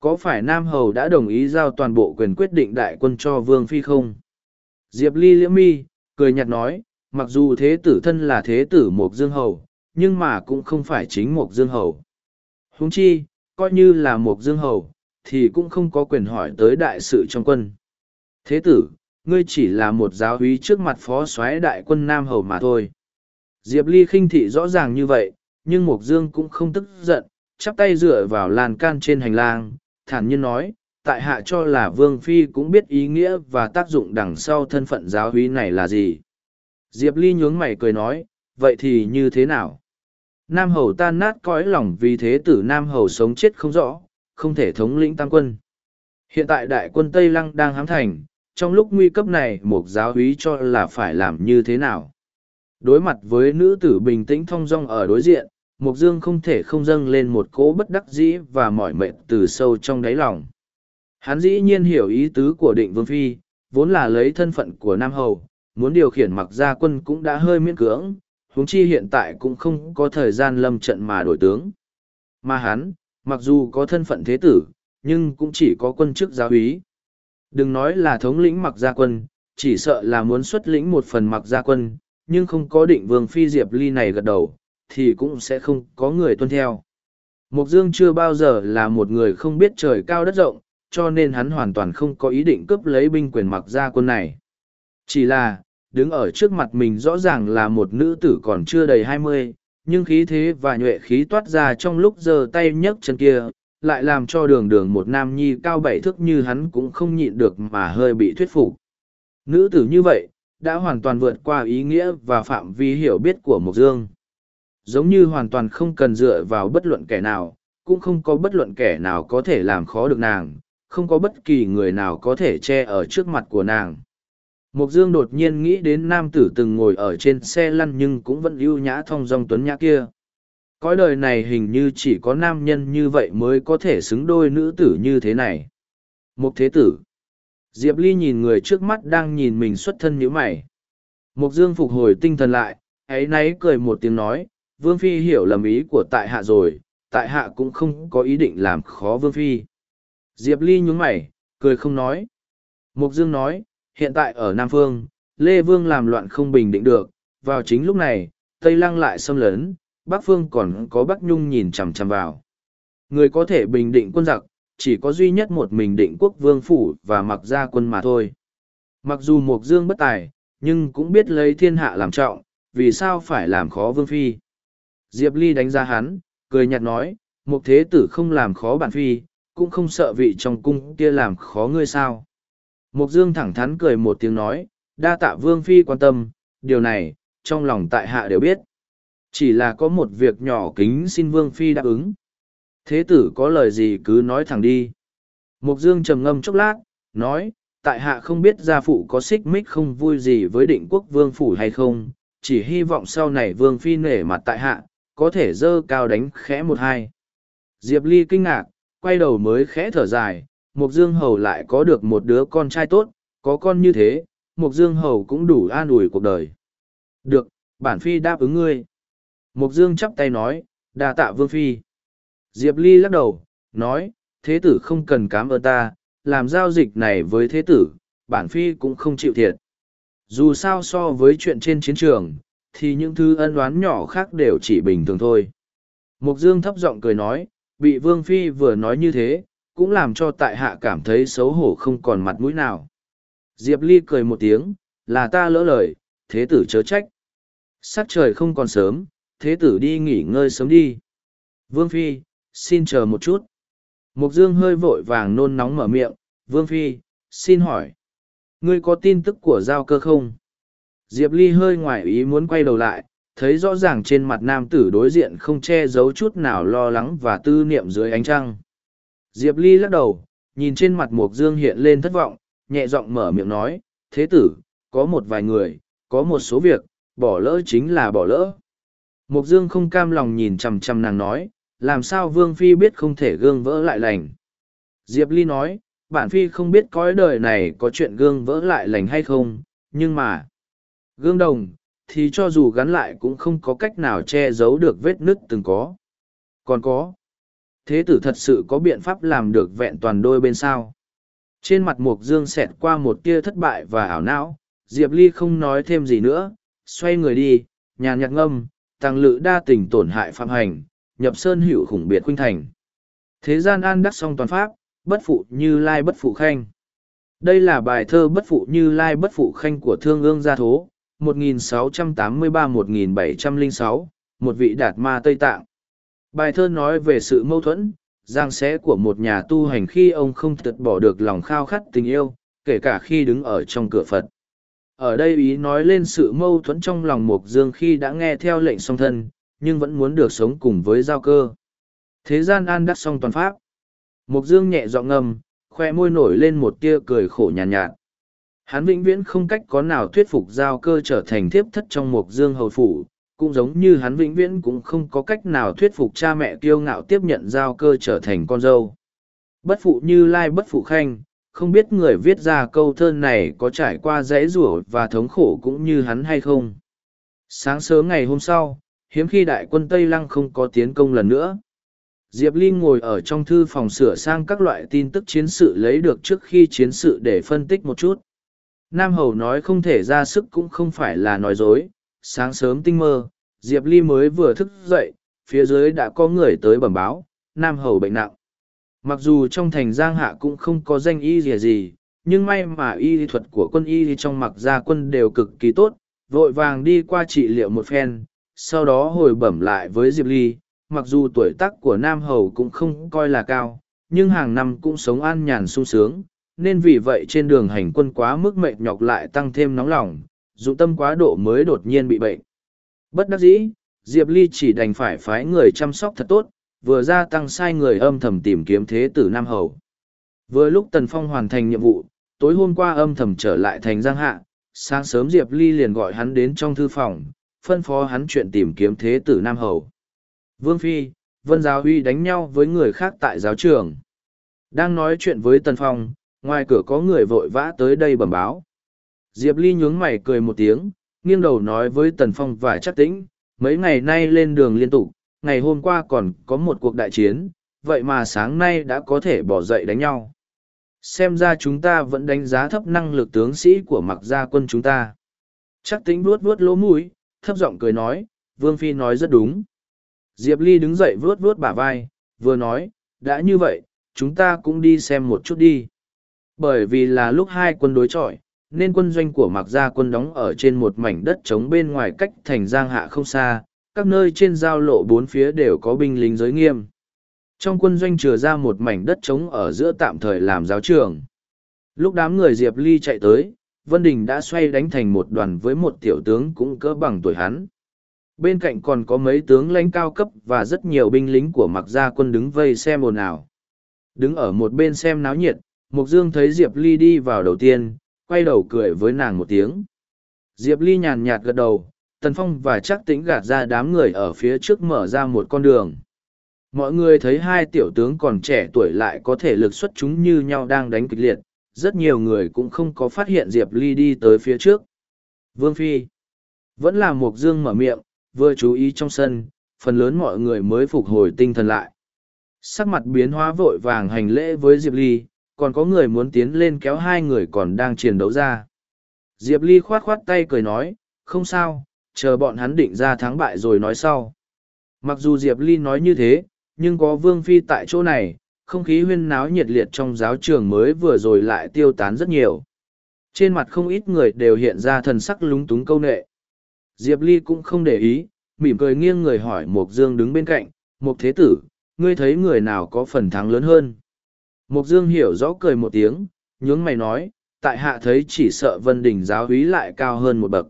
có phải Nam Hầu đã đồng ý giao toàn bộ quyền quyết định đại quân cho Vương Phi không? Diệp Ly liễm mi, cười nhạt nói, mặc dù thế tử thân là thế tử Mục Dương Hầu, nhưng mà cũng không phải chính Mục Dương Hầu. Huống chi, coi như là Mục Dương Hầu, thì cũng không có quyền hỏi tới đại sự trong quân. Thế tử, ngươi chỉ là một giáo úy trước mặt phó soái đại quân Nam Hầu mà thôi. Diệp Ly khinh thị rõ ràng như vậy, nhưng Mộc Dương cũng không tức giận, chắp tay dựa vào lan can trên hành lang, thản nhiên nói, tại hạ cho là Vương Phi cũng biết ý nghĩa và tác dụng đằng sau thân phận giáo húy này là gì. Diệp Ly nhướng mày cười nói, vậy thì như thế nào? Nam Hầu tan nát cõi lòng vì thế tử Nam Hầu sống chết không rõ, không thể thống lĩnh tam quân. Hiện tại đại quân Tây Lăng đang hám thành, trong lúc nguy cấp này một giáo úy cho là phải làm như thế nào? Đối mặt với nữ tử bình tĩnh thong dong ở đối diện, Mục Dương không thể không dâng lên một cỗ bất đắc dĩ và mỏi mệt từ sâu trong đáy lòng. Hắn dĩ nhiên hiểu ý tứ của định vương phi, vốn là lấy thân phận của Nam Hầu, muốn điều khiển mặc gia quân cũng đã hơi miễn cưỡng, huống chi hiện tại cũng không có thời gian lâm trận mà đổi tướng. Mà hắn, mặc dù có thân phận thế tử, nhưng cũng chỉ có quân chức giáo úy. Đừng nói là thống lĩnh mặc gia quân, chỉ sợ là muốn xuất lĩnh một phần mặc gia quân, nhưng không có định vương phi diệp ly này gật đầu, thì cũng sẽ không có người tuân theo. Mục Dương chưa bao giờ là một người không biết trời cao đất rộng, cho nên hắn hoàn toàn không có ý định cướp lấy binh quyền mặc gia quân này. Chỉ là, đứng ở trước mặt mình rõ ràng là một nữ tử còn chưa đầy hai mươi, nhưng khí thế và nhuệ khí toát ra trong lúc giơ tay nhấc chân kia, lại làm cho đường đường một nam nhi cao bảy thước như hắn cũng không nhịn được mà hơi bị thuyết phục. Nữ tử như vậy, đã hoàn toàn vượt qua ý nghĩa và phạm vi hiểu biết của Mộc Dương giống như hoàn toàn không cần dựa vào bất luận kẻ nào, cũng không có bất luận kẻ nào có thể làm khó được nàng, không có bất kỳ người nào có thể che ở trước mặt của nàng. Mục Dương đột nhiên nghĩ đến nam tử từng ngồi ở trên xe lăn nhưng cũng vẫn ưu nhã thong dong tuấn nhã kia. Cõi đời này hình như chỉ có nam nhân như vậy mới có thể xứng đôi nữ tử như thế này. Mục thế tử. Diệp Ly nhìn người trước mắt đang nhìn mình xuất thân như mày. Mục Dương phục hồi tinh thần lại, ấy náy cười một tiếng nói, Vương Phi hiểu lầm ý của tại hạ rồi, tại hạ cũng không có ý định làm khó Vương Phi. Diệp Ly nhún mày, cười không nói. Mục Dương nói, Hiện tại ở Nam Phương, Lê Vương làm loạn không bình định được, vào chính lúc này, Tây Lăng lại xâm lấn, Bắc Phương còn có Bắc Nhung nhìn chằm chằm vào. Người có thể bình định quân giặc, chỉ có duy nhất một mình định quốc vương phủ và mặc gia quân mà thôi. Mặc dù Mộc Dương bất tài, nhưng cũng biết lấy thiên hạ làm trọng, vì sao phải làm khó vương phi. Diệp Ly đánh giá hắn, cười nhạt nói, Mộc thế tử không làm khó bản phi, cũng không sợ vị trong cung kia làm khó ngươi sao. Mục Dương thẳng thắn cười một tiếng nói, đa tạ vương phi quan tâm, điều này, trong lòng tại hạ đều biết. Chỉ là có một việc nhỏ kính xin vương phi đáp ứng. Thế tử có lời gì cứ nói thẳng đi. Mục Dương trầm ngâm chốc lát, nói, tại hạ không biết gia phụ có xích mích không vui gì với định quốc vương phủ hay không, chỉ hy vọng sau này vương phi nể mặt tại hạ, có thể dơ cao đánh khẽ một hai. Diệp Ly kinh ngạc, quay đầu mới khẽ thở dài, Mộc Dương Hầu lại có được một đứa con trai tốt, có con như thế, Mộc Dương Hầu cũng đủ an ủi cuộc đời. Được, bản phi đáp ứng ngươi. Mộc Dương chắp tay nói, đa tạ vương phi. Diệp Ly lắc đầu, nói, thế tử không cần cám ơn ta, làm giao dịch này với thế tử, bản phi cũng không chịu thiệt. Dù sao so với chuyện trên chiến trường, thì những thứ ân oán nhỏ khác đều chỉ bình thường thôi. Mục Dương thấp giọng cười nói, bị Vương Phi vừa nói như thế, cũng làm cho tại hạ cảm thấy xấu hổ không còn mặt mũi nào. Diệp Ly cười một tiếng, là ta lỡ lời, thế tử chớ trách. Sắc trời không còn sớm, thế tử đi nghỉ ngơi sớm đi. Vương Phi, xin chờ một chút. Mục Dương hơi vội vàng nôn nóng mở miệng, Vương Phi, xin hỏi. Ngươi có tin tức của giao cơ không? Diệp Ly hơi ngoài ý muốn quay đầu lại, thấy rõ ràng trên mặt nam tử đối diện không che giấu chút nào lo lắng và tư niệm dưới ánh trăng. Diệp Ly lắc đầu, nhìn trên mặt Mộc Dương hiện lên thất vọng, nhẹ giọng mở miệng nói, thế tử, có một vài người, có một số việc, bỏ lỡ chính là bỏ lỡ. Mộc Dương không cam lòng nhìn chằm chằm nàng nói, làm sao Vương Phi biết không thể gương vỡ lại lành. Diệp Ly nói, bản Phi không biết cõi đời này có chuyện gương vỡ lại lành hay không, nhưng mà, gương đồng, thì cho dù gắn lại cũng không có cách nào che giấu được vết nứt từng có. Còn có, thế tử thật sự có biện pháp làm được vẹn toàn đôi bên sao. Trên mặt Mục Dương xẹt qua một tia thất bại và ảo não, Diệp Ly không nói thêm gì nữa, xoay người đi, nhàn nhạt ngâm, tăng lự đa tình tổn hại phạm hành, nhập sơn hữu khủng biệt khuynh thành. Thế gian an đắc song toàn pháp, bất phụ như lai bất phụ khanh. Đây là bài thơ bất phụ như lai bất phụ khanh của thương ương gia thố, 1683-1706, một vị đạt ma Tây Tạng. Bài thơ nói về sự mâu thuẫn, giang xé của một nhà tu hành khi ông không tật bỏ được lòng khao khát tình yêu, kể cả khi đứng ở trong cửa Phật. Ở đây ý nói lên sự mâu thuẫn trong lòng Mộc Dương khi đã nghe theo lệnh song thân, nhưng vẫn muốn được sống cùng với giao cơ. Thế gian an đắc song toàn pháp. Mộc Dương nhẹ giọng ngầm, khoe môi nổi lên một tia cười khổ nhàn nhạt, nhạt. Hắn vĩnh viễn không cách có nào thuyết phục giao cơ trở thành thiếp thất trong Mộc Dương hầu phủ, cũng giống như hắn vĩnh viễn cũng không có cách nào thuyết phục cha mẹ kiêu ngạo tiếp nhận giao cơ trở thành con dâu. Bất phụ như lai bất phụ khanh, không biết người viết ra câu thơ này có trải qua dãy rủa và thống khổ cũng như hắn hay không. Sáng sớm ngày hôm sau, hiếm khi đại quân Tây Lăng không có tiến công lần nữa. Diệp Linh ngồi ở trong thư phòng sửa sang các loại tin tức chiến sự lấy được trước khi chiến sự để phân tích một chút. Nam Hầu nói không thể ra sức cũng không phải là nói dối. Sáng sớm tinh mơ, Diệp Ly mới vừa thức dậy, phía dưới đã có người tới bẩm báo, Nam Hầu bệnh nặng. Mặc dù trong thành Giang Hạ cũng không có danh y gì gì, nhưng may mà y thuật của quân y trong mặc gia quân đều cực kỳ tốt, vội vàng đi qua trị liệu một phen, sau đó hồi bẩm lại với Diệp Ly, mặc dù tuổi tác của Nam Hầu cũng không coi là cao, nhưng hàng năm cũng sống an nhàn sung sướng, nên vì vậy trên đường hành quân quá mức mệt nhọc lại tăng thêm nóng lòng, dụng tâm quá độ mới đột nhiên bị bệnh. Bất đắc dĩ, Diệp Ly chỉ đành phải phái người chăm sóc thật tốt, vừa ra tăng sai người âm thầm tìm kiếm thế tử Nam Hầu. Vừa lúc Tần Phong hoàn thành nhiệm vụ, tối hôm qua âm thầm trở lại thành Giang Hạ, sáng sớm Diệp Ly liền gọi hắn đến trong thư phòng, phân phó hắn chuyện tìm kiếm thế tử Nam Hầu. Vương Phi, Vân Giáo Huy đánh nhau với người khác tại giáo trường. Đang nói chuyện với Tần Phong, ngoài cửa có người vội vã tới đây bẩm báo. Diệp Ly nhướng mày cười một tiếng, nghiêng đầu nói với Tần Phong và Trác tĩnh, mấy ngày nay lên đường liên tục, ngày hôm qua còn có một cuộc đại chiến, vậy mà sáng nay đã có thể bỏ dậy đánh nhau. xem ra chúng ta vẫn đánh giá thấp năng lực tướng sĩ của mặc gia quân chúng ta. Chắc tính vuốt vuốt lỗ mũi thấp giọng cười nói vương phi nói rất đúng. Diệp ly đứng dậy vuốt vuốt bả vai vừa nói đã như vậy chúng ta cũng đi xem một chút đi. Bởi vì là lúc hai quân đối chọi nên quân doanh của mặc gia quân đóng ở trên một mảnh đất trống bên ngoài cách thành giang hạ không xa, các nơi trên giao lộ bốn phía đều có binh lính giới nghiêm. Trong quân doanh chừa ra một mảnh đất trống ở giữa tạm thời làm giáo trường. Lúc đám người diệp ly chạy tới, vân đình đã xoay đánh thành một đoàn với một tiểu tướng cũng cỡ bằng tuổi hắn. Bên cạnh còn có mấy tướng lãnh cao cấp và rất nhiều binh lính của mặc gia quân đứng vây xem ồn ào. Đứng ở một bên xem náo nhiệt, mục dương thấy diệp ly đi vào đầu tiên quay đầu cười với nàng một tiếng. Diệp ly nhàn nhạt gật đầu, tần phong và chắc tĩnh gạt ra đám người ở phía trước mở ra một con đường. Mọi người thấy hai tiểu tướng còn trẻ tuổi lại có thể lực xuất chúng như nhau đang đánh kịch liệt, rất nhiều người cũng không có phát hiện diệp ly đi tới phía trước. Vương phi, vẫn là mục dương mở miệng, vừa chú ý trong sân, phần lớn mọi người mới phục hồi tinh thần lại. Sắc mặt biến hóa vội vàng hành lễ với diệp ly còn có người muốn tiến lên kéo hai người còn đang chiến đấu ra. Diệp ly khoát khoát tay cười nói, không sao, chờ bọn hắn định ra thắng bại rồi nói sau. Mặc dù diệp ly nói như thế, nhưng có vương phi tại chỗ này, không khí huyên náo nhiệt liệt trong giáo trường mới vừa rồi lại tiêu tán rất nhiều. Trên mặt không ít người đều hiện ra thần sắc lúng túng câu nệ. Diệp ly cũng không để ý, mỉm cười nghiêng người hỏi mục dương đứng bên cạnh mục thế tử, ngươi thấy người nào có phần thắng lớn hơn? Mục dương hiểu rõ cười một tiếng, nhướng mày nói, tại hạ thấy chỉ sợ vân đình giáo húy lại cao hơn một bậc.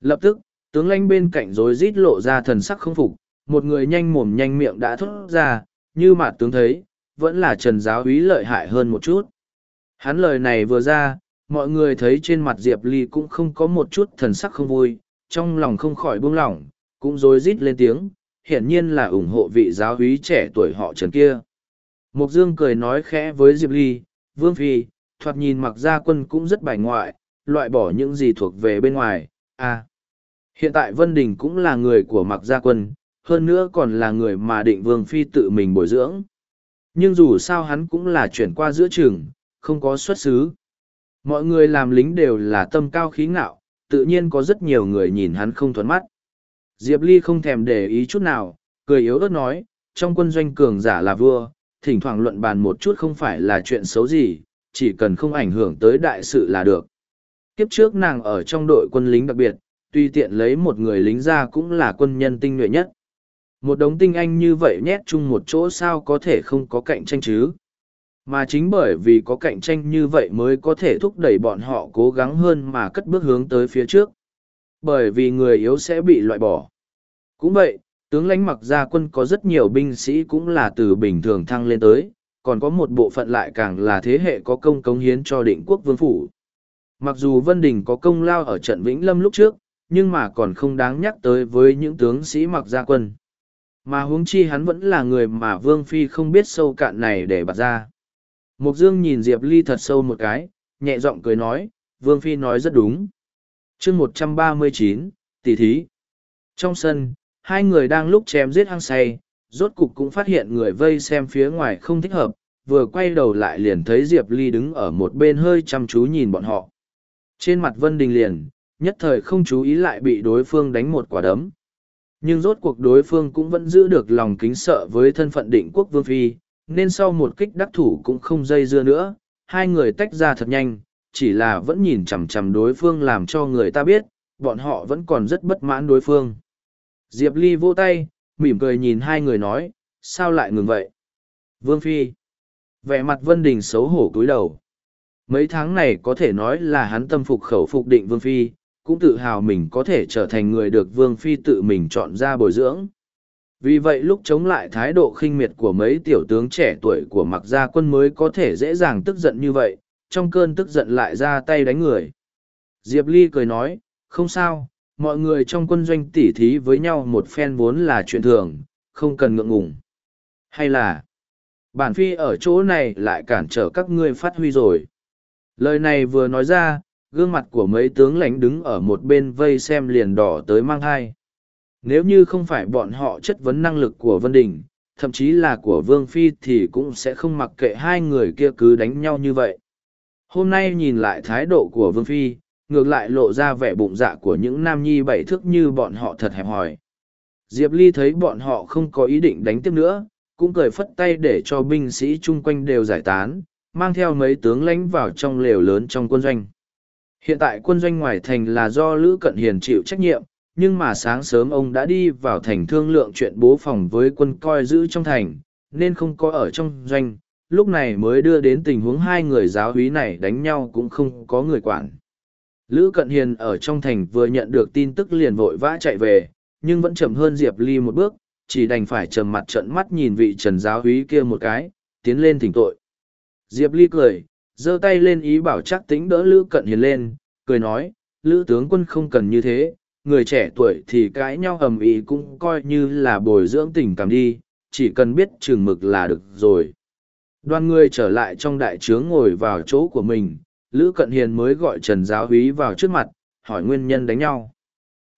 Lập tức, tướng lãnh bên cạnh rối rít lộ ra thần sắc không phục, một người nhanh mồm nhanh miệng đã thốt ra, như mà tướng thấy, vẫn là trần giáo húy lợi hại hơn một chút. Hắn lời này vừa ra, mọi người thấy trên mặt diệp ly cũng không có một chút thần sắc không vui, trong lòng không khỏi buông lỏng, cũng rối rít lên tiếng, hiển nhiên là ủng hộ vị giáo húy trẻ tuổi họ trần kia mục dương cười nói khẽ với diệp ly vương phi thoạt nhìn mặc gia quân cũng rất bài ngoại loại bỏ những gì thuộc về bên ngoài à hiện tại vân đình cũng là người của mặc gia quân hơn nữa còn là người mà định vương phi tự mình bồi dưỡng. Nhưng dù sao hắn cũng là chuyển qua giữa trường, không có xuất xứ. Mọi người làm lính đều là tâm cao khí ngạo, tự nhiên có rất nhiều người nhìn hắn không thuận mắt. Diệp Ly không thèm để ý chút nào, cười yếu ớt nói, trong quân doanh cường giả là vua, thỉnh thoảng luận bàn một chút không phải là chuyện xấu gì, chỉ cần không ảnh hưởng tới đại sự là được. Kiếp trước nàng ở trong đội quân lính đặc biệt, tuy tiện lấy một người lính ra cũng là quân nhân tinh nhuệ nhất. Một đống tinh anh như vậy nhét chung một chỗ sao có thể không có cạnh tranh chứ? Mà chính bởi vì có cạnh tranh như vậy mới có thể thúc đẩy bọn họ cố gắng hơn mà cất bước hướng tới phía trước. Bởi vì người yếu sẽ bị loại bỏ. Cũng vậy tướng lãnh mặc gia quân có rất nhiều binh sĩ cũng là từ bình thường thăng lên tới còn có một bộ phận lại càng là thế hệ có công cống hiến cho định quốc vương phủ mặc dù vân đình có công lao ở trận vĩnh lâm lúc trước nhưng mà còn không đáng nhắc tới với những tướng sĩ mặc gia quân mà huống chi hắn vẫn là người mà Vương Phi không biết sâu cạn này để bật ra. Mục Dương nhìn Diệp Ly thật sâu một cái, nhẹ giọng cười nói, Vương Phi nói rất đúng. chương một trăm ba mươi chín tỷ thí. Trong sân, hai người đang lúc chém giết hăng say, rốt cục cũng phát hiện người vây xem phía ngoài không thích hợp, vừa quay đầu lại liền thấy Diệp Ly đứng ở một bên hơi chăm chú nhìn bọn họ. Trên mặt Vân Đình liền, nhất thời không chú ý lại bị đối phương đánh một quả đấm, nhưng rốt cuộc đối phương cũng vẫn giữ được lòng kính sợ với thân phận định quốc vương phi nên sau một kích đắc thủ cũng không dây dưa nữa hai người tách ra thật nhanh chỉ là vẫn nhìn chằm chằm đối phương làm cho người ta biết bọn họ vẫn còn rất bất mãn đối phương diệp ly vô tay mỉm cười nhìn hai người nói sao lại ngừng vậy vương phi vẻ mặt vân đình xấu hổ cúi đầu mấy tháng này có thể nói là hắn tâm phục khẩu phục định vương phi cũng tự hào mình có thể trở thành người được vương phi tự mình chọn ra bồi dưỡng. Vì vậy lúc chống lại thái độ khinh miệt của mấy tiểu tướng trẻ tuổi của mặc gia quân mới có thể dễ dàng tức giận như vậy, trong cơn tức giận lại ra tay đánh người. Diệp Ly cười nói, không sao, mọi người trong quân doanh tỉ thí với nhau một phen vốn là chuyện thường, không cần ngượng ngùng. Hay là, bản phi ở chỗ này lại cản trở các ngươi phát huy rồi. Lời này vừa nói ra, gương mặt của mấy tướng lãnh đứng ở một bên vây xem liền đỏ tới mang hai. Nếu như không phải bọn họ chất vấn năng lực của Vân Đình, thậm chí là của Vương Phi thì cũng sẽ không mặc kệ hai người kia cứ đánh nhau như vậy. Hôm nay nhìn lại thái độ của Vương Phi, ngược lại lộ ra vẻ bụng dạ của những nam nhi bảy thước như bọn họ thật hẹp hòi. Diệp Ly thấy bọn họ không có ý định đánh tiếp nữa, cũng cười phất tay để cho binh sĩ chung quanh đều giải tán, mang theo mấy tướng lãnh vào trong lều lớn trong quân doanh. Hiện tại quân doanh ngoài thành là do Lữ Cận Hiền chịu trách nhiệm, nhưng mà sáng sớm ông đã đi vào thành thương lượng chuyện bố phòng với quân coi giữ trong thành, nên không có ở trong doanh, lúc này mới đưa đến tình huống hai người giáo úy này đánh nhau cũng không có người quản. Lữ Cận Hiền ở trong thành vừa nhận được tin tức liền vội vã chạy về, nhưng vẫn chậm hơn Diệp Ly một bước, chỉ đành phải trầm mặt trận mắt nhìn vị trần giáo úy kia một cái, tiến lên thỉnh tội. Diệp Ly cười, giơ tay lên ý bảo chắc tính đỡ Lữ Cận Hiền lên, cười nói, Lữ tướng quân không cần như thế, người trẻ tuổi thì cãi nhau ầm ĩ cũng coi như là bồi dưỡng tình cảm đi, chỉ cần biết chừng mực là được rồi. Đoàn người trở lại trong đại trướng ngồi vào chỗ của mình, Lữ Cận Hiền mới gọi Trần Giáo Húy vào trước mặt, hỏi nguyên nhân đánh nhau.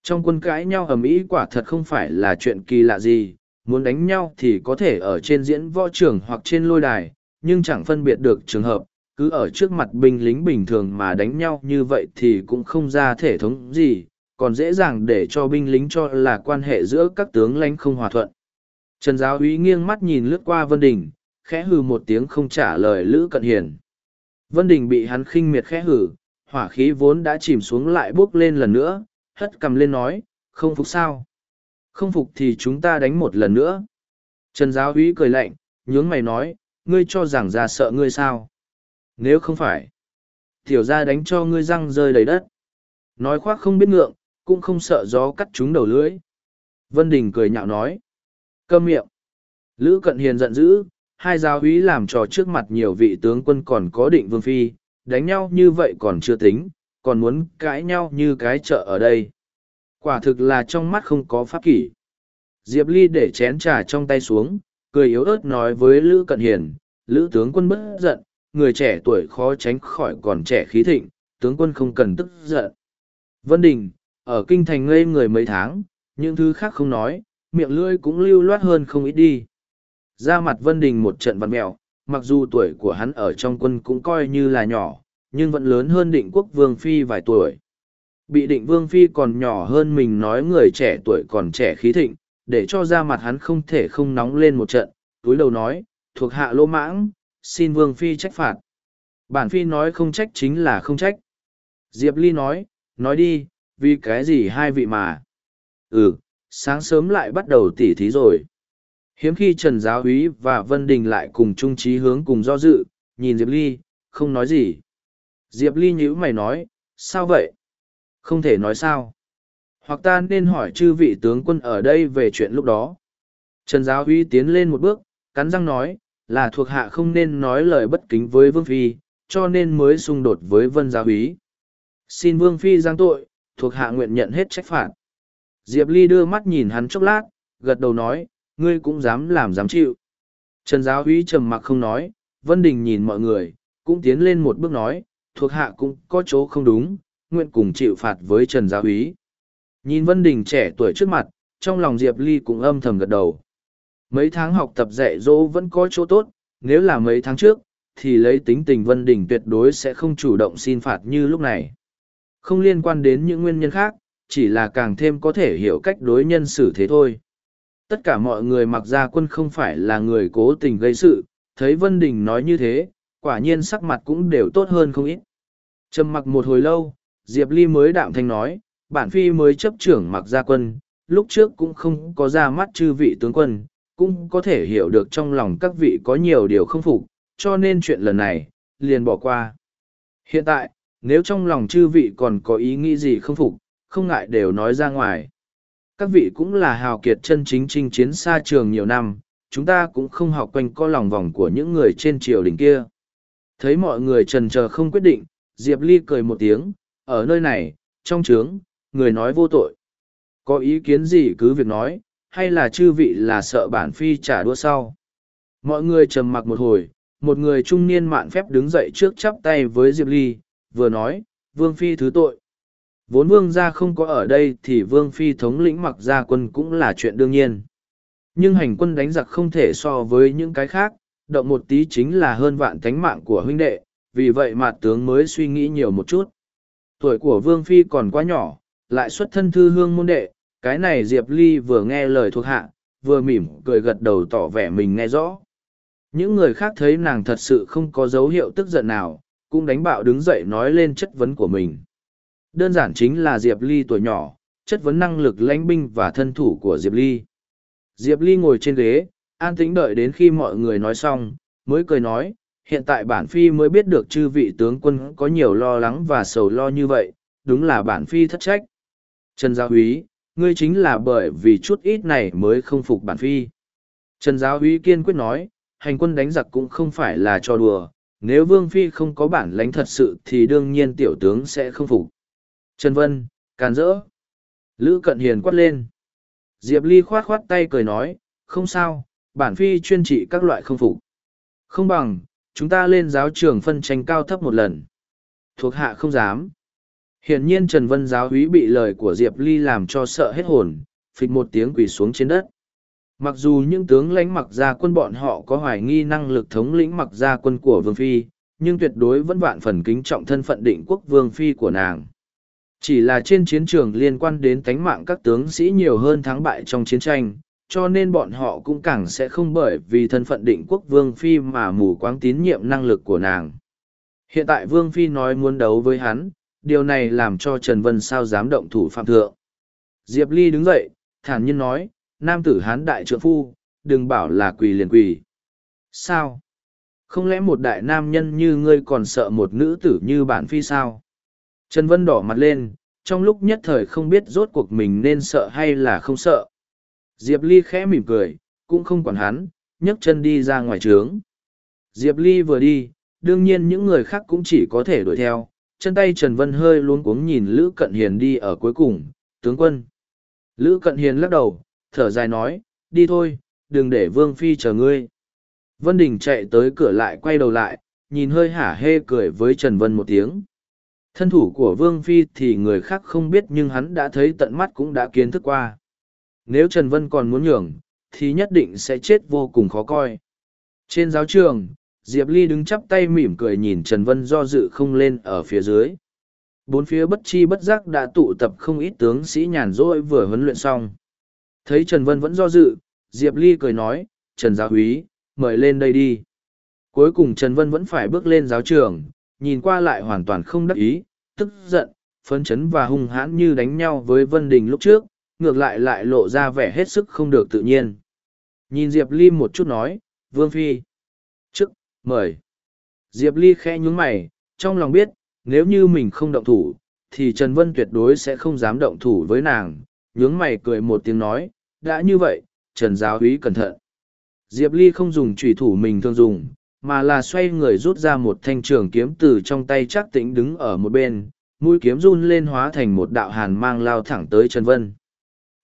Trong quân cãi nhau ầm ĩ quả thật không phải là chuyện kỳ lạ gì, muốn đánh nhau thì có thể ở trên diễn võ trường hoặc trên lôi đài, nhưng chẳng phân biệt được trường hợp, cứ ở trước mặt binh lính bình thường mà đánh nhau như vậy thì cũng không ra thể thống gì, còn dễ dàng để cho binh lính cho là quan hệ giữa các tướng lãnh không hòa thuận. Trần Giáo Húy nghiêng mắt nhìn lướt qua Vân Đình, khẽ hừ một tiếng không trả lời Lữ Cận Hiền. Vân Đình bị hắn khinh miệt khẽ hử, hỏa khí vốn đã chìm xuống lại bốc lên lần nữa, hất cầm lên nói, không phục sao? Không phục thì chúng ta đánh một lần nữa. Trần Giáo Úy cười lạnh, nhướng mày nói, ngươi cho rằng ra sợ ngươi sao? Nếu không phải, tiểu ra đánh cho ngươi răng rơi đầy đất. Nói khoác không biết ngượng, cũng không sợ gió cắt chúng đầu lưỡi. Vân Đình cười nhạo nói. Câm miệng. Lữ Cận Hiền giận dữ, hai giáo úy làm trò trước mặt nhiều vị tướng quân còn có định vương phi, đánh nhau như vậy còn chưa tính, còn muốn cãi nhau như cái chợ ở đây. Quả thực là trong mắt không có pháp kỷ. Diệp Ly để chén trà trong tay xuống, cười yếu ớt nói với Lữ Cận Hiền, Lữ tướng quân bất giận, người trẻ tuổi khó tránh khỏi còn trẻ khí thịnh, tướng quân không cần tức giận. Vân Đình, ở kinh thành ngây người mấy tháng, những thứ khác không nói, miệng lưỡi cũng lưu loát hơn không ít đi. Ra mặt Vân Đình một trận văn mẹo, mặc dù tuổi của hắn ở trong quân cũng coi như là nhỏ, nhưng vẫn lớn hơn định quốc vương phi vài tuổi. Bị định vương phi còn nhỏ hơn mình nói người trẻ tuổi còn trẻ khí thịnh, để cho ra mặt hắn không thể không nóng lên một trận, túi đầu nói, thuộc hạ lô mãng, xin vương phi trách phạt. Bản phi nói không trách chính là không trách. Diệp Ly nói, nói đi, vì cái gì hai vị mà. Ừ, sáng sớm lại bắt đầu tỉ thí rồi. Hiếm khi Trần Giáo Úy và Vân Đình lại cùng chung trí hướng cùng do dự, nhìn Diệp Ly, không nói gì. Diệp Ly nhữ mày nói, sao vậy? Không thể nói sao. Hoặc ta nên hỏi chư vị tướng quân ở đây về chuyện lúc đó. Trần Giáo Úy tiến lên một bước, cắn răng nói, là thuộc hạ không nên nói lời bất kính với Vương Phi, cho nên mới xung đột với Vân Giáo Úy. Xin Vương Phi giang tội, thuộc hạ nguyện nhận hết trách phạt. Diệp Ly đưa mắt nhìn hắn chốc lát, gật đầu nói, ngươi cũng dám làm dám chịu. Trần giáo úy trầm mặc không nói, Vân Đình nhìn mọi người, cũng tiến lên một bước nói, thuộc hạ cũng có chỗ không đúng, nguyện cùng chịu phạt với Trần giáo úy. Nhìn Vân Đình trẻ tuổi trước mặt, trong lòng Diệp Ly cũng âm thầm gật đầu. Mấy tháng học tập dạy dỗ vẫn có chỗ tốt, nếu là mấy tháng trước, thì lấy tính tình Vân Đình tuyệt đối sẽ không chủ động xin phạt như lúc này. Không liên quan đến những nguyên nhân khác, chỉ là càng thêm có thể hiểu cách đối nhân xử thế thôi. Tất cả mọi người mặc ra quân không phải là người cố tình gây sự, thấy Vân Đình nói như thế, quả nhiên sắc mặt cũng đều tốt hơn không ít. Trầm mặc một hồi lâu, Diệp Ly mới đạm thanh nói, bản phi mới chấp trưởng mặc gia quân, lúc trước cũng không có ra mắt chư vị tướng quân, cũng có thể hiểu được trong lòng các vị có nhiều điều không phục, cho nên chuyện lần này, liền bỏ qua. Hiện tại, nếu trong lòng chư vị còn có ý nghĩ gì không phục, không ngại đều nói ra ngoài. Các vị cũng là hào kiệt chân chính chinh chiến xa trường nhiều năm, chúng ta cũng không học quanh co lòng vòng của những người trên triều đình kia. Thấy mọi người trần chờ không quyết định, Diệp Ly cười một tiếng, ở nơi này, trong trướng, người nói vô tội. Có ý kiến gì cứ việc nói, hay là chư vị là sợ bản phi trả đua sau. Mọi người trầm mặc một hồi, một người trung niên mạn phép đứng dậy trước chắp tay với Diệp Ly, vừa nói, Vương Phi thứ tội. Vốn Vương gia không có ở đây thì Vương Phi thống lĩnh mặc gia quân cũng là chuyện đương nhiên. Nhưng hành quân đánh giặc không thể so với những cái khác, động một tí chính là hơn vạn tánh mạng của huynh đệ, vì vậy mà tướng mới suy nghĩ nhiều một chút. Tuổi của Vương Phi còn quá nhỏ, lại xuất thân thư hương môn đệ, cái này Diệp Ly vừa nghe lời thuộc hạ, vừa mỉm cười gật đầu tỏ vẻ mình nghe rõ. Những người khác thấy nàng thật sự không có dấu hiệu tức giận nào, cũng đánh bạo đứng dậy nói lên chất vấn của mình. Đơn giản chính là Diệp Ly tuổi nhỏ, chất vấn năng lực lãnh binh và thân thủ của Diệp Ly. Diệp Ly ngồi trên ghế, an tĩnh đợi đến khi mọi người nói xong, mới cười nói, hiện tại bản phi mới biết được chư vị tướng quân có nhiều lo lắng và sầu lo như vậy, đúng là bản phi thất trách. Trần Giáo Húy, ngươi chính là bởi vì chút ít này mới không phục bản phi. Trần Giáo Húy kiên quyết nói, hành quân đánh giặc cũng không phải là cho đùa, nếu Vương Phi không có bản lãnh thật sự thì đương nhiên tiểu tướng sẽ không phục. Trần Vân, càn rỡ. Lữ Cận Hiền quát lên. Diệp Ly khoát khoát tay cười nói, không sao, bản Phi chuyên trị các loại không phục. Không bằng, chúng ta lên giáo trường phân tranh cao thấp một lần. Thuộc hạ không dám. Hiển nhiên Trần Vân giáo úy bị lời của Diệp Ly làm cho sợ hết hồn, phịch một tiếng quỳ xuống trên đất. Mặc dù những tướng lãnh mặc gia quân bọn họ có hoài nghi năng lực thống lĩnh mặc gia quân của Vương Phi, nhưng tuyệt đối vẫn vạn phần kính trọng thân phận định quốc Vương Phi của nàng. Chỉ là trên chiến trường liên quan đến tánh mạng các tướng sĩ nhiều hơn thắng bại trong chiến tranh, cho nên bọn họ cũng càng sẽ không bởi vì thân phận định quốc Vương Phi mà mù quáng tín nhiệm năng lực của nàng. Hiện tại Vương Phi nói muốn đấu với hắn, điều này làm cho Trần Vân sao dám động thủ phạm thượng. Diệp Ly đứng dậy, thản nhiên nói, nam tử hán đại trượng phu, đừng bảo là quỳ liền quỳ. Sao? Không lẽ một đại nam nhân như ngươi còn sợ một nữ tử như bản phi sao? Trần Vân đỏ mặt lên, trong lúc nhất thời không biết rốt cuộc mình nên sợ hay là không sợ. Diệp Ly khẽ mỉm cười, cũng không quản hắn, nhấc chân đi ra ngoài trướng. Diệp Ly vừa đi, đương nhiên những người khác cũng chỉ có thể đuổi theo, chân tay Trần Vân hơi luống cuống nhìn Lữ Cận Hiền đi ở cuối cùng, tướng quân. Lữ Cận Hiền lắc đầu, thở dài nói, đi thôi, đừng để Vương Phi chờ ngươi. Vân Đình chạy tới cửa lại quay đầu lại, nhìn hơi hả hê cười với Trần Vân một tiếng. Thân thủ của Vương Phi thì người khác không biết nhưng hắn đã thấy tận mắt cũng đã kiến thức qua. Nếu Trần Vân còn muốn nhường, thì nhất định sẽ chết vô cùng khó coi. Trên giáo trường, Diệp Ly đứng chắp tay mỉm cười nhìn Trần Vân do dự không lên ở phía dưới. Bốn phía bất chi bất giác đã tụ tập không ít tướng sĩ nhàn rỗi vừa huấn luyện xong. Thấy Trần Vân vẫn do dự, Diệp Ly cười nói, Trần Giáo Húy, mời lên đây đi. Cuối cùng Trần Vân vẫn phải bước lên giáo trường, nhìn qua lại hoàn toàn không đắc ý, tức giận, phấn chấn và hung hãn như đánh nhau với Vân Đình lúc trước, ngược lại lại lộ ra vẻ hết sức không được tự nhiên. Nhìn Diệp Ly một chút nói, Vương Phi. Trước, mời. Diệp Ly khẽ nhúng mày, trong lòng biết, nếu như mình không động thủ, thì Trần Vân tuyệt đối sẽ không dám động thủ với nàng. Nhướng mày cười một tiếng nói, đã như vậy, Trần Giáo Úy cẩn thận. Diệp Ly không dùng trùy thủ mình thường dùng, mà là xoay người rút ra một thanh trường kiếm từ trong tay chắc tĩnh đứng ở một bên, mũi kiếm run lên hóa thành một đạo hàn mang lao thẳng tới Trần Vân.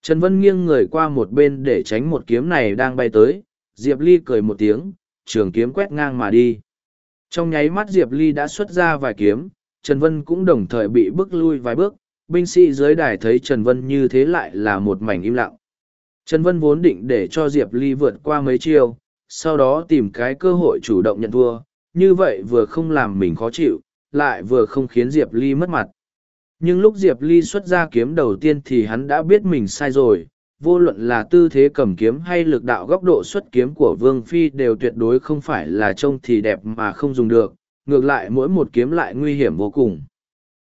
Trần Vân nghiêng người qua một bên để tránh một kiếm này đang bay tới, Diệp Ly cười một tiếng, trường kiếm quét ngang mà đi. Trong nháy mắt Diệp Ly đã xuất ra vài kiếm, Trần Vân cũng đồng thời bị bước lui vài bước, binh sĩ dưới đài thấy Trần Vân như thế lại là một mảnh im lặng. Trần Vân vốn định để cho Diệp Ly vượt qua mấy chiêu, sau đó tìm cái cơ hội chủ động nhận thua, như vậy vừa không làm mình khó chịu, lại vừa không khiến Diệp Ly mất mặt. Nhưng lúc Diệp Ly xuất ra kiếm đầu tiên thì hắn đã biết mình sai rồi, vô luận là tư thế cầm kiếm hay lực đạo góc độ xuất kiếm của Vương Phi đều tuyệt đối không phải là trông thì đẹp mà không dùng được, ngược lại mỗi một kiếm lại nguy hiểm vô cùng.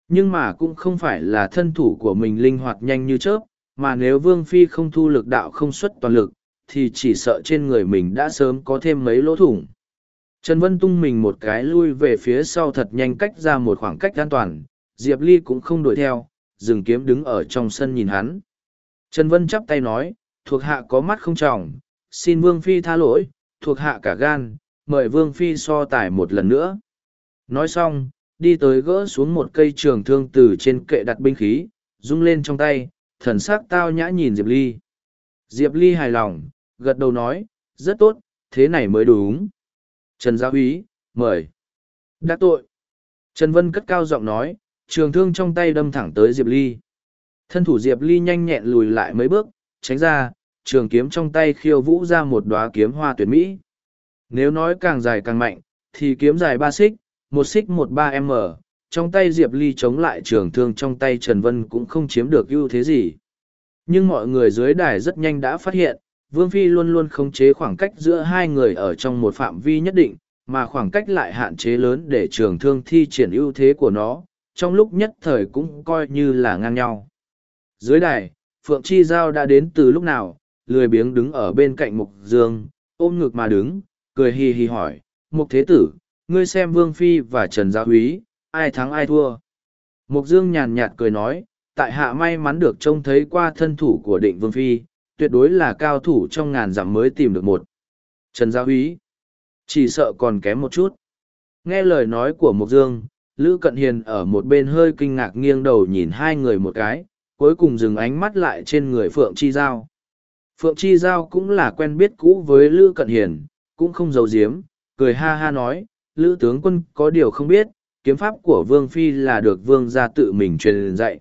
Nhưng mà cũng không phải là thân thủ của mình linh hoạt nhanh như chớp, mà nếu Vương Phi không thu lực đạo không xuất toàn lực, thì chỉ sợ trên người mình đã sớm có thêm mấy lỗ thủng. Trần Vân tung mình một cái lui về phía sau thật nhanh cách ra một khoảng cách an toàn, Diệp Ly cũng không đuổi theo, dừng kiếm đứng ở trong sân nhìn hắn. Trần Vân chắp tay nói, thuộc hạ có mắt không trọng, xin Vương Phi tha lỗi, thuộc hạ cả gan, mời Vương Phi so tải một lần nữa. Nói xong, đi tới gỡ xuống một cây trường thương từ trên kệ đặt binh khí, rung lên trong tay, thần sắc tao nhã nhìn Diệp Ly. Diệp Ly hài lòng, gật đầu nói, rất tốt, thế này mới đúng. Trần Gia Húy, mời. Đắc tội. Trần Vân cất cao giọng nói, trường thương trong tay đâm thẳng tới Diệp Ly. Thân thủ Diệp Ly nhanh nhẹn lùi lại mấy bước, tránh ra, trường kiếm trong tay khiêu vũ ra một đóa kiếm hoa tuyệt mỹ. Nếu nói càng dài càng mạnh, thì kiếm dài ba xích, một xích một ba m trong tay Diệp Ly chống lại trường thương trong tay Trần Vân cũng không chiếm được ưu thế gì. Nhưng mọi người dưới đài rất nhanh đã phát hiện, Vương Phi luôn luôn khống chế khoảng cách giữa hai người ở trong một phạm vi nhất định, mà khoảng cách lại hạn chế lớn để trường thương thi triển ưu thế của nó, trong lúc nhất thời cũng coi như là ngang nhau. Dưới đài, Phượng Chi Giao đã đến từ lúc nào, lười biếng đứng ở bên cạnh Mục Dương, ôm ngực mà đứng, cười hì hì hỏi, Mục Thế Tử, ngươi xem Vương Phi và Trần Gia Húy, ai thắng ai thua. Mục Dương nhàn nhạt cười nói, tại hạ may mắn được trông thấy qua thân thủ của định Vương Phi, tuyệt đối là cao thủ trong ngàn dặm mới tìm được một. Trần Gia Húy, chỉ sợ còn kém một chút. Nghe lời nói của Mộc Dương, Lữ Cận Hiền ở một bên hơi kinh ngạc nghiêng đầu nhìn hai người một cái, cuối cùng dừng ánh mắt lại trên người Phượng Chi Giao. Phượng Chi Giao cũng là quen biết cũ với Lữ Cận Hiền, cũng không giấu giếm, cười ha ha nói, Lữ tướng quân có điều không biết, kiếm pháp của Vương Phi là được Vương gia tự mình truyền dạy.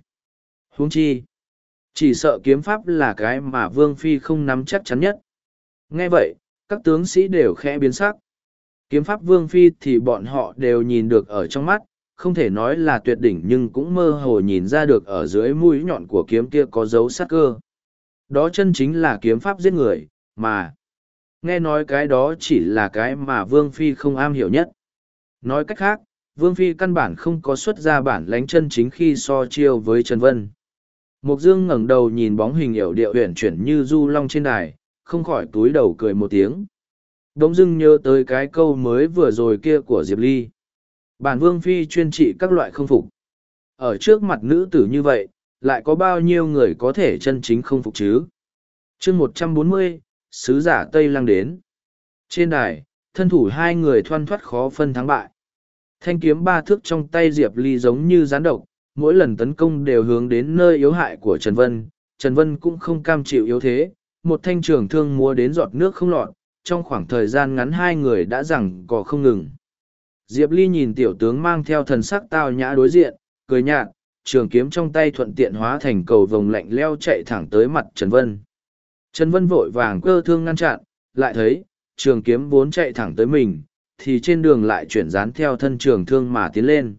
Huống chi, chỉ sợ kiếm pháp là cái mà Vương Phi không nắm chắc chắn nhất. Nghe vậy, các tướng sĩ đều khẽ biến sắc. Kiếm pháp Vương Phi thì bọn họ đều nhìn được ở trong mắt, không thể nói là tuyệt đỉnh nhưng cũng mơ hồ nhìn ra được ở dưới mũi nhọn của kiếm kia có dấu sát cơ. Đó chân chính là kiếm pháp giết người, mà nghe nói cái đó chỉ là cái mà Vương Phi không am hiểu nhất. Nói cách khác, Vương Phi căn bản không có xuất ra bản lánh chân chính khi so chiêu với Trần Vân. Mục Dương ngẩng đầu nhìn bóng hình hiểu điệu uyển chuyển như du long trên đài, không khỏi túi đầu cười một tiếng. Đống dưng nhớ tới cái câu mới vừa rồi kia của Diệp Ly. Bản Vương Phi chuyên trị các loại không phục. Ở trước mặt nữ tử như vậy, lại có bao nhiêu người có thể chân chính không phục chứ? chương một trăm bốn mươi, Sứ giả Tây Lăng đến. Trên đài, thân thủ hai người thoăn thoát khó phân thắng bại. Thanh kiếm ba thước trong tay Diệp Ly giống như rán độc, mỗi lần tấn công đều hướng đến nơi yếu hại của Trần Vân. Trần Vân cũng không cam chịu yếu thế, một thanh trường thương múa đến giọt nước không lọt, trong khoảng thời gian ngắn hai người đã rằng có không ngừng. Diệp Ly nhìn tiểu tướng mang theo thần sắc tao nhã đối diện, cười nhạt, trường kiếm trong tay thuận tiện hóa thành cầu vồng lạnh leo chạy thẳng tới mặt Trần Vân. Trần Vân vội vàng cơ thương ngăn chặn, lại thấy, trường kiếm vốn chạy thẳng tới mình, thì trên đường lại chuyển dán theo thân trường thương mà tiến lên.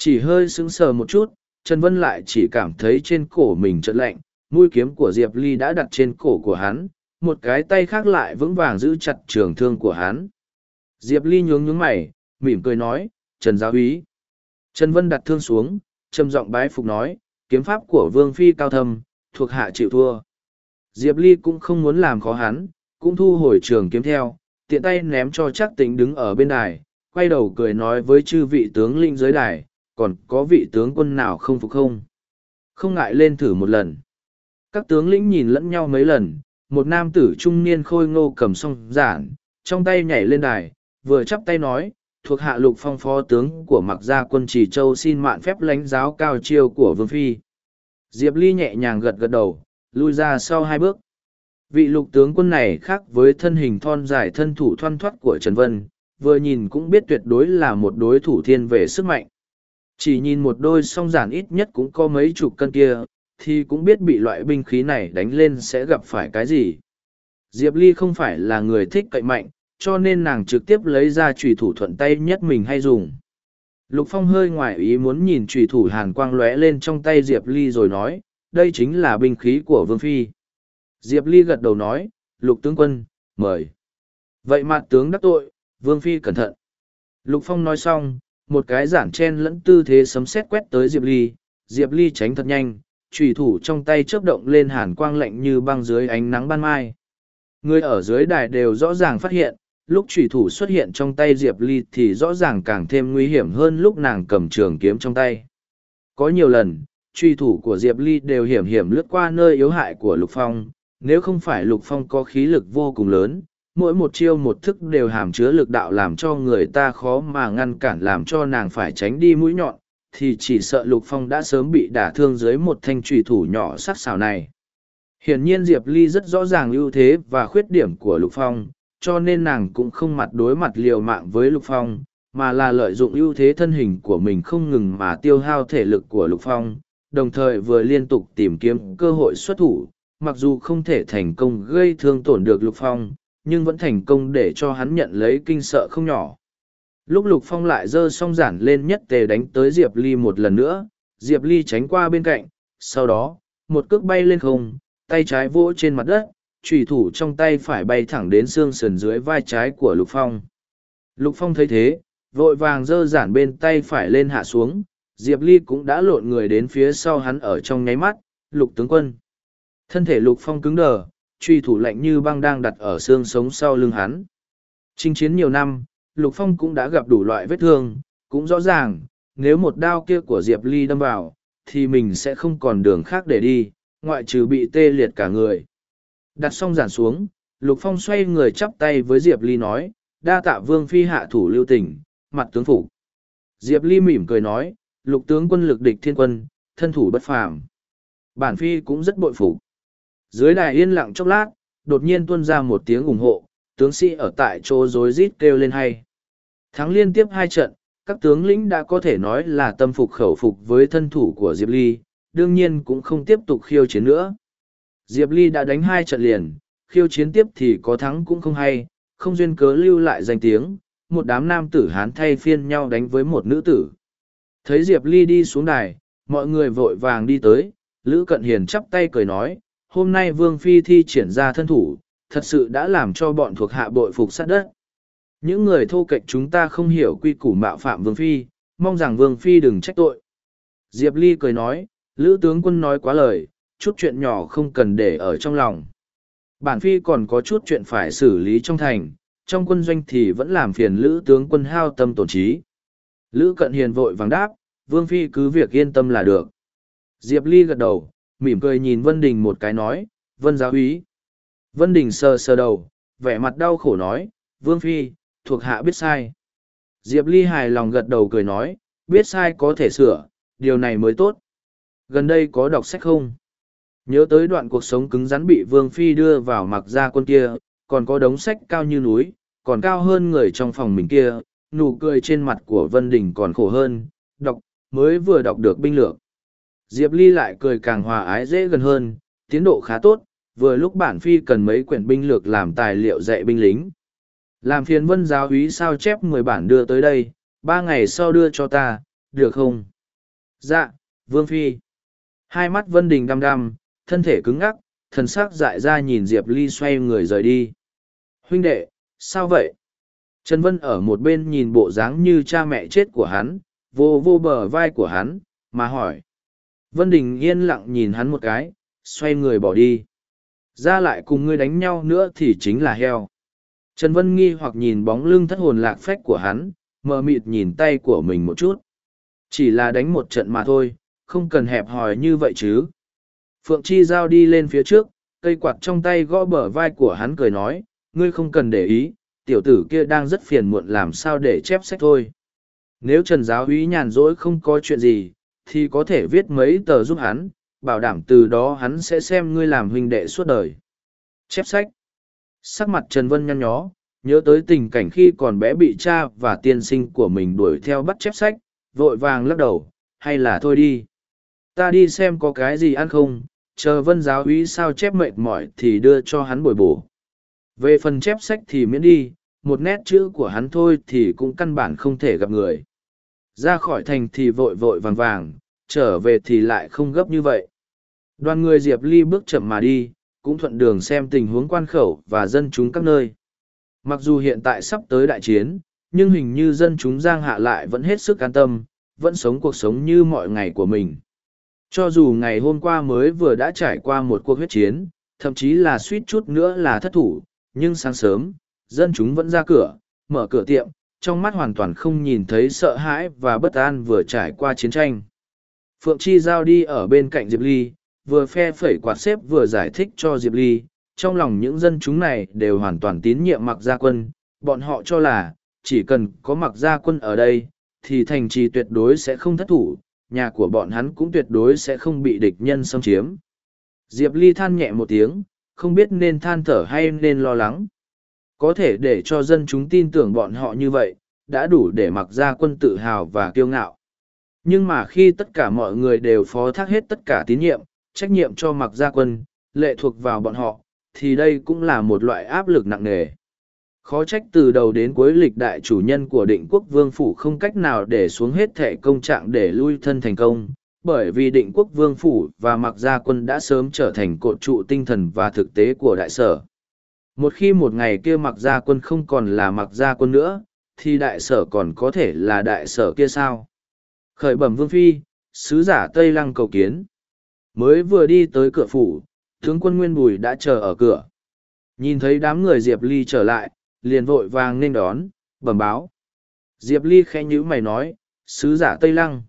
Chỉ hơi sững sờ một chút, Trần Vân lại chỉ cảm thấy trên cổ mình chợt lạnh, mũi kiếm của Diệp Ly đã đặt trên cổ của hắn, một cái tay khác lại vững vàng giữ chặt trường thương của hắn. Diệp Ly nhướng nhướng mày, mỉm cười nói, Trần Giáo Úy. Trần Vân đặt thương xuống, trầm giọng bái phục nói, kiếm pháp của Vương Phi cao thâm, thuộc hạ chịu thua. Diệp Ly cũng không muốn làm khó hắn, cũng thu hồi trường kiếm theo, tiện tay ném cho chắc tính đứng ở bên đài, quay đầu cười nói với chư vị tướng linh dưới đài, còn có vị tướng quân nào không phục không? Không ngại lên thử một lần. Các tướng lĩnh nhìn lẫn nhau mấy lần, một nam tử trung niên khôi ngô cầm song giản, trong tay nhảy lên đài, vừa chắp tay nói, thuộc hạ lục phong phó tướng của mặc gia quân trì châu xin mạn phép lãnh giáo cao chiêu của vương phi diệp ly nhẹ nhàng gật gật đầu lui ra sau hai bước vị lục tướng quân này khác với thân hình thon dài thân thủ thoăn thoắt của trần vân vừa nhìn cũng biết tuyệt đối là một đối thủ thiên về sức mạnh chỉ nhìn một đôi song giản ít nhất cũng có mấy chục cân kia thì cũng biết bị loại binh khí này đánh lên sẽ gặp phải cái gì diệp ly không phải là người thích cậy mạnh cho nên nàng trực tiếp lấy ra trùy thủ thuận tay nhất mình hay dùng. Lục Phong hơi ngoài ý muốn nhìn trùy thủ hàn quang lóe lên trong tay Diệp Ly rồi nói, đây chính là binh khí của Vương Phi. Diệp Ly gật đầu nói, Lục tướng quân, mời. Vậy mặt tướng đắc tội, Vương Phi cẩn thận. Lục Phong nói xong, một cái giản chen lẫn tư thế sấm sét quét tới Diệp Ly, Diệp Ly tránh thật nhanh, trùy thủ trong tay chớp động lên hàn quang lạnh như băng dưới ánh nắng ban mai. Người ở dưới đài đều rõ ràng phát hiện, lúc trùy thủ xuất hiện trong tay diệp ly thì rõ ràng càng thêm nguy hiểm hơn lúc nàng cầm trường kiếm trong tay. Có nhiều lần truy thủ của diệp ly đều hiểm hiểm lướt qua nơi yếu hại của lục phong. Nếu không phải lục phong có khí lực vô cùng lớn mỗi một chiêu một thức đều hàm chứa lực đạo làm cho người ta khó mà ngăn cản làm cho nàng phải tránh đi mũi nhọn thì chỉ sợ lục phong đã sớm bị đả thương dưới một thanh trùy thủ nhỏ sắc xào này. Hiển nhiên diệp ly rất rõ ràng ưu thế và khuyết điểm của lục phong cho nên nàng cũng không mặt đối mặt liều mạng với lục phong mà là lợi dụng ưu thế thân hình của mình không ngừng mà tiêu hao thể lực của lục phong đồng thời vừa liên tục tìm kiếm cơ hội xuất thủ mặc dù không thể thành công gây thương tổn được Lục Phong, nhưng vẫn thành công để cho hắn nhận lấy kinh sợ không nhỏ. Lúc Lục Phong lại dơ song giản lên nhất tề đánh tới Diệp Ly một lần nữa, Diệp Ly tránh qua bên cạnh, sau đó, một cước bay lên không, tay trái vỗ trên mặt đất, trùy thủ trong tay phải bay thẳng đến xương sườn dưới vai trái của Lục Phong. Lục Phong thấy thế, vội vàng dơ giản bên tay phải lên hạ xuống, Diệp Ly cũng đã lộn người đến phía sau hắn ở trong nháy mắt, Lục tướng quân. Thân thể Lục Phong cứng đờ, truy thủ lạnh như băng đang đặt ở xương sống sau lưng hắn. Chinh chiến nhiều năm, Lục Phong cũng đã gặp đủ loại vết thương, cũng rõ ràng, nếu một đao kia của Diệp Ly đâm vào, thì mình sẽ không còn đường khác để đi, ngoại trừ bị tê liệt cả người. Đặt xong giản xuống, Lục Phong xoay người chắp tay với Diệp Ly nói, đa tạ vương phi hạ thủ lưu tình, mặt tướng phủ. Diệp Ly mỉm cười nói, lục tướng quân lực địch thiên quân, thân thủ bất phàm. Bản phi cũng rất bội phục. Dưới đài yên lặng chốc lát, đột nhiên tuôn ra một tiếng ủng hộ, tướng sĩ ở tại chỗ rối rít kêu lên hay. Thắng liên tiếp hai trận, các tướng lĩnh đã có thể nói là tâm phục khẩu phục với thân thủ của Diệp Ly, đương nhiên cũng không tiếp tục khiêu chiến nữa. Diệp Ly đã đánh hai trận liền, khiêu chiến tiếp thì có thắng cũng không hay, không duyên cớ lưu lại danh tiếng, một đám nam tử hán thay phiên nhau đánh với một nữ tử. Thấy Diệp Ly đi xuống đài, mọi người vội vàng đi tới, Lữ Cận Hiền chắp tay cười nói, hôm nay Vương Phi thi triển ra thân thủ, thật sự đã làm cho bọn thuộc hạ bội phục sát đất. Những người thô kệch chúng ta không hiểu quy củ mạo phạm Vương Phi, mong rằng Vương Phi đừng trách tội. Diệp Ly cười nói, Lữ tướng quân nói quá lời, chút chuyện nhỏ không cần để ở trong lòng. Bản Phi còn có chút chuyện phải xử lý trong thành, trong quân doanh thì vẫn làm phiền Lữ tướng quân hao tâm tổn trí. Lữ cận hiền vội vàng đáp, Vương Phi cứ việc yên tâm là được. Diệp Ly gật đầu, mỉm cười nhìn Vân Đình một cái nói, Vân giáo úy. Vân Đình sờ sờ đầu, vẻ mặt đau khổ nói, Vương Phi, thuộc hạ biết sai. Diệp Ly hài lòng gật đầu cười nói, biết sai có thể sửa, điều này mới tốt. Gần đây có đọc sách không? Nhớ tới đoạn cuộc sống cứng rắn bị Vương Phi đưa vào mặc ra quân kia, còn có đống sách cao như núi, còn cao hơn người trong phòng mình kia, nụ cười trên mặt của Vân Đình còn khổ hơn, đọc, mới vừa đọc được binh lược. Diệp Ly lại cười càng hòa ái dễ gần hơn, tiến độ khá tốt, vừa lúc bản phi cần mấy quyển binh lược làm tài liệu dạy binh lính. Làm phiền vân giáo úy sao chép mười bản đưa tới đây, ba ngày sau đưa cho ta, được không? Dạ, Vương Phi. Hai mắt Vân Đình đăm đăm, thân thể cứng ngắc, thần sắc dại ra nhìn Diệp Ly xoay người rời đi. Huynh đệ, sao vậy? Trần Vân ở một bên nhìn bộ dáng như cha mẹ chết của hắn, vô vô bờ vai của hắn, mà hỏi. Vân Đình yên lặng nhìn hắn một cái, xoay người bỏ đi. Ra lại cùng ngươi đánh nhau nữa thì chính là heo. Trần Vân nghi hoặc nhìn bóng lưng thất hồn lạc phách của hắn, mờ mịt nhìn tay của mình một chút. Chỉ là đánh một trận mà thôi, không cần hẹp hòi như vậy chứ. Phượng Chi Giao đi lên phía trước, cây quạt trong tay gõ bờ vai của hắn cười nói, ngươi không cần để ý, tiểu tử kia đang rất phiền muộn làm sao để chép sách thôi. Nếu Trần Giáo Úy nhàn rỗi không có chuyện gì, thì có thể viết mấy tờ giúp hắn, bảo đảm từ đó hắn sẽ xem ngươi làm huynh đệ suốt đời. Chép sách. Sắc mặt Trần Vân nhăn nhó, nhớ tới tình cảnh khi còn bé bị cha và tiên sinh của mình đuổi theo bắt chép sách, vội vàng lắc đầu, hay là thôi đi. Ta đi xem có cái gì ăn không, chờ vân giáo úy sao chép mệt mỏi thì đưa cho hắn bồi bổ. Về phần chép sách thì miễn đi, một nét chữ của hắn thôi thì cũng căn bản không thể gặp người. Ra khỏi thành thì vội vội vàng vàng, trở về thì lại không gấp như vậy. Đoàn người Diệp Ly bước chậm mà đi, cũng thuận đường xem tình huống quan khẩu và dân chúng các nơi. Mặc dù hiện tại sắp tới đại chiến, nhưng hình như dân chúng Giang Hạ lại vẫn hết sức an tâm, vẫn sống cuộc sống như mọi ngày của mình. Cho dù ngày hôm qua mới vừa đã trải qua một cuộc huyết chiến, thậm chí là suýt chút nữa là thất thủ, nhưng sáng sớm, dân chúng vẫn ra cửa, mở cửa tiệm, trong mắt hoàn toàn không nhìn thấy sợ hãi và bất an vừa trải qua chiến tranh. Phượng Chi Giao đi ở bên cạnh Diệp Ly, vừa phe phẩy quạt xếp vừa giải thích cho Diệp Ly, trong lòng những dân chúng này đều hoàn toàn tín nhiệm mặc gia quân, bọn họ cho là, chỉ cần có mặc gia quân ở đây, thì thành trì tuyệt đối sẽ không thất thủ, nhà của bọn hắn cũng tuyệt đối sẽ không bị địch nhân xâm chiếm. Diệp Ly than nhẹ một tiếng, không biết nên than thở hay nên lo lắng. Có thể để cho dân chúng tin tưởng bọn họ như vậy, đã đủ để mặc ra quân tự hào và kiêu ngạo. Nhưng mà khi tất cả mọi người đều phó thác hết tất cả tín nhiệm, trách nhiệm cho mặc gia quân, lệ thuộc vào bọn họ, thì đây cũng là một loại áp lực nặng nề. Khó trách từ đầu đến cuối lịch đại chủ nhân của định quốc vương phủ không cách nào để xuống hết thẻ công trạng để lui thân thành công, bởi vì định quốc vương phủ và mặc gia quân đã sớm trở thành cột trụ tinh thần và thực tế của đại sở. Một khi một ngày kia mặc gia quân không còn là mặc gia quân nữa, thì đại sở còn có thể là đại sở kia sao? Khởi bẩm vương phi, sứ giả Tây Lăng cầu kiến. Mới vừa đi tới cửa phủ, tướng quân Nguyên Bùi đã chờ ở cửa. Nhìn thấy đám người Diệp Ly trở lại, liền vội vàng nên đón, bẩm báo. Diệp Ly khẽ nhữ mày nói, sứ giả Tây Lăng.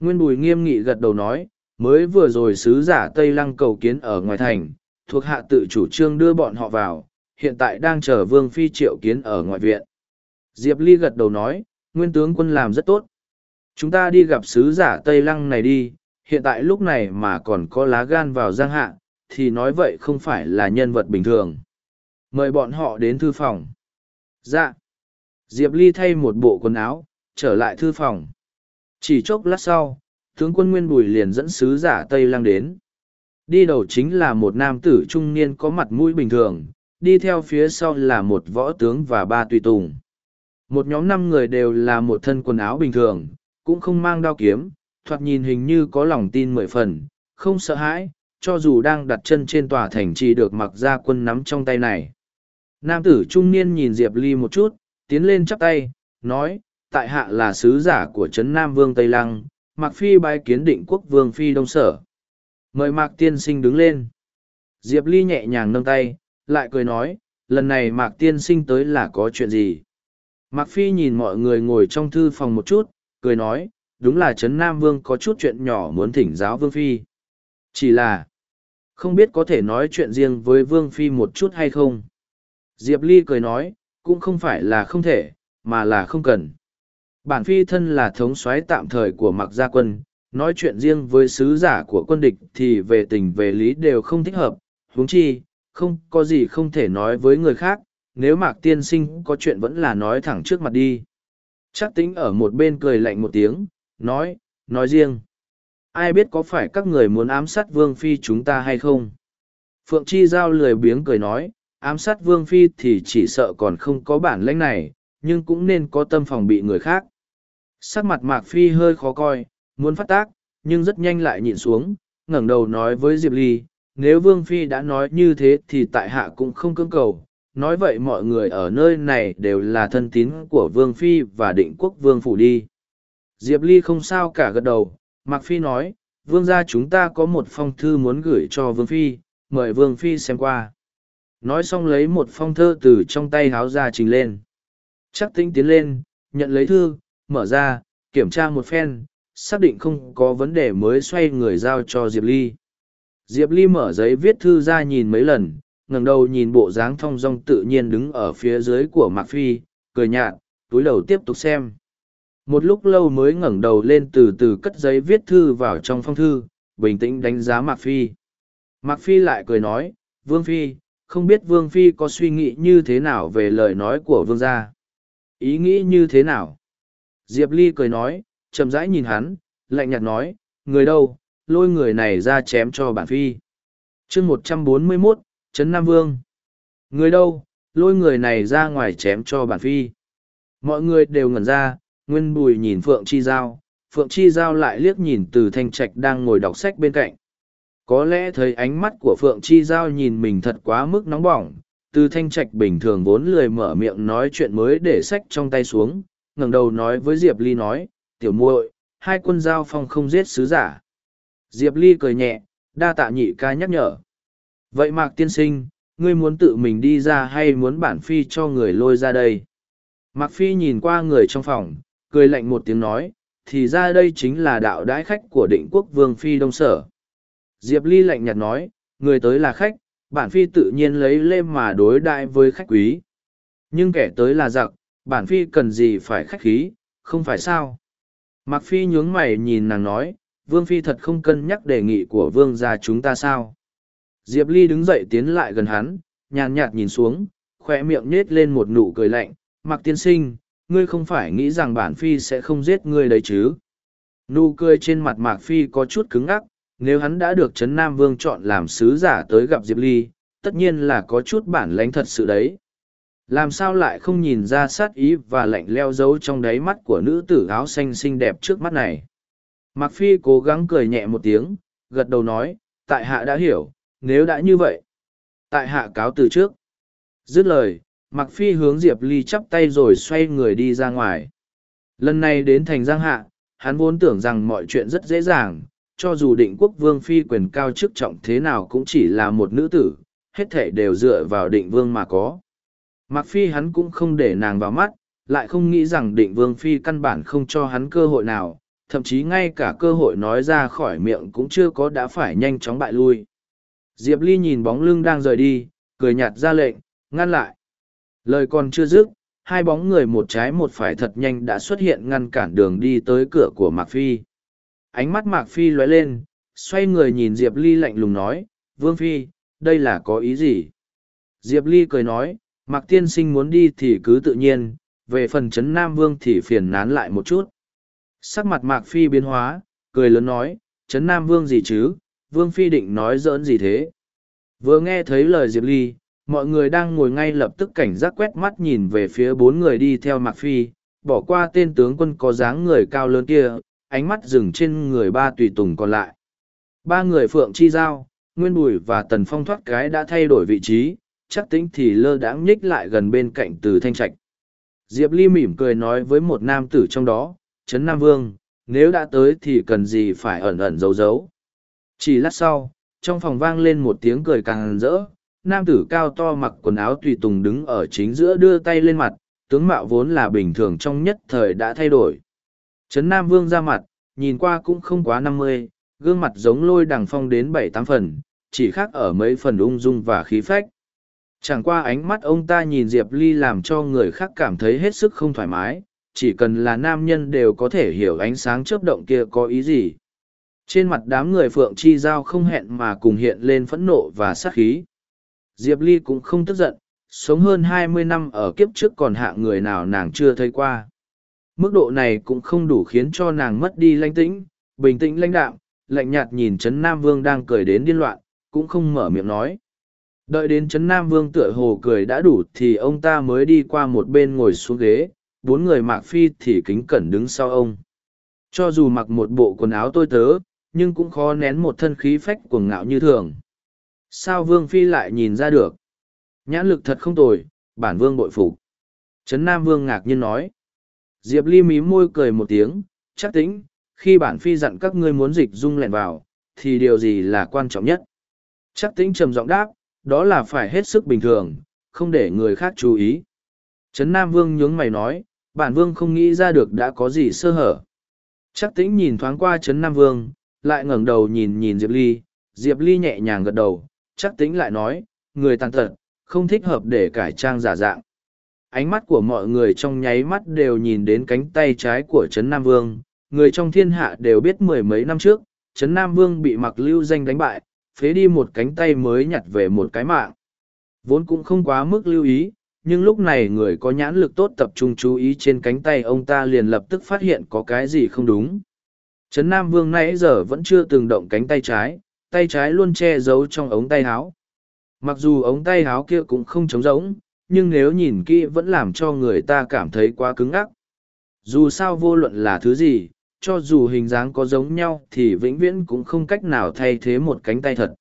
Nguyên Bùi nghiêm nghị gật đầu nói, mới vừa rồi sứ giả Tây Lăng cầu kiến ở ngoài thành, thuộc hạ tự chủ trương đưa bọn họ vào, hiện tại đang chờ Vương Phi triệu kiến ở ngoại viện. Diệp Ly gật đầu nói, Nguyên tướng quân làm rất tốt. Chúng ta đi gặp sứ giả Tây Lăng này đi, hiện tại lúc này mà còn có lá gan vào giang hạ, thì nói vậy không phải là nhân vật bình thường. Mời bọn họ đến thư phòng. Dạ. Diệp Ly thay một bộ quần áo, trở lại thư phòng. Chỉ chốc lát sau, tướng quân Nguyên Bùi liền dẫn sứ giả Tây Lăng đến. Đi đầu chính là một nam tử trung niên có mặt mũi bình thường, đi theo phía sau là một võ tướng và ba tùy tùng. Một nhóm năm người đều là một thân quần áo bình thường, cũng không mang đao kiếm, thoạt nhìn hình như có lòng tin mười phần, không sợ hãi, cho dù đang đặt chân trên tòa thành trì được mặc ra quân nắm trong tay này. Nam tử trung niên nhìn Diệp Ly một chút, tiến lên chắp tay, nói, tại hạ là sứ giả của Trấn Nam Vương Tây Lăng, Mạc Phi bái kiến định quốc Vương Phi Đông Sở. Mời Mạc Tiên Sinh đứng lên. Diệp Ly nhẹ nhàng nâng tay, lại cười nói, lần này Mạc Tiên Sinh tới là có chuyện gì? Mạc Phi nhìn mọi người ngồi trong thư phòng một chút, cười nói, đúng là Trấn Nam Vương có chút chuyện nhỏ muốn thỉnh giáo Vương Phi. Chỉ là, không biết có thể nói chuyện riêng với Vương Phi một chút hay không? Diệp Ly cười nói, cũng không phải là không thể, mà là không cần. Bản Phi thân là thống soái tạm thời của Mạc Gia Quân, nói chuyện riêng với sứ giả của quân địch thì về tình về lý đều không thích hợp, huống chi, không có gì không thể nói với người khác, nếu Mạc Tiên Sinh có chuyện vẫn là nói thẳng trước mặt đi. Chắc tính ở một bên cười lạnh một tiếng, nói, nói riêng. Ai biết có phải các người muốn ám sát Vương Phi chúng ta hay không? Phượng Chi Giao lười biếng cười nói, ám sát Vương Phi thì chỉ sợ còn không có bản lãnh này, nhưng cũng nên có tâm phòng bị người khác. Sắc mặt Mạc Phi hơi khó coi, muốn phát tác, nhưng rất nhanh lại nhịn xuống, ngẩng đầu nói với Diệp Ly, nếu Vương Phi đã nói như thế thì tại hạ cũng không cưỡng cầu. Nói vậy mọi người ở nơi này đều là thân tín của Vương Phi và định quốc Vương Phủ đi. Diệp Ly không sao cả gật đầu, Mạc Phi nói, Vương gia chúng ta có một phong thư muốn gửi cho Vương Phi, mời Vương Phi xem qua. Nói xong lấy một phong thơ từ trong tay háo ra trình lên. Chắc tinh tiến lên, nhận lấy thư, mở ra, kiểm tra một phen, xác định không có vấn đề mới xoay người giao cho Diệp Ly. Diệp Ly mở giấy viết thư ra nhìn mấy lần, ngẩng đầu nhìn bộ dáng thong dong tự nhiên đứng ở phía dưới của Mạc Phi, cười nhạt, túi đầu tiếp tục xem. Một lúc lâu mới ngẩng đầu lên từ từ cất giấy viết thư vào trong phong thư, bình tĩnh đánh giá Mạc Phi. Mạc Phi lại cười nói, Vương Phi, không biết Vương Phi có suy nghĩ như thế nào về lời nói của Vương gia. Ý nghĩ như thế nào? Diệp Ly cười nói, chậm rãi nhìn hắn, lạnh nhạt nói, người đâu, lôi người này ra chém cho bản Phi. chương một trăm bốn mươi 141, Trấn Nam Vương. Người đâu, lôi người này ra ngoài chém cho bản Phi. Mọi người đều ngẩn ra, Nguyên Bùi nhìn Phượng Chi Giao, Phượng Chi Giao lại liếc nhìn từ Thanh Trạch đang ngồi đọc sách bên cạnh. Có lẽ thấy ánh mắt của Phượng Chi Giao nhìn mình thật quá mức nóng bỏng, từ Thanh Trạch bình thường vốn lười mở miệng nói chuyện mới để sách trong tay xuống, ngẩng đầu nói với Diệp Ly nói, tiểu muội, hai quân giao phong không giết sứ giả. Diệp Ly cười nhẹ, đa tạ nhị ca nhắc nhở. Vậy Mạc Tiên Sinh, ngươi muốn tự mình đi ra hay muốn bản phi cho người lôi ra đây? Mạc Phi nhìn qua người trong phòng, cười lạnh một tiếng nói, thì ra đây chính là đạo đãi khách của định quốc vương phi đông sở. Diệp Ly lạnh nhạt nói, người tới là khách, bản phi tự nhiên lấy lên mà đối đại với khách quý. Nhưng kẻ tới là giặc, bản phi cần gì phải khách khí, không phải sao. Mạc Phi nhướng mày nhìn nàng nói, vương phi thật không cân nhắc đề nghị của vương gia chúng ta sao. Diệp Ly đứng dậy tiến lại gần hắn, nhàn nhạt nhìn xuống, khoe miệng nết lên một nụ cười lạnh, Mặc tiên sinh, ngươi không phải nghĩ rằng bản phi sẽ không giết ngươi đấy chứ. Nụ cười trên mặt Mạc Phi có chút cứng ngắc, nếu hắn đã được Trấn Nam Vương chọn làm sứ giả tới gặp Diệp Ly, tất nhiên là có chút bản lãnh thật sự đấy. Làm sao lại không nhìn ra sát ý và lạnh leo dấu trong đáy mắt của nữ tử áo xanh xinh đẹp trước mắt này. Mạc Phi cố gắng cười nhẹ một tiếng, gật đầu nói, tại hạ đã hiểu, nếu đã như vậy. Tại hạ cáo từ trước. Dứt lời, Mạc Phi hướng Diệp Ly chắp tay rồi xoay người đi ra ngoài. Lần này đến thành Giang Hạ, hắn vốn tưởng rằng mọi chuyện rất dễ dàng, cho dù định quốc vương phi quyền cao chức trọng thế nào cũng chỉ là một nữ tử, hết thể đều dựa vào định vương mà có. Mạc Phi hắn cũng không để nàng vào mắt, lại không nghĩ rằng định vương phi căn bản không cho hắn cơ hội nào, thậm chí ngay cả cơ hội nói ra khỏi miệng cũng chưa có đã phải nhanh chóng bại lui. Diệp Ly nhìn bóng lưng đang rời đi, cười nhạt ra lệnh, ngăn lại. Lời còn chưa dứt, hai bóng người một trái một phải thật nhanh đã xuất hiện ngăn cản đường đi tới cửa của Mạc Phi. Ánh mắt Mạc Phi lóe lên, xoay người nhìn Diệp Ly lạnh lùng nói, Vương Phi, đây là có ý gì? Diệp Ly cười nói, Mạc Tiên Sinh muốn đi thì cứ tự nhiên, về phần Trấn Nam Vương thì phiền nán lại một chút. Sắc mặt Mạc Phi biến hóa, cười lớn nói, chấn Nam Vương gì chứ, Vương Phi định nói giỡn gì thế? Vừa nghe thấy lời Diệp Ly, mọi người đang ngồi ngay lập tức cảnh giác quét mắt nhìn về phía bốn người đi theo Mạc Phi, bỏ qua tên tướng quân có dáng người cao lớn kia, ánh mắt dừng trên người ba tùy tùng còn lại. Ba người Phượng Chi Giao, Nguyên Bùi và Tần Phong thoát cái đã thay đổi vị trí, chắc tính thì lơ đãng nhích lại gần bên cạnh từ thanh trạch. Diệp Ly mỉm cười nói với một nam tử trong đó, Trấn Nam Vương, nếu đã tới thì cần gì phải ẩn ẩn giấu giấu. Chỉ lát sau, trong phòng vang lên một tiếng cười càng rỡ, nam tử cao to mặc quần áo tùy tùng đứng ở chính giữa đưa tay lên mặt, tướng mạo vốn là bình thường trong nhất thời đã thay đổi. Trấn Nam Vương ra mặt, nhìn qua cũng không quá năm mươi, gương mặt giống lôi đằng phong đến bảy tám phần, chỉ khác ở mấy phần ung dung và khí phách. Chẳng qua ánh mắt ông ta nhìn Diệp Ly làm cho người khác cảm thấy hết sức không thoải mái, chỉ cần là nam nhân đều có thể hiểu ánh sáng chớp động kia có ý gì. Trên mặt đám người Phượng Chi Giao không hẹn mà cùng hiện lên phẫn nộ và sát khí. Diệp Ly cũng không tức giận, sống hơn hai mươi năm ở kiếp trước còn hạ người nào nàng chưa thấy qua. Mức độ này cũng không đủ khiến cho nàng mất đi lãnh tĩnh, bình tĩnh lãnh đạm, lạnh nhạt nhìn Trấn Nam Vương đang cười đến điên loạn, cũng không mở miệng nói. Đợi đến Trấn Nam Vương tựa hồ cười đã đủ thì ông ta mới đi qua một bên ngồi xuống ghế, bốn người mạc phi thì kính cẩn đứng sau ông. Cho dù mặc một bộ quần áo tôi tớ, nhưng cũng khó nén một thân khí phách cuồng ngạo như thường. Sao Vương Phi lại nhìn ra được? Nhãn lực thật không tồi, bản Vương bội phục. Trấn Nam Vương ngạc nhiên nói. Diệp Ly mí môi cười một tiếng, chắc tĩnh. khi bản Phi dặn các ngươi muốn dịch dung lẹn vào, thì điều gì là quan trọng nhất? Chắc tĩnh trầm giọng đáp, đó là phải hết sức bình thường, không để người khác chú ý. Trấn Nam Vương nhướng mày nói, bản Vương không nghĩ ra được đã có gì sơ hở. Chắc tĩnh nhìn thoáng qua Trấn Nam Vương, lại ngẩng đầu nhìn nhìn Diệp Ly, Diệp Ly nhẹ nhàng gật đầu, chắc tĩnh lại nói, người tàn tật, không thích hợp để cải trang giả dạng. Ánh mắt của mọi người trong nháy mắt đều nhìn đến cánh tay trái của Trấn Nam Vương, người trong thiên hạ đều biết mười mấy năm trước, Trấn Nam Vương bị mặc lưu danh đánh bại, phế đi một cánh tay mới nhặt về một cái mạng. Vốn cũng không quá mức lưu ý, nhưng lúc này người có nhãn lực tốt tập trung chú ý trên cánh tay ông ta liền lập tức phát hiện có cái gì không đúng. Trấn Nam Vương nãy giờ vẫn chưa từng động cánh tay trái, tay trái luôn che giấu trong ống tay áo. Mặc dù ống tay áo kia cũng không trống rỗng, nhưng nếu nhìn kỹ vẫn làm cho người ta cảm thấy quá cứng ắc. Dù sao vô luận là thứ gì, cho dù hình dáng có giống nhau thì vĩnh viễn cũng không cách nào thay thế một cánh tay thật.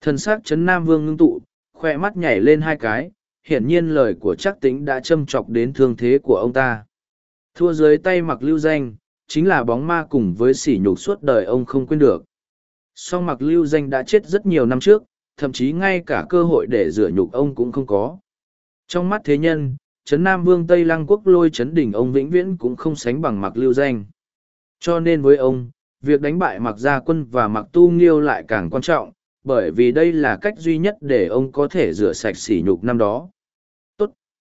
Thần sắc Trấn Nam Vương ngưng tụ, khoe mắt nhảy lên hai cái, hiển nhiên lời của chắc tính đã châm chọc đến thương thế của ông ta. Thua dưới tay mặc lưu danh, chính là bóng ma cùng với sỉ nhục suốt đời ông không quên được. Song mặc lưu danh đã chết rất nhiều năm trước, thậm chí ngay cả cơ hội để rửa nhục ông cũng không có. Trong mắt thế nhân, Trấn Nam Vương Tây Lăng Quốc lôi Trấn Đỉnh ông vĩnh viễn cũng không sánh bằng mặc lưu danh. Cho nên với ông, việc đánh bại mặc gia quân và mặc tu nghiêu lại càng quan trọng, bởi vì đây là cách duy nhất để ông có thể rửa sạch sỉ nhục năm đó.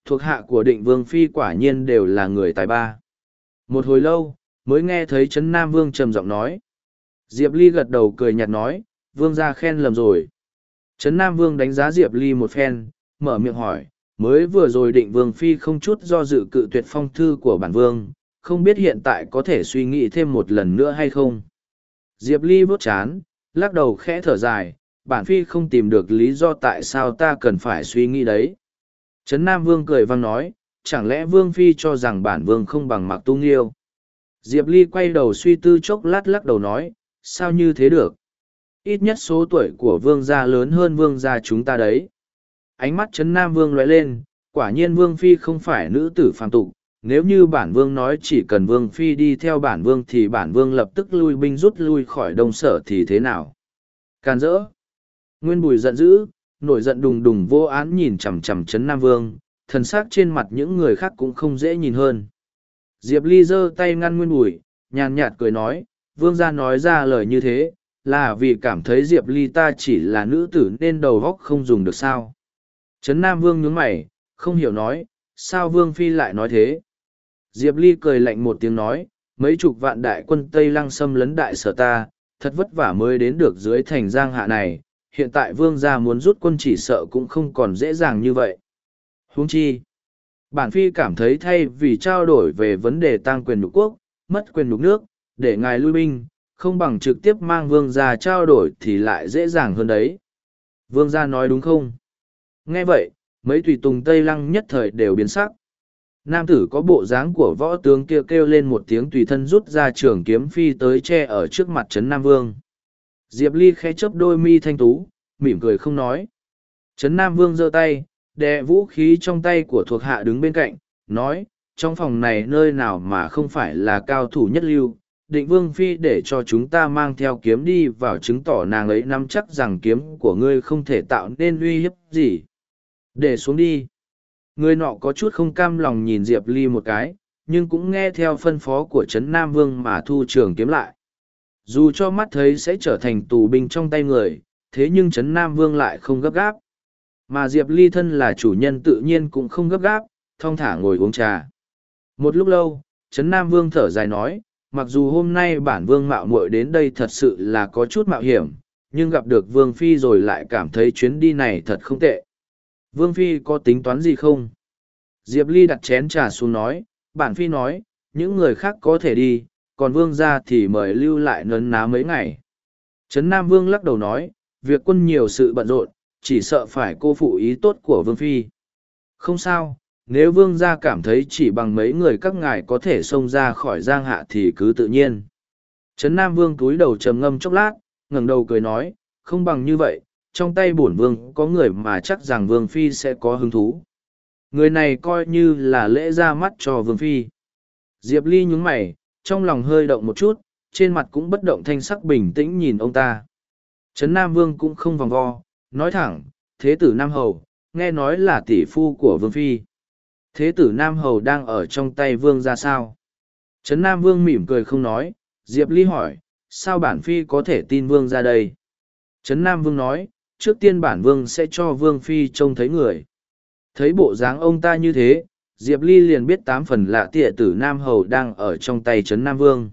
Thuộc hạ của định vương phi quả nhiên đều là người tài ba. Một hồi lâu, mới nghe thấy Trấn Nam Vương trầm giọng nói. Diệp Ly gật đầu cười nhạt nói, Vương ra khen lầm rồi. Trấn Nam Vương đánh giá Diệp Ly một phen, mở miệng hỏi, mới vừa rồi định Vương Phi không chút do dự cự tuyệt phong thư của bản Vương, không biết hiện tại có thể suy nghĩ thêm một lần nữa hay không. Diệp Ly bốt chán, lắc đầu khẽ thở dài, bản phi không tìm được lý do tại sao ta cần phải suy nghĩ đấy. Trấn Nam Vương cười vang nói, chẳng lẽ Vương Phi cho rằng bản Vương không bằng mặc tu nghiêu. Diệp Ly quay đầu suy tư chốc lát lắc đầu nói, sao như thế được? Ít nhất số tuổi của Vương gia lớn hơn Vương gia chúng ta đấy. Ánh mắt Trấn Nam Vương lóe lên, quả nhiên Vương Phi không phải nữ tử phàm tục. Nếu như bản vương nói chỉ cần vương phi đi theo bản vương thì bản vương lập tức lui binh rút lui khỏi đông sở thì thế nào? Can dỡ. Nguyên bùi giận dữ, nổi giận đùng đùng vô án nhìn chằm chằm chấn Nam Vương, thần sắc trên mặt những người khác cũng không dễ nhìn hơn. Diệp Ly giơ tay ngăn Nguyên bùi, nhàn nhạt cười nói, Vương gia nói ra lời như thế, là vì cảm thấy Diệp Ly ta chỉ là nữ tử nên đầu góc không dùng được sao. Trấn Nam Vương nhướng mày, không hiểu nói, sao Vương Phi lại nói thế? Diệp Ly cười lạnh một tiếng nói, mấy chục vạn đại quân Tây Lăng xâm lấn đại sở ta, thật vất vả mới đến được dưới thành giang hạ này, hiện tại vương gia muốn rút quân chỉ sợ cũng không còn dễ dàng như vậy. Huống chi, bản phi cảm thấy thay vì trao đổi về vấn đề tăng quyền nhục quốc, mất quyền nhục nước, để ngài lui binh, không bằng trực tiếp mang vương gia trao đổi thì lại dễ dàng hơn đấy. Vương gia nói đúng không? Nghe vậy, mấy tùy tùng Tây Lăng nhất thời đều biến sắc. Nam tử có bộ dáng của võ tướng kia kêu, kêu lên một tiếng tùy thân rút ra trường kiếm phi tới che ở trước mặt Trấn Nam Vương. Diệp Ly khẽ chớp đôi mi thanh tú, mỉm cười không nói. Trấn Nam Vương giơ tay, đè vũ khí trong tay của thuộc hạ đứng bên cạnh, nói, trong phòng này nơi nào mà không phải là cao thủ nhất lưu, định vương phi để cho chúng ta mang theo kiếm đi vào chứng tỏ nàng ấy nắm chắc rằng kiếm của ngươi không thể tạo nên uy hiếp gì. Để xuống đi. Người nọ có chút không cam lòng nhìn Diệp Ly một cái, nhưng cũng nghe theo phân phó của Trấn Nam Vương mà thu trường kiếm lại. Dù cho mắt thấy sẽ trở thành tù binh trong tay người, thế nhưng Trấn Nam Vương lại không gấp gáp. Mà Diệp Ly thân là chủ nhân tự nhiên cũng không gấp gáp, thong thả ngồi uống trà. Một lúc lâu, Trấn Nam Vương thở dài nói, mặc dù hôm nay bản vương mạo muội đến đây thật sự là có chút mạo hiểm, nhưng gặp được Vương Phi rồi lại cảm thấy chuyến đi này thật không tệ. Vương Phi có tính toán gì không? Diệp Ly đặt chén trà xuống nói, bản Phi nói, những người khác có thể đi, còn Vương ra thì mời lưu lại nấn ná mấy ngày. Trấn Nam Vương lắc đầu nói, việc quân nhiều sự bận rộn, chỉ sợ phải cô phụ ý tốt của Vương Phi. Không sao, nếu Vương gia cảm thấy chỉ bằng mấy người các ngài có thể xông ra khỏi giang hạ thì cứ tự nhiên. Trấn Nam Vương túi đầu trầm ngâm chốc lát, ngẩng đầu cười nói, không bằng như vậy, trong tay bổn vương có người mà chắc rằng vương phi sẽ có hứng thú người này coi như là lễ ra mắt cho vương phi diệp ly nhún mày trong lòng hơi động một chút trên mặt cũng bất động thanh sắc bình tĩnh nhìn ông ta. Trấn nam vương cũng không vòng vo nói thẳng thế tử nam hầu nghe nói là tỷ phu của vương phi. Thế tử nam hầu đang ở trong tay vương ra sao? Trấn nam vương mỉm cười không nói diệp ly hỏi sao bản phi có thể tin vương ra đây? Trấn nam vương nói trước tiên bản vương sẽ cho vương phi trông thấy người. Thấy bộ dáng ông ta như thế, Diệp Ly liền biết tám phần lạ tịa tử Nam Hầu đang ở trong tay Trấn Nam Vương.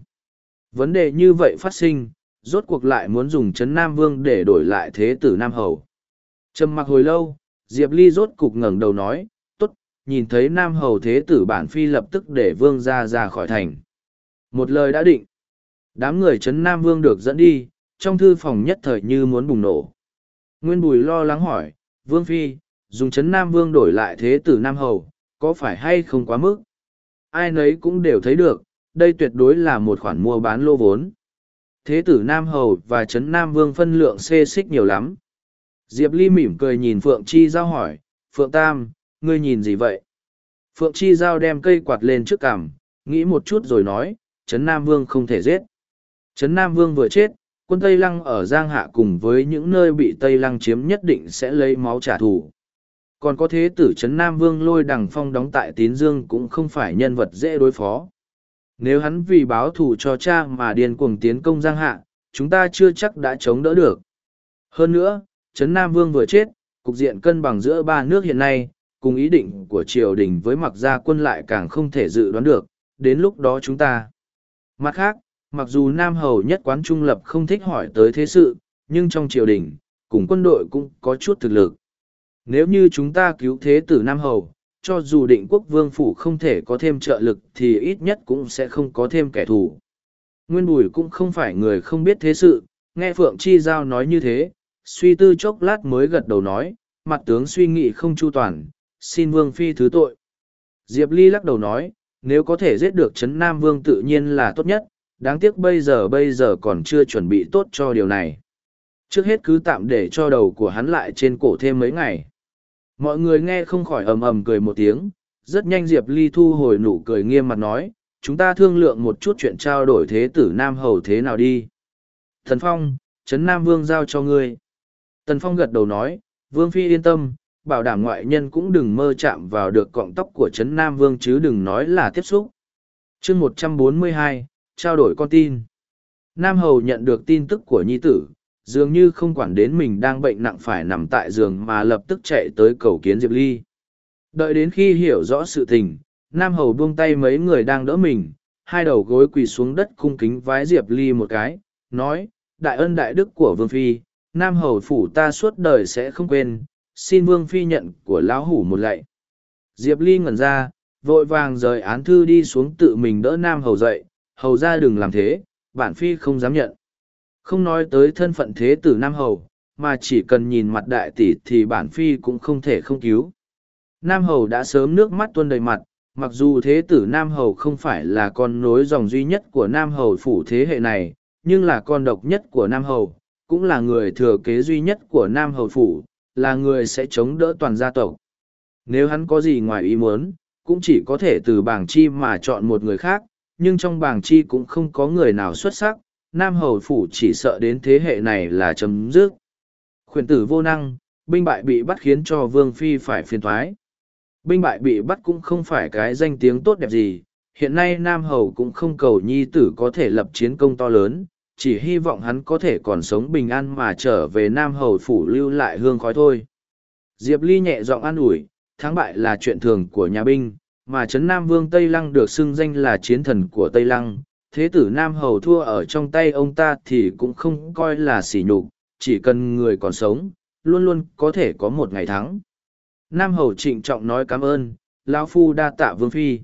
Vấn đề như vậy phát sinh, rốt cuộc lại muốn dùng Trấn Nam Vương để đổi lại thế tử Nam Hầu. Trầm mặc hồi lâu, Diệp Ly rốt cục ngẩng đầu nói, tốt, nhìn thấy Nam Hầu thế tử bản phi lập tức để Vương ra ra khỏi thành. Một lời đã định. Đám người Trấn Nam Vương được dẫn đi, trong thư phòng nhất thời như muốn bùng nổ. Nguyên Bùi lo lắng hỏi, Vương Phi, dùng chấn Nam Vương đổi lại thế tử Nam Hầu, có phải hay không quá mức? Ai nấy cũng đều thấy được, đây tuyệt đối là một khoản mua bán lô vốn. Thế tử Nam Hầu và chấn Nam Vương phân lượng xê xích nhiều lắm. Diệp Ly mỉm cười nhìn Phượng Chi Giao hỏi, Phượng Tam, ngươi nhìn gì vậy? Phượng Chi Giao đem cây quạt lên trước cằm, nghĩ một chút rồi nói, Trấn Nam Vương không thể giết. Trấn Nam Vương vừa chết, quân Tây Lăng ở Giang Hạ cùng với những nơi bị Tây Lăng chiếm nhất định sẽ lấy máu trả thù. Còn có thế tử Trấn Nam Vương lôi đằng phong đóng tại Tín Dương cũng không phải nhân vật dễ đối phó. Nếu hắn vì báo thù cho cha mà điên cuồng tiến công Giang Hạ, chúng ta chưa chắc đã chống đỡ được. Hơn nữa, Trấn Nam Vương vừa chết, cục diện cân bằng giữa ba nước hiện nay, cùng ý định của triều đình với mặc gia quân lại càng không thể dự đoán được, đến lúc đó chúng ta. Mặt khác, mặc dù Nam Hầu nhất quán trung lập không thích hỏi tới thế sự, nhưng trong triều đình, cùng quân đội cũng có chút thực lực. Nếu như chúng ta cứu thế tử Nam Hầu, cho dù định quốc vương phủ không thể có thêm trợ lực thì ít nhất cũng sẽ không có thêm kẻ thù. Nguyên Bùi cũng không phải người không biết thế sự, nghe Phượng Chi Giao nói như thế, suy tư chốc lát mới gật đầu nói, mặt tướng suy nghĩ không chu toàn, xin Vương Phi thứ tội. Diệp Ly lắc đầu nói, nếu có thể giết được Trấn Nam Vương tự nhiên là tốt nhất, đáng tiếc bây giờ bây giờ còn chưa chuẩn bị tốt cho điều này. Trước hết cứ tạm để cho đầu của hắn lại trên cổ thêm mấy ngày. Mọi người nghe không khỏi ầm ầm cười một tiếng, rất nhanh Diệp Ly thu hồi nụ cười nghiêm mặt nói, chúng ta thương lượng một chút chuyện trao đổi thế tử Nam Hầu thế nào đi. Thần Phong, Trấn Nam Vương giao cho ngươi. Tần Phong gật đầu nói, Vương Phi yên tâm, bảo đảm ngoại nhân cũng đừng mơ chạm vào được cọng tóc của Trấn Nam Vương chứ đừng nói là tiếp xúc. chương một trăm bốn mươi hai, trao đổi con tin. Nam Hầu nhận được tin tức của Nhi Tử, dường như không quản đến mình đang bệnh nặng phải nằm tại giường mà lập tức chạy tới cầu kiến Diệp Ly. Đợi đến khi hiểu rõ sự tình, Nam Hầu buông tay mấy người đang đỡ mình, hai đầu gối quỳ xuống đất cung kính vái Diệp Ly một cái, nói, đại ân đại đức của Vương Phi, Nam Hầu phủ ta suốt đời sẽ không quên, xin Vương Phi nhận của lão hủ một lạy. Diệp Ly ngẩn ra, vội vàng rời án thư đi xuống tự mình đỡ Nam Hầu dậy, Hầu ra đừng làm thế, bản Phi không dám nhận. Không nói tới thân phận thế tử Nam Hầu, mà chỉ cần nhìn mặt đại tỷ thì bản Phi cũng không thể không cứu. Nam Hầu đã sớm nước mắt tuôn đầy mặt, mặc dù thế tử Nam Hầu không phải là con nối dòng duy nhất của Nam Hầu phủ thế hệ này, nhưng là con độc nhất của Nam Hầu, cũng là người thừa kế duy nhất của Nam Hầu phủ, là người sẽ chống đỡ toàn gia tộc. Nếu hắn có gì ngoài ý muốn, cũng chỉ có thể từ bảng chi mà chọn một người khác, nhưng trong bảng chi cũng không có người nào xuất sắc, Nam Hầu phủ chỉ sợ đến thế hệ này là chấm dứt. Khuyển tử vô năng, binh bại bị bắt khiến cho Vương Phi phải phiền thoái binh bại bị bắt cũng không phải cái danh tiếng tốt đẹp gì hiện nay nam hầu cũng không cầu nhi tử có thể lập chiến công to lớn chỉ hy vọng hắn có thể còn sống bình an mà trở về nam hầu phủ lưu lại hương khói thôi diệp ly nhẹ giọng an ủi thắng bại là chuyện thường của nhà binh mà trấn nam vương tây lăng được xưng danh là chiến thần của tây lăng thế tử nam hầu thua ở trong tay ông ta thì cũng không coi là sỉ nhục chỉ cần người còn sống luôn luôn có thể có một ngày thắng Nam Hầu trịnh trọng nói cảm ơn, lão Phu đa tạ Vương Phi.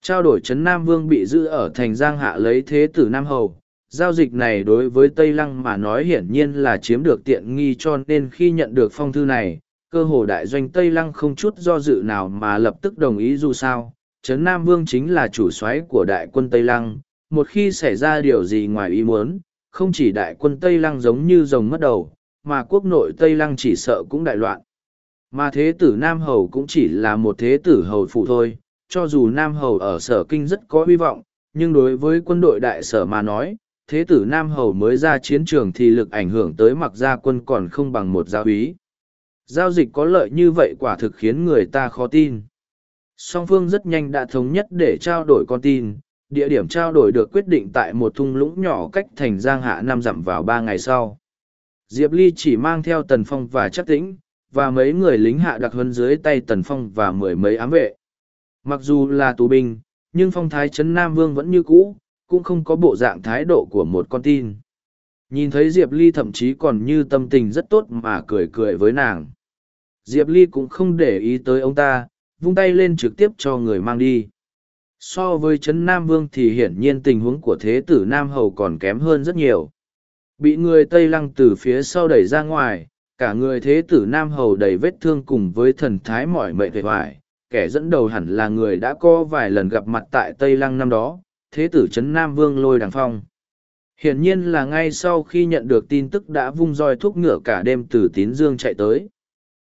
Trao đổi Trấn Nam Vương bị giữ ở thành Giang Hạ lấy thế tử Nam Hầu. Giao dịch này đối với Tây Lăng mà nói hiển nhiên là chiếm được tiện nghi cho nên khi nhận được phong thư này, cơ hồ đại doanh Tây Lăng không chút do dự nào mà lập tức đồng ý dù sao. Trấn Nam Vương chính là chủ soái của đại quân Tây Lăng, một khi xảy ra điều gì ngoài ý muốn, không chỉ đại quân Tây Lăng giống như rồng mất đầu, mà quốc nội Tây Lăng chỉ sợ cũng đại loạn. Mà thế tử Nam Hầu cũng chỉ là một thế tử hầu phụ thôi, cho dù Nam Hầu ở sở kinh rất có hy vọng, nhưng đối với quân đội đại sở mà nói, thế tử Nam Hầu mới ra chiến trường thì lực ảnh hưởng tới mặc gia quân còn không bằng một giáo úy. Giao dịch có lợi như vậy quả thực khiến người ta khó tin. Song phương rất nhanh đã thống nhất để trao đổi con tin, địa điểm trao đổi được quyết định tại một thung lũng nhỏ cách thành Giang Hạ năm dặm vào ba ngày sau. Diệp Ly chỉ mang theo Tần Phong và chắc tĩnh, và mấy người lính hạ đặc huấn dưới tay tần phong và mười mấy ám vệ. Mặc dù là tù binh nhưng phong thái trấn nam vương vẫn như cũ cũng không có bộ dạng thái độ của một con tin. Nhìn thấy diệp ly thậm chí còn như tâm tình rất tốt mà cười cười với nàng. Diệp ly cũng không để ý tới ông ta vung tay lên trực tiếp cho người mang đi so với trấn nam vương thì hiển nhiên tình huống của thế tử nam hầu còn kém hơn rất nhiều bị người tây lăng từ phía sau đẩy ra ngoài cả người thế tử Nam Hầu đầy vết thương cùng với thần thái mỏi mệt vệt vải, kẻ dẫn đầu hẳn là người đã có vài lần gặp mặt tại Tây Lăng năm đó, thế tử Trấn Nam Vương lôi đằng phong. Hiển nhiên là ngay sau khi nhận được tin tức đã vung roi thúc ngựa cả đêm từ Tín Dương chạy tới.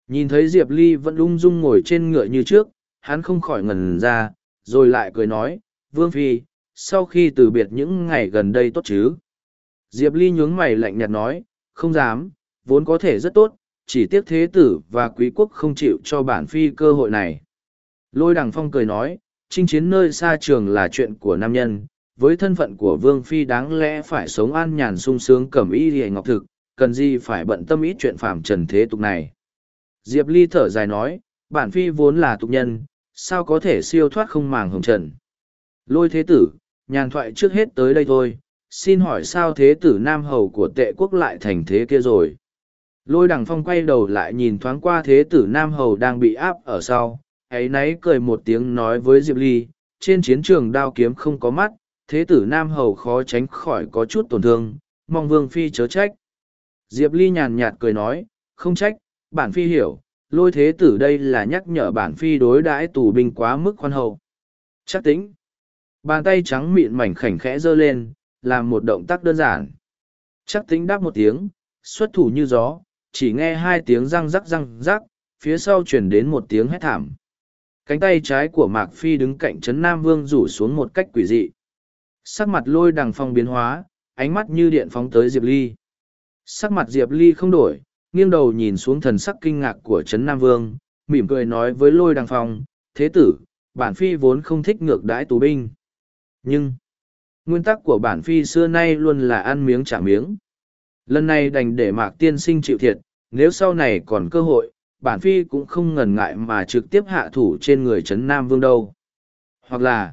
Nhìn thấy Diệp Ly vẫn ung dung ngồi trên ngựa như trước, hắn không khỏi ngần ra, rồi lại cười nói, Vương Phi, sau khi từ biệt những ngày gần đây tốt chứ? Diệp Ly nhướng mày lạnh nhạt nói, không dám, vốn có thể rất tốt, chỉ tiếc thế tử và quý quốc không chịu cho bản phi cơ hội này. Lôi đằng phong cười nói, chinh chiến nơi xa trường là chuyện của nam nhân, với thân phận của vương phi đáng lẽ phải sống an nhàn sung sướng cẩm y hề ngọc thực, cần gì phải bận tâm ít chuyện phạm trần thế tục này. Diệp Ly thở dài nói, bản phi vốn là tục nhân, sao có thể siêu thoát không màng hồng trần. Lôi thế tử, nhàn thoại trước hết tới đây thôi, xin hỏi sao thế tử Nam Hầu của tệ quốc lại thành thế kia rồi. Lôi đằng phong quay đầu lại nhìn thoáng qua thế tử Nam Hầu đang bị áp ở sau, ấy nấy cười một tiếng nói với Diệp Ly, trên chiến trường đao kiếm không có mắt, thế tử Nam Hầu khó tránh khỏi có chút tổn thương, mong vương phi chớ trách. Diệp Ly nhàn nhạt cười nói, không trách, bản phi hiểu, lôi thế tử đây là nhắc nhở bản phi đối đãi tù binh quá mức khoan hậu. Chắc tính. Bàn tay trắng mịn mảnh khảnh khẽ giơ lên, làm một động tác đơn giản. Chắc tính đáp một tiếng, xuất thủ như gió, chỉ nghe hai tiếng răng rắc răng rắc, phía sau chuyển đến một tiếng hét thảm. Cánh tay trái của Mạc Phi đứng cạnh Trấn Nam Vương rủ xuống một cách quỷ dị. Sắc mặt lôi đằng phong biến hóa, ánh mắt như điện phóng tới Diệp Ly. Sắc mặt Diệp Ly không đổi, nghiêng đầu nhìn xuống thần sắc kinh ngạc của Trấn Nam Vương, mỉm cười nói với lôi đằng phong, thế tử, bản phi vốn không thích ngược đãi tù binh. Nhưng, nguyên tắc của bản phi xưa nay luôn là ăn miếng trả miếng. Lần này đành để mạc tiên sinh chịu thiệt, nếu sau này còn cơ hội, bản phi cũng không ngần ngại mà trực tiếp hạ thủ trên người Trấn Nam Vương đâu. Hoặc là,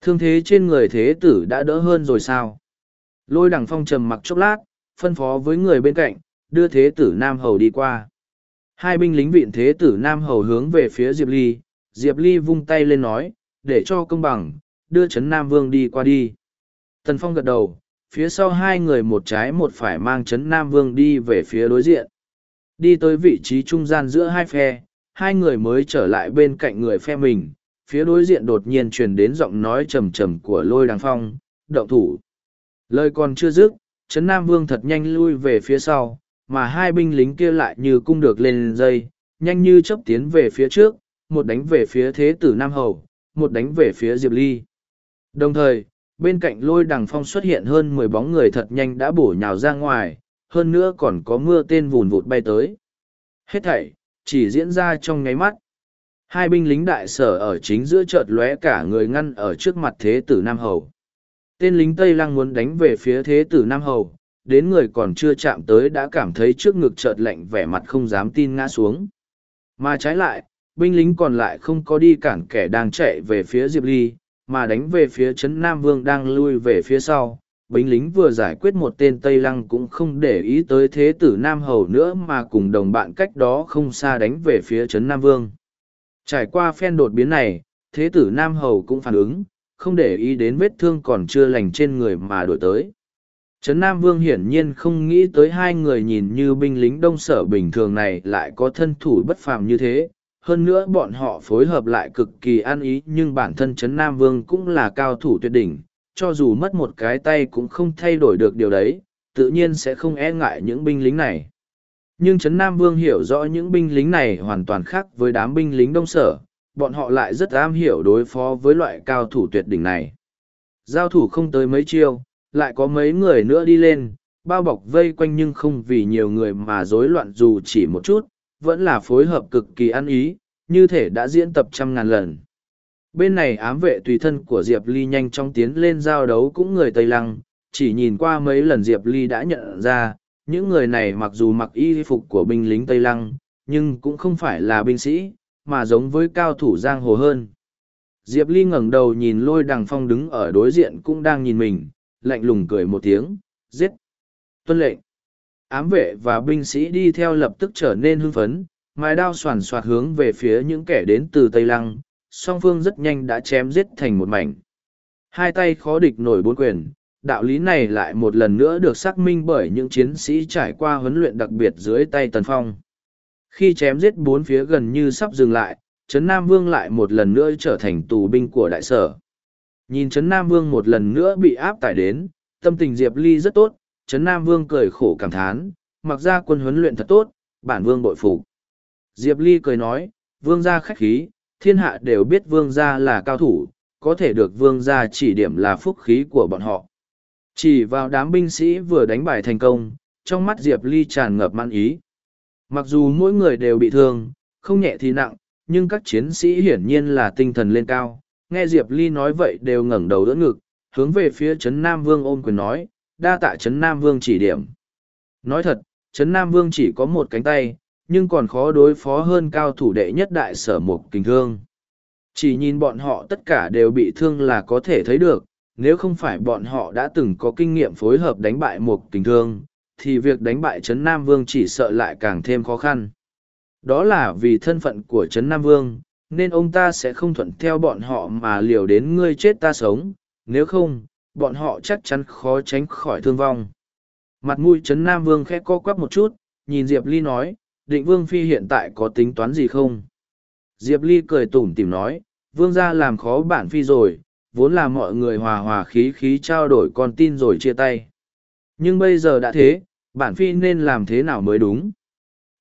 thương thế trên người thế tử đã đỡ hơn rồi sao? Lôi đằng phong trầm mặc chốc lát, phân phó với người bên cạnh, đưa thế tử Nam Hầu đi qua. Hai binh lính viện thế tử Nam Hầu hướng về phía Diệp Ly, Diệp Ly vung tay lên nói, để cho công bằng, đưa Trấn Nam Vương đi qua đi. Tần Phong gật đầu, phía sau hai người một trái một phải mang Trấn Nam Vương đi về phía đối diện. Đi tới vị trí trung gian giữa hai phe, hai người mới trở lại bên cạnh người phe mình, phía đối diện đột nhiên truyền đến giọng nói trầm trầm của lôi đằng phong, động thủ. Lời còn chưa dứt, Trấn Nam Vương thật nhanh lui về phía sau, mà hai binh lính kia lại như cung được lên dây, nhanh như chấp tiến về phía trước, một đánh về phía thế tử Nam Hầu, một đánh về phía Diệp Ly. Đồng thời, bên cạnh lôi đằng phong xuất hiện hơn mười bóng người thật nhanh đã bổ nhào ra ngoài, hơn nữa còn có mưa tên vùn vụt bay tới. Hết thảy, chỉ diễn ra trong nháy mắt. Hai binh lính đại sở ở chính giữa chợt lóe cả người ngăn ở trước mặt thế tử Nam Hầu. Tên lính Tây Lăng muốn đánh về phía thế tử Nam Hầu, đến người còn chưa chạm tới đã cảm thấy trước ngực chợt lạnh vẻ mặt không dám tin ngã xuống. Mà trái lại, binh lính còn lại không có đi cản kẻ đang chạy về phía Diệp Ly, mà đánh về phía Trấn Nam Vương đang lui về phía sau. Binh lính vừa giải quyết một tên Tây Lăng cũng không để ý tới thế tử Nam Hầu nữa mà cùng đồng bạn cách đó không xa đánh về phía Trấn Nam Vương. Trải qua phen đột biến này, thế tử Nam Hầu cũng phản ứng, không để ý đến vết thương còn chưa lành trên người mà đổi tới. Trấn Nam Vương hiển nhiên không nghĩ tới hai người nhìn như binh lính đông sở bình thường này lại có thân thủ bất phàm như thế. Hơn nữa bọn họ phối hợp lại cực kỳ an ý nhưng bản thân Trấn Nam Vương cũng là cao thủ tuyệt đỉnh, cho dù mất một cái tay cũng không thay đổi được điều đấy, tự nhiên sẽ không e ngại những binh lính này. Nhưng Trấn Nam Vương hiểu rõ những binh lính này hoàn toàn khác với đám binh lính đông sở, bọn họ lại rất am hiểu đối phó với loại cao thủ tuyệt đỉnh này. Giao thủ không tới mấy chiêu, lại có mấy người nữa đi lên, bao bọc vây quanh nhưng không vì nhiều người mà rối loạn dù chỉ một chút, vẫn là phối hợp cực kỳ ăn ý, như thể đã diễn tập trăm ngàn lần. Bên này ám vệ tùy thân của Diệp Ly nhanh chóng tiến lên giao đấu cũng người Tây Lăng, chỉ nhìn qua mấy lần Diệp Ly đã nhận ra, những người này mặc dù mặc y phục của binh lính Tây Lăng, nhưng cũng không phải là binh sĩ, mà giống với cao thủ giang hồ hơn. Diệp Ly ngẩng đầu nhìn lôi đằng phong đứng ở đối diện cũng đang nhìn mình, lạnh lùng cười một tiếng, giết. Tuân lệnh. Ám vệ và binh sĩ đi theo lập tức trở nên hưng phấn, mái đao soàn soạt hướng về phía những kẻ đến từ Tây Lăng, song phương rất nhanh đã chém giết thành một mảnh. Hai tay khó địch nổi bốn quyền, đạo lý này lại một lần nữa được xác minh bởi những chiến sĩ trải qua huấn luyện đặc biệt dưới tay Tần Phong. Khi chém giết bốn phía gần như sắp dừng lại, Trấn Nam Vương lại một lần nữa trở thành tù binh của đại sở. Nhìn Trấn Nam Vương một lần nữa bị áp tải đến, tâm tình Diệp Ly rất tốt, Trấn Nam Vương cười khổ cảm thán, mặc ra quân huấn luyện thật tốt, bản Vương bội phục. Diệp Ly cười nói, Vương gia khách khí, thiên hạ đều biết Vương gia là cao thủ, có thể được Vương gia chỉ điểm là phúc khí của bọn họ. Chỉ vào đám binh sĩ vừa đánh bài thành công, trong mắt Diệp Ly tràn ngập mãn ý. Mặc dù mỗi người đều bị thương, không nhẹ thì nặng, nhưng các chiến sĩ hiển nhiên là tinh thần lên cao. Nghe Diệp Ly nói vậy đều ngẩng đầu đỡ ngực, hướng về phía Trấn Nam Vương ôm quyền nói, đa tạ Trấn Nam Vương chỉ điểm. Nói thật, Trấn Nam Vương chỉ có một cánh tay, nhưng còn khó đối phó hơn cao thủ đệ nhất đại sở mục kinh thương. Chỉ nhìn bọn họ tất cả đều bị thương là có thể thấy được, nếu không phải bọn họ đã từng có kinh nghiệm phối hợp đánh bại Mục tình thương, thì việc đánh bại Trấn Nam Vương chỉ sợ lại càng thêm khó khăn. Đó là vì thân phận của Trấn Nam Vương, nên ông ta sẽ không thuận theo bọn họ mà liều đến ngươi chết ta sống, nếu không, bọn họ chắc chắn khó tránh khỏi thương vong. Mặt mũi Trấn Nam Vương khẽ co quắp một chút, nhìn Diệp Ly nói, định Vương Phi hiện tại có tính toán gì không? Diệp Ly cười tủm tỉm nói, Vương gia làm khó bản Phi rồi, vốn là mọi người hòa hòa khí khí trao đổi con tin rồi chia tay. Nhưng bây giờ đã thế, bản Phi nên làm thế nào mới đúng?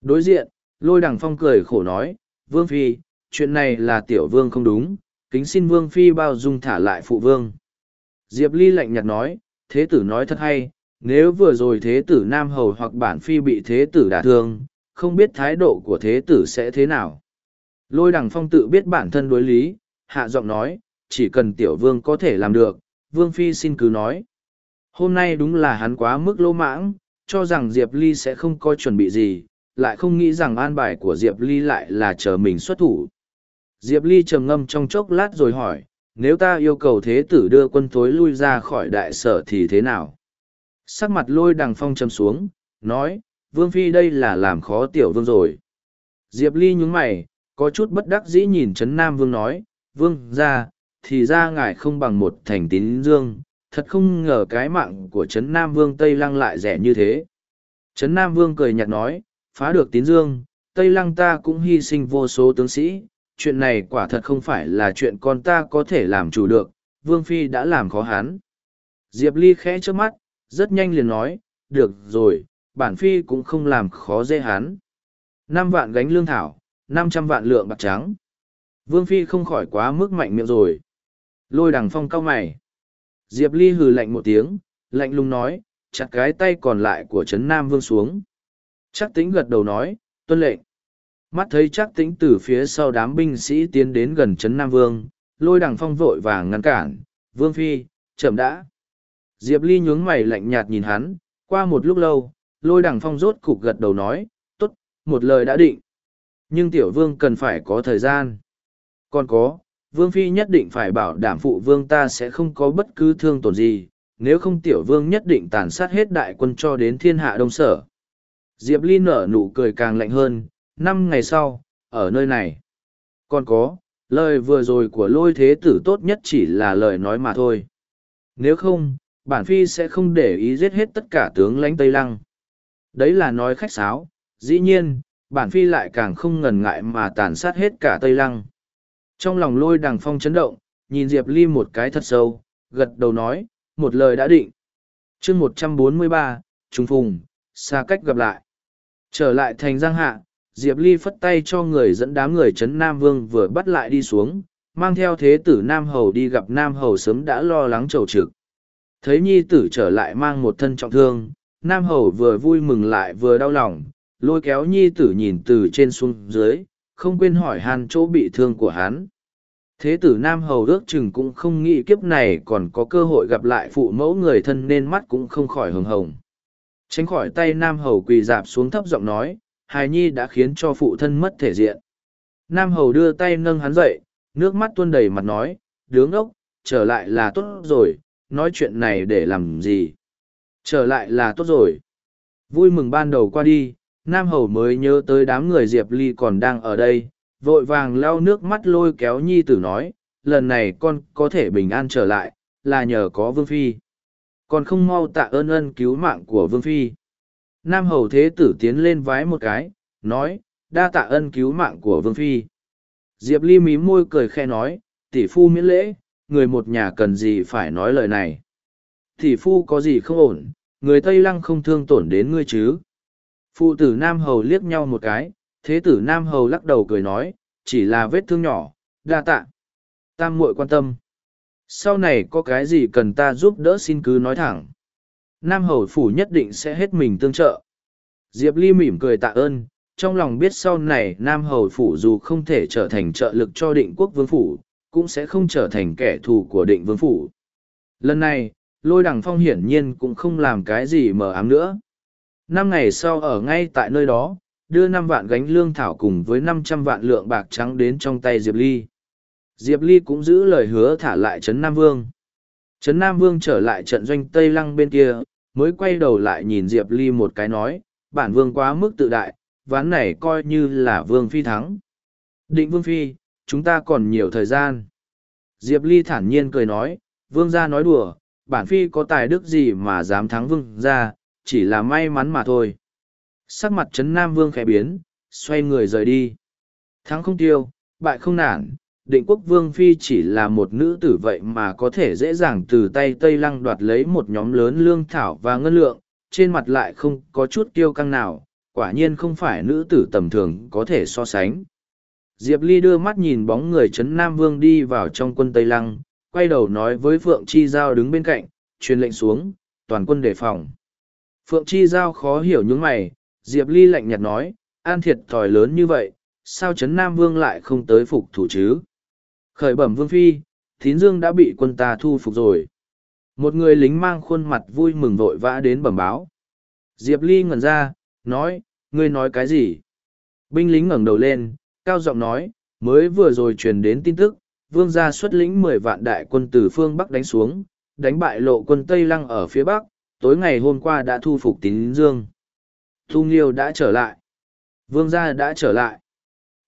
Đối diện, lôi đằng phong cười khổ nói, Vương Phi, chuyện này là tiểu vương không đúng, kính xin Vương Phi bao dung thả lại phụ vương. Diệp Ly lạnh nhạt nói, thế tử nói thật hay, nếu vừa rồi thế tử Nam Hầu hoặc bản Phi bị thế tử đả thương, không biết thái độ của thế tử sẽ thế nào. Lôi đằng phong tự biết bản thân đối lý, hạ giọng nói, chỉ cần tiểu vương có thể làm được, Vương Phi xin cứ nói. Hôm nay đúng là hắn quá mức lô mãng, cho rằng Diệp Ly sẽ không có chuẩn bị gì, lại không nghĩ rằng an bài của Diệp Ly lại là chờ mình xuất thủ. Diệp Ly trầm ngâm trong chốc lát rồi hỏi, nếu ta yêu cầu thế tử đưa quân thối lui ra khỏi đại sở thì thế nào? Sắc mặt lôi đằng phong trầm xuống, nói, Vương Phi đây là làm khó tiểu vương rồi. Diệp Ly nhúng mày, có chút bất đắc dĩ nhìn Trấn Nam Vương nói, Vương ra, thì ra ngài không bằng một thành tín dương, thật không ngờ cái mạng của Trấn Nam Vương Tây Lăng lại rẻ như thế. Trấn Nam Vương cười nhạt nói, phá được tín dương, Tây Lăng ta cũng hy sinh vô số tướng sĩ, chuyện này quả thật không phải là chuyện con ta có thể làm chủ được, Vương Phi đã làm khó hắn. Diệp Ly khẽ trước mắt, rất nhanh liền nói, được rồi, bản Phi cũng không làm khó dễ hắn. Năm vạn gánh lương thảo, năm trăm vạn lượng bạc trắng. Vương Phi không khỏi quá mức mạnh miệng rồi. Lôi đằng phong cao mày. Diệp Ly hừ lạnh một tiếng, lạnh lùng nói, chặt cái tay còn lại của Trấn Nam Vương xuống. Chắc tính gật đầu nói, tuân lệnh. Mắt thấy chắc tính từ phía sau đám binh sĩ tiến đến gần Trấn Nam Vương, lôi đằng phong vội vàng ngăn cản, Vương Phi, chậm đã. Diệp Ly nhướng mày lạnh nhạt nhìn hắn, qua một lúc lâu, lôi đằng phong rốt cục gật đầu nói, tốt, một lời đã định. Nhưng tiểu vương cần phải có thời gian. Còn có, vương phi nhất định phải bảo đảm phụ vương ta sẽ không có bất cứ thương tổn gì, nếu không tiểu vương nhất định tàn sát hết đại quân cho đến thiên hạ đông sở. Diệp Ly nở nụ cười càng lạnh hơn, năm ngày sau, ở nơi này. Còn có, lời vừa rồi của lôi thế tử tốt nhất chỉ là lời nói mà thôi. Nếu không, bản phi sẽ không để ý giết hết tất cả tướng lãnh Tây Lăng. Đấy là nói khách sáo, dĩ nhiên, bản phi lại càng không ngần ngại mà tàn sát hết cả Tây Lăng. Trong lòng lôi đằng phong chấn động, nhìn Diệp Ly một cái thật sâu, gật đầu nói, một lời đã định. chương một trăm bốn mươi ba, Trung Phùng, xa cách gặp lại. Trở lại thành Giang Hạ, Diệp Ly phất tay cho người dẫn đám người Trấn Nam Vương vừa bắt lại đi xuống, mang theo thế tử Nam Hầu đi gặp Nam Hầu sớm đã lo lắng trầu trực. Thấy nhi tử trở lại mang một thân trọng thương, Nam Hầu vừa vui mừng lại vừa đau lòng, lôi kéo nhi tử nhìn từ trên xuống dưới, không quên hỏi hàn chỗ bị thương của hắn. Thế tử Nam Hầu ước chừng cũng không nghĩ kiếp này còn có cơ hội gặp lại phụ mẫu người thân nên mắt cũng không khỏi hồng hồng. Tránh khỏi tay Nam Hầu quỳ dạp xuống thấp giọng nói, hài nhi đã khiến cho phụ thân mất thể diện. Nam Hầu đưa tay nâng hắn dậy, nước mắt tuôn đầy mặt nói, đứng ốc, trở lại là tốt rồi, nói chuyện này để làm gì. Trở lại là tốt rồi. Vui mừng ban đầu qua đi, Nam Hầu mới nhớ tới đám người Diệp Ly còn đang ở đây, vội vàng lau nước mắt lôi kéo nhi tử nói, lần này con có thể bình an trở lại, là nhờ có Vương Phi. Còn không mau tạ ơn ân cứu mạng của Vương Phi. Nam Hầu Thế Tử tiến lên vái một cái, nói, đa tạ ân cứu mạng của Vương Phi. Diệp Ly mím môi cười khe nói, tỷ phu miễn lễ, người một nhà cần gì phải nói lời này. Tỷ phu có gì không ổn, người Tây Lăng không thương tổn đến ngươi chứ. Phụ tử Nam Hầu liếc nhau một cái, thế tử Nam Hầu lắc đầu cười nói, chỉ là vết thương nhỏ, đa tạ. Tam muội quan tâm. Sau này có cái gì cần ta giúp đỡ xin cứ nói thẳng. Nam Hầu Phủ nhất định sẽ hết mình tương trợ. Diệp Ly mỉm cười tạ ơn, trong lòng biết sau này Nam Hầu Phủ dù không thể trở thành trợ lực cho định quốc vương phủ, cũng sẽ không trở thành kẻ thù của định vương phủ. Lần này, lôi đằng phong hiển nhiên cũng không làm cái gì mờ ám nữa. Năm ngày sau ở ngay tại nơi đó, đưa năm vạn gánh lương thảo cùng với năm trăm vạn lượng bạc trắng đến trong tay Diệp Ly. Diệp Ly cũng giữ lời hứa thả lại Trấn Nam Vương. Trấn Nam Vương trở lại trận doanh Tây Lăng bên kia, mới quay đầu lại nhìn Diệp Ly một cái nói, bản vương quá mức tự đại, ván này coi như là vương phi thắng. Định vương phi, chúng ta còn nhiều thời gian. Diệp Ly thản nhiên cười nói, vương gia nói đùa, bản phi có tài đức gì mà dám thắng vương gia, chỉ là may mắn mà thôi. Sắc mặt Trấn Nam Vương khẽ biến, xoay người rời đi. Thắng không tiêu, bại không nản, định quốc vương phi chỉ là một nữ tử vậy mà có thể dễ dàng từ tay Tây Lăng đoạt lấy một nhóm lớn lương thảo và ngân lượng, trên mặt lại không có chút kiêu căng nào, quả nhiên không phải nữ tử tầm thường có thể so sánh. Diệp Ly đưa mắt nhìn bóng người Trấn Nam Vương đi vào trong quân Tây Lăng, quay đầu nói với Phượng Chi Giao đứng bên cạnh, truyền lệnh xuống, toàn quân đề phòng. Phượng Chi Giao khó hiểu nhúng mày, Diệp Ly lạnh nhạt nói, an thiệt thòi lớn như vậy, sao Trấn Nam Vương lại không tới phục thủ chứ? Khởi bẩm Vương Phi, Thín Dương đã bị quân ta thu phục rồi. Một người lính mang khuôn mặt vui mừng vội vã đến bẩm báo. Diệp Ly ngẩn ra, nói, ngươi nói cái gì? Binh lính ngẩng đầu lên, cao giọng nói, mới vừa rồi truyền đến tin tức, vương gia xuất lĩnh mười vạn đại quân từ phương Bắc đánh xuống, đánh bại lộ quân Tây Lăng ở phía Bắc, tối ngày hôm qua đã thu phục tín dương. Thu Nghiêu đã trở lại. Vương gia đã trở lại.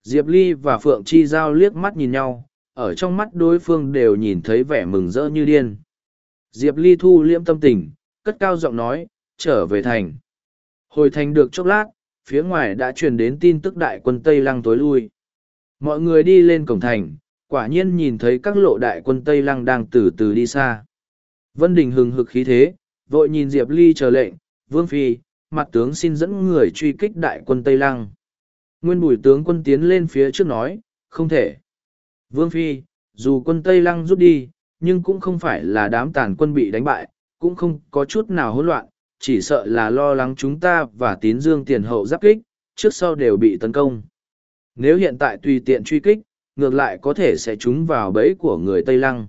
Diệp Ly và Phượng Chi Giao liếc mắt nhìn nhau, ở trong mắt đối phương đều nhìn thấy vẻ mừng rỡ như điên. Diệp Ly thu liễm tâm tình, cất cao giọng nói, trở về thành. Hồi thành được chốc lát, phía ngoài đã truyền đến tin tức đại quân Tây Lăng tối lui. Mọi người đi lên cổng thành, quả nhiên nhìn thấy các lộ đại quân Tây Lăng đang từ từ đi xa. Vân Đình hừng hực khí thế, vội nhìn Diệp Ly chờ lệnh, Vương Phi, mặt tướng xin dẫn người truy kích đại quân Tây Lăng. Nguyên bùi tướng quân tiến lên phía trước nói, không thể. Vương Phi, dù quân Tây Lăng rút đi, nhưng cũng không phải là đám tàn quân bị đánh bại, cũng không có chút nào hỗn loạn, chỉ sợ là lo lắng chúng ta và tín dương tiền hậu giáp kích, trước sau đều bị tấn công. Nếu hiện tại tùy tiện truy kích, ngược lại có thể sẽ trúng vào bẫy của người Tây Lăng.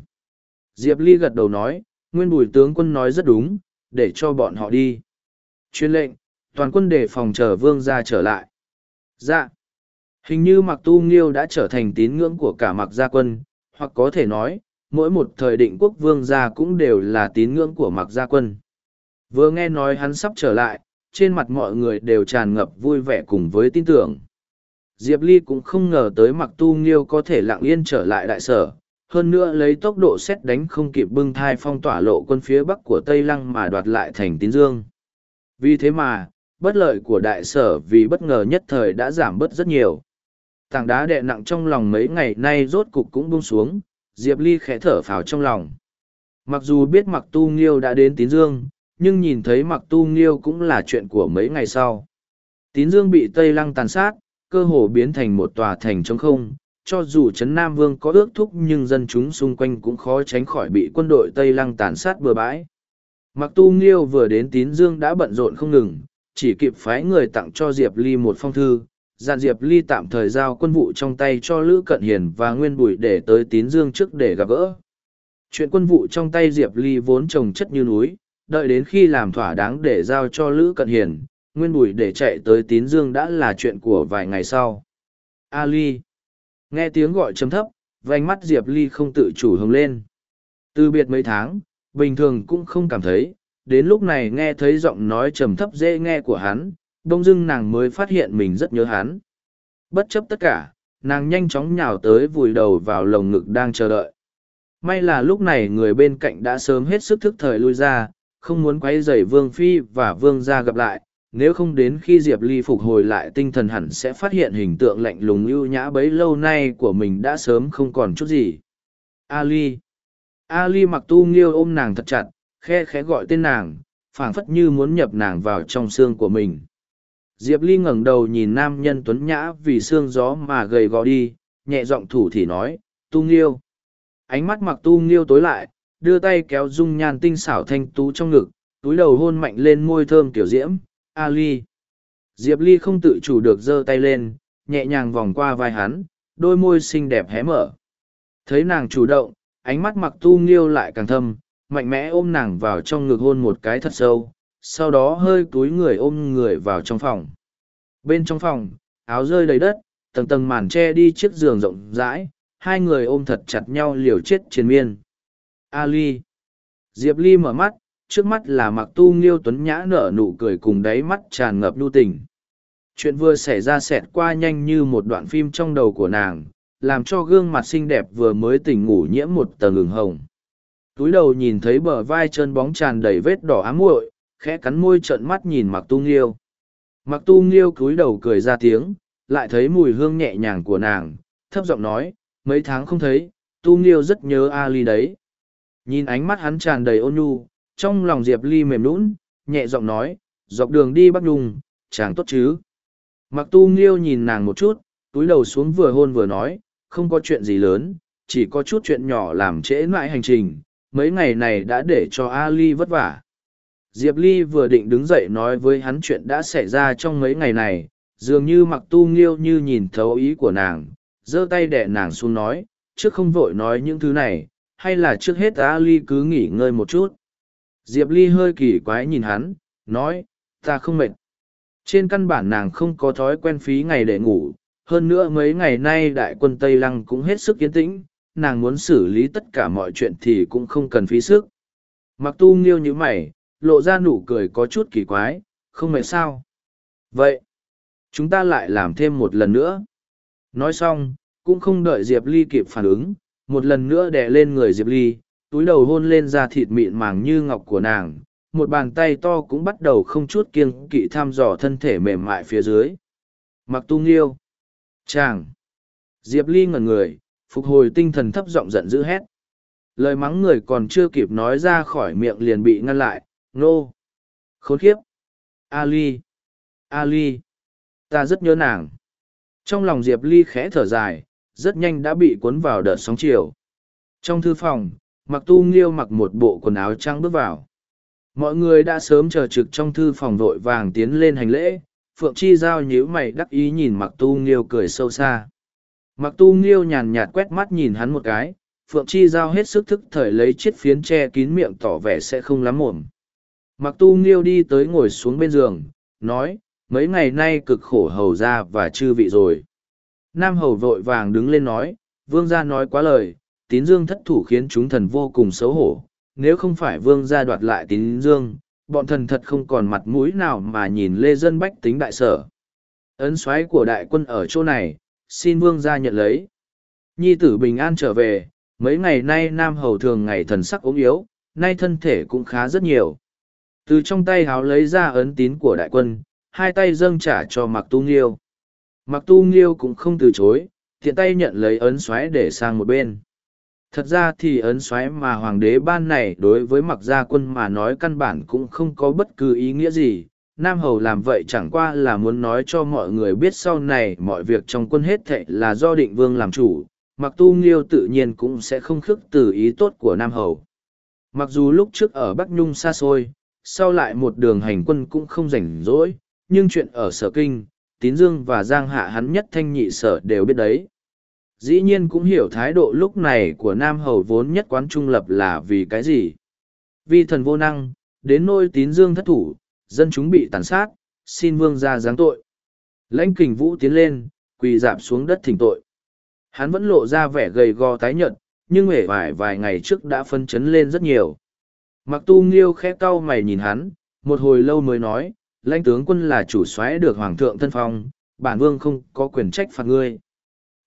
Diệp Ly gật đầu nói, nguyên bùi tướng quân nói rất đúng, để cho bọn họ đi. Chuyên lệnh, toàn quân để phòng chờ vương ra trở lại. Dạ. Hình như Mặc Tu Nghiêu đã trở thành tín ngưỡng của cả Mặc Gia Quân, hoặc có thể nói, mỗi một thời định quốc vương gia cũng đều là tín ngưỡng của Mặc Gia Quân. Vừa nghe nói hắn sắp trở lại, trên mặt mọi người đều tràn ngập vui vẻ cùng với tin tưởng. Diệp Ly cũng không ngờ tới Mặc Tu Nghiêu có thể lặng yên trở lại đại sở, hơn nữa lấy tốc độ xét đánh không kịp bưng thai phong tỏa lộ quân phía bắc của Tây Lăng mà đoạt lại thành tín dương. Vì thế mà, bất lợi của đại sở vì bất ngờ nhất thời đã giảm bớt rất nhiều. Tảng đá đè nặng trong lòng mấy ngày nay rốt cục cũng buông xuống, Diệp Ly khẽ thở phào trong lòng. Mặc dù biết Mặc Tu Nghiêu đã đến tín dương, nhưng nhìn thấy Mặc Tu Nghiêu cũng là chuyện của mấy ngày sau. Tín dương bị Tây Lăng tàn sát, cơ hồ biến thành một tòa thành trống không, cho dù Trấn Nam Vương có ước thúc nhưng dân chúng xung quanh cũng khó tránh khỏi bị quân đội Tây Lăng tàn sát bừa bãi. Mặc tu nghiêu vừa đến tín dương đã bận rộn không ngừng, chỉ kịp phái người tặng cho Diệp Ly một phong thư, dàn Diệp Ly tạm thời giao quân vụ trong tay cho Lữ Cận Hiền và Nguyên Bùi để tới tín dương trước để gặp gỡ. Chuyện quân vụ trong tay Diệp Ly vốn trồng chất như núi, đợi đến khi làm thỏa đáng để giao cho Lữ Cận Hiền, Nguyên Bùi để chạy tới tín dương đã là chuyện của vài ngày sau. A Ly Nghe tiếng gọi chấm thấp, vành mắt Diệp Ly không tự chủ hứng lên. Từ biệt mấy tháng, bình thường cũng không cảm thấy, đến lúc này nghe thấy giọng nói trầm thấp dễ nghe của hắn, đông dưng nàng mới phát hiện mình rất nhớ hắn. Bất chấp tất cả, nàng nhanh chóng nhào tới vùi đầu vào lồng ngực đang chờ đợi. May là lúc này người bên cạnh đã sớm hết sức thức thời lui ra, không muốn quấy rầy Vương Phi và Vương gia gặp lại, nếu không đến khi Diệp Ly phục hồi lại tinh thần hẳn sẽ phát hiện hình tượng lạnh lùng ưu nhã bấy lâu nay của mình đã sớm không còn chút gì. Ali Ali mặc tu nghiêu ôm nàng thật chặt, khe khẽ gọi tên nàng, phảng phất như muốn nhập nàng vào trong xương của mình. Diệp Ly ngẩng đầu nhìn nam nhân tuấn nhã vì sương gió mà gầy gò đi, nhẹ giọng thủ thì nói, tu nghiêu. Ánh mắt mặc tu nghiêu tối lại, đưa tay kéo dung nhan tinh xảo thanh tú trong ngực, túi đầu hôn mạnh lên môi thơm kiểu diễm, Ali. Diệp Ly không tự chủ được giơ tay lên, nhẹ nhàng vòng qua vai hắn, đôi môi xinh đẹp hé mở. Thấy nàng chủ động, ánh mắt mặc tu nghiêu lại càng thâm, mạnh mẽ ôm nàng vào trong ngực hôn một cái thật sâu, sau đó hơi túi người ôm người vào trong phòng. Bên trong phòng, áo rơi đầy đất, tầng tầng màn che đi chiếc giường rộng rãi, hai người ôm thật chặt nhau liều chết triền miên. Ali. Diệp Ly mở mắt, trước mắt là mặc tu nghiêu tuấn nhã nở nụ cười cùng đáy mắt tràn ngập nhu tình chuyện vừa xảy ra xẹt qua nhanh như một đoạn phim trong đầu của nàng làm cho gương mặt xinh đẹp vừa mới tỉnh ngủ nhiễm một tầng ửng hồng túi đầu nhìn thấy bờ vai chân bóng tràn đầy vết đỏ ám muội khẽ cắn môi trợn mắt nhìn mặc tu nghiêu. Mặc tu nghiêu cúi đầu cười ra tiếng, lại thấy mùi hương nhẹ nhàng của nàng, thấp giọng nói, mấy tháng không thấy, tu nghiêu rất nhớ ali đấy. Nhìn ánh mắt hắn tràn đầy ôn nhu, trong lòng diệp ly mềm lũn nhẹ giọng nói, dọc đường đi bắc nhung, chàng tốt chứ? Mặc tu nghiêu nhìn nàng một chút, túi đầu xuống vừa hôn vừa nói, không có chuyện gì lớn, chỉ có chút chuyện nhỏ làm trễ mãi hành trình, mấy ngày này đã để cho ali vất vả diệp ly vừa định đứng dậy nói với hắn chuyện đã xảy ra trong mấy ngày này, dường như mặc tu nghiêu như nhìn thấu ý của nàng, giơ tay đẻ nàng xuống nói, trước không vội nói những thứ này, hay là trước hết ali cứ nghỉ ngơi một chút? Diệp ly hơi kỳ quái nhìn hắn, nói, ta không mệt. Trên căn bản nàng không có thói quen phí ngày để ngủ, hơn nữa mấy ngày nay đại quân tây lăng cũng hết sức yên tĩnh, nàng muốn xử lý tất cả mọi chuyện thì cũng không cần phí sức. Mặc tu nghiêu như mày lộ ra nụ cười có chút kỳ quái, không mệt sao? Vậy, chúng ta lại làm thêm một lần nữa. Nói xong, cũng không đợi diệp ly kịp phản ứng, một lần nữa đè lên người diệp ly, túi đầu hôn lên da thịt mịn màng như ngọc của nàng, một bàn tay to cũng bắt đầu không chút kiêng kỵ thăm dò thân thể mềm mại phía dưới. Mặc tu nghiêu. Chàng. Diệp ly ngẩn người, phục hồi tinh thần thấp giọng giận dữ hét. Lời mắng người còn chưa kịp nói ra khỏi miệng liền bị ngăn lại nô. Khốn khiếp. Ali. Ali. Ta rất nhớ nàng. Trong lòng diệp ly khẽ thở dài, rất nhanh đã bị cuốn vào đợt sóng chiều. Trong thư phòng mặc tu nghiêu mặc một bộ quần áo trắng bước vào. Mọi người đã sớm chờ trực trong thư phòng vội vàng tiến lên hành lễ, phượng chi giao nhíu mày đắc ý nhìn mặc tu nghiêu cười sâu xa. Mặc tu nghiêu nhàn nhạt quét mắt nhìn hắn một cái, phượng chi giao hết sức thức thời lấy chiếc phiến che kín miệng tỏ vẻ sẽ không lắm mồm mặc tu nghiêu đi tới ngồi xuống bên giường, nói, mấy ngày nay cực khổ hầu ra và chư vị rồi. Nam hầu vội vàng đứng lên nói, vương gia nói quá lời, tín dương thất thủ khiến chúng thần vô cùng xấu hổ. Nếu không phải vương gia đoạt lại tín dương, bọn thần thật không còn mặt mũi nào mà nhìn lê dân bách tính đại sở. Ấn xoáy của đại quân ở chỗ này, xin vương gia nhận lấy. Nhi tử bình an trở về, mấy ngày nay nam hầu thường ngày thần sắc ốm yếu, nay thân thể cũng khá rất nhiều từ trong tay háo lấy ra ấn tín của đại quân, hai tay dâng trả cho mặc tu nghiêu. Mặc tu nghiêu cũng không từ chối thiện tay nhận lấy ấn xoáy để sang một bên. Thật ra thì ấn xoáy mà hoàng đế ban này đối với mặc gia quân mà nói căn bản cũng không có bất cứ ý nghĩa gì. Nam hầu làm vậy chẳng qua là muốn nói cho mọi người biết sau này mọi việc trong quân hết thệ là do định vương làm chủ. Mặc tu nghiêu tự nhiên cũng sẽ không khước từ ý tốt của nam hầu. Mặc dù lúc trước ở bắc nhung xa xôi sau lại một đường hành quân cũng không rảnh rỗi, nhưng chuyện ở sở kinh, tín dương và giang hạ hắn nhất thanh nhị sở đều biết đấy. Dĩ nhiên cũng hiểu thái độ lúc này của nam hầu vốn nhất quán trung lập là vì cái gì. Vì thần vô năng, đến nôi tín dương thất thủ, dân chúng bị tàn sát, xin vương ra giáng tội. Lãnh kình vũ tiến lên, quỳ dạp xuống đất thỉnh tội. Hắn vẫn lộ ra vẻ gầy gò tái nhợt, nhưng hể vải vài ngày trước đã phân chấn lên rất nhiều mặc tu nghiêu khẽ cau mày nhìn hắn, một hồi lâu mới nói, lãnh tướng quân là chủ soái được hoàng thượng thân phong, bản vương không có quyền trách phạt ngươi.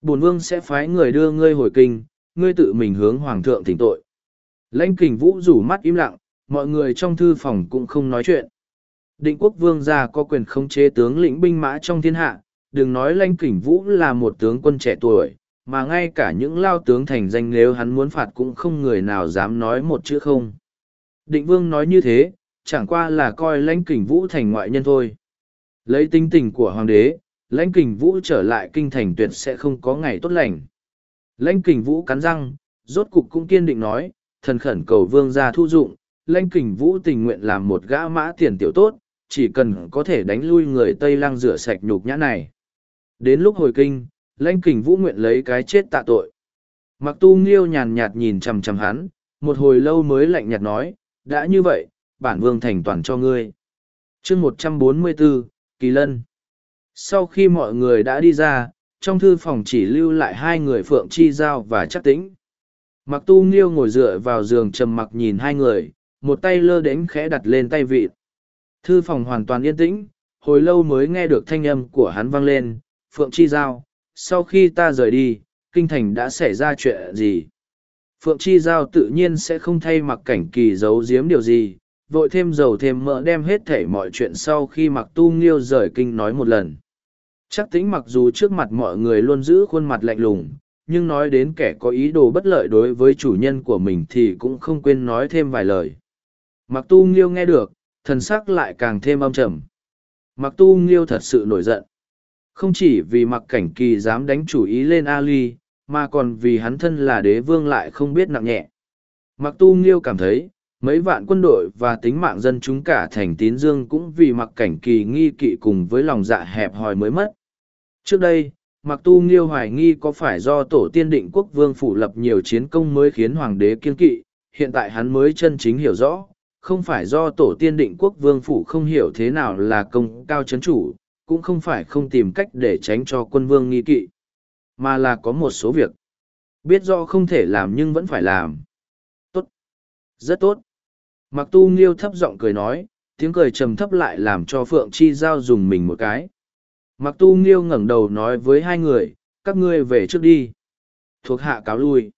Bổn vương sẽ phái người đưa ngươi hồi kinh, ngươi tự mình hướng hoàng thượng thỉnh tội. Lãnh kình vũ rủ mắt im lặng, mọi người trong thư phòng cũng không nói chuyện. Định quốc vương gia có quyền khống chế tướng lĩnh binh mã trong thiên hạ, đừng nói lãnh kình vũ là một tướng quân trẻ tuổi, mà ngay cả những lao tướng thành danh nếu hắn muốn phạt cũng không người nào dám nói một chữ không định vương nói như thế, chẳng qua là coi lãnh kình vũ thành ngoại nhân thôi. Lấy tính tình của hoàng đế, lãnh kình vũ trở lại kinh thành tuyệt sẽ không có ngày tốt lành. Lãnh kình vũ cắn răng, rốt cục cũng kiên định nói, thần khẩn cầu vương ra thu dụng, lãnh kình vũ tình nguyện làm một gã mã tiền tiểu tốt, chỉ cần có thể đánh lui người tây lăng rửa sạch nhục nhã này. Đến lúc hồi kinh, lãnh kình vũ nguyện lấy cái chết tạ tội. Mặc tu nghiêu nhàn nhạt nhìn chằm chằm hắn, một hồi lâu mới lạnh nhạt nói đã như vậy, bản vương thành toàn cho ngươi. Chương một trăm bốn mươi bốn kỳ lân. Sau khi mọi người đã đi ra, trong thư phòng chỉ lưu lại hai người phượng chi giao và chắc tĩnh. Mặc tu nghiêu ngồi dựa vào giường trầm mặc nhìn hai người, một tay lơ đến khẽ đặt lên tay vịt. Thư phòng hoàn toàn yên tĩnh, hồi lâu mới nghe được thanh âm của hắn vang lên, phượng chi giao, sau khi ta rời đi, kinh thành đã xảy ra chuyện gì? Phượng chi giao tự nhiên sẽ không thay mặc cảnh kỳ giấu giếm điều gì vội thêm dầu thêm mỡ đem hết thảy mọi chuyện sau khi mặc tu nghiêu rời kinh nói một lần. Chắc tính mặc dù trước mặt mọi người luôn giữ khuôn mặt lạnh lùng, nhưng nói đến kẻ có ý đồ bất lợi đối với chủ nhân của mình thì cũng không quên nói thêm vài lời. Mặc tu nghiêu nghe được, thần sắc lại càng thêm âm trầm. Mặc tu nghiêu thật sự nổi giận. Không chỉ vì mặc cảnh kỳ dám đánh chủ ý lên Ali, mà còn vì hắn thân là đế vương lại không biết nặng nhẹ. Mặc tu nghiêu cảm thấy, mấy vạn quân đội và tính mạng dân chúng cả thành tín dương cũng vì mặc cảnh kỳ nghi kỵ cùng với lòng dạ hẹp hòi mới mất. Trước đây, mặc tu nghiêu hoài nghi có phải do tổ tiên định quốc vương phủ lập nhiều chiến công mới khiến hoàng đế kiên kỵ, hiện tại hắn mới chân chính hiểu rõ, không phải do tổ tiên định quốc vương phủ không hiểu thế nào là công cao chấn chủ, cũng không phải không tìm cách để tránh cho quân vương nghi kỵ, mà là có một số việc. Biết rõ không thể làm nhưng vẫn phải làm. Tốt. Rất tốt. Mặc tu nghiêu thấp giọng cười nói, tiếng cười trầm thấp lại làm cho Phượng Chi Giao dùng mình một cái. Mặc tu nghiêu ngẩng đầu nói với hai người, các ngươi về trước đi. Thuộc hạ cáo lui.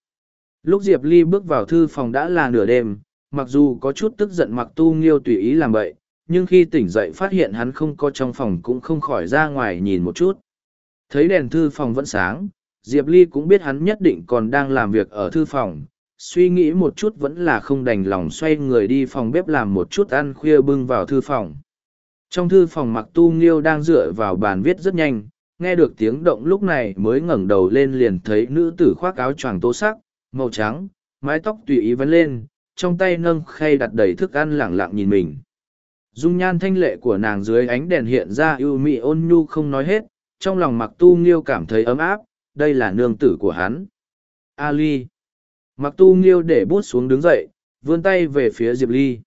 Lúc Diệp Ly bước vào thư phòng đã là nửa đêm, mặc dù có chút tức giận mặc tu nghiêu tùy ý làm vậy, nhưng khi tỉnh dậy phát hiện hắn không có trong phòng cũng không khỏi ra ngoài nhìn một chút. Thấy đèn thư phòng vẫn sáng, Diệp Ly cũng biết hắn nhất định còn đang làm việc ở thư phòng, suy nghĩ một chút vẫn là không đành lòng xoay người đi phòng bếp làm một chút ăn khuya bưng vào thư phòng. Trong thư phòng mặc tu nghiêu đang dựa vào bàn viết rất nhanh, nghe được tiếng động lúc này mới ngẩng đầu lên liền thấy nữ tử khoác áo choàng tố sắc, màu trắng, mái tóc tùy ý vấn lên, trong tay nâng khay đặt đầy thức ăn lẳng lặng nhìn mình. Dung nhan thanh lệ của nàng dưới ánh đèn hiện ra ưu mị ôn nhu không nói hết, trong lòng mặc tu nghiêu cảm thấy ấm áp, đây là nương tử của hắn. Ali. Mặc tu nghiêu để bút xuống đứng dậy, vươn tay về phía Diệp Ly.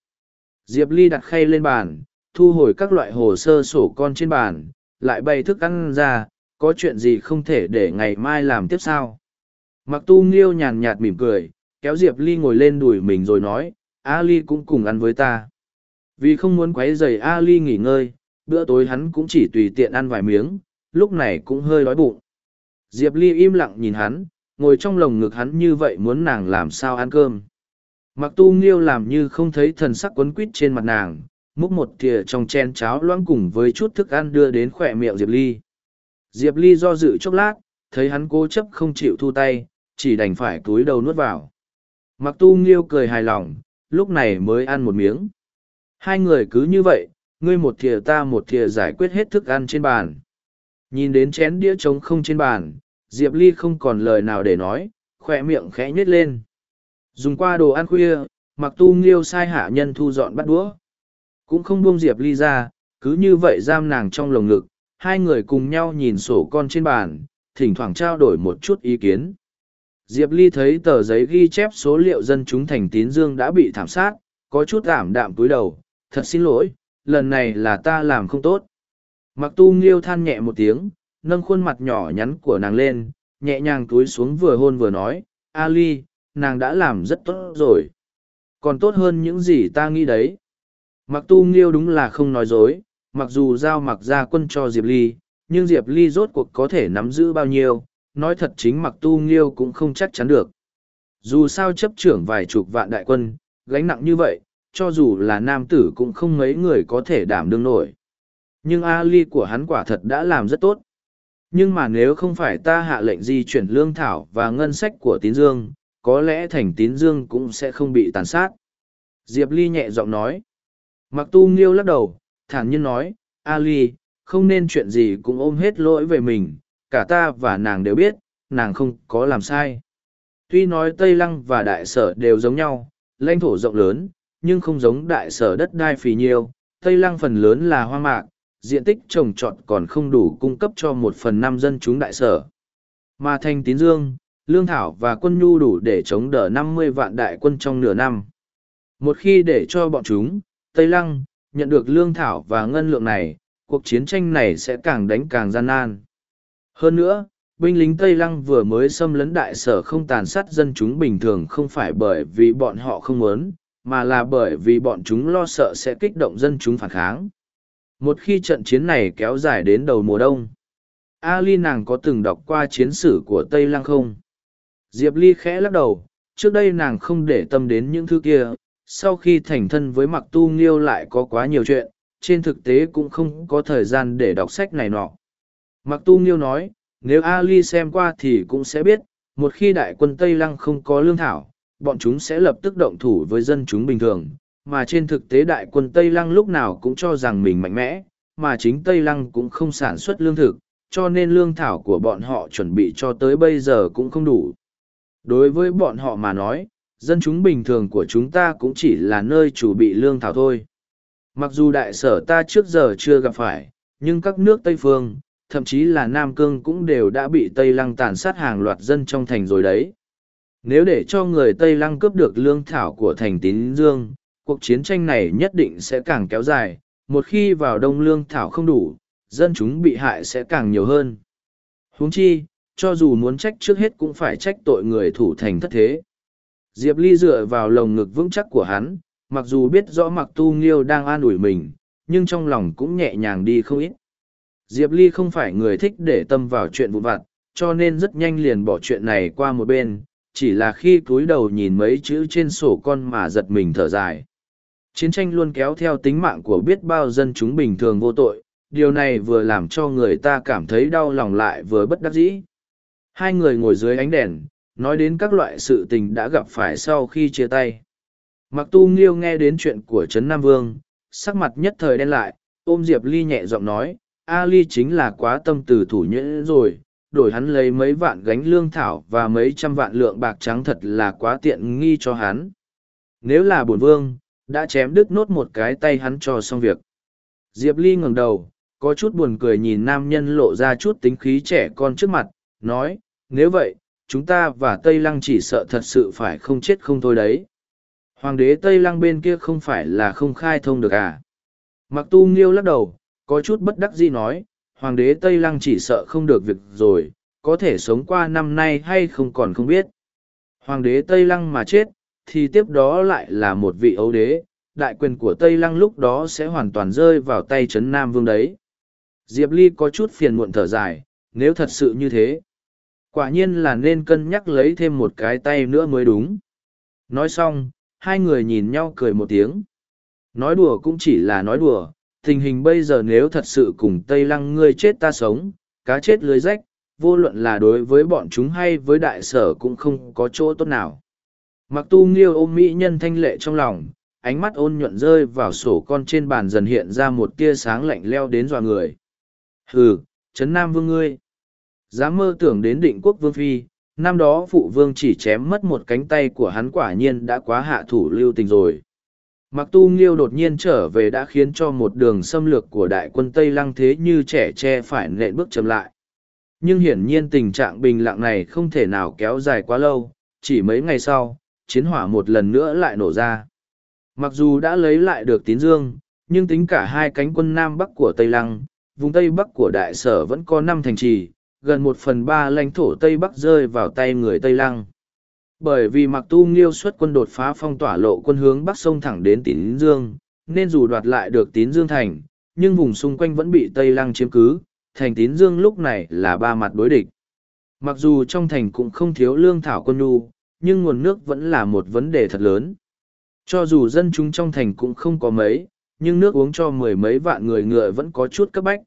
Diệp Ly đặt khay lên bàn, thu hồi các loại hồ sơ sổ con trên bàn, lại bày thức ăn ra, có chuyện gì không thể để ngày mai làm tiếp sao. Mặc tu nghiêu nhàn nhạt mỉm cười, kéo Diệp Ly ngồi lên đùi mình rồi nói, Ali cũng cùng ăn với ta. Vì không muốn quấy rầy Ali nghỉ ngơi, bữa tối hắn cũng chỉ tùy tiện ăn vài miếng, lúc này cũng hơi đói bụng. Diệp Ly im lặng nhìn hắn, ngồi trong lồng ngực hắn như vậy muốn nàng làm sao ăn cơm. Mặc tu nghiêu làm như không thấy thần sắc quấn quýt trên mặt nàng, múc một thìa trong chén cháo loãng cùng với chút thức ăn đưa đến khỏe miệng Diệp Ly. Diệp Ly do dự chốc lát, thấy hắn cố chấp không chịu thu tay, chỉ đành phải cúi đầu nuốt vào. Mặc tu nghiêu cười hài lòng, lúc này mới ăn một miếng. Hai người cứ như vậy, ngươi một thìa ta một thìa giải quyết hết thức ăn trên bàn. Nhìn đến chén đĩa trống không trên bàn, Diệp Ly không còn lời nào để nói, khỏe miệng khẽ nhếch lên. Dùng qua đồ ăn khuya, mặc tu nghiêu sai hạ nhân thu dọn bắt đũa. Cũng không buông Diệp Ly ra, cứ như vậy giam nàng trong lồng ngực, hai người cùng nhau nhìn sổ con trên bàn, thỉnh thoảng trao đổi một chút ý kiến. Diệp Ly thấy tờ giấy ghi chép số liệu dân chúng thành tín dương đã bị thảm sát, có chút ảm đạm cúi đầu, thật xin lỗi, lần này là ta làm không tốt. Mặc tu nghiêu than nhẹ một tiếng, nâng khuôn mặt nhỏ nhắn của nàng lên, nhẹ nhàng túi xuống vừa hôn vừa nói, Ali, nàng đã làm rất tốt rồi. Còn tốt hơn những gì ta nghĩ đấy. Mặc tu nghiêu đúng là không nói dối, mặc dù giao mặc ra quân cho Diệp Ly, nhưng Diệp Ly rốt cuộc có thể nắm giữ bao nhiêu, nói thật chính mặc tu nghiêu cũng không chắc chắn được. Dù sao chấp trưởng vài chục vạn đại quân, gánh nặng như vậy, cho dù là nam tử cũng không mấy người có thể đảm đương nổi. Nhưng Ali của hắn quả thật đã làm rất tốt. Nhưng mà nếu không phải ta hạ lệnh di chuyển lương thảo và ngân sách của tín dương, có lẽ thành tín dương cũng sẽ không bị tàn sát. Diệp Ly nhẹ giọng nói. Mặc tu nghiêu lắc đầu, thản nhiên nói, Ali, không nên chuyện gì cũng ôm hết lỗi về mình, cả ta và nàng đều biết, nàng không có làm sai. Tuy nói Tây Lăng và Đại Sở đều giống nhau, lãnh thổ rộng lớn, nhưng không giống Đại Sở đất đai phì nhiêu, Tây Lăng phần lớn là hoang mạc, diện tích trồng trọt còn không đủ cung cấp cho một phần năm dân chúng Đại Sở. Mà thành tín dương, lương thảo và quân nhu đủ để chống đỡ năm mươi vạn đại quân trong nửa năm. Một khi để cho bọn chúng, Tây Lăng, nhận được lương thảo và ngân lượng này, cuộc chiến tranh này sẽ càng đánh càng gian nan. Hơn nữa, binh lính Tây Lăng vừa mới xâm lấn đại sở không tàn sát dân chúng bình thường không phải bởi vì bọn họ không muốn, mà là bởi vì bọn chúng lo sợ sẽ kích động dân chúng phản kháng. Một khi trận chiến này kéo dài đến đầu mùa đông, Ali nàng có từng đọc qua chiến sử của Tây Lăng không? Diệp Ly khẽ lắc đầu, trước đây nàng không để tâm đến những thứ kia, sau khi thành thân với mặc tu nghiêu lại có quá nhiều chuyện trên thực tế cũng không có thời gian để đọc sách này nọ mặc tu nghiêu nói nếu ali xem qua thì cũng sẽ biết một khi đại quân tây lăng không có lương thảo bọn chúng sẽ lập tức động thủ với dân chúng bình thường mà trên thực tế đại quân tây lăng lúc nào cũng cho rằng mình mạnh mẽ, mà chính tây lăng cũng không sản xuất lương thực, cho nên lương thảo của bọn họ chuẩn bị cho tới bây giờ cũng không đủ. Đối với bọn họ mà nói, dân chúng bình thường của chúng ta cũng chỉ là nơi chủ bị lương thảo thôi. Mặc dù đại sở ta trước giờ chưa gặp phải, nhưng các nước tây phương, thậm chí là nam cương cũng đều đã bị tây lăng tàn sát hàng loạt dân trong thành rồi đấy. Nếu để cho người tây lăng cướp được lương thảo của thành tín dương cuộc chiến tranh này nhất định sẽ càng kéo dài, một khi vào đông lương thảo không đủ, dân chúng bị hại sẽ càng nhiều hơn. Huống chi, cho dù muốn trách trước hết cũng phải trách tội người thủ thành thất thế. Diệp ly dựa vào lồng ngực vững chắc của hắn, mặc dù biết rõ mặc tu nghiêu đang an ủi mình, nhưng trong lòng cũng nhẹ nhàng đi không ít. Diệp ly không phải người thích để tâm vào chuyện vụn vặt, cho nên rất nhanh liền bỏ chuyện này qua một bên, chỉ là khi cúi đầu nhìn mấy chữ trên sổ con mà giật mình thở dài chiến tranh luôn kéo theo tính mạng của biết bao dân chúng bình thường vô tội, điều này vừa làm cho người ta cảm thấy đau lòng lại vừa bất đắc dĩ. Hai người ngồi dưới ánh đèn, nói đến các loại sự tình đã gặp phải sau khi chia tay. Mặc tu nghiêu nghe đến chuyện của trấn nam vương, sắc mặt nhất thời đen lại, ôm diệp ly nhẹ giọng nói, a ly chính là quá tâm từ thủ nhuyễn rồi, đổi hắn lấy mấy vạn gánh lương thảo và mấy trăm vạn lượng bạc trắng thật là quá tiện nghi cho hắn. Nếu là bổn vương đã chém đứt nốt một cái tay hắn cho xong việc. Diệp ly ngẩng đầu, có chút buồn cười nhìn nam nhân lộ ra chút tính khí trẻ con trước mặt, nói, nếu vậy, chúng ta và tây lăng chỉ sợ thật sự phải không chết không thôi đấy. Hoàng đế tây lăng bên kia không phải là không khai thông được à? Mặc tu nghiêu lắc đầu, có chút bất đắc dĩ nói, hoàng đế tây lăng chỉ sợ không được việc rồi, có thể sống qua năm nay hay không còn không biết. Hoàng đế tây lăng mà chết thì tiếp đó lại là một vị ấu đế, đại quyền của tây lăng lúc đó sẽ hoàn toàn rơi vào tay trấn nam vương đấy. Diệp ly có chút phiền muộn thở dài, nếu thật sự như thế, quả nhiên là nên cân nhắc lấy thêm một cái tay nữa mới đúng. Nói xong, hai người nhìn nhau cười một tiếng. Nói đùa cũng chỉ là nói đùa, tình hình bây giờ nếu thật sự cùng tây lăng ngươi chết ta sống, cá chết lưới rách, vô luận là đối với bọn chúng hay với đại sở cũng không có chỗ tốt nào mặc tu nghiêu ôm mỹ nhân thanh lệ trong lòng, ánh mắt ôn nhuận rơi vào sổ con trên bàn dần hiện ra một tia sáng lạnh leo đến dọa người. Hừ trấn nam vương ngươi. Dám mơ tưởng đến định quốc vương phi, năm đó phụ vương chỉ chém mất một cánh tay của hắn quả nhiên đã quá hạ thủ lưu tình rồi. Mặc tu nghiêu đột nhiên trở về đã khiến cho một đường xâm lược của đại quân tây lăng thế như trẻ tre phải nện bước chậm lại. Nhưng hiển nhiên tình trạng bình lặng này không thể nào kéo dài quá lâu, chỉ mấy ngày sau chiến hỏa một lần nữa lại nổ ra. Mặc dù đã lấy lại được tín dương, nhưng tính cả hai cánh quân nam bắc của tây lăng, vùng tây bắc của đại sở vẫn có năm thành trì, gần một phần ba lãnh thổ tây bắc rơi vào tay người tây lăng. Bởi vì mặc tu nghiêu xuất quân đột phá phong tỏa lộ quân hướng bắc sông thẳng đến tín dương, nên dù đoạt lại được tín dương thành, nhưng vùng xung quanh vẫn bị tây lăng chiếm cứ, thành tín dương lúc này là ba mặt đối địch. Mặc dù trong thành cũng không thiếu lương thảo quân nhu nhưng nguồn nước vẫn là một vấn đề thật lớn cho dù dân chúng trong thành cũng không có mấy nhưng nước uống cho mười mấy vạn người ngựa vẫn có chút cấp bách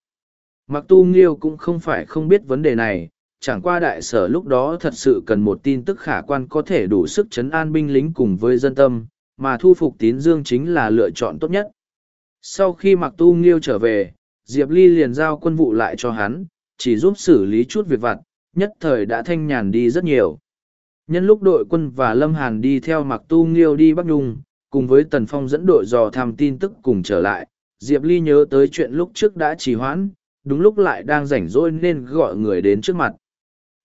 mặc tu nghiêu cũng không phải không biết vấn đề này chẳng qua đại sở lúc đó thật sự cần một tin tức khả quan có thể đủ sức chấn an binh lính cùng với dân tâm, mà thu phục tín dương chính là lựa chọn tốt nhất. Sau khi mặc tu nghiêu trở về, Diệp Ly liền giao quân vụ lại cho hắn, chỉ giúp xử lý chút việc vặt, nhất thời đã thanh nhàn đi rất nhiều. Nhân lúc đội quân và Lâm Hàn đi theo mặc tu nghiêu đi Bắc Nhung, cùng với Tần Phong dẫn đội dò tham tin tức cùng trở lại, Diệp Ly nhớ tới chuyện lúc trước đã trì hoãn, đúng lúc lại đang rảnh rỗi nên gọi người đến trước mặt.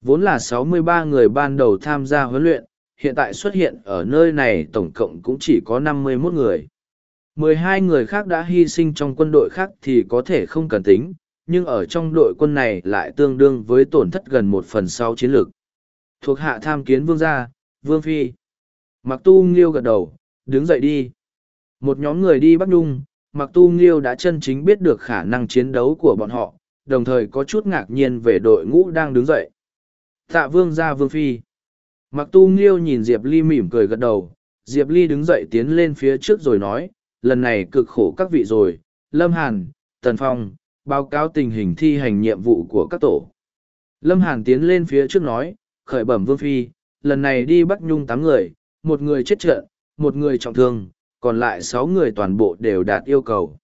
Vốn là 63 người ban đầu tham gia huấn luyện, hiện tại xuất hiện ở nơi này tổng cộng cũng chỉ có 51 người. 12 người khác đã hy sinh trong quân đội khác thì có thể không cần tính, nhưng ở trong đội quân này lại tương đương với tổn thất gần một phần sau chiến lược. Thuộc hạ tham kiến vương gia, vương phi. Mặc tu nghiêu gật đầu, đứng dậy đi. Một nhóm người đi Bắc Nhung, Mặc tu nghiêu đã chân chính biết được khả năng chiến đấu của bọn họ, đồng thời có chút ngạc nhiên về đội ngũ đang đứng dậy. Tạ vương gia, vương phi. Mặc tu nghiêu nhìn Diệp Ly mỉm cười gật đầu, Diệp Ly đứng dậy tiến lên phía trước rồi nói, lần này cực khổ các vị rồi, Lâm Hàn, Tần Phong, báo cáo tình hình thi hành nhiệm vụ của các tổ. Lâm Hàn tiến lên phía trước nói, khởi bẩm Vương Phi, lần này đi Bắc Nhung tám người, một người chết trận, một người trọng thương, còn lại sáu người toàn bộ đều đạt yêu cầu.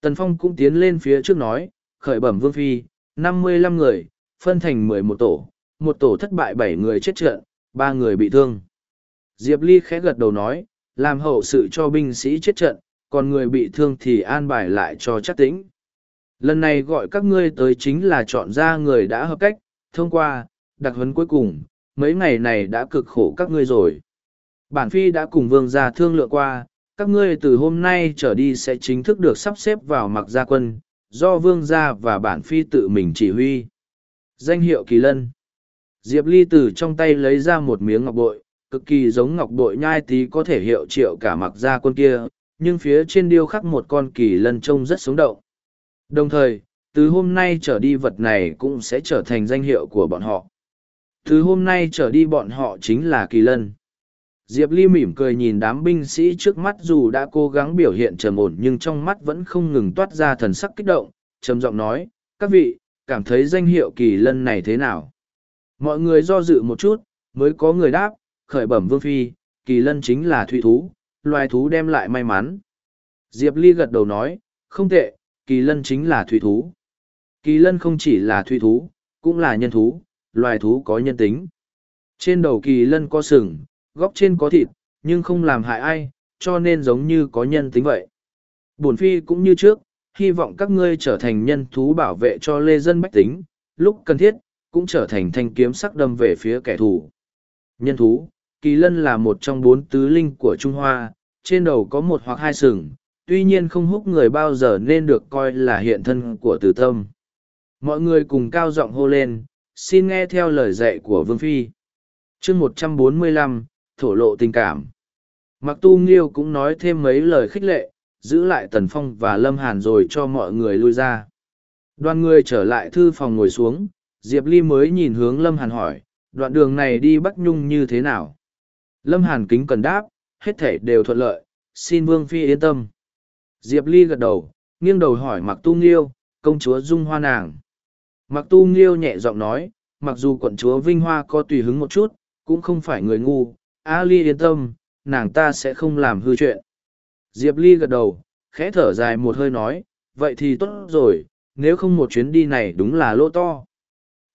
Tần Phong cũng tiến lên phía trước nói, khởi bẩm Vương Phi, năm mươi lăm người, phân thành mười một tổ, một tổ thất bại bảy người chết trận, ba người bị thương. Diệp Ly khẽ gật đầu nói, làm hậu sự cho binh sĩ chết trận, còn người bị thương thì an bài lại cho chắc tĩnh. Lần này gọi các ngươi tới chính là chọn ra người đã hợp cách, thông qua, đặc huấn cuối cùng, mấy ngày này đã cực khổ các ngươi rồi. Bản phi đã cùng vương gia thương lượng qua, các ngươi từ hôm nay trở đi sẽ chính thức được sắp xếp vào mặc gia quân, do vương gia và bản phi tự mình chỉ huy. Danh hiệu kỳ lân. Diệp Ly từ trong tay lấy ra một miếng ngọc bội, cực kỳ giống ngọc bội nhai tí có thể hiệu triệu cả mặc gia quân kia, nhưng phía trên điêu khắc một con kỳ lân trông rất sống động. Đồng thời, từ hôm nay trở đi vật này cũng sẽ trở thành danh hiệu của bọn họ. Từ hôm nay trở đi bọn họ chính là kỳ lân. Diệp Ly mỉm cười nhìn đám binh sĩ trước mắt dù đã cố gắng biểu hiện trầm ổn nhưng trong mắt vẫn không ngừng toát ra thần sắc kích động, trầm giọng nói, các vị, cảm thấy danh hiệu kỳ lân này thế nào? Mọi người do dự một chút, mới có người đáp, khởi bẩm vương phi, kỳ lân chính là thủy thú, loài thú đem lại may mắn. Diệp Ly gật đầu nói, không tệ, kỳ lân chính là thủy thú. Kỳ lân không chỉ là thủy thú, cũng là nhân thú, loài thú có nhân tính. Trên đầu kỳ lân có sừng, góc trên có thịt, nhưng không làm hại ai, cho nên giống như có nhân tính vậy. Bổn phi cũng như trước, hy vọng các ngươi trở thành nhân thú bảo vệ cho lê dân bách tính, lúc cần thiết, cũng trở thành thanh kiếm sắc đâm về phía kẻ thù. Nhân thú, kỳ lân là một trong bốn tứ linh của Trung Hoa, trên đầu có một hoặc hai sừng, tuy nhiên không hút người bao giờ nên được coi là hiện thân của tử tâm. Mọi người cùng cao giọng hô lên, xin nghe theo lời dạy của Vương Phi. chương một trăm bốn mươi lăm thổ lộ tình cảm. Mặc tu nghiêu cũng nói thêm mấy lời khích lệ, giữ lại Tần Phong và Lâm Hàn rồi cho mọi người lui ra. Đoàn người trở lại thư phòng ngồi xuống, Diệp Ly mới nhìn hướng Lâm Hàn hỏi, đoạn đường này đi Bắc Nhung như thế nào? Lâm Hàn kính cần đáp, hết thể đều thuận lợi, xin Vương Phi yên tâm. Diệp Ly gật đầu, nghiêng đầu hỏi Mặc Tu Nghiêu, công chúa Dung Hoa nàng. Mặc Tu Nghiêu nhẹ giọng nói, mặc dù quận chúa Vinh Hoa có tùy hứng một chút, cũng không phải người ngu, A Ly yên tâm, nàng ta sẽ không làm hư chuyện. Diệp Ly gật đầu, khẽ thở dài một hơi nói, vậy thì tốt rồi, nếu không một chuyến đi này đúng là lỗ to.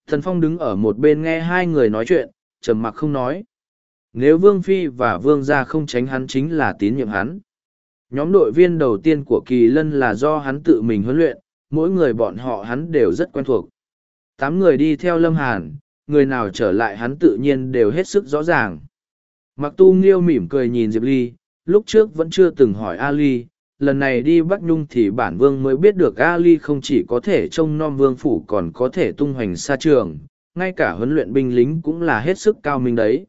Thần Phong đứng ở một bên nghe hai người nói chuyện, trầm mặc không nói. Nếu Vương Phi và Vương gia không tránh hắn chính là tín nhiệm hắn. Nhóm đội viên đầu tiên của Kỳ Lân là do hắn tự mình huấn luyện, mỗi người bọn họ hắn đều rất quen thuộc. Tám người đi theo Lâm Hàn, người nào trở lại hắn tự nhiên đều hết sức rõ ràng. Mặc tu nghiêu mỉm cười nhìn Diệp Ly, lúc trước vẫn chưa từng hỏi A Ly, lần này đi Bắc Nhung thì bản vương mới biết được A Ly không chỉ có thể trông nom vương phủ còn có thể tung hoành xa trường, ngay cả huấn luyện binh lính cũng là hết sức cao minh đấy.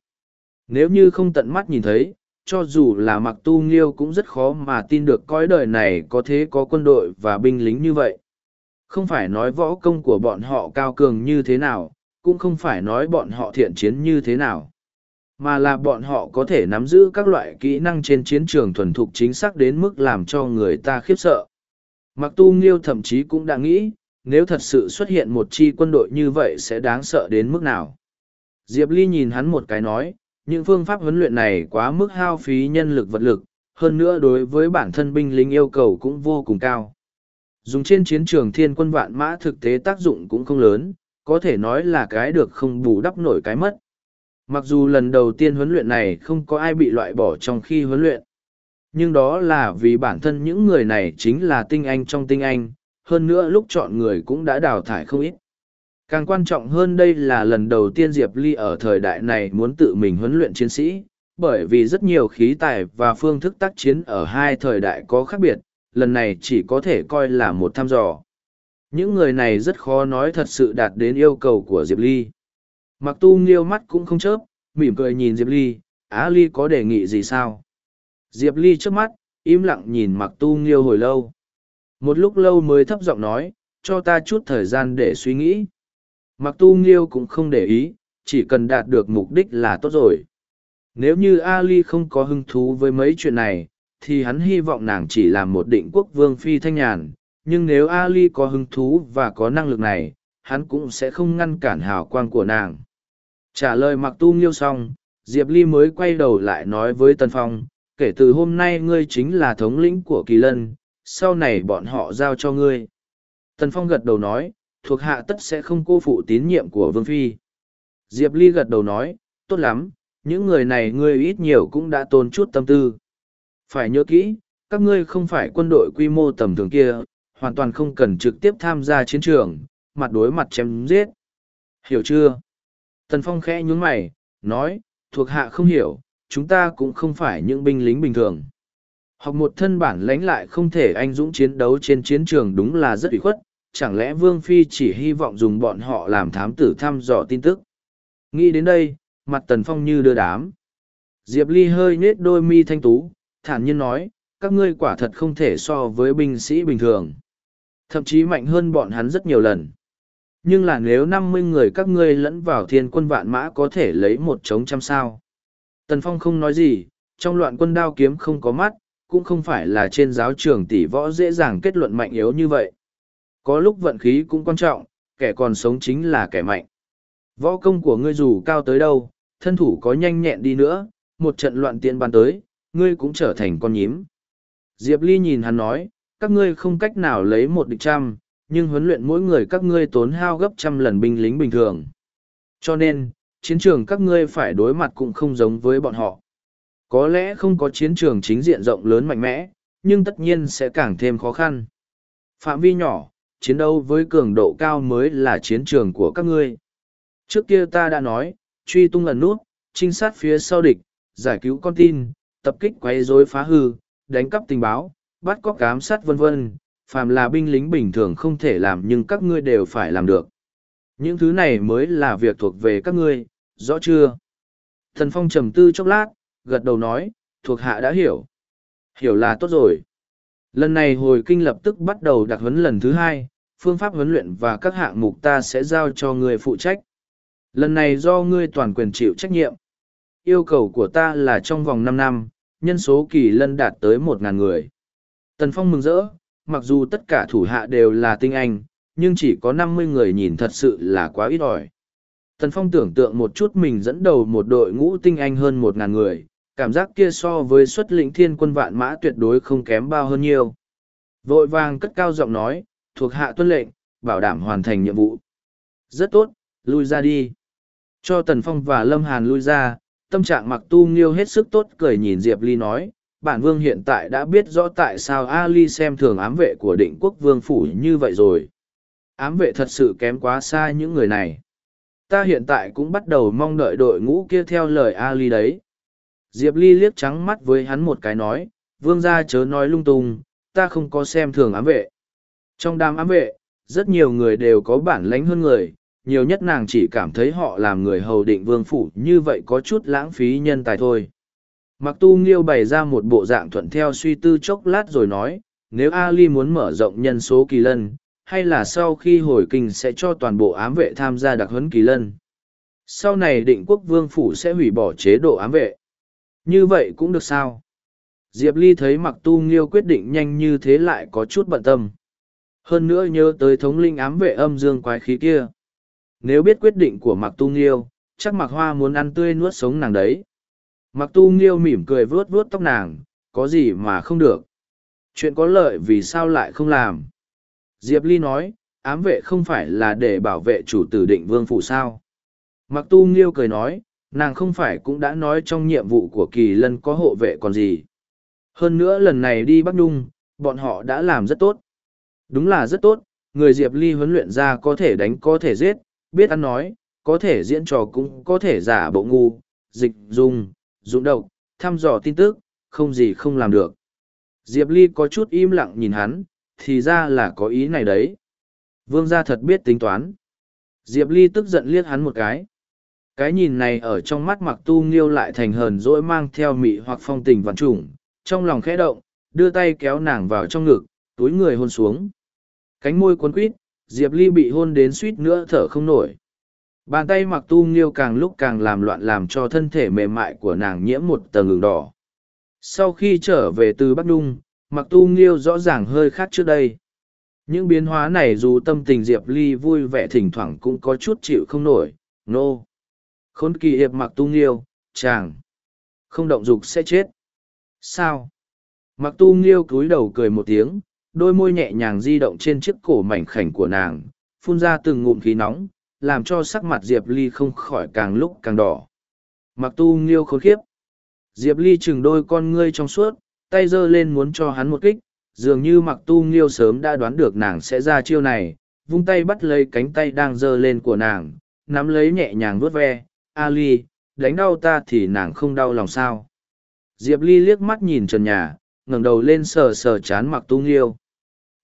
Nếu như không tận mắt nhìn thấy, cho dù là mặc tu nghiêu cũng rất khó mà tin được cõi đời này có thế có quân đội và binh lính như vậy. Không phải nói võ công của bọn họ cao cường như thế nào, cũng không phải nói bọn họ thiện chiến như thế nào mà là bọn họ có thể nắm giữ các loại kỹ năng trên chiến trường thuần thục chính xác đến mức làm cho người ta khiếp sợ. Mặc tu nghiêu thậm chí cũng đã nghĩ, nếu thật sự xuất hiện một chi quân đội như vậy sẽ đáng sợ đến mức nào. Diệp Ly nhìn hắn một cái nói, những phương pháp huấn luyện này quá mức hao phí nhân lực vật lực, hơn nữa đối với bản thân binh lính yêu cầu cũng vô cùng cao. Dùng trên chiến trường thiên quân vạn mã thực tế tác dụng cũng không lớn, có thể nói là cái được không bù đắp nổi cái mất. Mặc dù lần đầu tiên huấn luyện này không có ai bị loại bỏ trong khi huấn luyện, nhưng đó là vì bản thân những người này chính là tinh anh trong tinh anh, hơn nữa lúc chọn người cũng đã đào thải không ít. Càng quan trọng hơn đây là lần đầu tiên Diệp Ly ở thời đại này muốn tự mình huấn luyện chiến sĩ, bởi vì rất nhiều khí tài và phương thức tác chiến ở hai thời đại có khác biệt, lần này chỉ có thể coi là một thăm dò. Những người này rất khó nói thật sự đạt đến yêu cầu của Diệp Ly. Mặc tu nghiêu mắt cũng không chớp, mỉm cười nhìn Diệp Ly, Á Ly có đề nghị gì sao? Diệp Ly trước mắt, im lặng nhìn mặc tu nghiêu hồi lâu. Một lúc lâu mới thấp giọng nói, cho ta chút thời gian để suy nghĩ. Mặc tu nghiêu cũng không để ý, chỉ cần đạt được mục đích là tốt rồi. Nếu như Ali không có hứng thú với mấy chuyện này, thì hắn hy vọng nàng chỉ làm một định quốc vương phi thanh nhàn. Nhưng nếu Ali có hứng thú và có năng lực này, hắn cũng sẽ không ngăn cản hào quang của nàng. Trả lời mặc tu nghiêu xong, Diệp Ly mới quay đầu lại nói với Tân Phong, kể từ hôm nay ngươi chính là thống lĩnh của kỳ lân, sau này bọn họ giao cho ngươi. Tần Phong gật đầu nói, thuộc hạ tất sẽ không cô phụ tín nhiệm của Vương Phi. Diệp Ly gật đầu nói, tốt lắm, những người này ngươi ít nhiều cũng đã tôn chút tâm tư. Phải nhớ kỹ, các ngươi không phải quân đội quy mô tầm thường kia, hoàn toàn không cần trực tiếp tham gia chiến trường, mặt đối mặt chém giết. Hiểu chưa? Tần Phong khẽ nhún mày, nói, thuộc hạ không hiểu, chúng ta cũng không phải những binh lính bình thường. Học một thân bản lãnh lại không thể anh dũng chiến đấu trên chiến trường đúng là rất ủy khuất, chẳng lẽ Vương Phi chỉ hy vọng dùng bọn họ làm thám tử thăm dò tin tức. Nghĩ đến đây, mặt Tần Phong như đưa đám. Diệp Ly hơi nết đôi mi thanh tú, thản nhiên nói, các ngươi quả thật không thể so với binh sĩ bình thường. Thậm chí mạnh hơn bọn hắn rất nhiều lần. Nhưng là nếu năm mươi người các ngươi lẫn vào thiên quân vạn mã có thể lấy một chống trăm sao. Tần Phong không nói gì, trong loạn quân đao kiếm không có mắt, cũng không phải là trên giáo trường tỷ võ dễ dàng kết luận mạnh yếu như vậy. Có lúc vận khí cũng quan trọng, kẻ còn sống chính là kẻ mạnh. Võ công của ngươi dù cao tới đâu, thân thủ có nhanh nhẹn đi nữa, một trận loạn tiện bàn tới, ngươi cũng trở thành con nhím. Diệp Ly nhìn hắn nói, các ngươi không cách nào lấy một địch trăm, nhưng huấn luyện mỗi người các ngươi tốn hao gấp trăm lần binh lính bình thường. Cho nên, chiến trường các ngươi phải đối mặt cũng không giống với bọn họ. Có lẽ không có chiến trường chính diện rộng lớn mạnh mẽ, nhưng tất nhiên sẽ càng thêm khó khăn. Phạm vi nhỏ, chiến đấu với cường độ cao mới là chiến trường của các ngươi. Trước kia ta đã nói, truy tung ẩn nút, trinh sát phía sau địch, giải cứu con tin, tập kích quấy rối phá hư, đánh cắp tình báo, bắt cóc cám sát vân vân, phàm là binh lính bình thường không thể làm nhưng các ngươi đều phải làm được. Những thứ này mới là việc thuộc về các ngươi, rõ chưa? Thần Phong trầm tư chốc lát, gật đầu nói, thuộc hạ đã hiểu. Hiểu là tốt rồi. Lần này hồi kinh lập tức bắt đầu đặc huấn lần thứ hai, phương pháp huấn luyện và các hạng mục ta sẽ giao cho người phụ trách. Lần này do ngươi toàn quyền chịu trách nhiệm. Yêu cầu của ta là trong vòng năm năm, nhân số kỳ lân đạt tới một ngàn người. Tần Phong mừng rỡ, mặc dù tất cả thủ hạ đều là tinh anh, nhưng chỉ có năm mươi người nhìn thật sự là quá ít ỏi. Tần Phong tưởng tượng một chút mình dẫn đầu một đội ngũ tinh anh hơn một ngàn người, cảm giác kia so với xuất lĩnh thiên quân vạn mã tuyệt đối không kém bao hơn nhiều. Vội vàng cất cao giọng nói, thuộc hạ tuân lệnh, bảo đảm hoàn thành nhiệm vụ. Rất tốt, lui ra đi. Cho Tần Phong và Lâm Hàn lui ra, tâm trạng mặc tu nghiêu hết sức tốt cười nhìn Diệp Ly nói, bản vương hiện tại đã biết rõ tại sao Ali xem thường ám vệ của định quốc vương phủ như vậy rồi. Ám vệ thật sự kém quá xa những người này. Ta hiện tại cũng bắt đầu mong đợi đội ngũ kia theo lời Ali đấy. Diệp Ly liếc trắng mắt với hắn một cái nói, vương gia chớ nói lung tung, ta không có xem thường ám vệ. Trong đám ám vệ, rất nhiều người đều có bản lãnh hơn người, nhiều nhất nàng chỉ cảm thấy họ làm người hầu định vương phủ như vậy có chút lãng phí nhân tài thôi. Mặc tu nghiêu bày ra một bộ dạng thuận theo suy tư chốc lát rồi nói, nếu Ali muốn mở rộng nhân số kỳ lân, hay là sau khi hồi kinh sẽ cho toàn bộ ám vệ tham gia đặc huấn kỳ lân. Sau này định quốc vương phủ sẽ hủy bỏ chế độ ám vệ. Như vậy cũng được sao? Diệp Ly thấy mặc tu nghiêu quyết định nhanh như thế lại có chút bận tâm. Hơn nữa nhớ tới thống linh ám vệ âm dương quái khí kia. Nếu biết quyết định của mặc tu nghiêu, chắc mặc hoa muốn ăn tươi nuốt sống nàng đấy. Mặc tu nghiêu mỉm cười vuốt vuốt tóc nàng, có gì mà không được. Chuyện có lợi vì sao lại không làm. Diệp Ly nói, ám vệ không phải là để bảo vệ chủ tử định vương phủ sao. Mặc tu nghiêu cười nói, nàng không phải cũng đã nói trong nhiệm vụ của kỳ lân có hộ vệ còn gì. Hơn nữa lần này đi Bắc Nhung, bọn họ đã làm rất tốt. Đúng là rất tốt, người Diệp Ly huấn luyện ra có thể đánh có thể giết, biết ăn nói, có thể diễn trò cũng có thể giả bộ ngu, dịch dùng, dụng độc, thăm dò tin tức, không gì không làm được. Diệp Ly có chút im lặng nhìn hắn, thì ra là có ý này đấy. Vương gia thật biết tính toán. Diệp Ly tức giận liếc hắn một cái. Cái nhìn này ở trong mắt mặc tu nghiêu lại thành hờn dỗi mang theo mị hoặc phong tình vạn trùng, trong lòng khẽ động, đưa tay kéo nàng vào trong ngực, túi người hôn xuống. Cánh môi cuốn quýt, Diệp Ly bị hôn đến suýt nữa thở không nổi. Bàn tay mặc tu nghiêu càng lúc càng làm loạn làm cho thân thể mềm mại của nàng nhiễm một tầng ngừng đỏ. Sau khi trở về từ Bắc Nhung, mặc tu nghiêu rõ ràng hơi khác trước đây. Những biến hóa này dù tâm tình Diệp Ly vui vẻ thỉnh thoảng cũng có chút chịu không nổi, nô、no. Khốn kỳ hiệp mặc tu nghiêu, chàng. Không động dục sẽ chết. Sao? Mặc tu nghiêu cúi đầu cười một tiếng, đôi môi nhẹ nhàng di động trên chiếc cổ mảnh khảnh của nàng, phun ra từng ngụm khí nóng, làm cho sắc mặt Diệp Ly không khỏi càng lúc càng đỏ. Mặc tu nghiêu khốn khiếp. Diệp Ly chừng đôi con ngươi trong suốt, tay giơ lên muốn cho hắn một kích, dường như mặc tu nghiêu sớm đã đoán được nàng sẽ ra chiêu này, vung tay bắt lấy cánh tay đang giơ lên của nàng, nắm lấy nhẹ nhàng vuốt ve, A Ly, đánh đau ta thì nàng không đau lòng sao. Diệp Ly liếc mắt nhìn trần nhà, ngẩng đầu lên sờ sờ chán mặc tu nghiêu.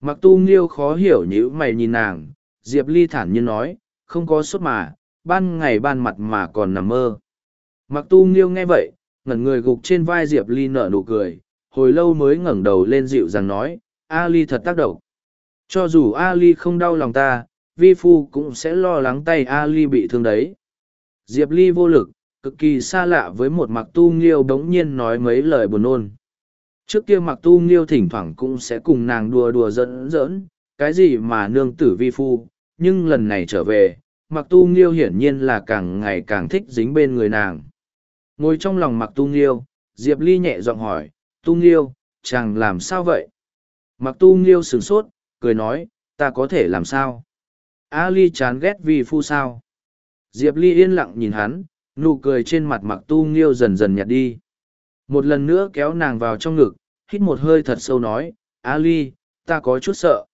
Mặc tu nghiêu khó hiểu nhữ mày nhìn nàng, Diệp Ly thản nhiên nói, không có sốt mà, ban ngày ban mặt mà còn nằm mơ. Mặc tu nghiêu nghe vậy, ngẩn người gục trên vai Diệp Ly nở nụ cười, hồi lâu mới ngẩng đầu lên dịu dàng nói, A Ly thật tác động. Cho dù A Ly không đau lòng ta, vi phu cũng sẽ lo lắng tay A Ly bị thương đấy. Diệp Ly vô lực, cực kỳ xa lạ với một mặc tu nghiêu bỗng nhiên nói mấy lời buồn nôn. Trước kia mặc tu nghiêu thỉnh thoảng cũng sẽ cùng nàng đùa đùa giỡn giỡn, cái gì mà nương tử vi phu, nhưng lần này trở về, mặc tu nghiêu hiển nhiên là càng ngày càng thích dính bên người nàng. Ngồi trong lòng mặc tu nghiêu, Diệp Ly nhẹ giọng hỏi, tu nghiêu, chàng làm sao vậy? Mặc tu nghiêu sửng sốt, cười nói, ta có thể làm sao? A Ly chán ghét vi phu sao? Diệp Ly yên lặng nhìn hắn, nụ cười trên mặt mặc tu nghiêu dần dần nhạt đi. Một lần nữa kéo nàng vào trong ngực, hít một hơi thật sâu nói, A Ly, ta có chút sợ.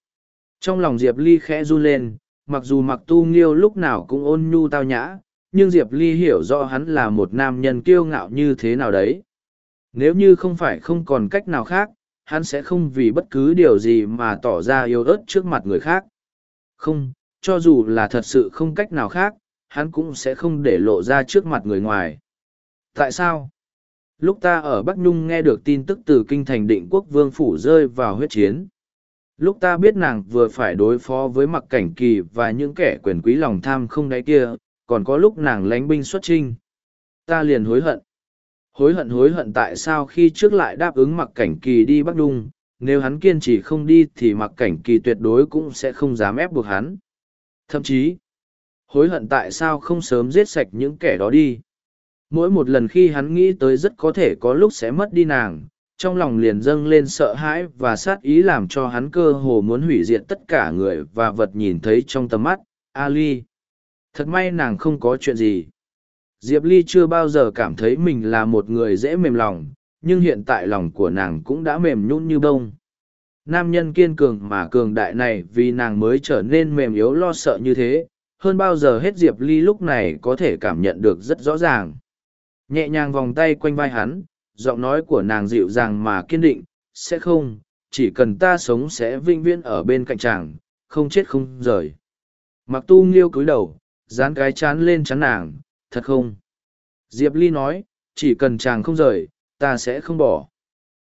Trong lòng Diệp Ly khẽ run lên, mặc dù mặc tu nghiêu lúc nào cũng ôn nhu tao nhã, nhưng Diệp Ly hiểu rõ hắn là một nam nhân kiêu ngạo như thế nào đấy. Nếu như không phải không còn cách nào khác, hắn sẽ không vì bất cứ điều gì mà tỏ ra yêu ớt trước mặt người khác. Không, cho dù là thật sự không cách nào khác, hắn cũng sẽ không để lộ ra trước mặt người ngoài. Tại sao? Lúc ta ở Bắc Nhung nghe được tin tức từ kinh thành định quốc vương phủ rơi vào huyết chiến. Lúc ta biết nàng vừa phải đối phó với mặc cảnh kỳ và những kẻ quyền quý lòng tham không đáy kia, còn có lúc nàng lánh binh xuất trinh. Ta liền hối hận. Hối hận hối hận tại sao khi trước lại đáp ứng mặc cảnh kỳ đi Bắc Nhung, nếu hắn kiên trì không đi thì mặc cảnh kỳ tuyệt đối cũng sẽ không dám ép buộc hắn. Thậm chí, hối hận tại sao không sớm giết sạch những kẻ đó đi mỗi một lần khi hắn nghĩ tới rất có thể có lúc sẽ mất đi nàng, trong lòng liền dâng lên sợ hãi và sát ý làm cho hắn cơ hồ muốn hủy diệt tất cả người và vật nhìn thấy trong tầm mắt, ali. Thật may nàng không có chuyện gì. Diệp ly chưa bao giờ cảm thấy mình là một người dễ mềm lòng, nhưng hiện tại lòng của nàng cũng đã mềm nhún như bông. Nam nhân kiên cường mà cường đại này vì nàng mới trở nên mềm yếu lo sợ như thế, hơn bao giờ hết diệp ly lúc này có thể cảm nhận được rất rõ ràng nhẹ nhàng vòng tay quanh vai hắn, giọng nói của nàng dịu dàng mà kiên định, sẽ không, chỉ cần ta sống sẽ vinh viễn ở bên cạnh chàng, không chết không rời. Mặc tu nghiêu cúi đầu, dán cái chán lên chán nàng, thật không? Diệp ly nói, chỉ cần chàng không rời, ta sẽ không bỏ.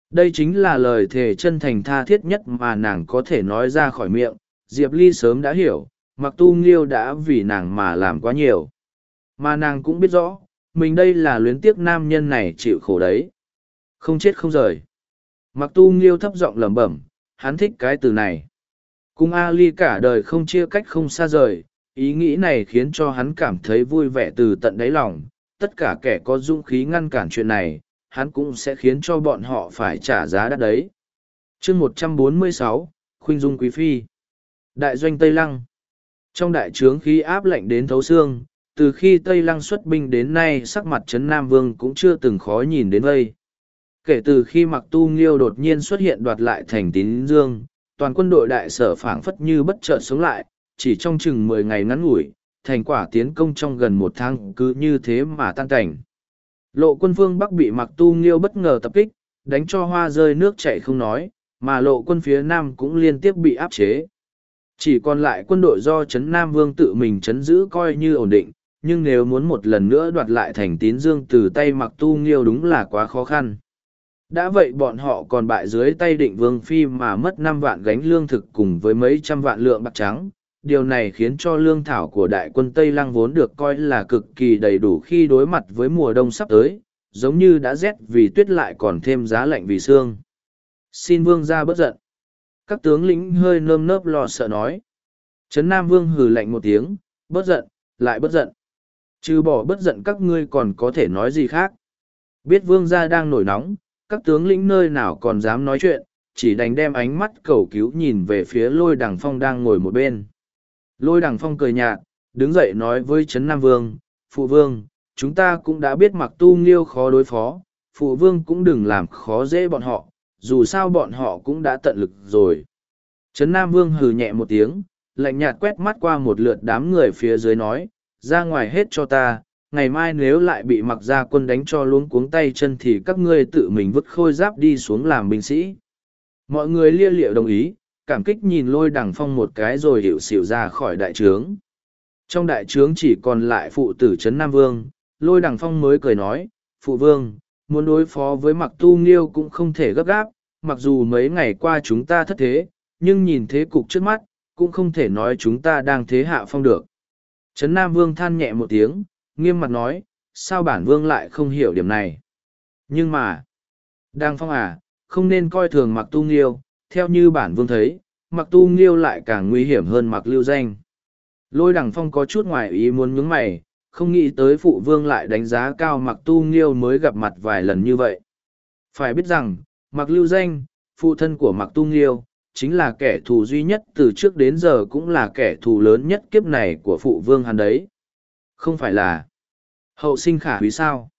Đây chính là lời thề chân thành tha thiết nhất mà nàng có thể nói ra khỏi miệng, diệp ly sớm đã hiểu, mặc tu nghiêu đã vì nàng mà làm quá nhiều. Mà nàng cũng biết rõ mình đây là luyến tiếc nam nhân này chịu khổ đấy. Không chết không rời. Mặc tu nghiêu thấp giọng lẩm bẩm, hắn thích cái từ này. Cùng ali cả đời không chia cách không xa rời, ý nghĩ này khiến cho hắn cảm thấy vui vẻ từ tận đáy lòng. Tất cả kẻ có dũng khí ngăn cản chuyện này, hắn cũng sẽ khiến cho bọn họ phải trả giá đắt đấy. Chương một trăm bốn mươi sáu, khuynh dung quý phi. Đại doanh tây lăng. Trong đại trướng khí áp lạnh đến thấu xương từ khi Tây Lăng xuất binh đến nay sắc mặt Trấn Nam Vương cũng chưa từng khó nhìn đến vây. Kể từ khi Mặc Tu Nghiêu đột nhiên xuất hiện đoạt lại thành tín dương, toàn quân đội đại sở phảng phất như bất chợt sống lại, chỉ trong chừng mười ngày ngắn ngủi, thành quả tiến công trong gần một tháng cứ như thế mà tan cảnh. Lộ quân phương Bắc bị Mặc Tu Nghiêu bất ngờ tập kích, đánh cho hoa rơi nước chảy không nói, mà lộ quân phía Nam cũng liên tiếp bị áp chế. Chỉ còn lại quân đội do Trấn Nam Vương tự mình chấn giữ coi như ổn định, nhưng nếu muốn một lần nữa đoạt lại thành tín dương từ tay mặc tu nghiêu đúng là quá khó khăn đã vậy bọn họ còn bại dưới tay định vương phi mà mất năm vạn gánh lương thực cùng với mấy trăm vạn lượng bạc trắng điều này khiến cho lương thảo của đại quân Tây Lăng vốn được coi là cực kỳ đầy đủ khi đối mặt với mùa đông sắp tới, giống như đã rét vì tuyết lại còn thêm giá lạnh vì xương. Xin vương ra bất giận. Các tướng lĩnh hơi nơm nớp lo sợ nói. Trấn Nam Vương hừ lạnh một tiếng, bất giận, lại bất giận. Trừ bỏ bất giận các ngươi còn có thể nói gì khác. Biết vương gia đang nổi nóng, các tướng lĩnh nơi nào còn dám nói chuyện, chỉ đành đem ánh mắt cầu cứu nhìn về phía lôi đằng phong đang ngồi một bên. Lôi đằng phong cười nhạt, đứng dậy nói với Trấn Nam Vương, Phụ Vương, chúng ta cũng đã biết mặc tu nghiêu khó đối phó, Phụ Vương cũng đừng làm khó dễ bọn họ, dù sao bọn họ cũng đã tận lực rồi. Trấn Nam Vương hừ nhẹ một tiếng, lạnh nhạt quét mắt qua một lượt đám người phía dưới nói, ra ngoài hết cho ta, ngày mai nếu lại bị mặc gia quân đánh cho luống cuống tay chân thì các ngươi tự mình vứt khôi giáp đi xuống làm binh sĩ. Mọi người lia liệu đồng ý, cảm kích nhìn lôi đằng phong một cái rồi hiểu xỉu ra khỏi đại trướng. Trong đại trướng chỉ còn lại phụ tử Trấn Nam Vương, lôi đằng phong mới cười nói, phụ vương, muốn đối phó với mặc tu nghiêu cũng không thể gấp gáp, mặc dù mấy ngày qua chúng ta thất thế, nhưng nhìn thế cục trước mắt, cũng không thể nói chúng ta đang thế hạ phong được. Trấn Nam Vương than nhẹ một tiếng, nghiêm mặt nói, sao bản vương lại không hiểu điểm này. Nhưng mà, đang phong à, không nên coi thường mặc tu nghiêu, theo như bản vương thấy, mặc tu nghiêu lại càng nguy hiểm hơn mặc lưu danh. Lôi đằng phong có chút ngoài ý muốn nhướng mày, không nghĩ tới phụ vương lại đánh giá cao mặc tu nghiêu mới gặp mặt vài lần như vậy. Phải biết rằng, mặc lưu danh, phụ thân của mặc tu nghiêu, chính là kẻ thù duy nhất từ trước đến giờ cũng là kẻ thù lớn nhất kiếp này của phụ vương hắn đấy. Không phải là hậu sinh khả quý sao?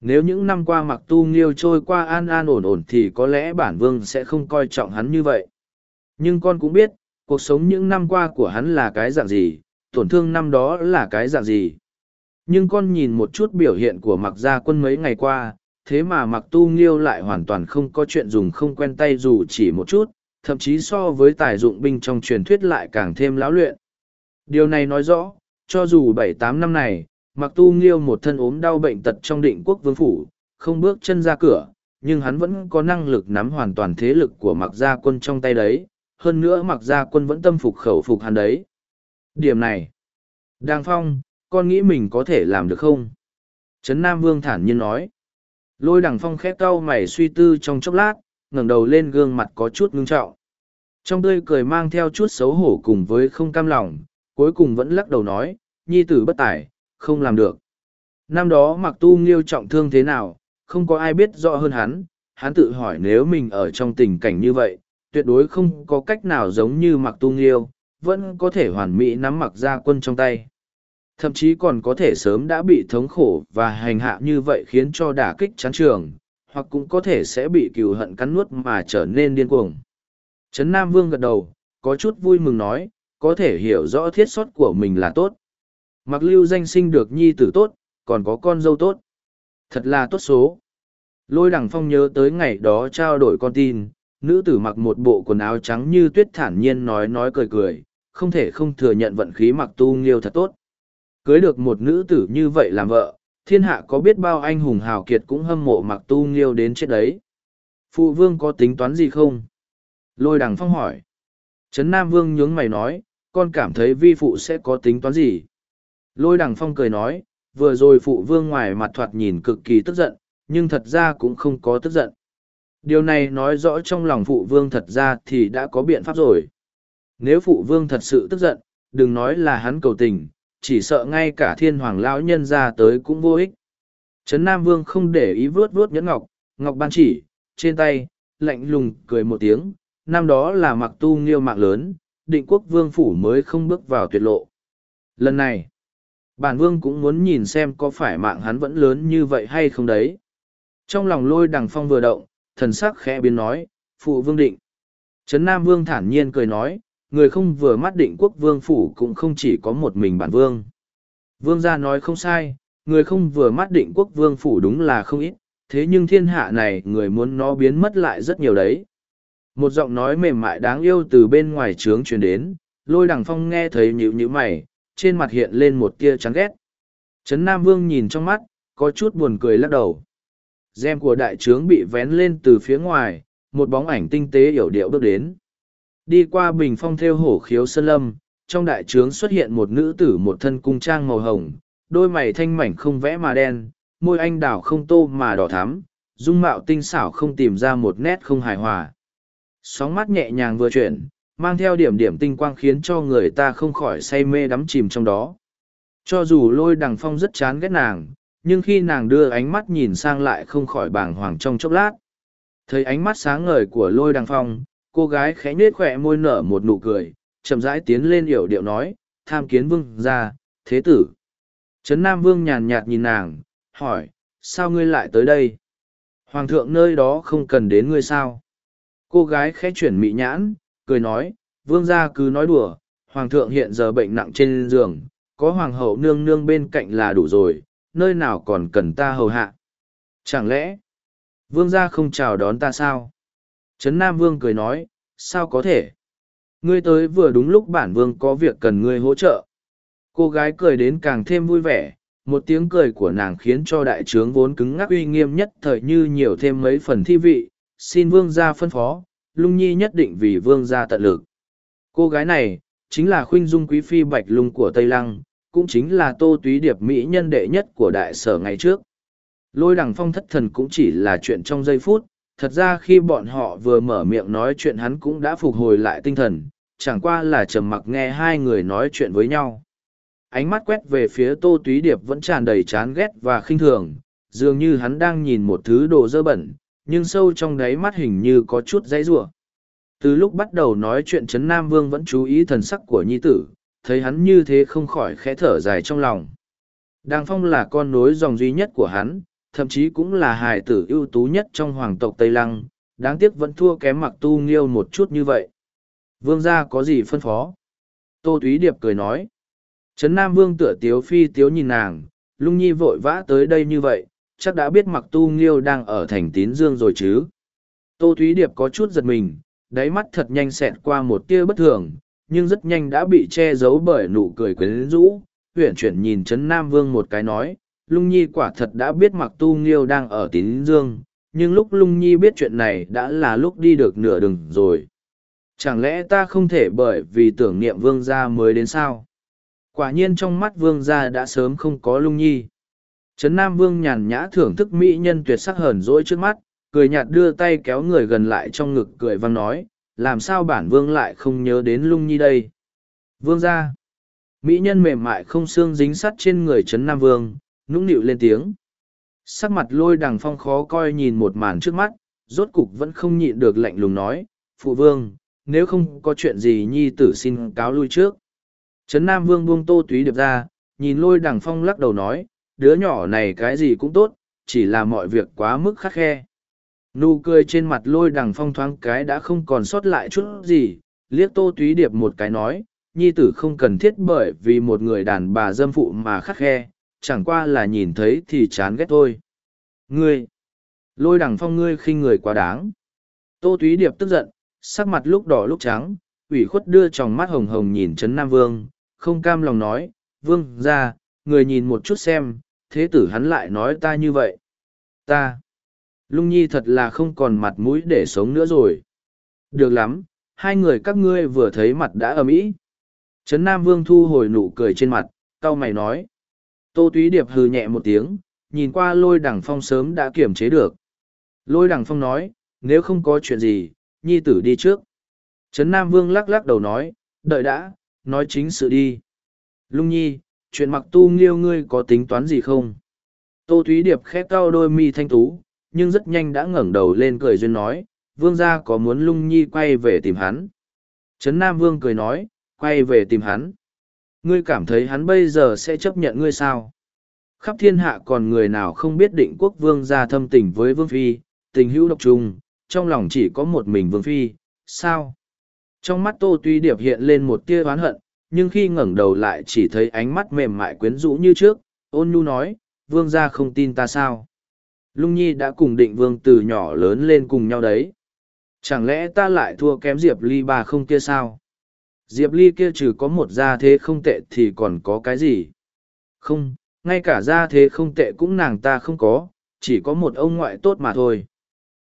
Nếu những năm qua mặc tu nghiêu trôi qua an an ổn ổn thì có lẽ bản vương sẽ không coi trọng hắn như vậy. Nhưng con cũng biết, cuộc sống những năm qua của hắn là cái dạng gì, tổn thương năm đó là cái dạng gì. Nhưng con nhìn một chút biểu hiện của mặc gia quân mấy ngày qua, thế mà mặc tu nghiêu lại hoàn toàn không có chuyện dùng không quen tay dù chỉ một chút, thậm chí so với tài dụng binh trong truyền thuyết lại càng thêm lão luyện. Điều này nói rõ, cho dù bảy tám năm này, mặc tu nghiêu một thân ốm đau bệnh tật trong định quốc vương phủ, không bước chân ra cửa, nhưng hắn vẫn có năng lực nắm hoàn toàn thế lực của mặc gia quân trong tay đấy, hơn nữa mặc gia quân vẫn tâm phục khẩu phục hắn đấy. Điểm này, Đàng Phong, con nghĩ mình có thể làm được không? Trấn Nam Vương thản nhiên nói. Lôi đằng phong khép cau mày suy tư trong chốc lát, ngẩng đầu lên gương mặt có chút ngưng trọng. Trong tươi cười mang theo chút xấu hổ cùng với không cam lòng, cuối cùng vẫn lắc đầu nói, nhi tử bất tài, không làm được. Năm đó mặc tu nghiêu trọng thương thế nào, không có ai biết rõ hơn hắn, hắn tự hỏi nếu mình ở trong tình cảnh như vậy, tuyệt đối không có cách nào giống như mặc tu nghiêu, vẫn có thể hoàn mỹ nắm mặc ra quân trong tay. Thậm chí còn có thể sớm đã bị thống khổ và hành hạ như vậy khiến cho đả kích chán trường, hoặc cũng có thể sẽ bị cừu hận cắn nuốt mà trở nên điên cuồng. Trấn Nam Vương gật đầu, có chút vui mừng nói, có thể hiểu rõ thiết sót của mình là tốt. Mặc lưu danh sinh được nhi tử tốt, còn có con dâu tốt. Thật là tốt số. Lôi đằng phong nhớ tới ngày đó trao đổi con tin, nữ tử mặc một bộ quần áo trắng như tuyết thản nhiên nói nói cười cười, không thể không thừa nhận vận khí mặc tu nghiêu thật tốt. Cưới được một nữ tử như vậy làm vợ, thiên hạ có biết bao anh hùng hào kiệt cũng hâm mộ mặc tu nghiêu đến chết đấy. Phụ vương có tính toán gì không? Lôi đằng phong hỏi. Trấn Nam Vương nhướng mày nói, con cảm thấy vi phụ sẽ có tính toán gì? Lôi đằng phong cười nói, vừa rồi phụ vương ngoài mặt thoạt nhìn cực kỳ tức giận, nhưng thật ra cũng không có tức giận. Điều này nói rõ trong lòng phụ vương thật ra thì đã có biện pháp rồi. Nếu phụ vương thật sự tức giận, đừng nói là hắn cầu tình, chỉ sợ ngay cả thiên hoàng lão nhân ra tới cũng vô ích. Trấn Nam Vương không để ý vớt vớt nhẫn ngọc, ngọc ban chỉ, trên tay, lạnh lùng cười một tiếng, năm đó là mặc tu nghiêu mạng lớn, định quốc vương phủ mới không bước vào tuyệt lộ. Lần này, bản vương cũng muốn nhìn xem có phải mạng hắn vẫn lớn như vậy hay không đấy. Trong lòng lôi đằng phong vừa động, thần sắc khẽ biến nói, phụ vương định. Trấn Nam Vương thản nhiên cười nói, người không vừa mắt định quốc vương phủ cũng không chỉ có một mình bản vương. Vương gia nói không sai, người không vừa mắt định quốc vương phủ đúng là không ít, thế nhưng thiên hạ này người muốn nó biến mất lại rất nhiều đấy. Một giọng nói mềm mại đáng yêu từ bên ngoài trướng truyền đến, lôi đằng phong nghe thấy nhữ nhữ mày, trên mặt hiện lên một tia chán ghét. Trấn Nam Vương nhìn trong mắt, có chút buồn cười lắc đầu. Gem của đại trướng bị vén lên từ phía ngoài, một bóng ảnh tinh tế hiểu điệu bước đến. Đi qua bình phong theo hổ khiếu sơn lâm, trong đại trướng xuất hiện một nữ tử một thân cung trang màu hồng, đôi mày thanh mảnh không vẽ mà đen, môi anh đào không tô mà đỏ thắm, dung mạo tinh xảo không tìm ra một nét không hài hòa. Sóng mắt nhẹ nhàng vừa chuyển, mang theo điểm điểm tinh quang khiến cho người ta không khỏi say mê đắm chìm trong đó. Cho dù lôi đằng phong rất chán ghét nàng, nhưng khi nàng đưa ánh mắt nhìn sang lại không khỏi bàng hoàng trong chốc lát. Thấy ánh mắt sáng ngời của lôi đằng phong, cô gái khẽ nết khỏe môi nở một nụ cười, chậm rãi tiến lên yểu điệu nói, tham kiến vương ra, thế tử. Trấn Nam Vương nhàn nhạt nhìn nàng, hỏi, sao ngươi lại tới đây? Hoàng thượng nơi đó không cần đến ngươi sao? Cô gái khẽ chuyển mị nhãn, cười nói, vương gia cứ nói đùa, hoàng thượng hiện giờ bệnh nặng trên giường, có hoàng hậu nương nương bên cạnh là đủ rồi, nơi nào còn cần ta hầu hạ. Chẳng lẽ, vương gia không chào đón ta sao? Trấn Nam Vương cười nói, sao có thể? Ngươi tới vừa đúng lúc bản vương có việc cần ngươi hỗ trợ. Cô gái cười đến càng thêm vui vẻ, một tiếng cười của nàng khiến cho đại trướng vốn cứng ngắc uy nghiêm nhất thời như nhiều thêm mấy phần thi vị, xin vương gia phân phó, lung nhi nhất định vì vương gia tận lực. Cô gái này, chính là khuynh dung quý phi bạch lung của Tây Lăng, cũng chính là tô túy điệp mỹ nhân đệ nhất của đại sở ngày trước. Lôi đằng phong thất thần cũng chỉ là chuyện trong giây phút, thật ra khi bọn họ vừa mở miệng nói chuyện hắn cũng đã phục hồi lại tinh thần, chẳng qua là trầm mặc nghe hai người nói chuyện với nhau. Ánh mắt quét về phía tô túy điệp vẫn tràn đầy chán ghét và khinh thường, dường như hắn đang nhìn một thứ đồ dơ bẩn, nhưng sâu trong đáy mắt hình như có chút dãy rủa từ lúc bắt đầu nói chuyện trấn nam vương vẫn chú ý thần sắc của nhi tử thấy hắn như thế không khỏi khẽ thở dài trong lòng đàng phong là con nối dòng duy nhất của hắn thậm chí cũng là hài tử ưu tú nhất trong hoàng tộc tây lăng, đáng tiếc vẫn thua kém mặc tu nghiêu một chút như vậy. Vương gia có gì phân phó? Tô Thúy điệp cười nói. Trấn nam vương tựa tiếu phi tiếu nhìn nàng, lung nhi vội vã tới đây như vậy, chắc đã biết mặc tu nghiêu đang ở thành tín dương rồi chứ. Tô thúy điệp có chút giật mình, đáy mắt thật nhanh xẹt qua một tia bất thường, nhưng rất nhanh đã bị che giấu bởi nụ cười quyến rũ. Huyển chuyển nhìn trấn nam vương một cái nói lung nhi quả thật đã biết mặc tu nghiêu đang ở tín dương nhưng lúc lung nhi biết chuyện này đã là lúc đi được nửa đường rồi. Chẳng lẽ ta không thể bởi vì tưởng niệm vương gia mới đến sao? Quả nhiên trong mắt vương gia đã sớm không có lung nhi. Trấn nam vương nhàn nhã thưởng thức mỹ nhân tuyệt sắc hờn dỗi trước mắt cười nhạt đưa tay kéo người gần lại trong ngực cười văng nói, làm sao bản vương lại không nhớ đến lung nhi đây. Vương gia, Mỹ nhân mềm mại không xương dính sắt trên người Trấn Nam Vương, nũng nịu lên tiếng. Sắc mặt lôi đằng phong khó coi nhìn một màn trước mắt, rốt cục vẫn không nhịn được lạnh lùng nói, Phụ Vương, nếu không có chuyện gì nhi tử xin cáo lui trước. Trấn Nam Vương buông tô túy điệp ra, nhìn lôi đằng phong lắc đầu nói, đứa nhỏ này cái gì cũng tốt, chỉ là mọi việc quá mức khắc khe nụ cười trên mặt lôi đằng phong thoáng cái đã không còn sót lại chút gì liếc tô túy điệp một cái nói nhi tử không cần thiết bởi vì một người đàn bà dâm phụ mà khắc khe chẳng qua là nhìn thấy thì chán ghét thôi ngươi lôi đằng phong ngươi khinh người quá đáng tô túy điệp tức giận sắc mặt lúc đỏ lúc trắng ủy khuất đưa tròng mắt hồng hồng nhìn trấn nam vương không cam lòng nói vương ra người nhìn một chút xem thế tử hắn lại nói ta như vậy ta Lung nhi thật là không còn mặt mũi để sống nữa rồi. Được lắm, hai người các ngươi vừa thấy mặt đã ầm ĩ. Trấn Nam Vương thu hồi nụ cười trên mặt, cau mày nói. Tô Túy Điệp hừ nhẹ một tiếng, nhìn qua lôi đằng phong sớm đã kiểm chế được. Lôi đằng phong nói, nếu không có chuyện gì, nhi tử đi trước. Trấn Nam Vương lắc lắc đầu nói, đợi đã, nói chính sự đi. Lung nhi, chuyện mặc tu nghiêu ngươi có tính toán gì không? Tô Thúy Điệp khép cao đôi mi thanh tú, nhưng rất nhanh đã ngẩng đầu lên cười duyên nói, vương gia có muốn lung nhi quay về tìm hắn. Trấn Nam Vương cười nói, quay về tìm hắn. Ngươi cảm thấy hắn bây giờ sẽ chấp nhận ngươi sao? Khắp thiên hạ còn người nào không biết định quốc vương gia thâm tình với vương phi, tình hữu độc trùng, trong lòng chỉ có một mình vương phi, sao? Trong mắt Tô Tuy Điệp hiện lên một tia oán hận, nhưng khi ngẩng đầu lại chỉ thấy ánh mắt mềm mại quyến rũ như trước, ôn nhu nói, vương gia không tin ta sao? lung nhi đã cùng định vương từ nhỏ lớn lên cùng nhau đấy chẳng lẽ ta lại thua kém diệp ly ba không kia sao diệp ly kia trừ có một gia thế không tệ thì còn có cái gì không ngay cả gia thế không tệ cũng nàng ta không có chỉ có một ông ngoại tốt mà thôi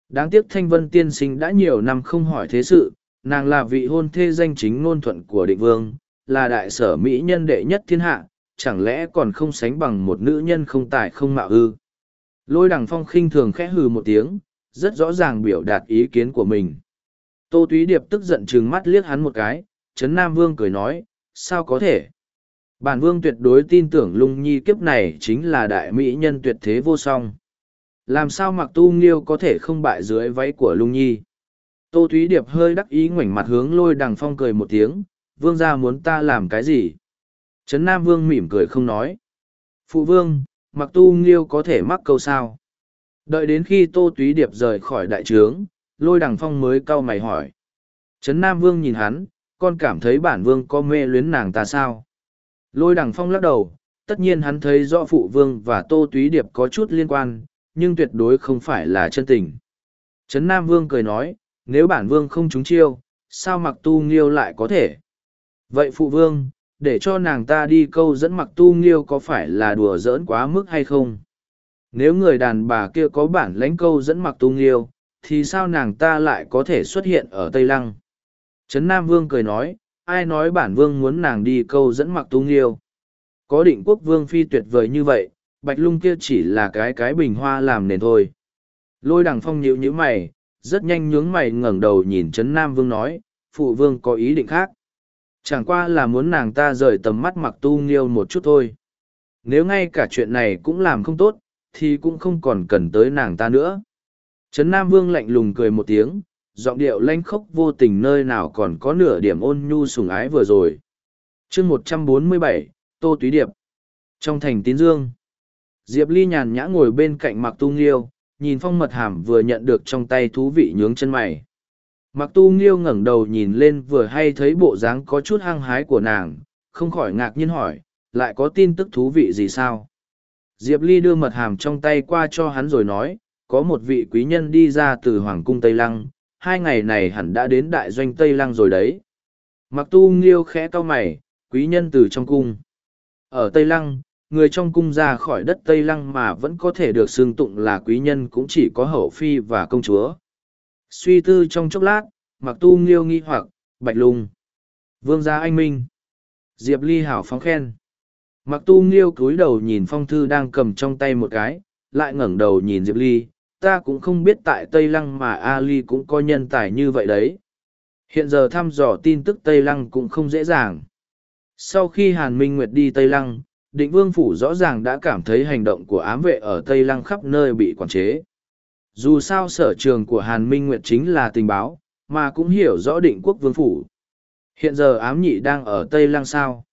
đáng tiếc thanh vân tiên sinh đã nhiều năm không hỏi thế sự nàng là vị hôn thê danh chính ngôn thuận của định vương là đại sở Mỹ nhân đệ nhất thiên hạ, chẳng lẽ còn không sánh bằng một nữ nhân không tài không mạo ư. Lôi đằng phong khinh thường khẽ hừ một tiếng, rất rõ ràng biểu đạt ý kiến của mình. Tô Túy Điệp tức giận trừng mắt liếc hắn một cái, Trấn Nam Vương cười nói, sao có thể? Bản Vương tuyệt đối tin tưởng lung nhi kiếp này chính là đại mỹ nhân tuyệt thế vô song. Làm sao mặc tu nghiêu có thể không bại dưới váy của lung nhi? Tô Thúy Điệp hơi đắc ý ngoảnh mặt hướng lôi đằng phong cười một tiếng, Vương gia muốn ta làm cái gì? Trấn Nam Vương mỉm cười không nói. Phụ Vương, mặc tu nghiêu có thể mắc câu sao? Đợi đến khi Tô Túy Điệp rời khỏi đại trướng, lôi đằng phong mới cau mày hỏi. Trấn Nam Vương nhìn hắn, con cảm thấy bản vương có mê luyến nàng ta sao? Lôi đằng phong lắc đầu, tất nhiên hắn thấy rõ phụ vương và Tô Túy Điệp có chút liên quan, nhưng tuyệt đối không phải là chân tình. Trấn Nam Vương cười nói, nếu bản vương không trúng chiêu, sao mặc tu nghiêu lại có thể? Vậy phụ vương, để cho nàng ta đi câu dẫn mặc tu nghiêu có phải là đùa giỡn quá mức hay không? Nếu người đàn bà kia có bản lãnh câu dẫn mặc tu nghiêu, thì sao nàng ta lại có thể xuất hiện ở Tây Lăng? Trấn Nam Vương cười nói, ai nói bản vương muốn nàng đi câu dẫn mặc tu nghiêu? Có định quốc vương phi tuyệt vời như vậy, bạch lung kia chỉ là cái cái bình hoa làm nền thôi. Lôi đằng phong nhịu như mày, rất nhanh nhướng mày ngẩng đầu nhìn Trấn Nam Vương nói, phụ vương có ý định khác. Chẳng qua là muốn nàng ta rời tầm mắt mặc tu nghiêu một chút thôi. Nếu ngay cả chuyện này cũng làm không tốt, thì cũng không còn cần tới nàng ta nữa. Trấn Nam Vương lạnh lùng cười một tiếng, giọng điệu lanh khốc vô tình nơi nào còn có nửa điểm ôn nhu sùng ái vừa rồi. chương một trăm bốn mươi bảy Tô Túy Điệp. Trong thành tín dương, Diệp Ly nhàn nhã ngồi bên cạnh Mặc Tu Nghiêu, nhìn phong mật hàm vừa nhận được trong tay thú vị nhướng chân mày. Mặc Tu Nghiêu ngẩng đầu nhìn lên vừa hay thấy bộ dáng có chút hăng hái của nàng, không khỏi ngạc nhiên hỏi, lại có tin tức thú vị gì sao? Diệp Ly đưa mật hàm trong tay qua cho hắn rồi nói, có một vị quý nhân đi ra từ Hoàng cung Tây Lăng, hai ngày này hẳn đã đến đại doanh Tây Lăng rồi đấy. Mặc tu nghiêu khẽ cau mày, quý nhân từ trong cung. Ở Tây Lăng, người trong cung ra khỏi đất Tây Lăng mà vẫn có thể được xương tụng là quý nhân cũng chỉ có hậu phi và công chúa. Suy tư trong chốc lát, mặc tu nghiêu nghi hoặc, bạch lùng, Vương gia anh minh. Diệp ly hảo phóng khen. Mặc tu nghiêu cúi đầu nhìn phong thư đang cầm trong tay một cái, lại ngẩng đầu nhìn Diệp ly, ta cũng không biết tại Tây Lăng mà Ali cũng có nhân tài như vậy đấy. Hiện giờ thăm dò tin tức Tây Lăng cũng không dễ dàng. Sau khi Hàn Minh Nguyệt đi Tây Lăng, định vương phủ rõ ràng đã cảm thấy hành động của ám vệ ở Tây Lăng khắp nơi bị quản chế. Dù sao sở trường của Hàn Minh Nguyệt chính là tình báo, mà cũng hiểu rõ định quốc vương phủ. Hiện giờ ám nhị đang ở Tây Lăng sao?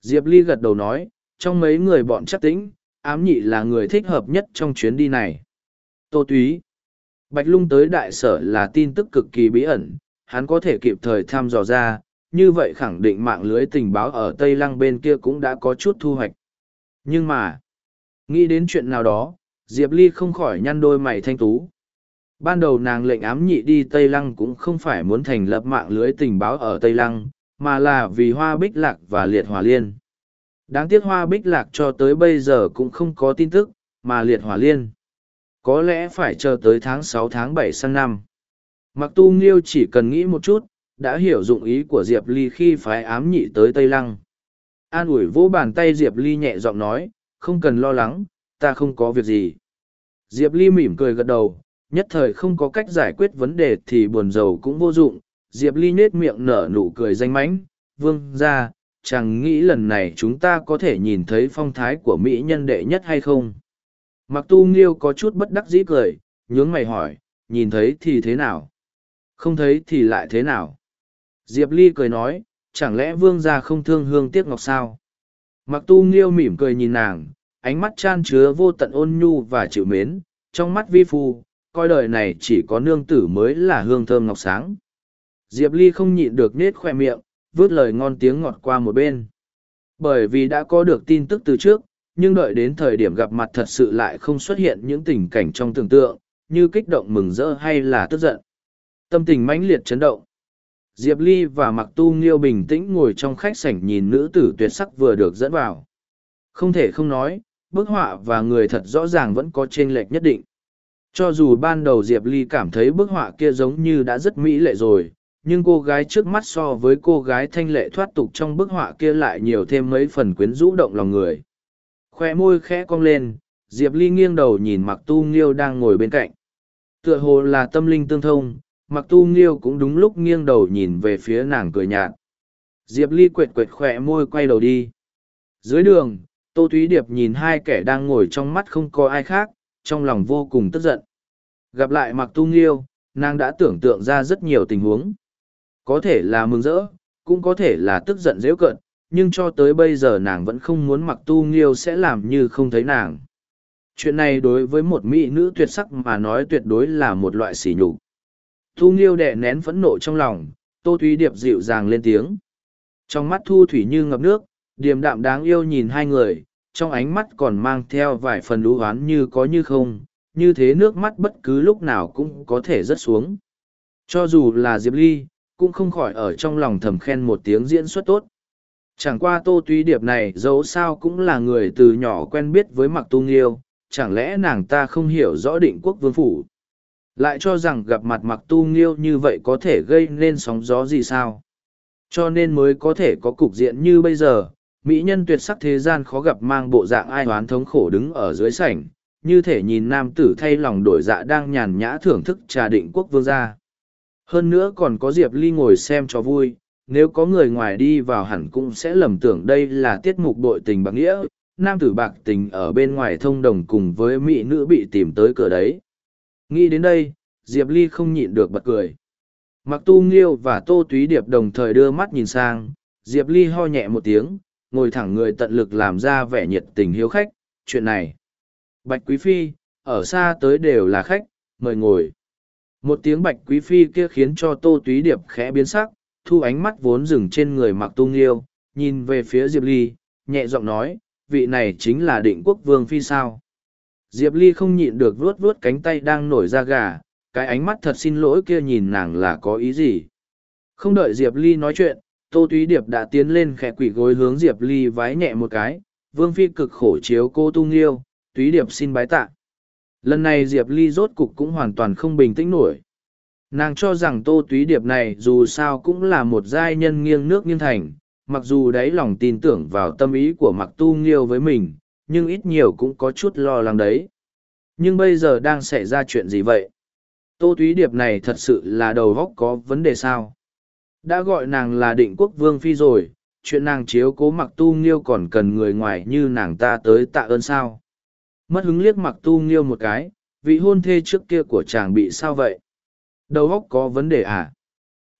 Diệp Ly gật đầu nói, trong mấy người bọn chắc tĩnh, ám nhị là người thích hợp nhất trong chuyến đi này. Tô Túy Bạch Lung tới đại sở là tin tức cực kỳ bí ẩn, hắn có thể kịp thời thăm dò ra, như vậy khẳng định mạng lưới tình báo ở Tây Lăng bên kia cũng đã có chút thu hoạch. Nhưng mà, nghĩ đến chuyện nào đó, Diệp Ly không khỏi nhăn đôi mày thanh tú. Ban đầu nàng lệnh ám nhị đi Tây Lăng cũng không phải muốn thành lập mạng lưới tình báo ở Tây Lăng, mà là vì hoa bích lạc và liệt Hòa liên. Đáng tiếc hoa bích lạc cho tới bây giờ cũng không có tin tức, mà liệt Hòa liên có lẽ phải chờ tới tháng sáu, tháng bảy sang năm. Mặc tu nghiêu chỉ cần nghĩ một chút, đã hiểu dụng ý của diệp ly khi phái ám nhị tới tây lăng. An ủi vỗ bàn tay diệp ly nhẹ giọng nói, không cần lo lắng, ta không có việc gì. Diệp ly mỉm cười gật đầu, nhất thời không có cách giải quyết vấn đề thì buồn rầu cũng vô dụng. Diệp ly nết miệng nở nụ cười danh mãnh, vương ra chẳng nghĩ lần này chúng ta có thể nhìn thấy phong thái của mỹ nhân đệ nhất hay không? Mặc tu nghiêu có chút bất đắc dĩ cười, nhướng mày hỏi, nhìn thấy thì thế nào? Không thấy thì lại thế nào? Diệp Ly cười nói, chẳng lẽ vương gia không thương hương tiếc ngọc sao? Mặc tu nghiêu mỉm cười nhìn nàng, ánh mắt chan chứa vô tận ôn nhu và chịu mến, trong mắt vi phu, coi đời này chỉ có nương tử mới là hương thơm ngọc sáng. Diệp Ly không nhịn được nết khoe miệng, vớt lời ngon tiếng ngọt qua một bên. Bởi vì đã có được tin tức từ trước, nhưng đợi đến thời điểm gặp mặt thật sự lại không xuất hiện những tình cảnh trong tưởng tượng, như kích động mừng rỡ hay là tức giận. Tâm tình mãnh liệt chấn động. Diệp Ly và Mặc Tu Nghiêu bình tĩnh ngồi trong khách sảnh nhìn nữ tử tuyệt sắc vừa được dẫn vào. Không thể không nói, bức họa và người thật rõ ràng vẫn có chênh lệch nhất định. Cho dù ban đầu Diệp Ly cảm thấy bức họa kia giống như đã rất mỹ lệ rồi, nhưng cô gái trước mắt so với cô gái thanh lệ thoát tục trong bức họa kia lại nhiều thêm mấy phần quyến rũ động lòng người khoe môi khẽ cong lên, diệp ly nghiêng đầu nhìn mặc tu nghiêu đang ngồi bên cạnh. Tựa hồ là tâm linh tương thông mặc tu nghiêu cũng đúng lúc nghiêng đầu nhìn về phía nàng cười nhạt. Diệp ly quệt quệt khoe môi quay đầu đi. Dưới đường, tô thúy điệp nhìn hai kẻ đang ngồi trong mắt không có ai khác, trong lòng vô cùng tức giận. Gặp lại mặc tu nghiêu, nàng đã tưởng tượng ra rất nhiều tình huống. Có thể là mừng rỡ, cũng có thể là tức giận dễu cận nhưng cho tới bây giờ nàng vẫn không muốn mặc tu nghiêu sẽ làm như không thấy nàng. Chuyện này đối với một mỹ nữ tuyệt sắc mà nói tuyệt đối là một loại sỉ nhục. Tu nghiêu đệ nén phẫn nộ trong lòng, tô thúy điệp dịu dàng lên tiếng. Trong mắt thu thủy như ngập nước, điềm đạm đáng yêu nhìn hai người, trong ánh mắt còn mang theo vài phần lũ oán như có như không, như thế nước mắt bất cứ lúc nào cũng có thể rớt xuống. Cho dù là diệp ly, cũng không khỏi ở trong lòng thầm khen một tiếng diễn xuất tốt chẳng qua tô túy điệp này dẫu sao cũng là người từ nhỏ quen biết với mặc tu nghiêu, chẳng lẽ nàng ta không hiểu rõ định quốc vương phủ? Lại cho rằng gặp mặt mặc tu nghiêu như vậy có thể gây nên sóng gió gì sao? Cho nên mới có thể có cục diện như bây giờ, mỹ nhân tuyệt sắc thế gian khó gặp mang bộ dạng ai oán thống khổ đứng ở dưới sảnh, như thể nhìn nam tử thay lòng đổi dạ đang nhàn nhã thưởng thức trà định quốc vương gia. Hơn nữa còn có diệp ly ngồi xem cho vui nếu có người ngoài đi vào hẳn cũng sẽ lầm tưởng đây là tiết mục đội tình bạc nghĩa, nam tử bạc tình ở bên ngoài thông đồng cùng với mỹ nữ bị tìm tới cửa đấy. Nghĩ đến đây, diệp ly không nhịn được bật cười. Mặc tu nghiêu và tô túy điệp đồng thời đưa mắt nhìn sang, diệp ly ho nhẹ một tiếng, ngồi thẳng người tận lực làm ra vẻ nhiệt tình hiếu khách, chuyện này, bạch quý phi, ở xa tới đều là khách, mời ngồi. Một tiếng bạch quý phi kia khiến cho tô túy điệp khẽ biến sắc thu ánh mắt vốn dừng trên người mặc tu nghiêu nhìn về phía diệp ly, nhẹ giọng nói, vị này chính là định quốc vương phi sao? Diệp ly không nhịn được vuốt vuốt cánh tay đang nổi ra gà, cái ánh mắt thật xin lỗi kia nhìn nàng là có ý gì? Không đợi diệp ly nói chuyện, tô túy điệp đã tiến lên khẽ quỷ gối hướng diệp ly vái nhẹ một cái, vương phi cực khổ chiếu cô tu nghiêu túy điệp xin bái tạ. Lần này diệp ly rốt cục cũng hoàn toàn không bình tĩnh nổi nàng cho rằng tô túy điệp này dù sao cũng là một giai nhân nghiêng nước nghiêng thành, mặc dù đáy lòng tin tưởng vào tâm ý của mặc tu nghiêu với mình, nhưng ít nhiều cũng có chút lo lắng đấy. Nhưng bây giờ đang xảy ra chuyện gì vậy? Tô túy điệp này thật sự là đầu góc có vấn đề sao? Đã gọi nàng là định quốc vương phi rồi, chuyện nàng chiếu cố mặc tu nghiêu còn cần người ngoài như nàng ta tới tạ ơn sao? Mất hứng liếc mặc tu nghiêu một cái, vị hôn thê trước kia của chàng bị sao vậy? Đầu óc có vấn đề à?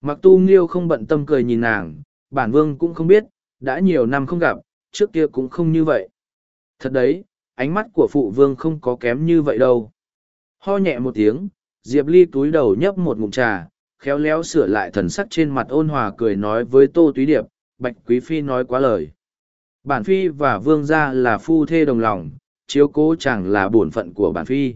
Mặc tu nghiêu không bận tâm cười nhìn nàng, bản vương cũng không biết, đã nhiều năm không gặp, trước kia cũng không như vậy. Thật đấy, ánh mắt của phụ vương không có kém như vậy đâu. Ho nhẹ một tiếng, diệp ly túi đầu nhấp một ngụm trà, khéo léo sửa lại thần sắc trên mặt ôn hòa cười nói với tô túy điệp, bạch quý phi nói quá lời. Bản phi và vương gia là phu thê đồng lòng, chiếu cố chẳng là bổn phận của bản phi.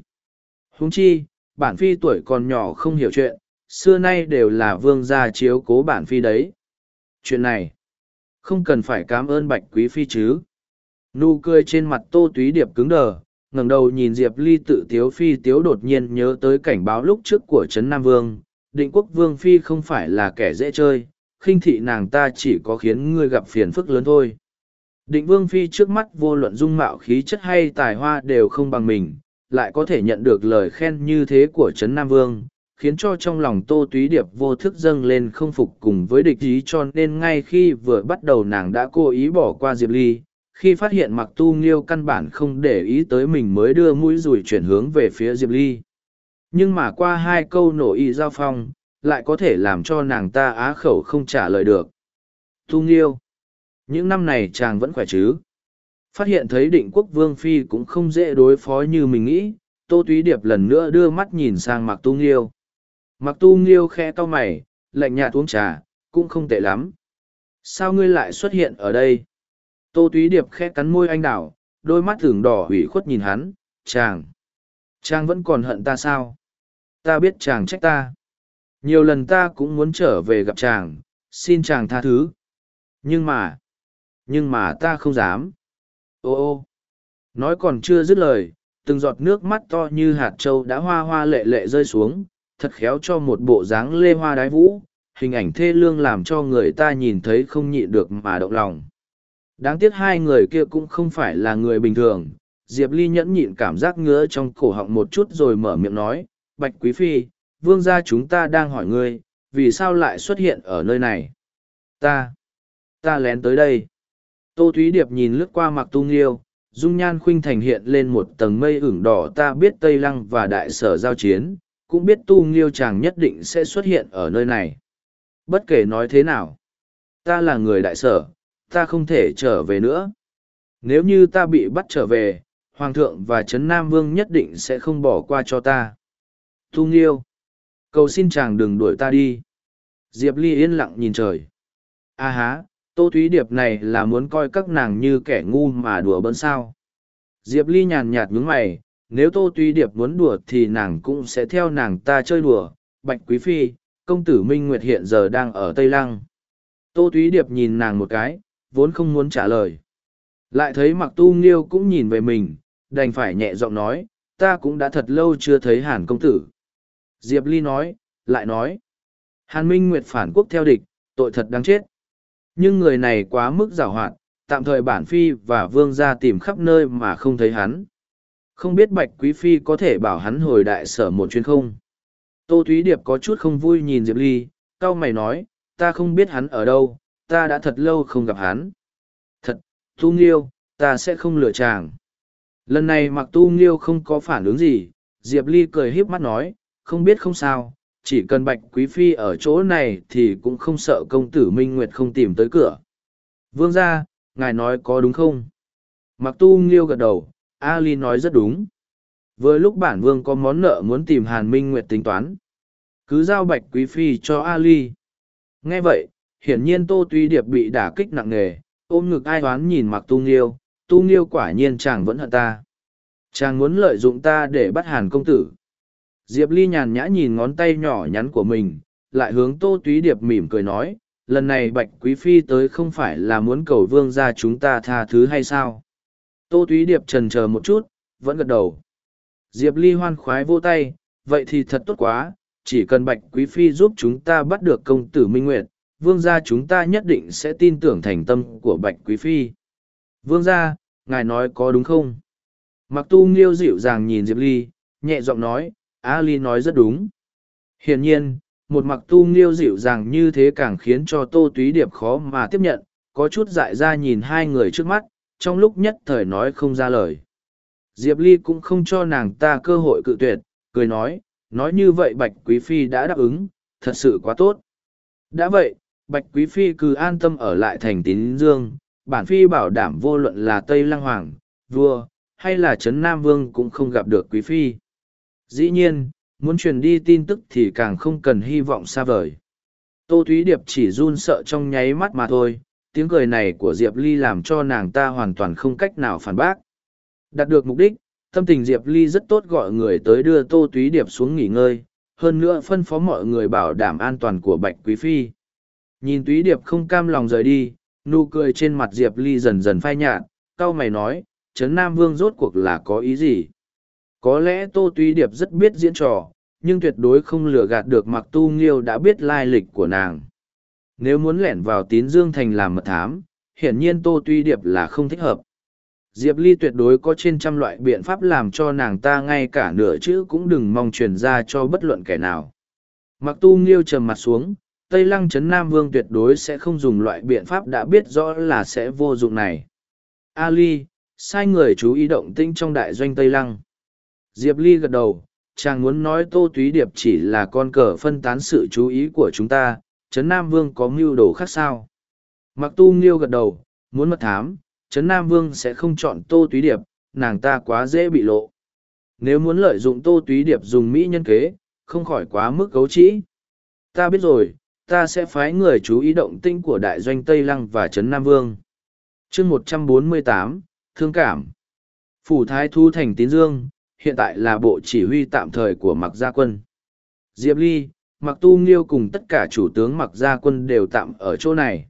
Huống chi bản phi tuổi còn nhỏ không hiểu chuyện, xưa nay đều là vương gia chiếu cố bản phi đấy. Chuyện này, không cần phải cảm ơn bạch quý phi chứ. Nụ cười trên mặt tô túy điệp cứng đờ, ngẩng đầu nhìn diệp ly tự tiếu phi tiếu đột nhiên nhớ tới cảnh báo lúc trước của trấn nam vương, định quốc vương phi không phải là kẻ dễ chơi, khinh thị nàng ta chỉ có khiến ngươi gặp phiền phức lớn thôi. Định vương phi trước mắt vô luận dung mạo khí chất hay tài hoa đều không bằng mình lại có thể nhận được lời khen như thế của trấn nam vương, khiến cho trong lòng tô túy điệp vô thức dâng lên không phục cùng với địch ý cho nên ngay khi vừa bắt đầu nàng đã cố ý bỏ qua diệp ly, khi phát hiện mặc tu nghiêu căn bản không để ý tới mình mới đưa mũi rùi chuyển hướng về phía diệp ly. Nhưng mà qua hai câu nổ y giao phong, lại có thể làm cho nàng ta á khẩu không trả lời được. Tu nghiêu, những năm này chàng vẫn khỏe chứ? Phát hiện thấy định quốc vương phi cũng không dễ đối phó như mình nghĩ, tô túy điệp lần nữa đưa mắt nhìn sang mặc tu nghiêu. Mặc tu nghiêu khe to mày, lạnh nhạt uống trà, cũng không tệ lắm. Sao ngươi lại xuất hiện ở đây? Tô túy điệp khe cắn môi anh đảo, đôi mắt thường đỏ hủy khuất nhìn hắn, chàng. Chàng vẫn còn hận ta sao? Ta biết chàng trách ta. Nhiều lần ta cũng muốn trở về gặp chàng, xin chàng tha thứ. Nhưng mà nhưng mà ta không dám ô ô nói còn chưa dứt lời từng giọt nước mắt to như hạt trâu đã hoa hoa lệ lệ rơi xuống thật khéo cho một bộ dáng lê hoa đái vũ hình ảnh thê lương làm cho người ta nhìn thấy không nhịn được mà động lòng. Đáng tiếc hai người kia cũng không phải là người bình thường. Diệp Ly nhẫn nhịn cảm giác ngứa trong cổ họng một chút rồi mở miệng nói, Bạch Quý Phi, vương gia chúng ta đang hỏi ngươi, vì sao lại xuất hiện ở nơi này? Ta, ta lén tới đây. Tô Thúy Điệp nhìn lướt qua mặc tu nghiêu, dung nhan khuynh thành hiện lên một tầng mây ửng đỏ ta biết Tây Lăng và đại sở giao chiến, cũng biết tu nghiêu chàng nhất định sẽ xuất hiện ở nơi này. Bất kể nói thế nào, ta là người đại sở, ta không thể trở về nữa. Nếu như ta bị bắt trở về, Hoàng thượng và Trấn Nam Vương nhất định sẽ không bỏ qua cho ta. Tu nghiêu, cầu xin chàng đừng đuổi ta đi. Diệp Ly yên lặng nhìn trời. A à há, Tô Thúy Điệp này là muốn coi các nàng như kẻ ngu mà đùa bỡn sao. Diệp Ly nhàn nhạt nhướng mày, nếu Tô Thúy Điệp muốn đùa thì nàng cũng sẽ theo nàng ta chơi đùa. Bạch Quý Phi, công tử Minh Nguyệt hiện giờ đang ở Tây Lăng. Tô Thúy Điệp nhìn nàng một cái, vốn không muốn trả lời. Lại thấy mặc tu nghiêu cũng nhìn về mình, đành phải nhẹ giọng nói, ta cũng đã thật lâu chưa thấy hàn công tử. Diệp Ly nói, lại nói, hàn minh nguyệt phản quốc theo địch, tội thật đáng chết. Nhưng người này quá mức giảo hoạt, tạm thời bản phi và vương gia tìm khắp nơi mà không thấy hắn. Không biết bạch quý phi có thể bảo hắn hồi đại sở một chuyến không? Tô Thúy Điệp có chút không vui nhìn Diệp Ly, cao mày nói, ta không biết hắn ở đâu, ta đã thật lâu không gặp hắn. Thật, Tu Nghiêu, ta sẽ không lừa chàng. Lần này mặc Tu Nghiêu không có phản ứng gì, Diệp Ly cười híp mắt nói, không biết không sao, chỉ cần Bạch Quý Phi ở chỗ này thì cũng không sợ công tử Minh Nguyệt không tìm tới cửa. Vương gia, ngài nói có đúng không? Mặc Tu Nghiêu gật đầu, A Ly nói rất đúng. Vừa lúc bản vương có món nợ muốn tìm Hàn Minh Nguyệt tính toán. Cứ giao Bạch Quý Phi cho A Ly. Nghe vậy, hiển nhiên Tô Tuy Điệp bị đả kích nặng nề, ôm ngực ai oán nhìn mặc tu nghiêu, tu nghiêu quả nhiên chàng vẫn hận ta. Chàng muốn lợi dụng ta để bắt hàn công tử. Diệp Ly nhàn nhã nhìn ngón tay nhỏ nhắn của mình, lại hướng Tô Túy Điệp mỉm cười nói, lần này Bạch Quý Phi tới không phải là muốn cầu vương ra chúng ta tha thứ hay sao? Tô Túy Điệp trần chờ một chút, vẫn gật đầu. Diệp Ly hoan khoái vô tay, vậy thì thật tốt quá, chỉ cần Bạch Quý Phi giúp chúng ta bắt được công tử Minh Nguyệt, vương gia chúng ta nhất định sẽ tin tưởng thành tâm của Bạch Quý Phi. Vương gia, ngài nói có đúng không? Mặc tu nghiêu dịu dàng nhìn Diệp Ly, nhẹ giọng nói, Ali nói rất đúng. Hiển nhiên, một mặc tu nghiêu dịu dàng như thế càng khiến cho Tô Túy Điệp khó mà tiếp nhận, có chút dại ra nhìn hai người trước mắt, trong lúc nhất thời nói không ra lời. Diệp Ly cũng không cho nàng ta cơ hội cự tuyệt, cười nói, nói như vậy Bạch Quý Phi đã đáp ứng, thật sự quá tốt. Đã vậy, Bạch Quý Phi cứ an tâm ở lại thành tín dương, bản Phi bảo đảm vô luận là Tây Lăng Hoàng, vua, hay là Trấn Nam Vương cũng không gặp được Quý Phi. Dĩ nhiên, muốn truyền đi tin tức thì càng không cần hy vọng xa vời. Tô Thúy Điệp chỉ run sợ trong nháy mắt mà thôi, tiếng cười này của Diệp Ly làm cho nàng ta hoàn toàn không cách nào phản bác. Đạt được mục đích, tâm tình Diệp Ly rất tốt gọi người tới đưa Tô Thúy Điệp xuống nghỉ ngơi, hơn nữa phân phó mọi người bảo đảm an toàn của Bạch Quý Phi. Nhìn Thúy Điệp không cam lòng rời đi, nụ cười trên mặt Diệp Ly dần dần phai nhạt, cao mày nói, Trấn Nam Vương rốt cuộc là có ý gì? Có lẽ Tô tuy Điệp rất biết diễn trò, nhưng tuyệt đối không lừa gạt được Mặc Tu Nghiêu đã biết lai lịch của nàng. Nếu muốn lẻn vào tín dương thành làm mật thám, hiển nhiên Tô tuy Điệp là không thích hợp. Diệp Ly tuyệt đối có trên trăm loại biện pháp làm cho nàng ta ngay cả nửa chữ cũng đừng mong truyền ra cho bất luận kẻ nào. Mặc tu nghiêu trầm mặt xuống, Tây Lăng Trấn Nam Vương tuyệt đối sẽ không dùng loại biện pháp đã biết rõ là sẽ vô dụng này. Ali, sai người chú ý động tĩnh trong đại doanh Tây Lăng. Diệp Ly gật đầu, chàng muốn nói Tô Túy Điệp chỉ là con cờ phân tán sự chú ý của chúng ta, Trấn Nam Vương có mưu đồ khác sao? Mặc tu nghiêu gật đầu, muốn mật thám, Trấn Nam Vương sẽ không chọn Tô Túy Điệp, nàng ta quá dễ bị lộ. Nếu muốn lợi dụng Tô Túy Điệp dùng Mỹ nhân kế, không khỏi quá mức cấu trĩ. Ta biết rồi, ta sẽ phái người chú ý động tinh của đại doanh Tây Lăng và Trấn Nam Vương. chương một trăm bốn mươi tám Thương Cảm Phủ Thái Thu Thành Tín Dương, hiện tại là bộ chỉ huy tạm thời của Mặc Gia Quân. Diệp Ly, Mặc Tu Nghiêu cùng tất cả chủ tướng Mặc Gia Quân đều tạm ở chỗ này.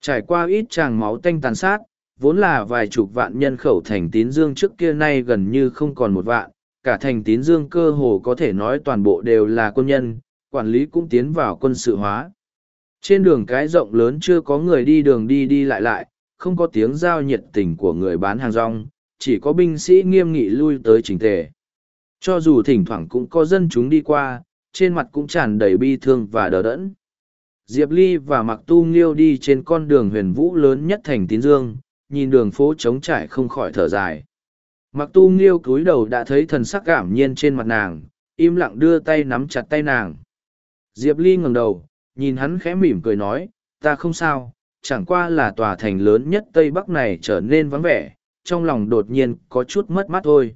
Trải qua ít tràng máu tanh tàn sát, vốn là vài chục vạn nhân khẩu thành tín dương trước kia nay gần như không còn một vạn, cả thành tín dương cơ hồ có thể nói toàn bộ đều là quân nhân, quản lý cũng tiến vào quân sự hóa. Trên đường cái rộng lớn chưa có người đi đường đi đi lại lại, không có tiếng giao nhiệt tình của người bán hàng rong, chỉ có binh sĩ nghiêm nghị lui tới trình tề. Cho dù thỉnh thoảng cũng có dân chúng đi qua, trên mặt cũng tràn đầy bi thương và đờ đẫn. Diệp Ly và Mặc Tu Nghiêu đi trên con đường huyền vũ lớn nhất thành Tín Dương, nhìn đường phố trống trải không khỏi thở dài. Mặc Tu Nghiêu cúi đầu đã thấy thần sắc cảm nhiên trên mặt nàng, im lặng đưa tay nắm chặt tay nàng. Diệp Ly ngẩng đầu, nhìn hắn khẽ mỉm cười nói, ta không sao, chẳng qua là tòa thành lớn nhất Tây Bắc này trở nên vắng vẻ, trong lòng đột nhiên có chút mất mát thôi.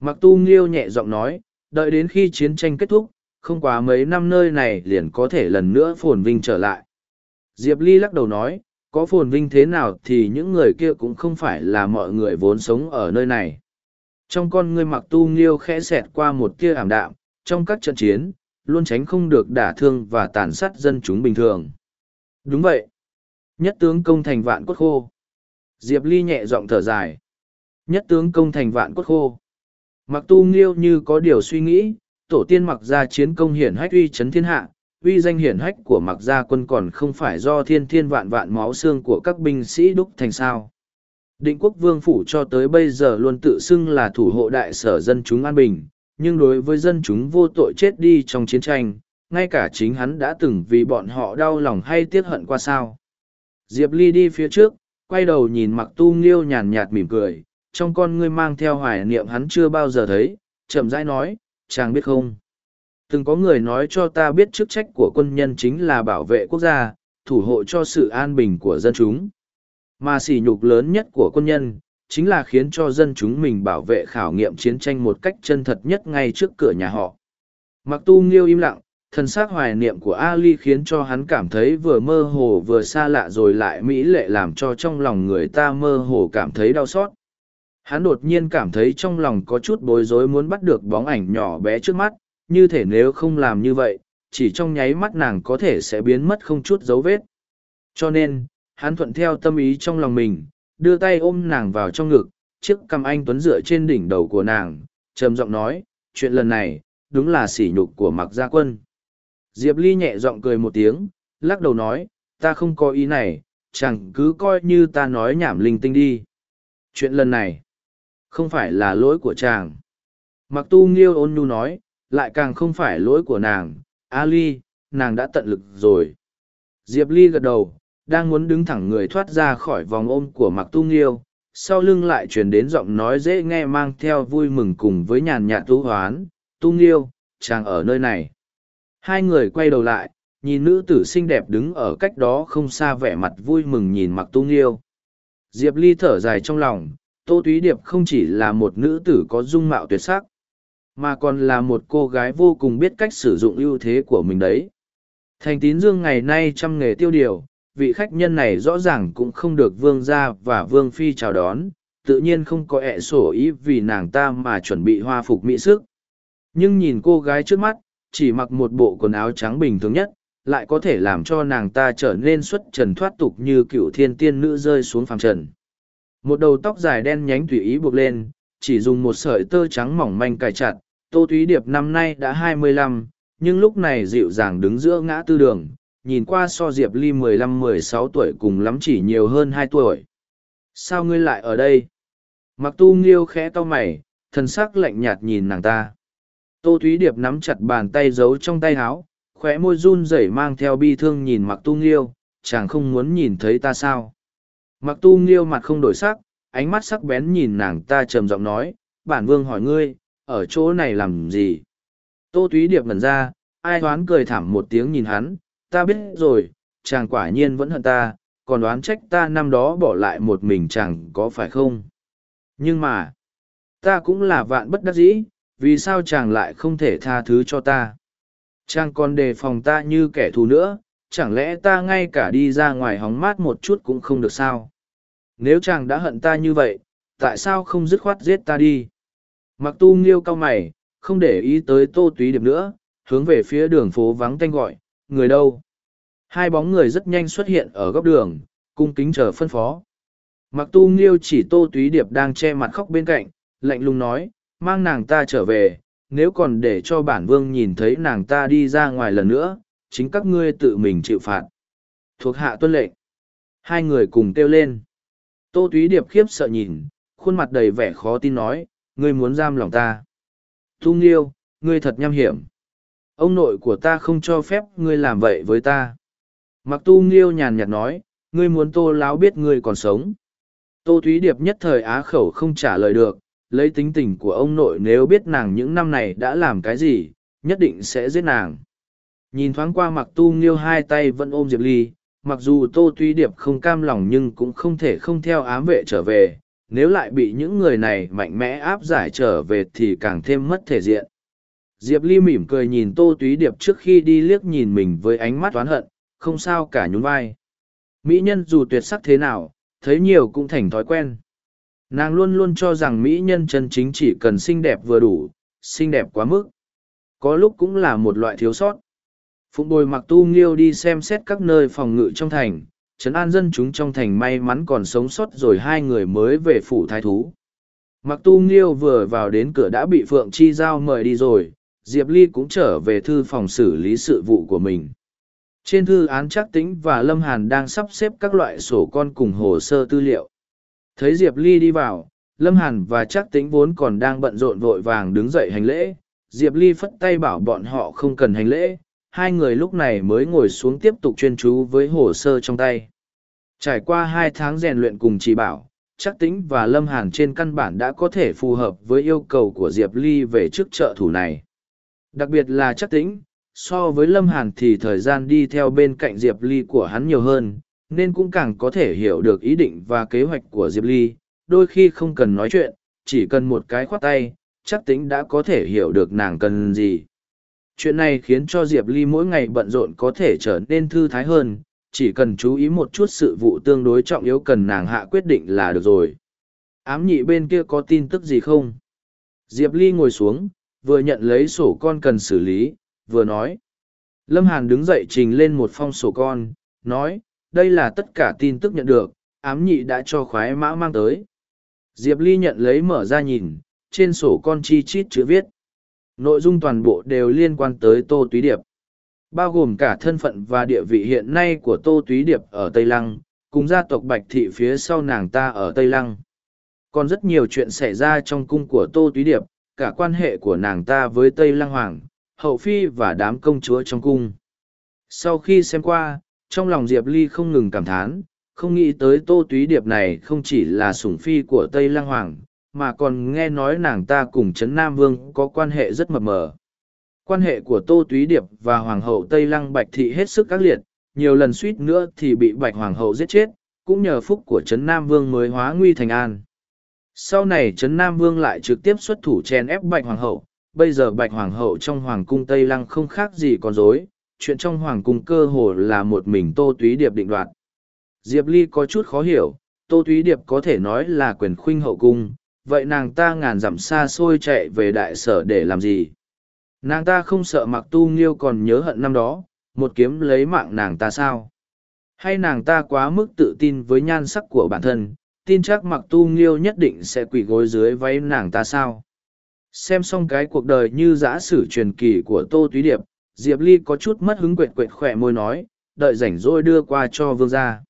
Mặc tu nghiêu nhẹ giọng nói, đợi đến khi chiến tranh kết thúc, không quá mấy năm nơi này liền có thể lần nữa phồn vinh trở lại. Diệp Ly lắc đầu nói, có phồn vinh thế nào thì những người kia cũng không phải là mọi người vốn sống ở nơi này. Trong con ngươi mặc tu nghiêu khẽ xẹt qua một tia ảm đạm, trong các trận chiến, luôn tránh không được đả thương và tàn sát dân chúng bình thường. Đúng vậy. Nhất tướng công thành vạn cốt khô. Diệp Ly nhẹ giọng thở dài. Nhất tướng công thành vạn cốt khô. Mặc tu nghiêu như có điều suy nghĩ, tổ tiên mặc ra chiến công hiển hách uy chấn thiên hạ, uy danh hiển hách của mặc gia quân còn không phải do thiên thiên vạn vạn máu xương của các binh sĩ đúc thành sao. Định quốc vương phủ cho tới bây giờ luôn tự xưng là thủ hộ đại sở dân chúng an bình, nhưng đối với dân chúng vô tội chết đi trong chiến tranh, ngay cả chính hắn đã từng vì bọn họ đau lòng hay tiếc hận qua sao. Diệp Ly đi phía trước, quay đầu nhìn mặc tu nghiêu nhàn nhạt mỉm cười, trong con ngươi mang theo hoài niệm hắn chưa bao giờ thấy, chậm rãi nói, chàng biết không? Từng có người nói cho ta biết chức trách của quân nhân chính là bảo vệ quốc gia, thủ hộ cho sự an bình của dân chúng. Mà sỉ nhục lớn nhất của quân nhân, chính là khiến cho dân chúng mình bảo vệ khảo nghiệm chiến tranh một cách chân thật nhất ngay trước cửa nhà họ. Mặc tu nghiêu im lặng, thần xác hoài niệm của Ali khiến cho hắn cảm thấy vừa mơ hồ vừa xa lạ rồi lại mỹ lệ làm cho trong lòng người ta mơ hồ cảm thấy đau xót. Hắn đột nhiên cảm thấy trong lòng có chút bối rối muốn bắt được bóng ảnh nhỏ bé trước mắt, như thể nếu không làm như vậy, chỉ trong nháy mắt nàng có thể sẽ biến mất không chút dấu vết. Cho nên, hắn thuận theo tâm ý trong lòng mình, đưa tay ôm nàng vào trong ngực, chiếc cằm anh tuấn dựa trên đỉnh đầu của nàng, trầm giọng nói, chuyện lần này, đúng là sỉ nhục của mặc gia quân. Diệp Ly nhẹ giọng cười một tiếng, lắc đầu nói, ta không có ý này, chẳng cứ coi như ta nói nhảm linh tinh đi. Chuyện lần này, không phải là lỗi của chàng. Mặc tu nghiêu ôn nhu nói, lại càng không phải lỗi của nàng, Ali, nàng đã tận lực rồi. Diệp Ly gật đầu, đang muốn đứng thẳng người thoát ra khỏi vòng ôm của mặc tu nghiêu, sau lưng lại truyền đến giọng nói dễ nghe mang theo vui mừng cùng với nhàn nhạt tu hoán, tu nghiêu, chàng ở nơi này. Hai người quay đầu lại, nhìn nữ tử xinh đẹp đứng ở cách đó không xa vẻ mặt vui mừng nhìn mặc tu nghiêu. Diệp Ly thở dài trong lòng, Tô Túy Điệp không chỉ là một nữ tử có dung mạo tuyệt sắc, mà còn là một cô gái vô cùng biết cách sử dụng ưu thế của mình đấy. Thành tín dương ngày nay trăm nghề tiêu điều, vị khách nhân này rõ ràng cũng không được vương gia và vương phi chào đón, tự nhiên không có ẹ sổ ý vì nàng ta mà chuẩn bị hoa phục mỹ sức. Nhưng nhìn cô gái trước mắt, chỉ mặc một bộ quần áo trắng bình thường nhất, lại có thể làm cho nàng ta trở nên xuất trần thoát tục như cựu thiên tiên nữ rơi xuống phàm trần. Một đầu tóc dài đen nhánh tùy ý buộc lên, chỉ dùng một sợi tơ trắng mỏng manh cài chặt, Tô Thúy Điệp năm nay đã hai mươi lăm, nhưng lúc này dịu dàng đứng giữa ngã tư đường, nhìn qua so Diệp Ly mười lăm mười sáu tuổi cùng lắm chỉ nhiều hơn hai tuổi. Sao ngươi lại ở đây? Mặc tu nghiêu khẽ to mày, thần sắc lạnh nhạt nhìn nàng ta. Tô Thúy Điệp nắm chặt bàn tay giấu trong tay háo khóe môi run rẩy mang theo bi thương nhìn mặc tu nghiêu, chàng không muốn nhìn thấy ta sao. Mặc tu nghiêu mặt không đổi sắc, ánh mắt sắc bén nhìn nàng ta trầm giọng nói, bản vương hỏi ngươi, ở chỗ này làm gì? Tô Thúy Điệp ngẩn ra, ai đoán cười thảm một tiếng nhìn hắn, ta biết rồi, chàng quả nhiên vẫn hận ta, còn đoán trách ta năm đó bỏ lại một mình chàng có phải không? Nhưng mà, ta cũng là vạn bất đắc dĩ, vì sao chàng lại không thể tha thứ cho ta? Chàng còn đề phòng ta như kẻ thù nữa, chẳng lẽ ta ngay cả đi ra ngoài hóng mát một chút cũng không được sao? Nếu chàng đã hận ta như vậy, tại sao không dứt khoát giết ta đi? Mặc tu nghiêu cau mày, không để ý tới tô túy điệp nữa, hướng về phía đường phố vắng tanh gọi, người đâu? Hai bóng người rất nhanh xuất hiện ở góc đường, cung kính chờ phân phó. Mặc tu nghiêu chỉ tô túy điệp đang che mặt khóc bên cạnh, lạnh lùng nói, mang nàng ta trở về, nếu còn để cho bản vương nhìn thấy nàng ta đi ra ngoài lần nữa, chính các ngươi tự mình chịu phạt. Thuộc hạ tuân lệnh. Hai người cùng kêu lên. Tô Túy Điệp khiếp sợ nhìn, khuôn mặt đầy vẻ khó tin nói, ngươi muốn giam lòng ta. Tu Nghiêu, ngươi thật nham hiểm. Ông nội của ta không cho phép ngươi làm vậy với ta. Mặc Tu Nghiêu nhàn nhạt nói, ngươi muốn tô láo biết ngươi còn sống. Tô Thúy Điệp nhất thời á khẩu không trả lời được, lấy tính tình của ông nội nếu biết nàng những năm này đã làm cái gì, nhất định sẽ giết nàng. Nhìn thoáng qua mặc tu nghiêu hai tay vẫn ôm Diệp Ly, mặc dù Tô tuy Điệp không cam lòng nhưng cũng không thể không theo ám vệ trở về, nếu lại bị những người này mạnh mẽ áp giải trở về thì càng thêm mất thể diện. Diệp Ly mỉm cười nhìn Tô Túy Điệp trước khi đi liếc nhìn mình với ánh mắt oán hận, không sao cả nhún vai. Mỹ nhân dù tuyệt sắc thế nào, thấy nhiều cũng thành thói quen. Nàng luôn luôn cho rằng Mỹ nhân chân chính chỉ cần xinh đẹp vừa đủ, xinh đẹp quá mức. Có lúc cũng là một loại thiếu sót. Phụng bồi mặc tu nghiêu đi xem xét các nơi phòng ngự trong thành, trấn an dân chúng trong thành may mắn còn sống sót rồi hai người mới về phủ thái thú. Mặc tu nghiêu vừa vào đến cửa đã bị Phượng Chi Giao mời đi rồi, Diệp Ly cũng trở về thư phòng xử lý sự vụ của mình. Trên thư án chắc tính và Lâm Hàn đang sắp xếp các loại sổ con cùng hồ sơ tư liệu. Thấy Diệp Ly đi vào, Lâm Hàn và chắc tính vốn còn đang bận rộn vội vàng đứng dậy hành lễ. Diệp Ly phất tay bảo bọn họ không cần hành lễ, hai người lúc này mới ngồi xuống tiếp tục chuyên chú với hồ sơ trong tay. Trải qua hai tháng rèn luyện cùng chỉ bảo, chắc tính và Lâm Hàn trên căn bản đã có thể phù hợp với yêu cầu của Diệp Ly về chức trợ thủ này. Đặc biệt là chắc tính, so với lâm hàn thì thời gian đi theo bên cạnh diệp ly của hắn nhiều hơn nên cũng càng có thể hiểu được ý định và kế hoạch của diệp ly. Đôi khi không cần nói chuyện chỉ cần một cái khoát tay chắc tính đã có thể hiểu được nàng cần gì. Chuyện này khiến cho diệp ly mỗi ngày bận rộn có thể trở nên thư thái hơn chỉ cần chú ý một chút sự vụ tương đối trọng yếu cần nàng hạ quyết định là được rồi. Ám nhị bên kia có tin tức gì không? Diệp ly ngồi xuống vừa nhận lấy sổ con cần xử lý vừa nói. Lâm Hàn đứng dậy trình lên một phong sổ con, nói, đây là tất cả tin tức nhận được, ám nhị đã cho khoái mã mang tới. Diệp Ly nhận lấy mở ra nhìn, trên sổ con chi chít chữ viết. Nội dung toàn bộ đều liên quan tới Tô Túy Điệp. Bao gồm cả thân phận và địa vị hiện nay của Tô Túy Điệp ở Tây Lăng, cùng gia tộc Bạch Thị phía sau nàng ta ở Tây Lăng. Còn rất nhiều chuyện xảy ra trong cung của Tô Túy Điệp, cả quan hệ của nàng ta với Tây Lăng Hoàng, hậu phi và đám công chúa trong cung. Sau khi xem qua, trong lòng Diệp Ly không ngừng cảm thán, không nghĩ tới tô túy điệp này không chỉ là sủng phi của Tây Lăng Hoàng, mà còn nghe nói nàng ta cùng Trấn Nam Vương có quan hệ rất mập mờ. Quan hệ của Tô Túy Điệp và Hoàng hậu Tây Lăng Bạch Thị hết sức ác liệt, nhiều lần suýt nữa thì bị Bạch Hoàng hậu giết chết, cũng nhờ phúc của Trấn Nam Vương mới hóa nguy thành an. Sau này Trấn Nam Vương lại trực tiếp xuất thủ chen ép Bạch Hoàng hậu, bây giờ bạch hoàng hậu trong hoàng cung tây lăng không khác gì con dối chuyện trong hoàng cung cơ hồ là một mình tô túy điệp định đoạt. Diệp ly có chút khó hiểu, tô túy điệp có thể nói là quyền khuynh hậu cung, vậy nàng ta ngàn dặm xa xôi chạy về đại sở để làm gì? Nàng ta không sợ mặc tu nghiêu còn nhớ hận năm đó, một kiếm lấy mạng nàng ta sao? Hay nàng ta quá mức tự tin với nhan sắc của bản thân, tin chắc mặc tu nghiêu nhất định sẽ quỳ gối dưới váy nàng ta sao? Xem xong cái cuộc đời như giã sử truyền kỳ của tô túy điệp diệp ly có chút mất hứng quệt quệt khỏe môi nói đợi rảnh rỗi đưa qua cho vương gia.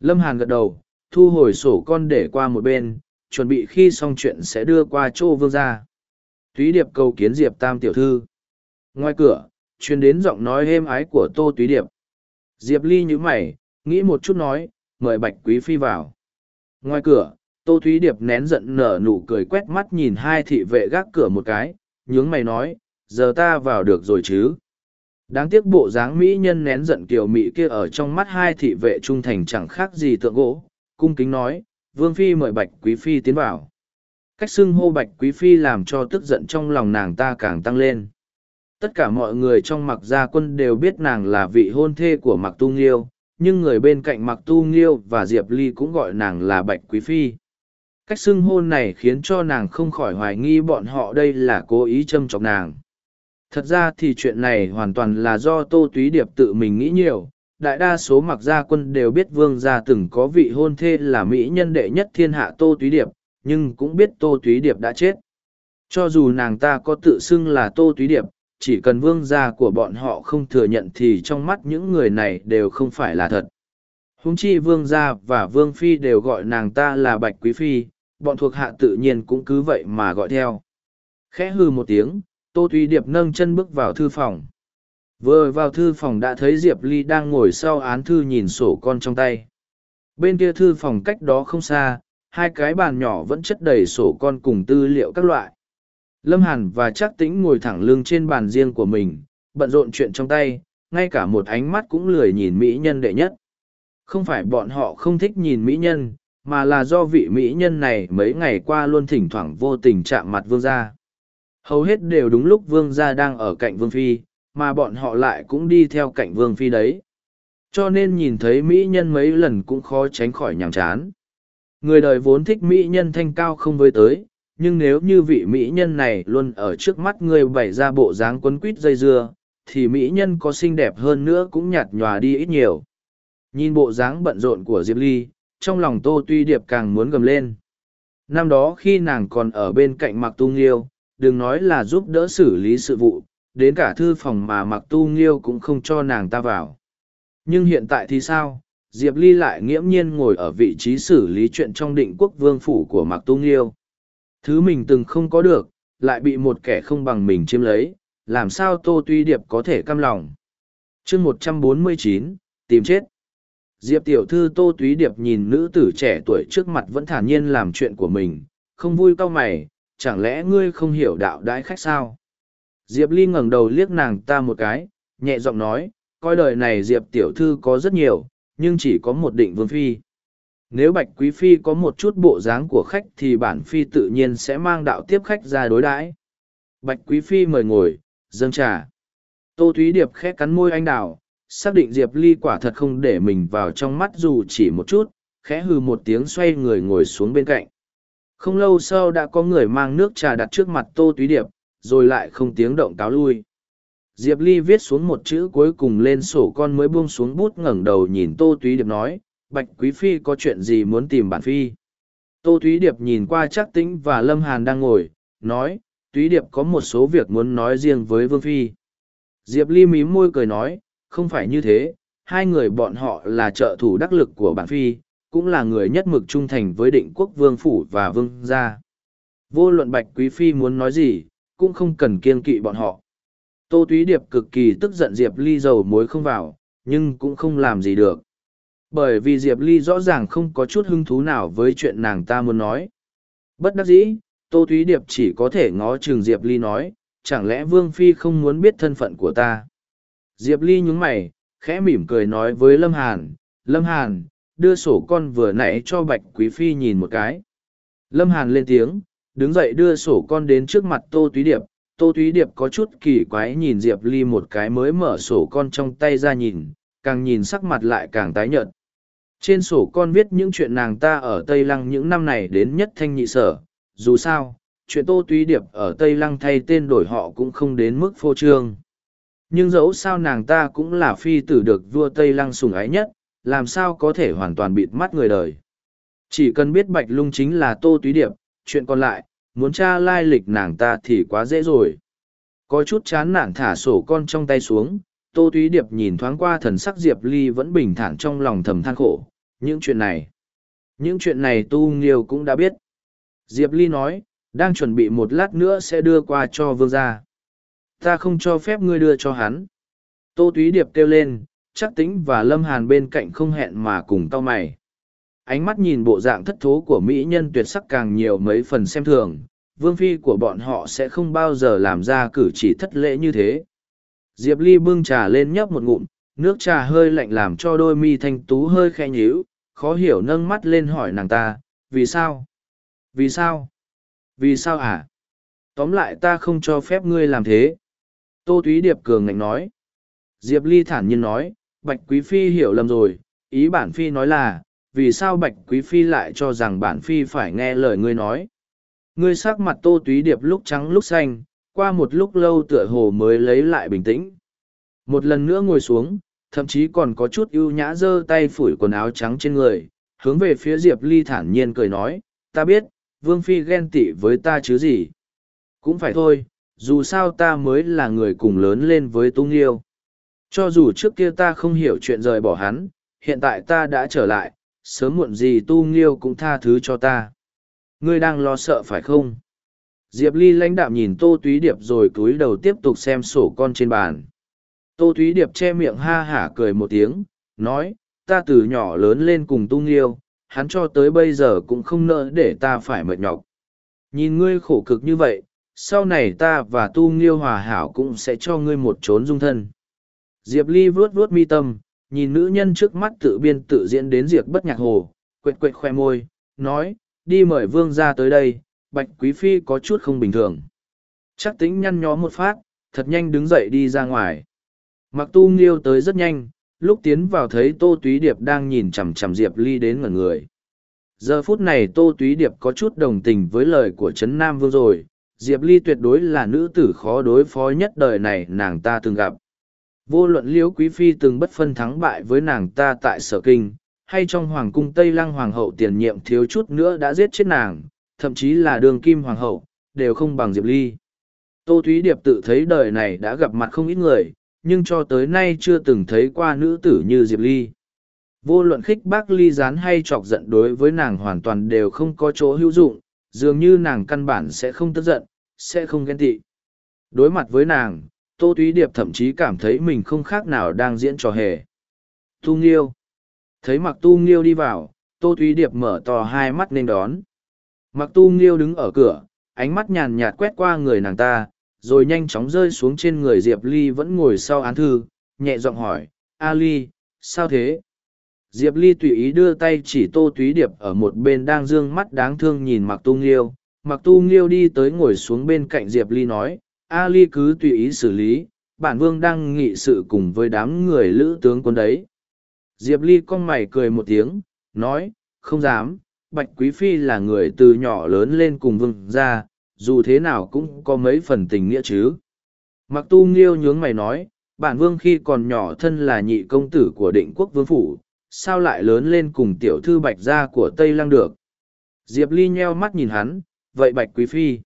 Lâm hàn gật đầu thu hồi sổ con để qua một bên chuẩn bị khi xong chuyện sẽ đưa qua chỗ vương gia. Túy điệp cầu kiến diệp tam tiểu thư. Ngoài cửa truyền đến giọng nói êm ái của tô túy điệp. Diệp ly nhíu mày nghĩ một chút nói mời bạch quý phi vào. Ngoài cửa Tô Thúy Điệp nén giận nở nụ cười quét mắt nhìn hai thị vệ gác cửa một cái, nhướng mày nói, giờ ta vào được rồi chứ. Đáng tiếc bộ dáng mỹ nhân nén giận kiều mỹ kia ở trong mắt hai thị vệ trung thành chẳng khác gì tượng gỗ, cung kính nói, Vương Phi mời Bạch Quý Phi tiến vào. Cách xưng hô Bạch Quý Phi làm cho tức giận trong lòng nàng ta càng tăng lên. Tất cả mọi người trong mặc gia quân đều biết nàng là vị hôn thê của mặc tu nghiêu, nhưng người bên cạnh mặc tu nghiêu và Diệp Ly cũng gọi nàng là Bạch Quý Phi cách xưng hôn này khiến cho nàng không khỏi hoài nghi bọn họ đây là cố ý châm chọc nàng thật ra thì chuyện này hoàn toàn là do tô túy điệp tự mình nghĩ nhiều. Đại đa số mặc gia quân đều biết vương gia từng có vị hôn thê là mỹ nhân đệ nhất thiên hạ tô túy điệp nhưng cũng biết tô túy điệp đã chết. Cho dù nàng ta có tự xưng là tô túy điệp chỉ cần vương gia của bọn họ không thừa nhận thì trong mắt những người này đều không phải là thật. Húng chi vương gia và vương phi đều gọi nàng ta là bạch quý phi, bọn thuộc hạ tự nhiên cũng cứ vậy mà gọi theo. Khẽ hư một tiếng, Tô Thúy Điệp nâng chân bước vào thư phòng. Vừa vào thư phòng đã thấy Diệp Ly đang ngồi sau án thư nhìn sổ con trong tay. Bên kia thư phòng cách đó không xa, hai cái bàn nhỏ vẫn chất đầy sổ con cùng tư liệu các loại. Lâm Hàn và Trác Tĩnh ngồi thẳng lưng trên bàn riêng của mình, bận rộn chuyện trong tay, ngay cả một ánh mắt cũng lười nhìn mỹ nhân đệ nhất. Không phải bọn họ không thích nhìn mỹ nhân, mà là do vị mỹ nhân này mấy ngày qua luôn thỉnh thoảng vô tình chạm mặt vương gia. Hầu hết đều đúng lúc vương gia đang ở cạnh vương phi, mà bọn họ lại cũng đi theo cạnh vương phi đấy. Cho nên nhìn thấy mỹ nhân mấy lần cũng khó tránh khỏi nhàm chán. Người đời vốn thích mỹ nhân thanh cao không với tới, nhưng nếu như vị mỹ nhân này luôn ở trước mắt người bày ra bộ dáng quấn quít dây dưa, thì mỹ nhân có xinh đẹp hơn nữa cũng nhạt nhòa đi ít nhiều. Nhìn bộ dáng bận rộn của Diệp Ly, trong lòng Tô Tuy Điệp càng muốn gầm lên. Năm đó khi nàng còn ở bên cạnh Mạc Tu Nghiêu, đừng nói là giúp đỡ xử lý sự vụ, đến cả thư phòng mà Mặc Tu Nghiêu cũng không cho nàng ta vào. Nhưng hiện tại thì sao? Diệp Ly lại nghiễm nhiên ngồi ở vị trí xử lý chuyện trong định quốc vương phủ của Mạc Tu Nghiêu. Thứ mình từng không có được, lại bị một kẻ không bằng mình chiếm lấy, làm sao Tô Tuy Điệp có thể căm lòng. chương một trăm bốn mươi chín tìm chết. Diệp tiểu thư Tô Túy Điệp nhìn nữ tử trẻ tuổi trước mặt vẫn thản nhiên làm chuyện của mình, không vui cau mày, chẳng lẽ ngươi không hiểu đạo đãi khách sao? Diệp Ly ngẩng đầu liếc nàng ta một cái, nhẹ giọng nói, coi đời này Diệp tiểu thư có rất nhiều, nhưng chỉ có một định vương phi. Nếu Bạch Quý Phi có một chút bộ dáng của khách thì bản Phi tự nhiên sẽ mang đạo tiếp khách ra đối đãi. Bạch Quý Phi mời ngồi, dâng trà. Tô Thúy Điệp khẽ cắn môi anh đào, xác định Diệp Ly quả thật không để mình vào trong mắt dù chỉ một chút, khẽ hừ một tiếng xoay người ngồi xuống bên cạnh. Không lâu sau đã có người mang nước trà đặt trước mặt Tô Túy Điệp, rồi lại không tiếng động cáo lui. Diệp Ly viết xuống một chữ cuối cùng lên sổ con mới buông xuống bút ngẩng đầu nhìn Tô Túy Điệp nói, Bạch Quý Phi có chuyện gì muốn tìm bản Phi. Tô Túy Điệp nhìn qua Trác Tĩnh và Lâm Hàn đang ngồi, nói, Túy Điệp có một số việc muốn nói riêng với Vương Phi. Diệp Ly mím môi cười nói, không phải như thế, hai người bọn họ là trợ thủ đắc lực của bản Phi, cũng là người nhất mực trung thành với định quốc vương phủ và vương gia. Vô luận Bạch Quý Phi muốn nói gì, cũng không cần kiên kỵ bọn họ. Tô Túy Điệp cực kỳ tức giận Diệp Ly dầu muối không vào, nhưng cũng không làm gì được. Bởi vì Diệp Ly rõ ràng không có chút hứng thú nào với chuyện nàng ta muốn nói. Bất đắc dĩ, Tô Túy Điệp chỉ có thể ngó chừng Diệp Ly nói, chẳng lẽ Vương Phi không muốn biết thân phận của ta. Diệp Ly nhúng mày, khẽ mỉm cười nói với Lâm Hàn, Lâm Hàn, đưa sổ con vừa nãy cho Bạch Quý Phi nhìn một cái. Lâm Hàn lên tiếng, đứng dậy đưa sổ con đến trước mặt Tô Túy Điệp. Tô Túy Điệp có chút kỳ quái nhìn Diệp Ly một cái mới mở sổ con trong tay ra nhìn, càng nhìn sắc mặt lại càng tái nhợt. Trên sổ con viết những chuyện nàng ta ở Tây Lăng những năm này đến nhất thanh nhị sở. Dù sao, chuyện Tô Túy Điệp ở Tây Lăng thay tên đổi họ cũng không đến mức phô trương. Nhưng dẫu sao nàng ta cũng là phi tử được vua Tây Lăng sủng ái nhất, làm sao có thể hoàn toàn bịt mắt người đời. Chỉ cần biết Bạch Lung chính là Tô Túy Điệp, chuyện còn lại, muốn tra lai lịch nàng ta thì quá dễ rồi. Có chút chán nản thả sổ con trong tay xuống, Tô Túy Điệp nhìn thoáng qua thần sắc Diệp Ly vẫn bình thản trong lòng thầm than khổ. Những chuyện này, những chuyện này Tu Nghiêu cũng đã biết. Diệp Ly nói, đang chuẩn bị một lát nữa sẽ đưa qua cho vương gia. Ta không cho phép ngươi đưa cho hắn. Tô Túy Điệp kêu lên, chắc tính và Lâm Hàn bên cạnh không hẹn mà cùng tao mày. Ánh mắt nhìn bộ dạng thất thố của mỹ nhân tuyệt sắc càng nhiều mấy phần xem thường, vương phi của bọn họ sẽ không bao giờ làm ra cử chỉ thất lễ như thế. Diệp Ly bưng trà lên nhấp một ngụm, nước trà hơi lạnh làm cho đôi mi thanh tú hơi khe nhíu, khó hiểu nâng mắt lên hỏi nàng ta, vì sao? Vì sao? Vì sao hả? Tóm lại ta không cho phép ngươi làm thế. Tô Thúy Điệp cường ngạnh nói. Diệp Ly thản nhiên nói, Bạch Quý Phi hiểu lầm rồi, ý bản Phi nói là, vì sao Bạch Quý Phi lại cho rằng bản Phi phải nghe lời ngươi nói. Ngươi sắc mặt Tô Túy Điệp lúc trắng lúc xanh, qua một lúc lâu tựa hồ mới lấy lại bình tĩnh. Một lần nữa ngồi xuống, thậm chí còn có chút ưu nhã giơ tay phủi quần áo trắng trên người, hướng về phía Diệp Ly thản nhiên cười nói, ta biết, Vương Phi ghen tị với ta chứ gì. Cũng phải thôi, dù sao ta mới là người cùng lớn lên với tung yêu cho dù trước kia ta không hiểu chuyện rời bỏ hắn hiện tại ta đã trở lại, sớm muộn gì tu nghiêu cũng tha thứ cho ta. Ngươi đang lo sợ phải không? Diệp Ly lãnh đạm nhìn Tô Túy Điệp rồi cúi đầu tiếp tục xem sổ con trên bàn. Tô Túy Điệp che miệng ha hả cười một tiếng, nói, ta từ nhỏ lớn lên cùng tu nghiêu, hắn cho tới bây giờ cũng không nỡ để ta phải mệt nhọc. Nhìn ngươi khổ cực như vậy, sau này ta và tu nghiêu hòa hảo cũng sẽ cho ngươi một chốn dung thân. Diệp Ly vuốt vuốt mi tâm, nhìn nữ nhân trước mắt tự biên tự diễn đến diệt bất nhạc hồ, quệt quệt khoe môi, nói, đi mời vương ra tới đây, bạch quý phi có chút không bình thường. Chắc tính nhăn nhó một phát, thật nhanh đứng dậy đi ra ngoài. Mặc tu nghiêu tới rất nhanh, lúc tiến vào thấy tô túy điệp đang nhìn chằm chằm diệp ly đến ngẩn người giờ phút này tô túy điệp có chút đồng tình với lời của trấn nam vương rồi diệp ly tuyệt đối là nữ tử khó đối phó nhất đời này nàng ta từng gặp vô luận liễu quý phi từng bất phân thắng bại với nàng ta tại sở kinh, hay trong hoàng cung tây lăng hoàng hậu tiền nhiệm thiếu chút nữa đã giết chết nàng, thậm chí là đường kim hoàng hậu, đều không bằng diệp ly. Tô thúy điệp tự thấy đời này đã gặp mặt không ít người, nhưng cho tới nay chưa từng thấy qua nữ tử như diệp ly. Vô luận khích bác ly gián hay chọc giận đối với nàng hoàn toàn đều không có chỗ hữu dụng, dường như nàng căn bản sẽ không tức giận, sẽ không ghen tị. Đối mặt với nàng tô túy điệp thậm chí cảm thấy mình không khác nào đang diễn trò hề. Tu nghiêu. Thấy mặc tu nghiêu đi vào, tô túy điệp mở to hai mắt nên đón. Mặc tu nghiêu đứng ở cửa, ánh mắt nhàn nhạt quét qua người nàng ta, rồi nhanh chóng rơi xuống trên người diệp ly vẫn ngồi sau án thư, nhẹ giọng hỏi, a ly, sao thế? Diệp ly tùy ý đưa tay chỉ tô túy điệp ở một bên đang d ư ơ n g mắt đáng thương nhìn mặc tu nghiêu. Mặc tu nghiêu đi tới ngồi xuống bên cạnh diệp ly nói Ali cứ tùy ý xử lý bản vương đang nghị sự cùng với đám người lữ tướng quân đấy diệp ly con mày cười một tiếng nói không dám bạch quý phi là người từ nhỏ lớn lên cùng vương ra dù thế nào cũng có mấy phần tình nghĩa chứ. Mặc tu nghiêu nhướng mày nói, bản vương khi còn nhỏ thân là nhị công tử của định quốc vương phủ, sao lại lớn lên cùng tiểu thư bạch gia của Tây Lăng được. Diệp Ly nheo mắt nhìn hắn, vậy bạch quý phi.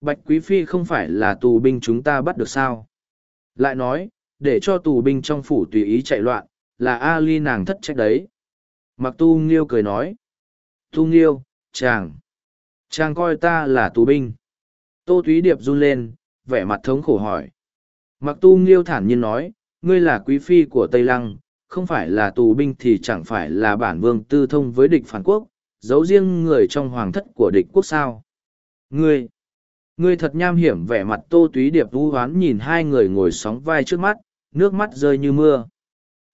Bạch quý phi không phải là tù binh chúng ta bắt được sao. Lại nói, để cho tù binh trong phủ tùy ý chạy loạn, là Ali nàng thất trách đấy. Mặc tu nghiêu cười nói. Tu nghiêu, chàng. Chàng coi ta là tù binh. Tô Thúy Điệp run lên, vẻ mặt thống khổ hỏi. Mặc tu nghiêu thản nhiên nói, ngươi là quý phi của Tây Lăng, không phải là tù binh thì chẳng phải là bản vương tư thông với địch phản quốc, giấu riêng người trong hoàng thất của địch quốc sao. Ngươi, ngươi thật nham hiểm vẻ mặt tô túy điệp vũ hoán nhìn hai người ngồi sóng vai trước mắt, nước mắt rơi như mưa.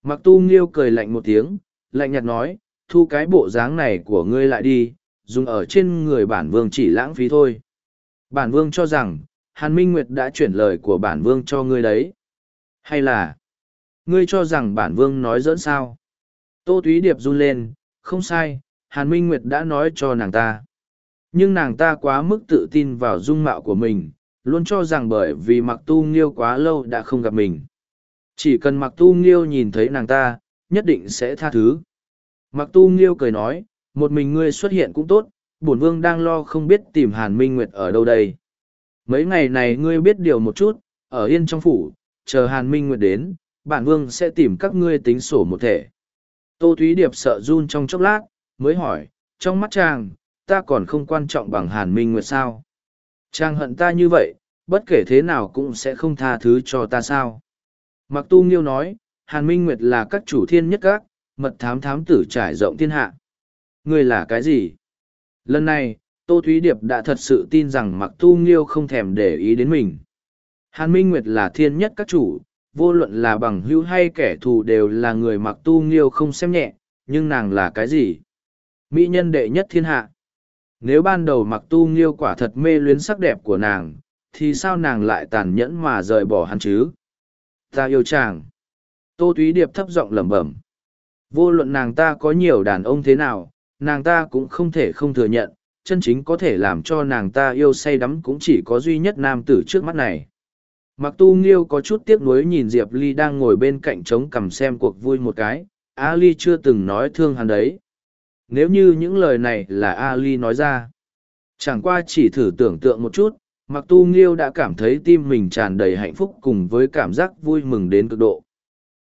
Mặc tu nghiêu cười lạnh một tiếng, lạnh nhạt nói, thu cái bộ dáng này của ngươi lại đi, dùng ở trên người bản vương chỉ lãng phí thôi. Bản vương cho rằng, Hàn Minh Nguyệt đã chuyển lời của bản vương cho ngươi đấy. Hay là, ngươi cho rằng bản vương nói dẫn sao? Tô Túy Điệp run lên, không sai, Hàn Minh Nguyệt đã nói cho nàng ta. Nhưng nàng ta quá mức tự tin vào dung mạo của mình, luôn cho rằng bởi vì mặc tu nghiêu quá lâu đã không gặp mình. Chỉ cần mặc tu nghiêu nhìn thấy nàng ta, nhất định sẽ tha thứ. Mặc tu nghiêu cười nói, một mình ngươi xuất hiện cũng tốt, bổn vương đang lo không biết tìm hàn minh nguyệt ở đâu đây mấy ngày này ngươi biết điều một chút ở yên trong phủ chờ hàn minh nguyệt đến bản vương sẽ tìm các ngươi tính sổ một thể tô thúy điệp sợ run trong chốc lát mới hỏi trong mắt chàng ta còn không quan trọng bằng hàn minh nguyệt sao chàng hận ta như vậy bất kể thế nào cũng sẽ không tha thứ cho ta sao mặc tu nghiêu nói hàn minh nguyệt là các chủ thiên nhất các mật thám thám tử trải rộng thiên hạ ngươi là cái gì Lần này, Tô Thúy Điệp đã thật sự tin rằng Mặc Tu Nghiêu không thèm để ý đến mình. Hàn Minh Nguyệt là thiên nhất các chủ, vô luận là bằng hữu hay kẻ thù đều là người Mặc Tu Nghiêu không xem nhẹ, nhưng nàng là cái gì? Mỹ nhân đệ nhất thiên hạ. Nếu ban đầu Mặc Tu Nghiêu quả thật mê luyến sắc đẹp của nàng, thì sao nàng lại tàn nhẫn mà rời bỏ hắn chứ? Ta yêu chàng. Tô Thúy Điệp thấp giọng lẩm bẩm. Vô luận nàng ta có nhiều đàn ông thế nào, nàng ta cũng không thể không thừa nhận, chân chính có thể làm cho nàng ta yêu say đắm cũng chỉ có duy nhất nam tử trước mắt này. Mặc tu nghiêu có chút tiếc nuối nhìn Diệp Ly đang ngồi bên cạnh trống cằm xem cuộc vui một cái, A Ly chưa từng nói thương hắn đấy. Nếu như những lời này là Ali nói ra, chẳng qua chỉ thử tưởng tượng một chút, Mặc tu nghiêu đã cảm thấy tim mình tràn đầy hạnh phúc cùng với cảm giác vui mừng đến cực độ.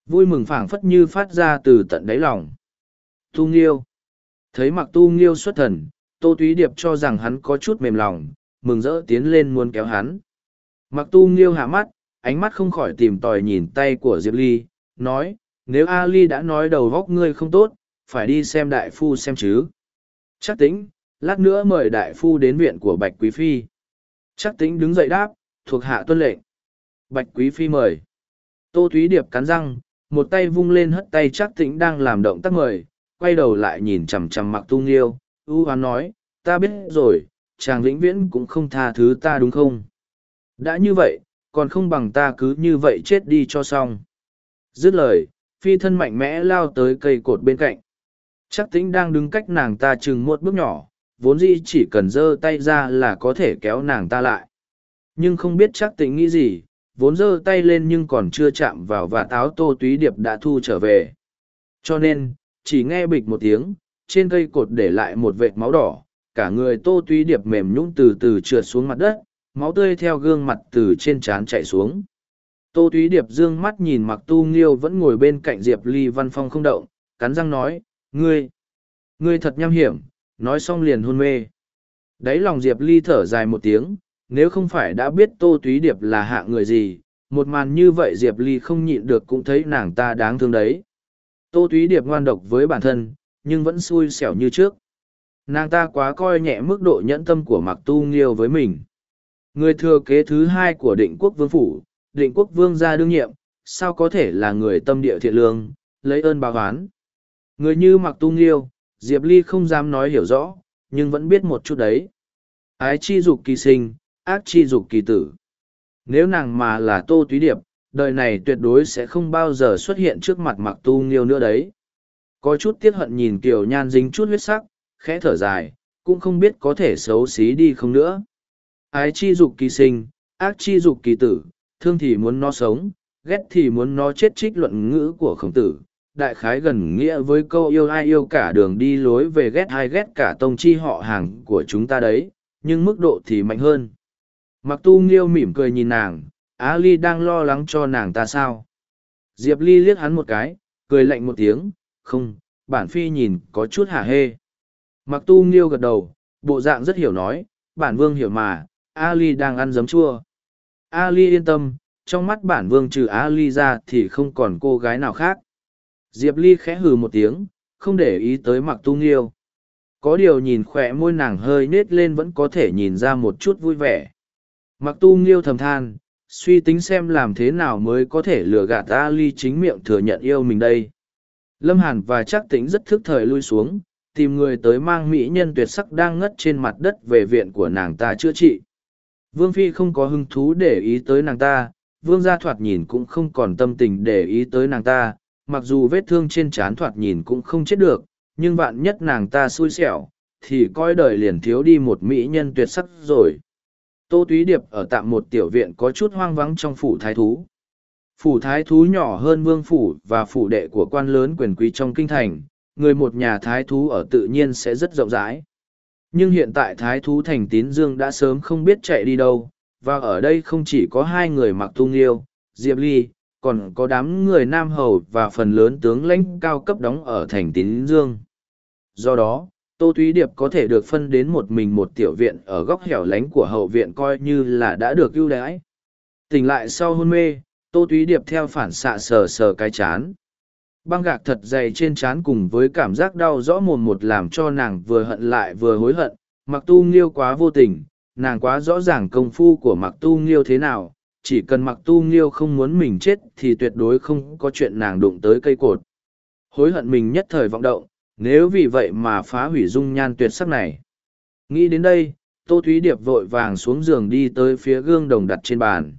Vui mừng phảng phất như phát ra từ tận đáy lòng. Tu Nghiêu. Thấy mặc Tu Nghiêu xuất thần, Tô Túy Điệp cho rằng hắn có chút mềm lòng, mừng rỡ tiến lên muốn kéo hắn. Mặc Tu Nghiêu hạ mắt, ánh mắt không khỏi tìm tòi nhìn tay của Diệp Ly, nói, nếu Ali đã nói đầu góc ngươi không tốt, phải đi xem đại phu xem chứ. Chắc tính, lát nữa mời đại phu đến viện của Bạch Quý Phi. Chắc tính đứng dậy đáp, thuộc hạ tuân lệnh. Bạch Quý Phi mời. Tô Thúy Điệp cắn răng, một tay vung lên hất tay chắc tĩnh đang làm động tác mời, quay đầu lại nhìn chằm chằm mặc tu nghiêu, ưu hoán nói, ta biết rồi, chàng vĩnh viễn cũng không tha thứ ta đúng không? Đã như vậy, còn không bằng ta cứ như vậy chết đi cho xong. Dứt lời, phi thân mạnh mẽ lao tới cây cột bên cạnh. Chắc tĩnh đang đứng cách nàng ta chừng một bước nhỏ, vốn dĩ chỉ cần giơ tay ra là có thể kéo nàng ta lại. Nhưng không biết chắc tĩnh nghĩ gì, vốn giơ tay lên nhưng còn chưa chạm vào và táo tô túy điệp đã thu trở về. Cho nên, chỉ nghe bịch một tiếng, trên cây cột để lại một vệt máu đỏ, cả người tô túy điệp mềm nhũng từ từ trượt xuống mặt đất, máu tươi theo gương mặt từ trên trán chạy xuống. Tô túy điệp dương mắt nhìn mặc tu nghiêu vẫn ngồi bên cạnh Diệp Ly văn phong không động, cắn răng nói, ngươi, ngươi thật nham hiểm, nói xong liền hôn mê. Đấy lòng Diệp Ly thở dài một tiếng, nếu không phải đã biết Tô Túy Điệp là hạ người gì, một màn như vậy Diệp Ly không nhịn được cũng thấy nàng ta đáng thương đấy. Tô Túy Điệp ngoan độc với bản thân, nhưng vẫn xui xẻo như trước. Nàng ta quá coi nhẹ mức độ nhẫn tâm của Mạc Tu Nghiêu với mình. Người thừa kế thứ hai của định quốc vương phủ, định quốc vương gia đương nhiệm, sao có thể là người tâm địa thiện lương, lấy ơn báo oán. Người như Mặc Tu Nghiêu, Diệp Ly không dám nói hiểu rõ, nhưng vẫn biết một chút đấy. Ái chi dục kỳ sinh, ác chi dục kỳ tử. Nếu nàng mà là Tô Túy Điệp, đời này tuyệt đối sẽ không bao giờ xuất hiện trước mặt mặc tu nghiêu nữa đấy. Có chút tiếc hận nhìn Kiều Nhan dính chút huyết sắc, khẽ thở dài, cũng không biết có thể xấu xí đi không nữa. Ái chi dục kỳ sinh, ác chi dục kỳ tử, thương thì muốn nó sống, ghét thì muốn nó chết trích luận ngữ của khổng tử. Đại khái gần nghĩa với câu yêu ai yêu cả đường đi lối về ghét ai ghét cả tông chi họ hàng của chúng ta đấy, nhưng mức độ thì mạnh hơn. Mặc tu nghiêu mỉm cười nhìn nàng, Á Ly đang lo lắng cho nàng ta sao. Diệp Ly liếc hắn một cái, cười lạnh một tiếng, không, bản phi nhìn có chút hả hê. Mặc tu nghiêu gật đầu, bộ dạng rất hiểu nói, bản vương hiểu mà, A Ly đang ăn giấm chua. A Ly yên tâm, trong mắt bản vương trừ A Ly ra thì không còn cô gái nào khác. Diệp Ly khẽ hừ một tiếng, không để ý tới mặc tu nghiêu. Có điều nhìn khỏe môi nàng hơi nết lên vẫn có thể nhìn ra một chút vui vẻ. Mặc tu nghiêu thầm than, suy tính xem làm thế nào mới có thể lừa gạt A Ly chính miệng thừa nhận yêu mình đây. Lâm Hàn và Trác Tĩnh rất thức thời lui xuống, tìm người tới mang mỹ nhân tuyệt sắc đang ngất trên mặt đất về viện của nàng ta chữa trị. Vương Phi không có hứng thú để ý tới nàng ta, Vương gia thoạt nhìn cũng không còn tâm tình để ý tới nàng ta, mặc dù vết thương trên trán thoạt nhìn cũng không chết được, nhưng vạn nhất nàng ta xui xẻo, thì coi đời liền thiếu đi một mỹ nhân tuyệt sắc rồi. Tô Túy Điệp ở tạm một tiểu viện có chút hoang vắng trong phủ thái thú. Phủ thái thú nhỏ hơn vương phủ và phủ đệ của quan lớn quyền quý trong kinh thành, người một nhà thái thú ở tự nhiên sẽ rất rộng rãi. Nhưng hiện tại thái thú thành tín dương đã sớm không biết chạy đi đâu, và ở đây không chỉ có hai người mặc tung yêu, Diệp Ly, còn có đám người nam hầu và phần lớn tướng lãnh cao cấp đóng ở thành tín dương. Do đó, Tô Túy Điệp có thể được phân đến một mình một tiểu viện ở góc hẻo lánh của hậu viện coi như là đã được ưu đãi. Tỉnh lại sau hôn mê, Tô Túy Điệp theo phản xạ sờ sờ cái chán. Băng gạc thật dày trên chán cùng với cảm giác đau rõ mồm một làm cho nàng vừa hận lại vừa hối hận. Mặc tu nghiêu quá vô tình, nàng quá rõ ràng công phu của mặc tu nghiêu thế nào. Chỉ cần mặc tu nghiêu không muốn mình chết thì tuyệt đối không có chuyện nàng đụng tới cây cột. Hối hận mình nhất thời vọng động, nếu vì vậy mà phá hủy dung nhan tuyệt sắc này. Nghĩ đến đây, Tô Thúy Điệp vội vàng xuống giường đi tới phía gương đồng đặt trên bàn.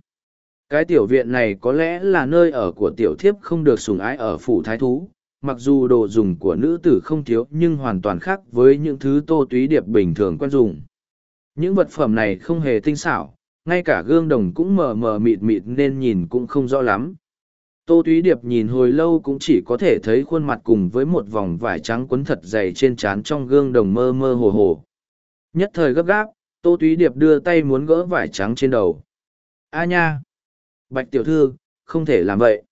Cái tiểu viện này có lẽ là nơi ở của tiểu thiếp không được sùng ái ở phủ thái thú, mặc dù đồ dùng của nữ tử không thiếu nhưng hoàn toàn khác với những thứ Tô Thúy Điệp bình thường quen dùng. Những vật phẩm này không hề tinh xảo, ngay cả gương đồng cũng mờ mờ mịt mịt nên nhìn cũng không rõ lắm. Tô Túy Điệp nhìn hồi lâu cũng chỉ có thể thấy khuôn mặt cùng với một vòng vải trắng quấn thật dày trên trán trong gương đồng mơ mơ hồ hồ. Nhất thời gấp gáp, Tô Túy Điệp đưa tay muốn gỡ vải trắng trên đầu. A nha! Bạch tiểu thư, không thể làm vậy.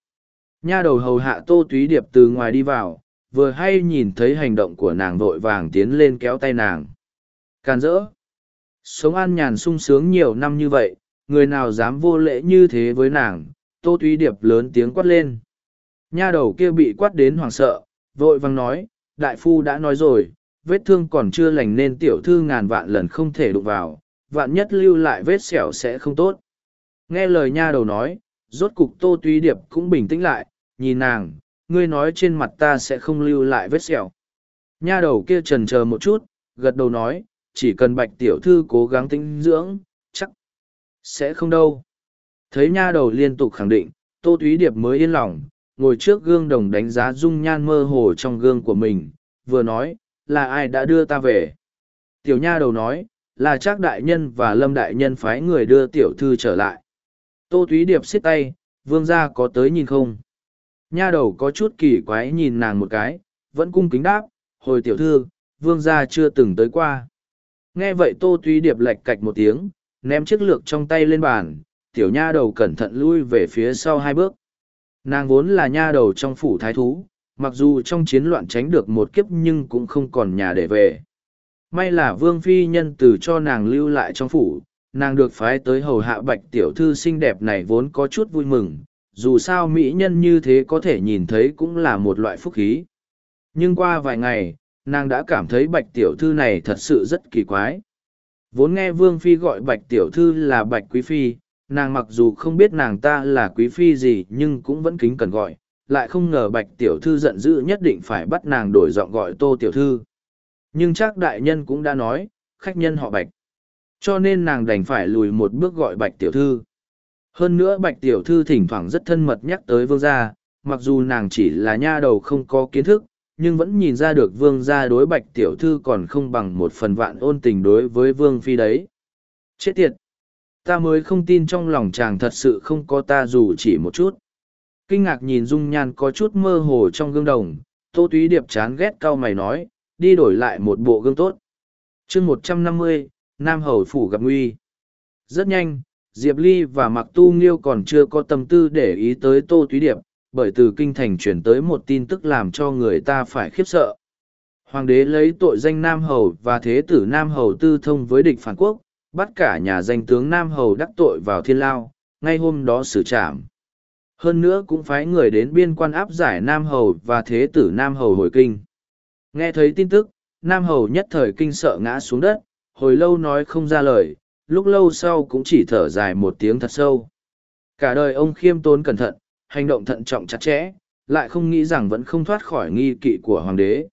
Nha đầu hầu hạ tô túy điệp từ ngoài đi vào, vừa hay nhìn thấy hành động của nàng vội vàng tiến lên kéo tay nàng. Càn rỡ. Sống an nhàn sung sướng nhiều năm như vậy, người nào dám vô lễ như thế với nàng, tô Thúy điệp lớn tiếng quát lên. Nha đầu kia bị quát đến hoảng sợ, vội vàng nói, đại phu đã nói rồi, vết thương còn chưa lành nên tiểu thư ngàn vạn lần không thể đụng vào, vạn nhất lưu lại vết sẹo sẽ không tốt. Nghe lời nha đầu nói, rốt cục tô Thúy điệp cũng bình tĩnh lại, nhìn nàng, ngươi nói trên mặt ta sẽ không lưu lại vết sẹo. Nha đầu kia trần chờ một chút, gật đầu nói, chỉ cần bạch tiểu thư cố gắng tinh dưỡng, chắc sẽ không đâu. Thấy nha đầu liên tục khẳng định, tô túy điệp mới yên lòng, ngồi trước gương đồng đánh giá dung nhan mơ hồ trong gương của mình, vừa nói, là ai đã đưa ta về. Tiểu nha đầu nói, là Trác đại nhân và lâm đại nhân phái người đưa tiểu thư trở lại. Tô túy điệp xiết tay, vương gia có tới nhìn không? Nha đầu có chút kỳ quái nhìn nàng một cái, vẫn cung kính đáp, hồi tiểu thư, vương gia chưa từng tới qua. Nghe vậy tô tuy điệp lệch cạch một tiếng, ném chiếc lược trong tay lên bàn, tiểu nha đầu cẩn thận lui về phía sau hai bước. Nàng vốn là nha đầu trong phủ thái thú, mặc dù trong chiến loạn tránh được một kiếp nhưng cũng không còn nhà để về. May là vương phi nhân từ cho nàng lưu lại trong phủ, nàng được phái tới hầu hạ bạch tiểu thư xinh đẹp này vốn có chút vui mừng, dù sao mỹ nhân như thế có thể nhìn thấy cũng là một loại phúc khí. Nhưng qua vài ngày, nàng đã cảm thấy bạch tiểu thư này thật sự rất kỳ quái. Vốn nghe vương phi gọi bạch tiểu thư là bạch quý phi, nàng mặc dù không biết nàng ta là quý phi gì nhưng cũng vẫn kính cần gọi, lại không ngờ bạch tiểu thư giận dữ nhất định phải bắt nàng đổi giọng gọi tô tiểu thư. Nhưng chắc đại nhân cũng đã nói, khách nhân họ bạch. Cho nên nàng đành phải lùi một bước gọi bạch tiểu thư. Hơn nữa bạch tiểu thư thỉnh thoảng rất thân mật nhắc tới vương gia, mặc dù nàng chỉ là nha đầu không có kiến thức, nhưng vẫn nhìn ra được vương gia đối bạch tiểu thư còn không bằng một phần vạn ôn tình đối với vương phi đấy. Chết tiệt! Ta mới không tin trong lòng chàng thật sự không có ta dù chỉ một chút. Kinh ngạc nhìn dung nhan có chút mơ hồ trong gương đồng, tô túy điệp chán ghét cau mày nói, đi đổi lại một bộ gương tốt. chương một trăm năm mươi Nam Hầu Phủ gặp nguy. Rất nhanh, Diệp Ly và Mạc Tu Nghiêu còn chưa có tâm tư để ý tới Tô Túy Điệp, bởi từ kinh thành chuyển tới một tin tức làm cho người ta phải khiếp sợ. Hoàng đế lấy tội danh Nam Hầu và Thế tử Nam Hầu tư thông với địch phản quốc, bắt cả nhà danh tướng Nam Hầu đắc tội vào thiên lao, ngay hôm đó xử trảm. Hơn nữa cũng phái người đến biên quan áp giải Nam Hầu và Thế tử Nam Hầu hồi kinh. Nghe thấy tin tức, Nam Hầu nhất thời kinh sợ ngã xuống đất, hồi lâu nói không ra lời, lúc lâu sau cũng chỉ thở dài một tiếng thật sâu. Cả đời ông khiêm tốn cẩn thận, hành động thận trọng chặt chẽ, lại không nghĩ rằng vẫn không thoát khỏi nghi kỵ của hoàng đế.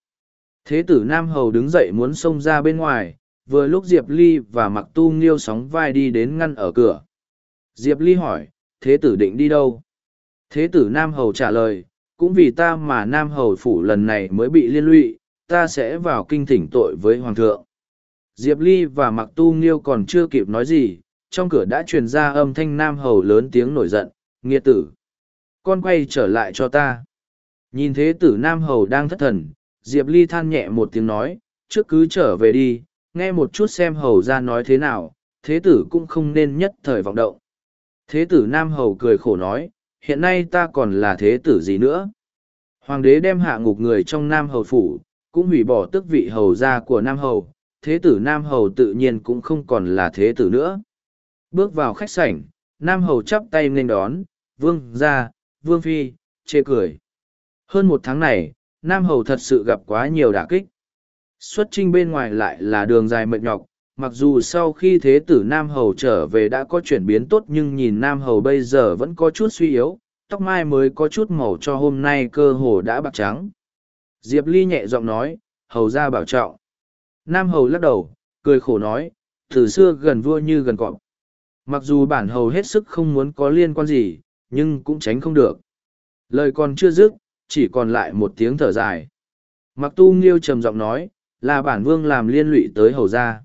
Thế tử Nam Hầu đứng dậy muốn xông ra bên ngoài, vừa lúc Diệp Ly và Mặc Tu Nghiêu sóng vai đi đến ngăn ở cửa. Diệp Ly hỏi, thế tử định đi đâu? Thế tử Nam Hầu trả lời, cũng vì ta mà Nam Hầu phủ lần này mới bị liên lụy, ta sẽ vào kinh thỉnh tội với Hoàng thượng. Diệp Ly và Mặc Tu Nghiêu còn chưa kịp nói gì, trong cửa đã truyền ra âm thanh Nam Hầu lớn tiếng nổi giận, nghiệt tử. Con quay trở lại cho ta. Nhìn thế tử Nam Hầu đang thất thần, Diệp Ly than nhẹ một tiếng nói, trước cứ trở về đi, nghe một chút xem Hầu ra nói thế nào, thế tử cũng không nên nhất thời vọng động. Thế tử Nam Hầu cười khổ nói, hiện nay ta còn là thế tử gì nữa. Hoàng đế đem hạ ngục người trong Nam Hầu phủ, cũng hủy bỏ tước vị hầu gia của Nam Hầu, thế tử Nam Hầu tự nhiên cũng không còn là thế tử nữa. Bước vào khách sảnh, Nam Hầu chắp tay nên đón, vương gia, vương phi, chê cười. Hơn một tháng này, Nam Hầu thật sự gặp quá nhiều đả kích. Xuất trinh bên ngoài lại là đường dài mệt nhọc, mặc dù sau khi thế tử Nam Hầu trở về đã có chuyển biến tốt nhưng nhìn Nam Hầu bây giờ vẫn có chút suy yếu, tóc mai mới có chút màu cho hôm nay cơ hồ đã bạc trắng. Diệp Ly nhẹ giọng nói, Hầu ra bảo trọng. Nam Hầu lắc đầu, cười khổ nói, từ xưa gần vua như gần cọp. Mặc dù bản hầu hết sức không muốn có liên quan gì, nhưng cũng tránh không được. Lời còn chưa dứt, chỉ còn lại một tiếng thở dài. Mặc tu nghiêu trầm giọng nói, là bản vương làm liên lụy tới hầu gia.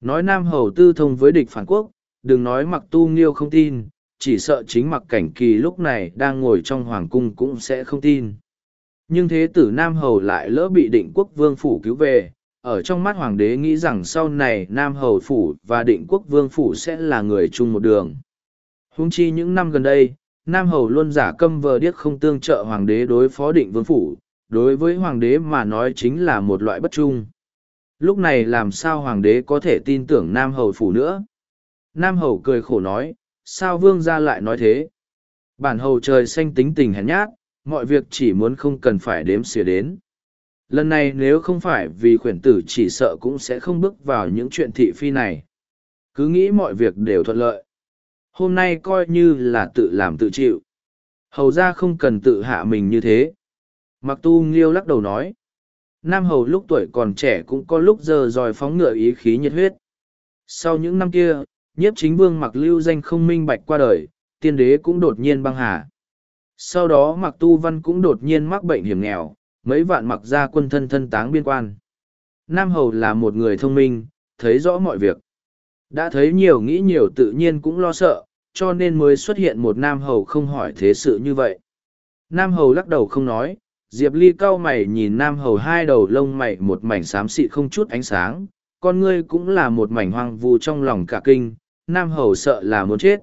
Nói Nam Hầu tư thông với địch phản quốc, đừng nói mặc tu nghiêu không tin, chỉ sợ chính mặc cảnh kỳ lúc này đang ngồi trong hoàng cung cũng sẽ không tin. Nhưng thế tử Nam Hầu lại lỡ bị định quốc vương phủ cứu về, ở trong mắt hoàng đế nghĩ rằng sau này Nam Hầu phủ và định quốc vương phủ sẽ là người chung một đường. Húng chi những năm gần đây, Nam Hầu luôn giả câm vờ điếc không tương trợ hoàng đế đối phó định vương phủ, đối với hoàng đế mà nói chính là một loại bất trung. Lúc này làm sao hoàng đế có thể tin tưởng Nam Hầu phủ nữa? Nam Hầu cười khổ nói, sao vương gia lại nói thế? Bản hầu trời xanh tính tình hèn nhát, mọi việc chỉ muốn không cần phải đếm xỉa đến. Lần này nếu không phải vì khuyển tử chỉ sợ cũng sẽ không bước vào những chuyện thị phi này. Cứ nghĩ mọi việc đều thuận lợi. Hôm nay coi như là tự làm tự chịu. Hầu ra không cần tự hạ mình như thế. Mặc tu nghiêu lắc đầu nói. Nam hầu lúc tuổi còn trẻ cũng có lúc giờ dòi phóng ngựa ý khí nhiệt huyết. Sau những năm kia, nhiếp chính vương mặc lưu danh không minh bạch qua đời, tiên đế cũng đột nhiên băng hà. Sau đó mặc tu văn cũng đột nhiên mắc bệnh hiểm nghèo, mấy vạn mặc ra quân thân thân táng biên quan. Nam hầu là một người thông minh, thấy rõ mọi việc. Đã thấy nhiều nghĩ nhiều tự nhiên cũng lo sợ, cho nên mới xuất hiện một nam hầu không hỏi thế sự như vậy. Nam hầu lắc đầu không nói, Diệp Ly cau mày nhìn Nam hầu hai đầu lông mày một mảnh xám xịt không chút ánh sáng, con ngươi cũng là một mảnh hoang vu trong lòng cả kinh, Nam hầu sợ là muốn chết.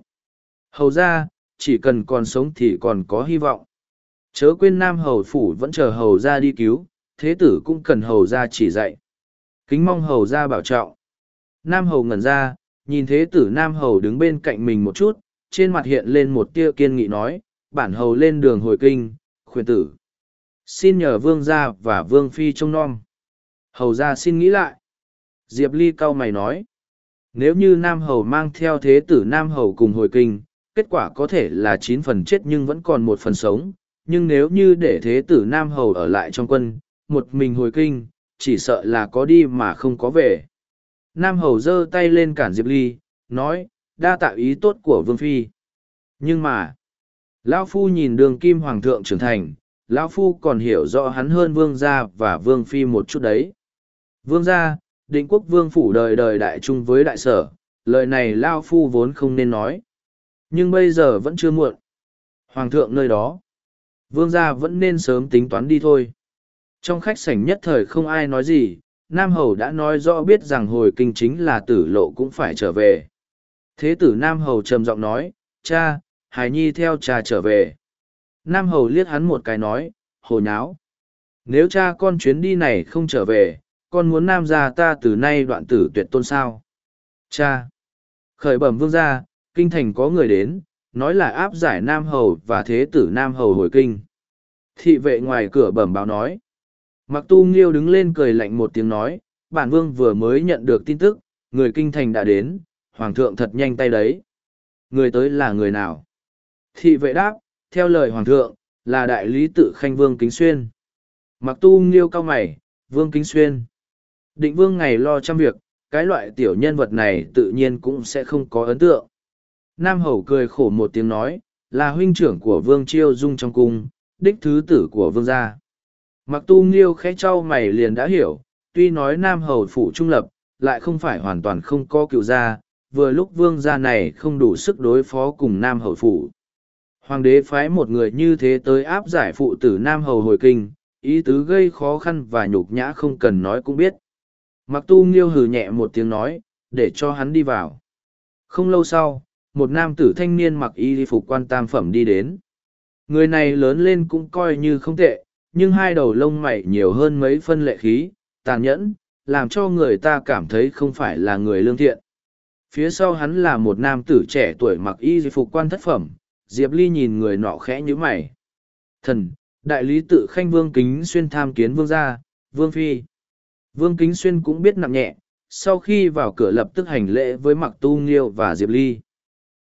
Hầu ra, chỉ cần còn sống thì còn có hy vọng. Chớ quên Nam hầu phủ vẫn chờ hầu ra đi cứu, thế tử cũng cần hầu ra chỉ dạy. Kính mong hầu ra bảo trọng. Nam hầu ngẩn ra, nhìn thế tử Nam hầu đứng bên cạnh mình một chút, trên mặt hiện lên một tia kiên nghị nói, bản hầu lên đường hồi kinh, khuyên tử. Xin nhờ vương gia và vương phi trông nom. Hầu gia xin nghĩ lại. Diệp Ly cau mày nói, nếu như Nam hầu mang theo thế tử Nam hầu cùng hồi kinh, kết quả có thể là chín phần chết nhưng vẫn còn một phần sống, nhưng nếu như để thế tử Nam hầu ở lại trong quân, một mình hồi kinh, chỉ sợ là có đi mà không có về. Nam Hầu giơ tay lên cản Diệp Ly, nói, đa tạo ý tốt của Vương Phi. Nhưng mà, Lão Phu nhìn đường kim hoàng thượng trưởng thành, Lão Phu còn hiểu rõ hắn hơn Vương Gia và Vương Phi một chút đấy. Vương Gia, định quốc Vương Phủ đời đời đại trung với đại sở, lời này Lão Phu vốn không nên nói. Nhưng bây giờ vẫn chưa muộn. Hoàng thượng nơi đó. Vương Gia vẫn nên sớm tính toán đi thôi. Trong khách sảnh nhất thời không ai nói gì, Nam Hầu đã nói rõ biết rằng hồi kinh chính là tử lộ cũng phải trở về. Thế tử Nam Hầu trầm giọng nói, cha, Hải Nhi theo cha trở về. Nam Hầu liếc hắn một cái nói, hồ nháo. Nếu cha con chuyến đi này không trở về, con muốn Nam gia ta từ nay đoạn tử tuyệt tôn sao. Cha! Khởi bẩm vương gia, kinh thành có người đến, nói là áp giải Nam Hầu và Thế tử Nam Hầu hồi kinh. Thị vệ ngoài cửa bẩm báo nói. Mặc tu nghiêu đứng lên cười lạnh một tiếng nói, bản vương vừa mới nhận được tin tức, người kinh thành đã đến, hoàng thượng thật nhanh tay đấy. Người tới là người nào? Thị vệ đáp, theo lời hoàng thượng, là đại lý tự khanh vương kính xuyên. Mặc tu nghiêu cao mày, vương kính xuyên. Định vương ngày lo trăm việc, cái loại tiểu nhân vật này tự nhiên cũng sẽ không có ấn tượng. Nam hầu cười khổ một tiếng nói, là huynh trưởng của vương chiêu dung trong cung, đích thứ tử của vương gia. Mặc tu nghiêu khẽ trao mày liền đã hiểu, tuy nói nam hầu phủ trung lập, lại không phải hoàn toàn không có cựu gia, vừa lúc vương gia này không đủ sức đối phó cùng nam hầu phủ. Hoàng đế phái một người như thế tới áp giải phụ tử nam hầu hồi kinh, ý tứ gây khó khăn và nhục nhã không cần nói cũng biết. Mặc tu nghiêu hừ nhẹ một tiếng nói, để cho hắn đi vào. Không lâu sau, một nam tử thanh niên mặc y phục quan tam phẩm đi đến. Người này lớn lên cũng coi như không tệ, nhưng hai đầu lông mày nhiều hơn mấy phân lệ khí, tàn nhẫn, làm cho người ta cảm thấy không phải là người lương thiện. Phía sau hắn là một nam tử trẻ tuổi mặc y phục quan thất phẩm, Diệp Ly nhìn người nọ khẽ như mày. Thần, đại lý tự khanh vương kính xuyên tham kiến vương gia, vương phi. Vương kính xuyên cũng biết nặng nhẹ, sau khi vào cửa lập tức hành lễ với mặc tu nghiêu và Diệp Ly.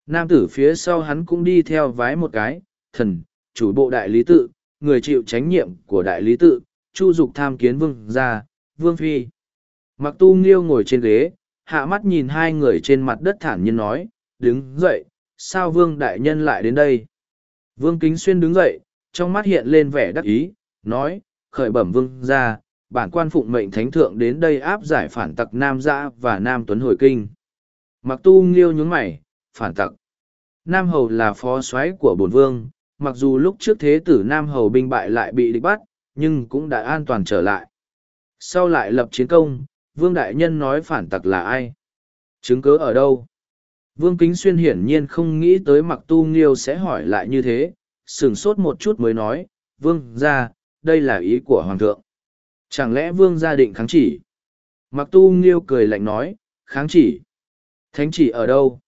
Nam tử phía sau hắn cũng đi theo vái một cái, thần, chủ bộ đại lý tự, người chịu trách nhiệm của đại lý tự, chu dục tham kiến vương gia, vương phi. Mặc tu nghiêu ngồi trên ghế, hạ mắt nhìn hai người trên mặt đất thản nhiên nói, đứng dậy, sao vương đại nhân lại đến đây? Vương Kính Xuyên đứng dậy, trong mắt hiện lên vẻ đắc ý, nói, khởi bẩm vương gia, bản quan phụng mệnh thánh thượng đến đây áp giải phản tặc Nam Giã và Nam Tuấn hồi kinh. Mặc tu nghiêu nhướng mày, phản tặc. Nam Hầu là phó soái của bổn vương, mặc dù lúc trước thế tử Nam Hầu binh bại lại bị địch bắt, nhưng cũng đã an toàn trở lại. Sau lại lập chiến công, Vương Đại Nhân nói phản tặc là ai? Chứng cứ ở đâu? Vương Kính Xuyên hiển nhiên không nghĩ tới mặc tu nghiêu sẽ hỏi lại như thế, sừng sốt một chút mới nói, Vương ra, đây là ý của Hoàng thượng. Chẳng lẽ Vương gia định kháng chỉ? Mặc tu nghiêu cười lạnh nói, kháng chỉ. Thánh chỉ ở đâu?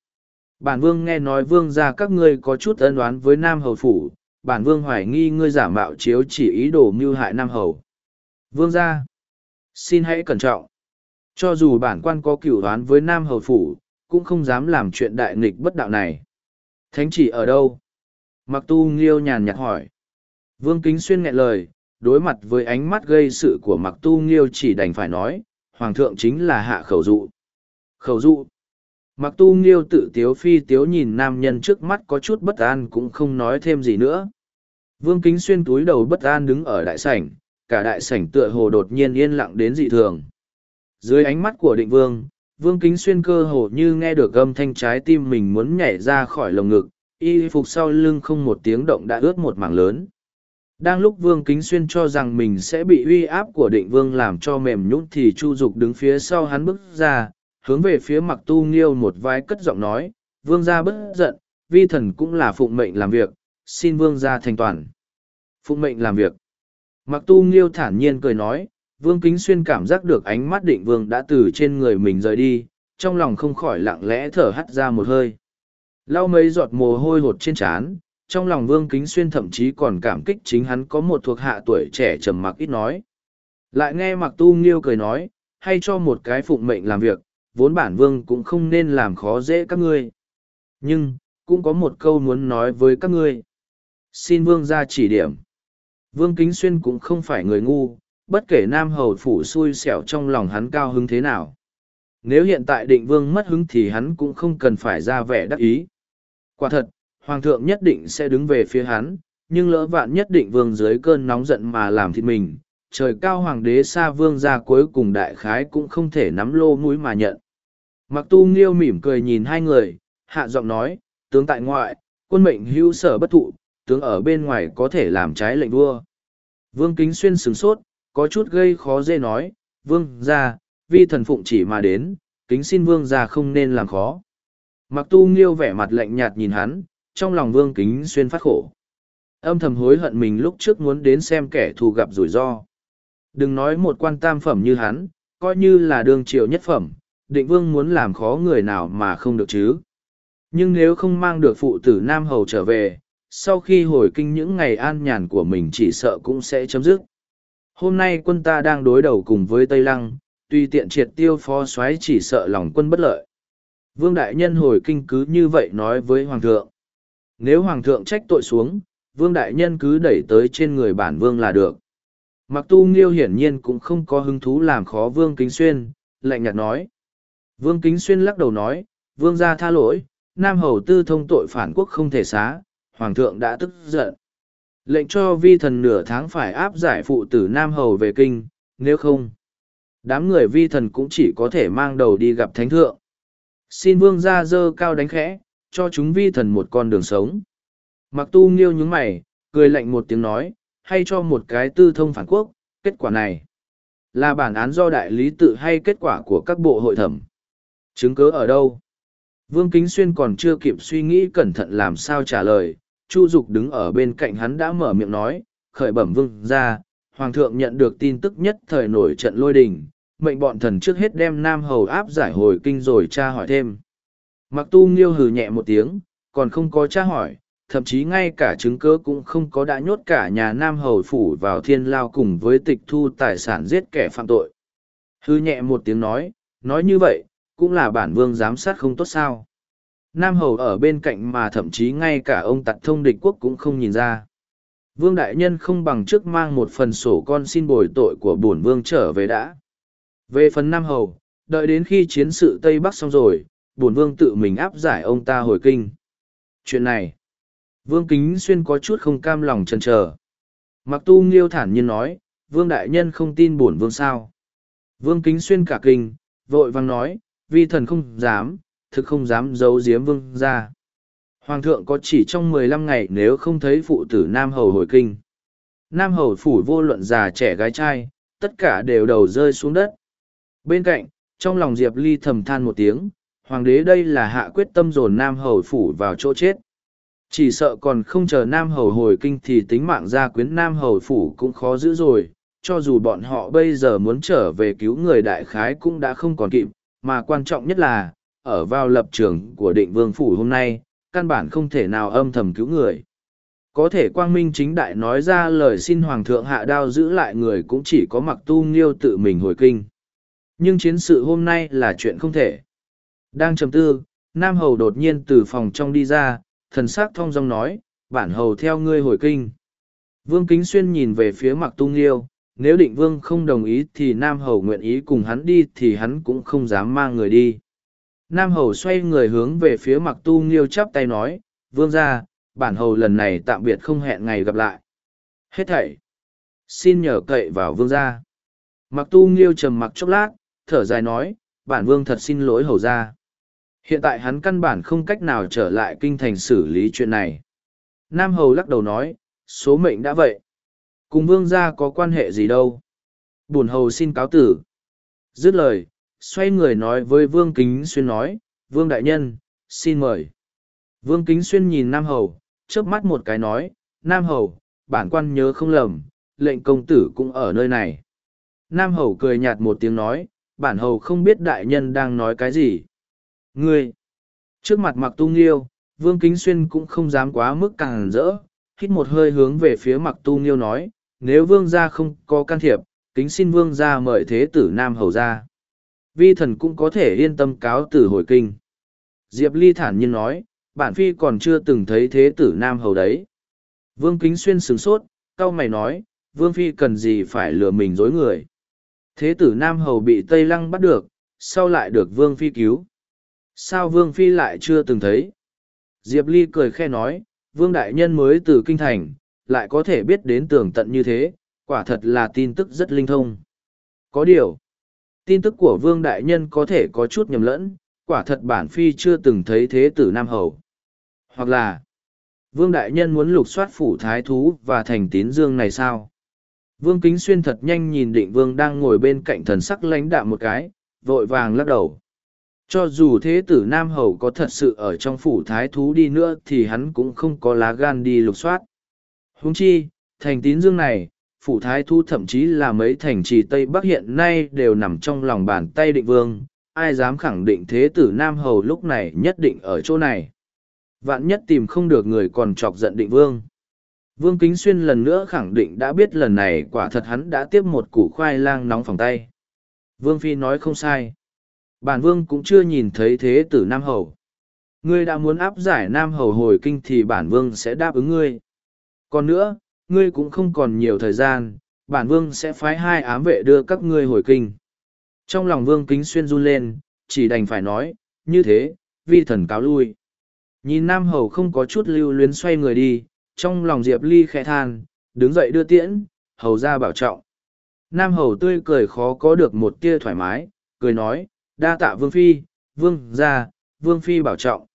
Bản Vương nghe nói Vương gia các ngươi có chút ân oán với Nam Hầu Phủ, bản Vương hoài nghi ngươi giả mạo chiếu chỉ ý đồ mưu hại Nam Hầu. Vương gia, xin hãy cẩn trọng. Cho dù bản quan có cửu oán với Nam Hầu Phủ, cũng không dám làm chuyện đại nghịch bất đạo này. Thánh chỉ ở đâu? Mặc tu nghiêu nhàn nhạt hỏi. Vương Kính Xuyên nghẹn lời, đối mặt với ánh mắt gây sự của mặc tu nghiêu chỉ đành phải nói, Hoàng thượng chính là hạ khẩu dụ. Khẩu dụ. Mặc tu nghiêu tự tiếu phi tiếu nhìn nam nhân trước mắt có chút bất an cũng không nói thêm gì nữa. Vương Kính Xuyên túi đầu bất an đứng ở đại sảnh, cả đại sảnh tựa hồ đột nhiên yên lặng đến dị thường. Dưới ánh mắt của định vương, vương kính xuyên cơ hồ như nghe được âm thanh trái tim mình muốn nhảy ra khỏi lồng ngực y phục sau lưng không một tiếng động đã ướt một mảng lớn đang lúc vương kính xuyên cho rằng mình sẽ bị uy áp của định vương làm cho mềm nhũn thì chu dục đứng phía sau hắn bước ra hướng về phía mặc tu nghiêu một vai cất giọng nói vương gia bất giận vi thần cũng là phụng mệnh làm việc xin vương gia thành toàn phụng mệnh làm việc mặc tu nghiêu thản nhiên cười nói Vương Kính Xuyên cảm giác được ánh mắt định vương đã từ trên người mình rời đi, trong lòng không khỏi lặng lẽ thở hắt ra một hơi. Lau mấy giọt mồ hôi hột trên trán, trong lòng Vương Kính Xuyên thậm chí còn cảm kích chính hắn có một thuộc hạ tuổi trẻ trầm mặc ít nói. Lại nghe Mặc Tu Nghiêu cười nói, hay cho một cái phụng mệnh làm việc, vốn bản Vương cũng không nên làm khó dễ các ngươi. Nhưng, cũng có một câu muốn nói với các ngươi. Xin Vương ra chỉ điểm. Vương Kính Xuyên cũng không phải người ngu, bất kể nam hầu phủ xui xẻo trong lòng hắn cao hứng thế nào. Nếu hiện tại định vương mất hứng thì hắn cũng không cần phải ra vẻ đắc ý. Quả thật, hoàng thượng nhất định sẽ đứng về phía hắn, nhưng lỡ vạn nhất định vương dưới cơn nóng giận mà làm thịt mình. Trời cao hoàng đế xa vương ra cuối cùng đại khái cũng không thể nắm lô mũi mà nhận. Mặc tu nghiêu mỉm cười nhìn hai người, hạ giọng nói, tướng tại ngoại, quân mệnh hữu sở bất thụ, tướng ở bên ngoài có thể làm trái lệnh vua. Vương Kính Xuyên sửng sốt, có chút gây khó dễ nói, vương ra, vi thần phụng chỉ mà đến, kính xin vương ra không nên làm khó. Mặc tu nghiêu vẻ mặt lạnh nhạt nhìn hắn, trong lòng vương kính xuyên phát khổ. Âm thầm hối hận mình lúc trước muốn đến xem kẻ thù gặp rủi ro. Đừng nói một quan tam phẩm như hắn, coi như là đương triều nhất phẩm, định vương muốn làm khó người nào mà không được chứ. Nhưng nếu không mang được phụ tử Nam Hầu trở về, sau khi hồi kinh những ngày an nhàn của mình chỉ sợ cũng sẽ chấm dứt. Hôm nay quân ta đang đối đầu cùng với Tây Lăng, tuy tiện triệt tiêu phó soái chỉ sợ lòng quân bất lợi. Vương Đại Nhân hồi kinh cứ như vậy nói với Hoàng thượng. Nếu Hoàng thượng trách tội xuống, Vương Đại Nhân cứ đẩy tới trên người bản Vương là được. Mặc tu nghiêu hiển nhiên cũng không có hứng thú làm khó Vương Kính Xuyên, lạnh nhạt nói. Vương Kính Xuyên lắc đầu nói, Vương gia tha lỗi, Nam Hầu tư thông tội phản quốc không thể xá, Hoàng thượng đã tức giận lệnh cho vi thần nửa tháng phải áp giải phụ tử Nam Hầu về kinh, nếu không, đám người vi thần cũng chỉ có thể mang đầu đi gặp thánh thượng. Xin vương gia dơ cao đánh khẽ, cho chúng vi thần một con đường sống. Mặc tu nghiêu nhướng mày, cười lạnh một tiếng nói, hay cho một cái tư thông phản quốc, kết quả này là bản án do đại lý tự hay kết quả của các bộ hội thẩm. Chứng cớ ở đâu? Vương Kính Xuyên còn chưa kịp suy nghĩ cẩn thận làm sao trả lời, Chu Dục đứng ở bên cạnh hắn đã mở miệng nói, khởi bẩm vương ra, Hoàng thượng nhận được tin tức nhất thời nổi trận lôi đình, mệnh bọn thần trước hết đem Nam Hầu áp giải hồi kinh rồi tra hỏi thêm. Mặc tu nghiêu hừ nhẹ một tiếng, còn không có tra hỏi, thậm chí ngay cả chứng cứ cũng không có đã nhốt cả nhà Nam Hầu phủ vào thiên lao cùng với tịch thu tài sản giết kẻ phạm tội. Hư nhẹ một tiếng nói, nói như vậy, cũng là bản vương giám sát không tốt sao. Nam Hầu ở bên cạnh mà thậm chí ngay cả ông tặc thông địch quốc cũng không nhìn ra. Vương Đại Nhân không bằng trước mang một phần sổ con xin bồi tội của bổn vương trở về đã. Về phần Nam Hầu, đợi đến khi chiến sự Tây Bắc xong rồi, bổn vương tự mình áp giải ông ta hồi kinh. Chuyện này, Vương Kính Xuyên có chút không cam lòng chần chờ. Mặc tu nghiêu thản nhiên nói, Vương Đại Nhân không tin bổn vương sao. Vương Kính Xuyên cả kinh, vội vang nói, vi thần không dám, thực không dám giấu giếm vương ra. Hoàng thượng có chỉ trong mười lăm ngày nếu không thấy phụ tử Nam Hầu hồi kinh. Nam Hầu phủ vô luận già trẻ gái trai, tất cả đều đầu rơi xuống đất. Bên cạnh, trong lòng Diệp Ly thầm than một tiếng, hoàng đế đây là hạ quyết tâm dồn Nam Hầu phủ vào chỗ chết. Chỉ sợ còn không chờ Nam Hầu hồi kinh thì tính mạng gia quyến Nam Hầu phủ cũng khó giữ rồi, cho dù bọn họ bây giờ muốn trở về cứu người đại khái cũng đã không còn kịp, mà quan trọng nhất là, ở vào lập trường của định vương phủ hôm nay, căn bản không thể nào âm thầm cứu người. Có thể quang minh chính đại nói ra lời xin Hoàng thượng hạ đao giữ lại người cũng chỉ có mặc tu nghiêu tự mình hồi kinh. Nhưng chiến sự hôm nay là chuyện không thể. Đang trầm tư, Nam Hầu đột nhiên từ phòng trong đi ra, thần sắc thong dong nói, bản hầu theo ngươi hồi kinh. Vương Kính Xuyên nhìn về phía mặc tu nghiêu, nếu định vương không đồng ý thì Nam Hầu nguyện ý cùng hắn đi thì hắn cũng không dám mang người đi. Nam Hầu xoay người hướng về phía mặc tu nghiêu chắp tay nói, vương ra, bản hầu lần này tạm biệt không hẹn ngày gặp lại. Hết thảy. Xin nhờ cậy vào vương gia. Mặc tu nghiêu trầm mặc chốc lát, thở dài nói, bản vương thật xin lỗi hầu gia. Hiện tại hắn căn bản không cách nào trở lại kinh thành xử lý chuyện này. Nam hầu lắc đầu nói, số mệnh đã vậy. Cùng vương gia có quan hệ gì đâu. Bùn hầu xin cáo tử. Dứt lời, xoay người nói với vương kính xuyên nói, vương đại nhân, xin mời. Vương kính xuyên nhìn Nam hầu, chớp mắt một cái nói, Nam hầu, bản quan nhớ không lầm, lệnh công tử cũng ở nơi này. Nam hầu cười nhạt một tiếng nói, bản hầu không biết đại nhân đang nói cái gì. Ngươi! Trước mặt mặc tu nghiêu, vương kính xuyên cũng không dám quá mức càng rỡ, hít một hơi hướng về phía mặc tu nghiêu nói, nếu vương gia không có can thiệp, kính xin vương gia mời thế tử Nam hầu ra. Vi thần cũng có thể yên tâm cáo tử hồi kinh. Diệp Ly thản nhiên nói, bản phi còn chưa từng thấy thế tử Nam hầu đấy. Vương Kính Xuyên sửng sốt, cau mày nói, Vương Phi cần gì phải lừa mình dối người. Thế tử Nam hầu bị Tây Lăng bắt được, sau lại được Vương Phi cứu. Sao Vương Phi lại chưa từng thấy? Diệp Ly cười khe nói, Vương Đại Nhân mới từ Kinh Thành, lại có thể biết đến tường tận như thế, quả thật là tin tức rất linh thông. Có điều, tin tức của Vương Đại Nhân có thể có chút nhầm lẫn, quả thật bản Phi chưa từng thấy thế tử Nam Hầu. Hoặc là, Vương Đại Nhân muốn lục soát phủ thái thú và thành tín dương này sao? Vương Kính Xuyên thật nhanh nhìn định Vương đang ngồi bên cạnh thần sắc lãnh đạm một cái, vội vàng lắc đầu. Cho dù thế tử Nam Hầu có thật sự ở trong phủ thái thú đi nữa thì hắn cũng không có lá gan đi lục soát. Huống chi, thành tín dương này, phủ thái thu thậm chí là mấy thành trì Tây Bắc hiện nay đều nằm trong lòng bàn tay định vương, ai dám khẳng định thế tử Nam Hầu lúc này nhất định ở chỗ này. Vạn nhất tìm không được người còn chọc giận định vương. Vương Kính Xuyên lần nữa khẳng định đã biết lần này quả thật hắn đã tiếp một củ khoai lang nóng phòng tay. Vương Phi nói không sai. Bản Vương cũng chưa nhìn thấy thế tử Nam Hầu. Ngươi đã muốn áp giải Nam Hầu hồi kinh thì bản Vương sẽ đáp ứng ngươi. Còn nữa, ngươi cũng không còn nhiều thời gian, bản Vương sẽ phái hai ám vệ đưa các ngươi hồi kinh. Trong lòng Vương Kính Xuyên run lên, chỉ đành phải nói, như thế, vi thần cáo lui. Nhìn Nam Hầu không có chút lưu luyến xoay người đi, trong lòng Diệp Ly khẽ than, đứng dậy đưa tiễn, Hầu ra bảo trọng. Nam Hầu tươi cười khó có được một tia thoải mái, cười nói, đa tạ Vương Phi, Vương ra, Vương Phi bảo trọng.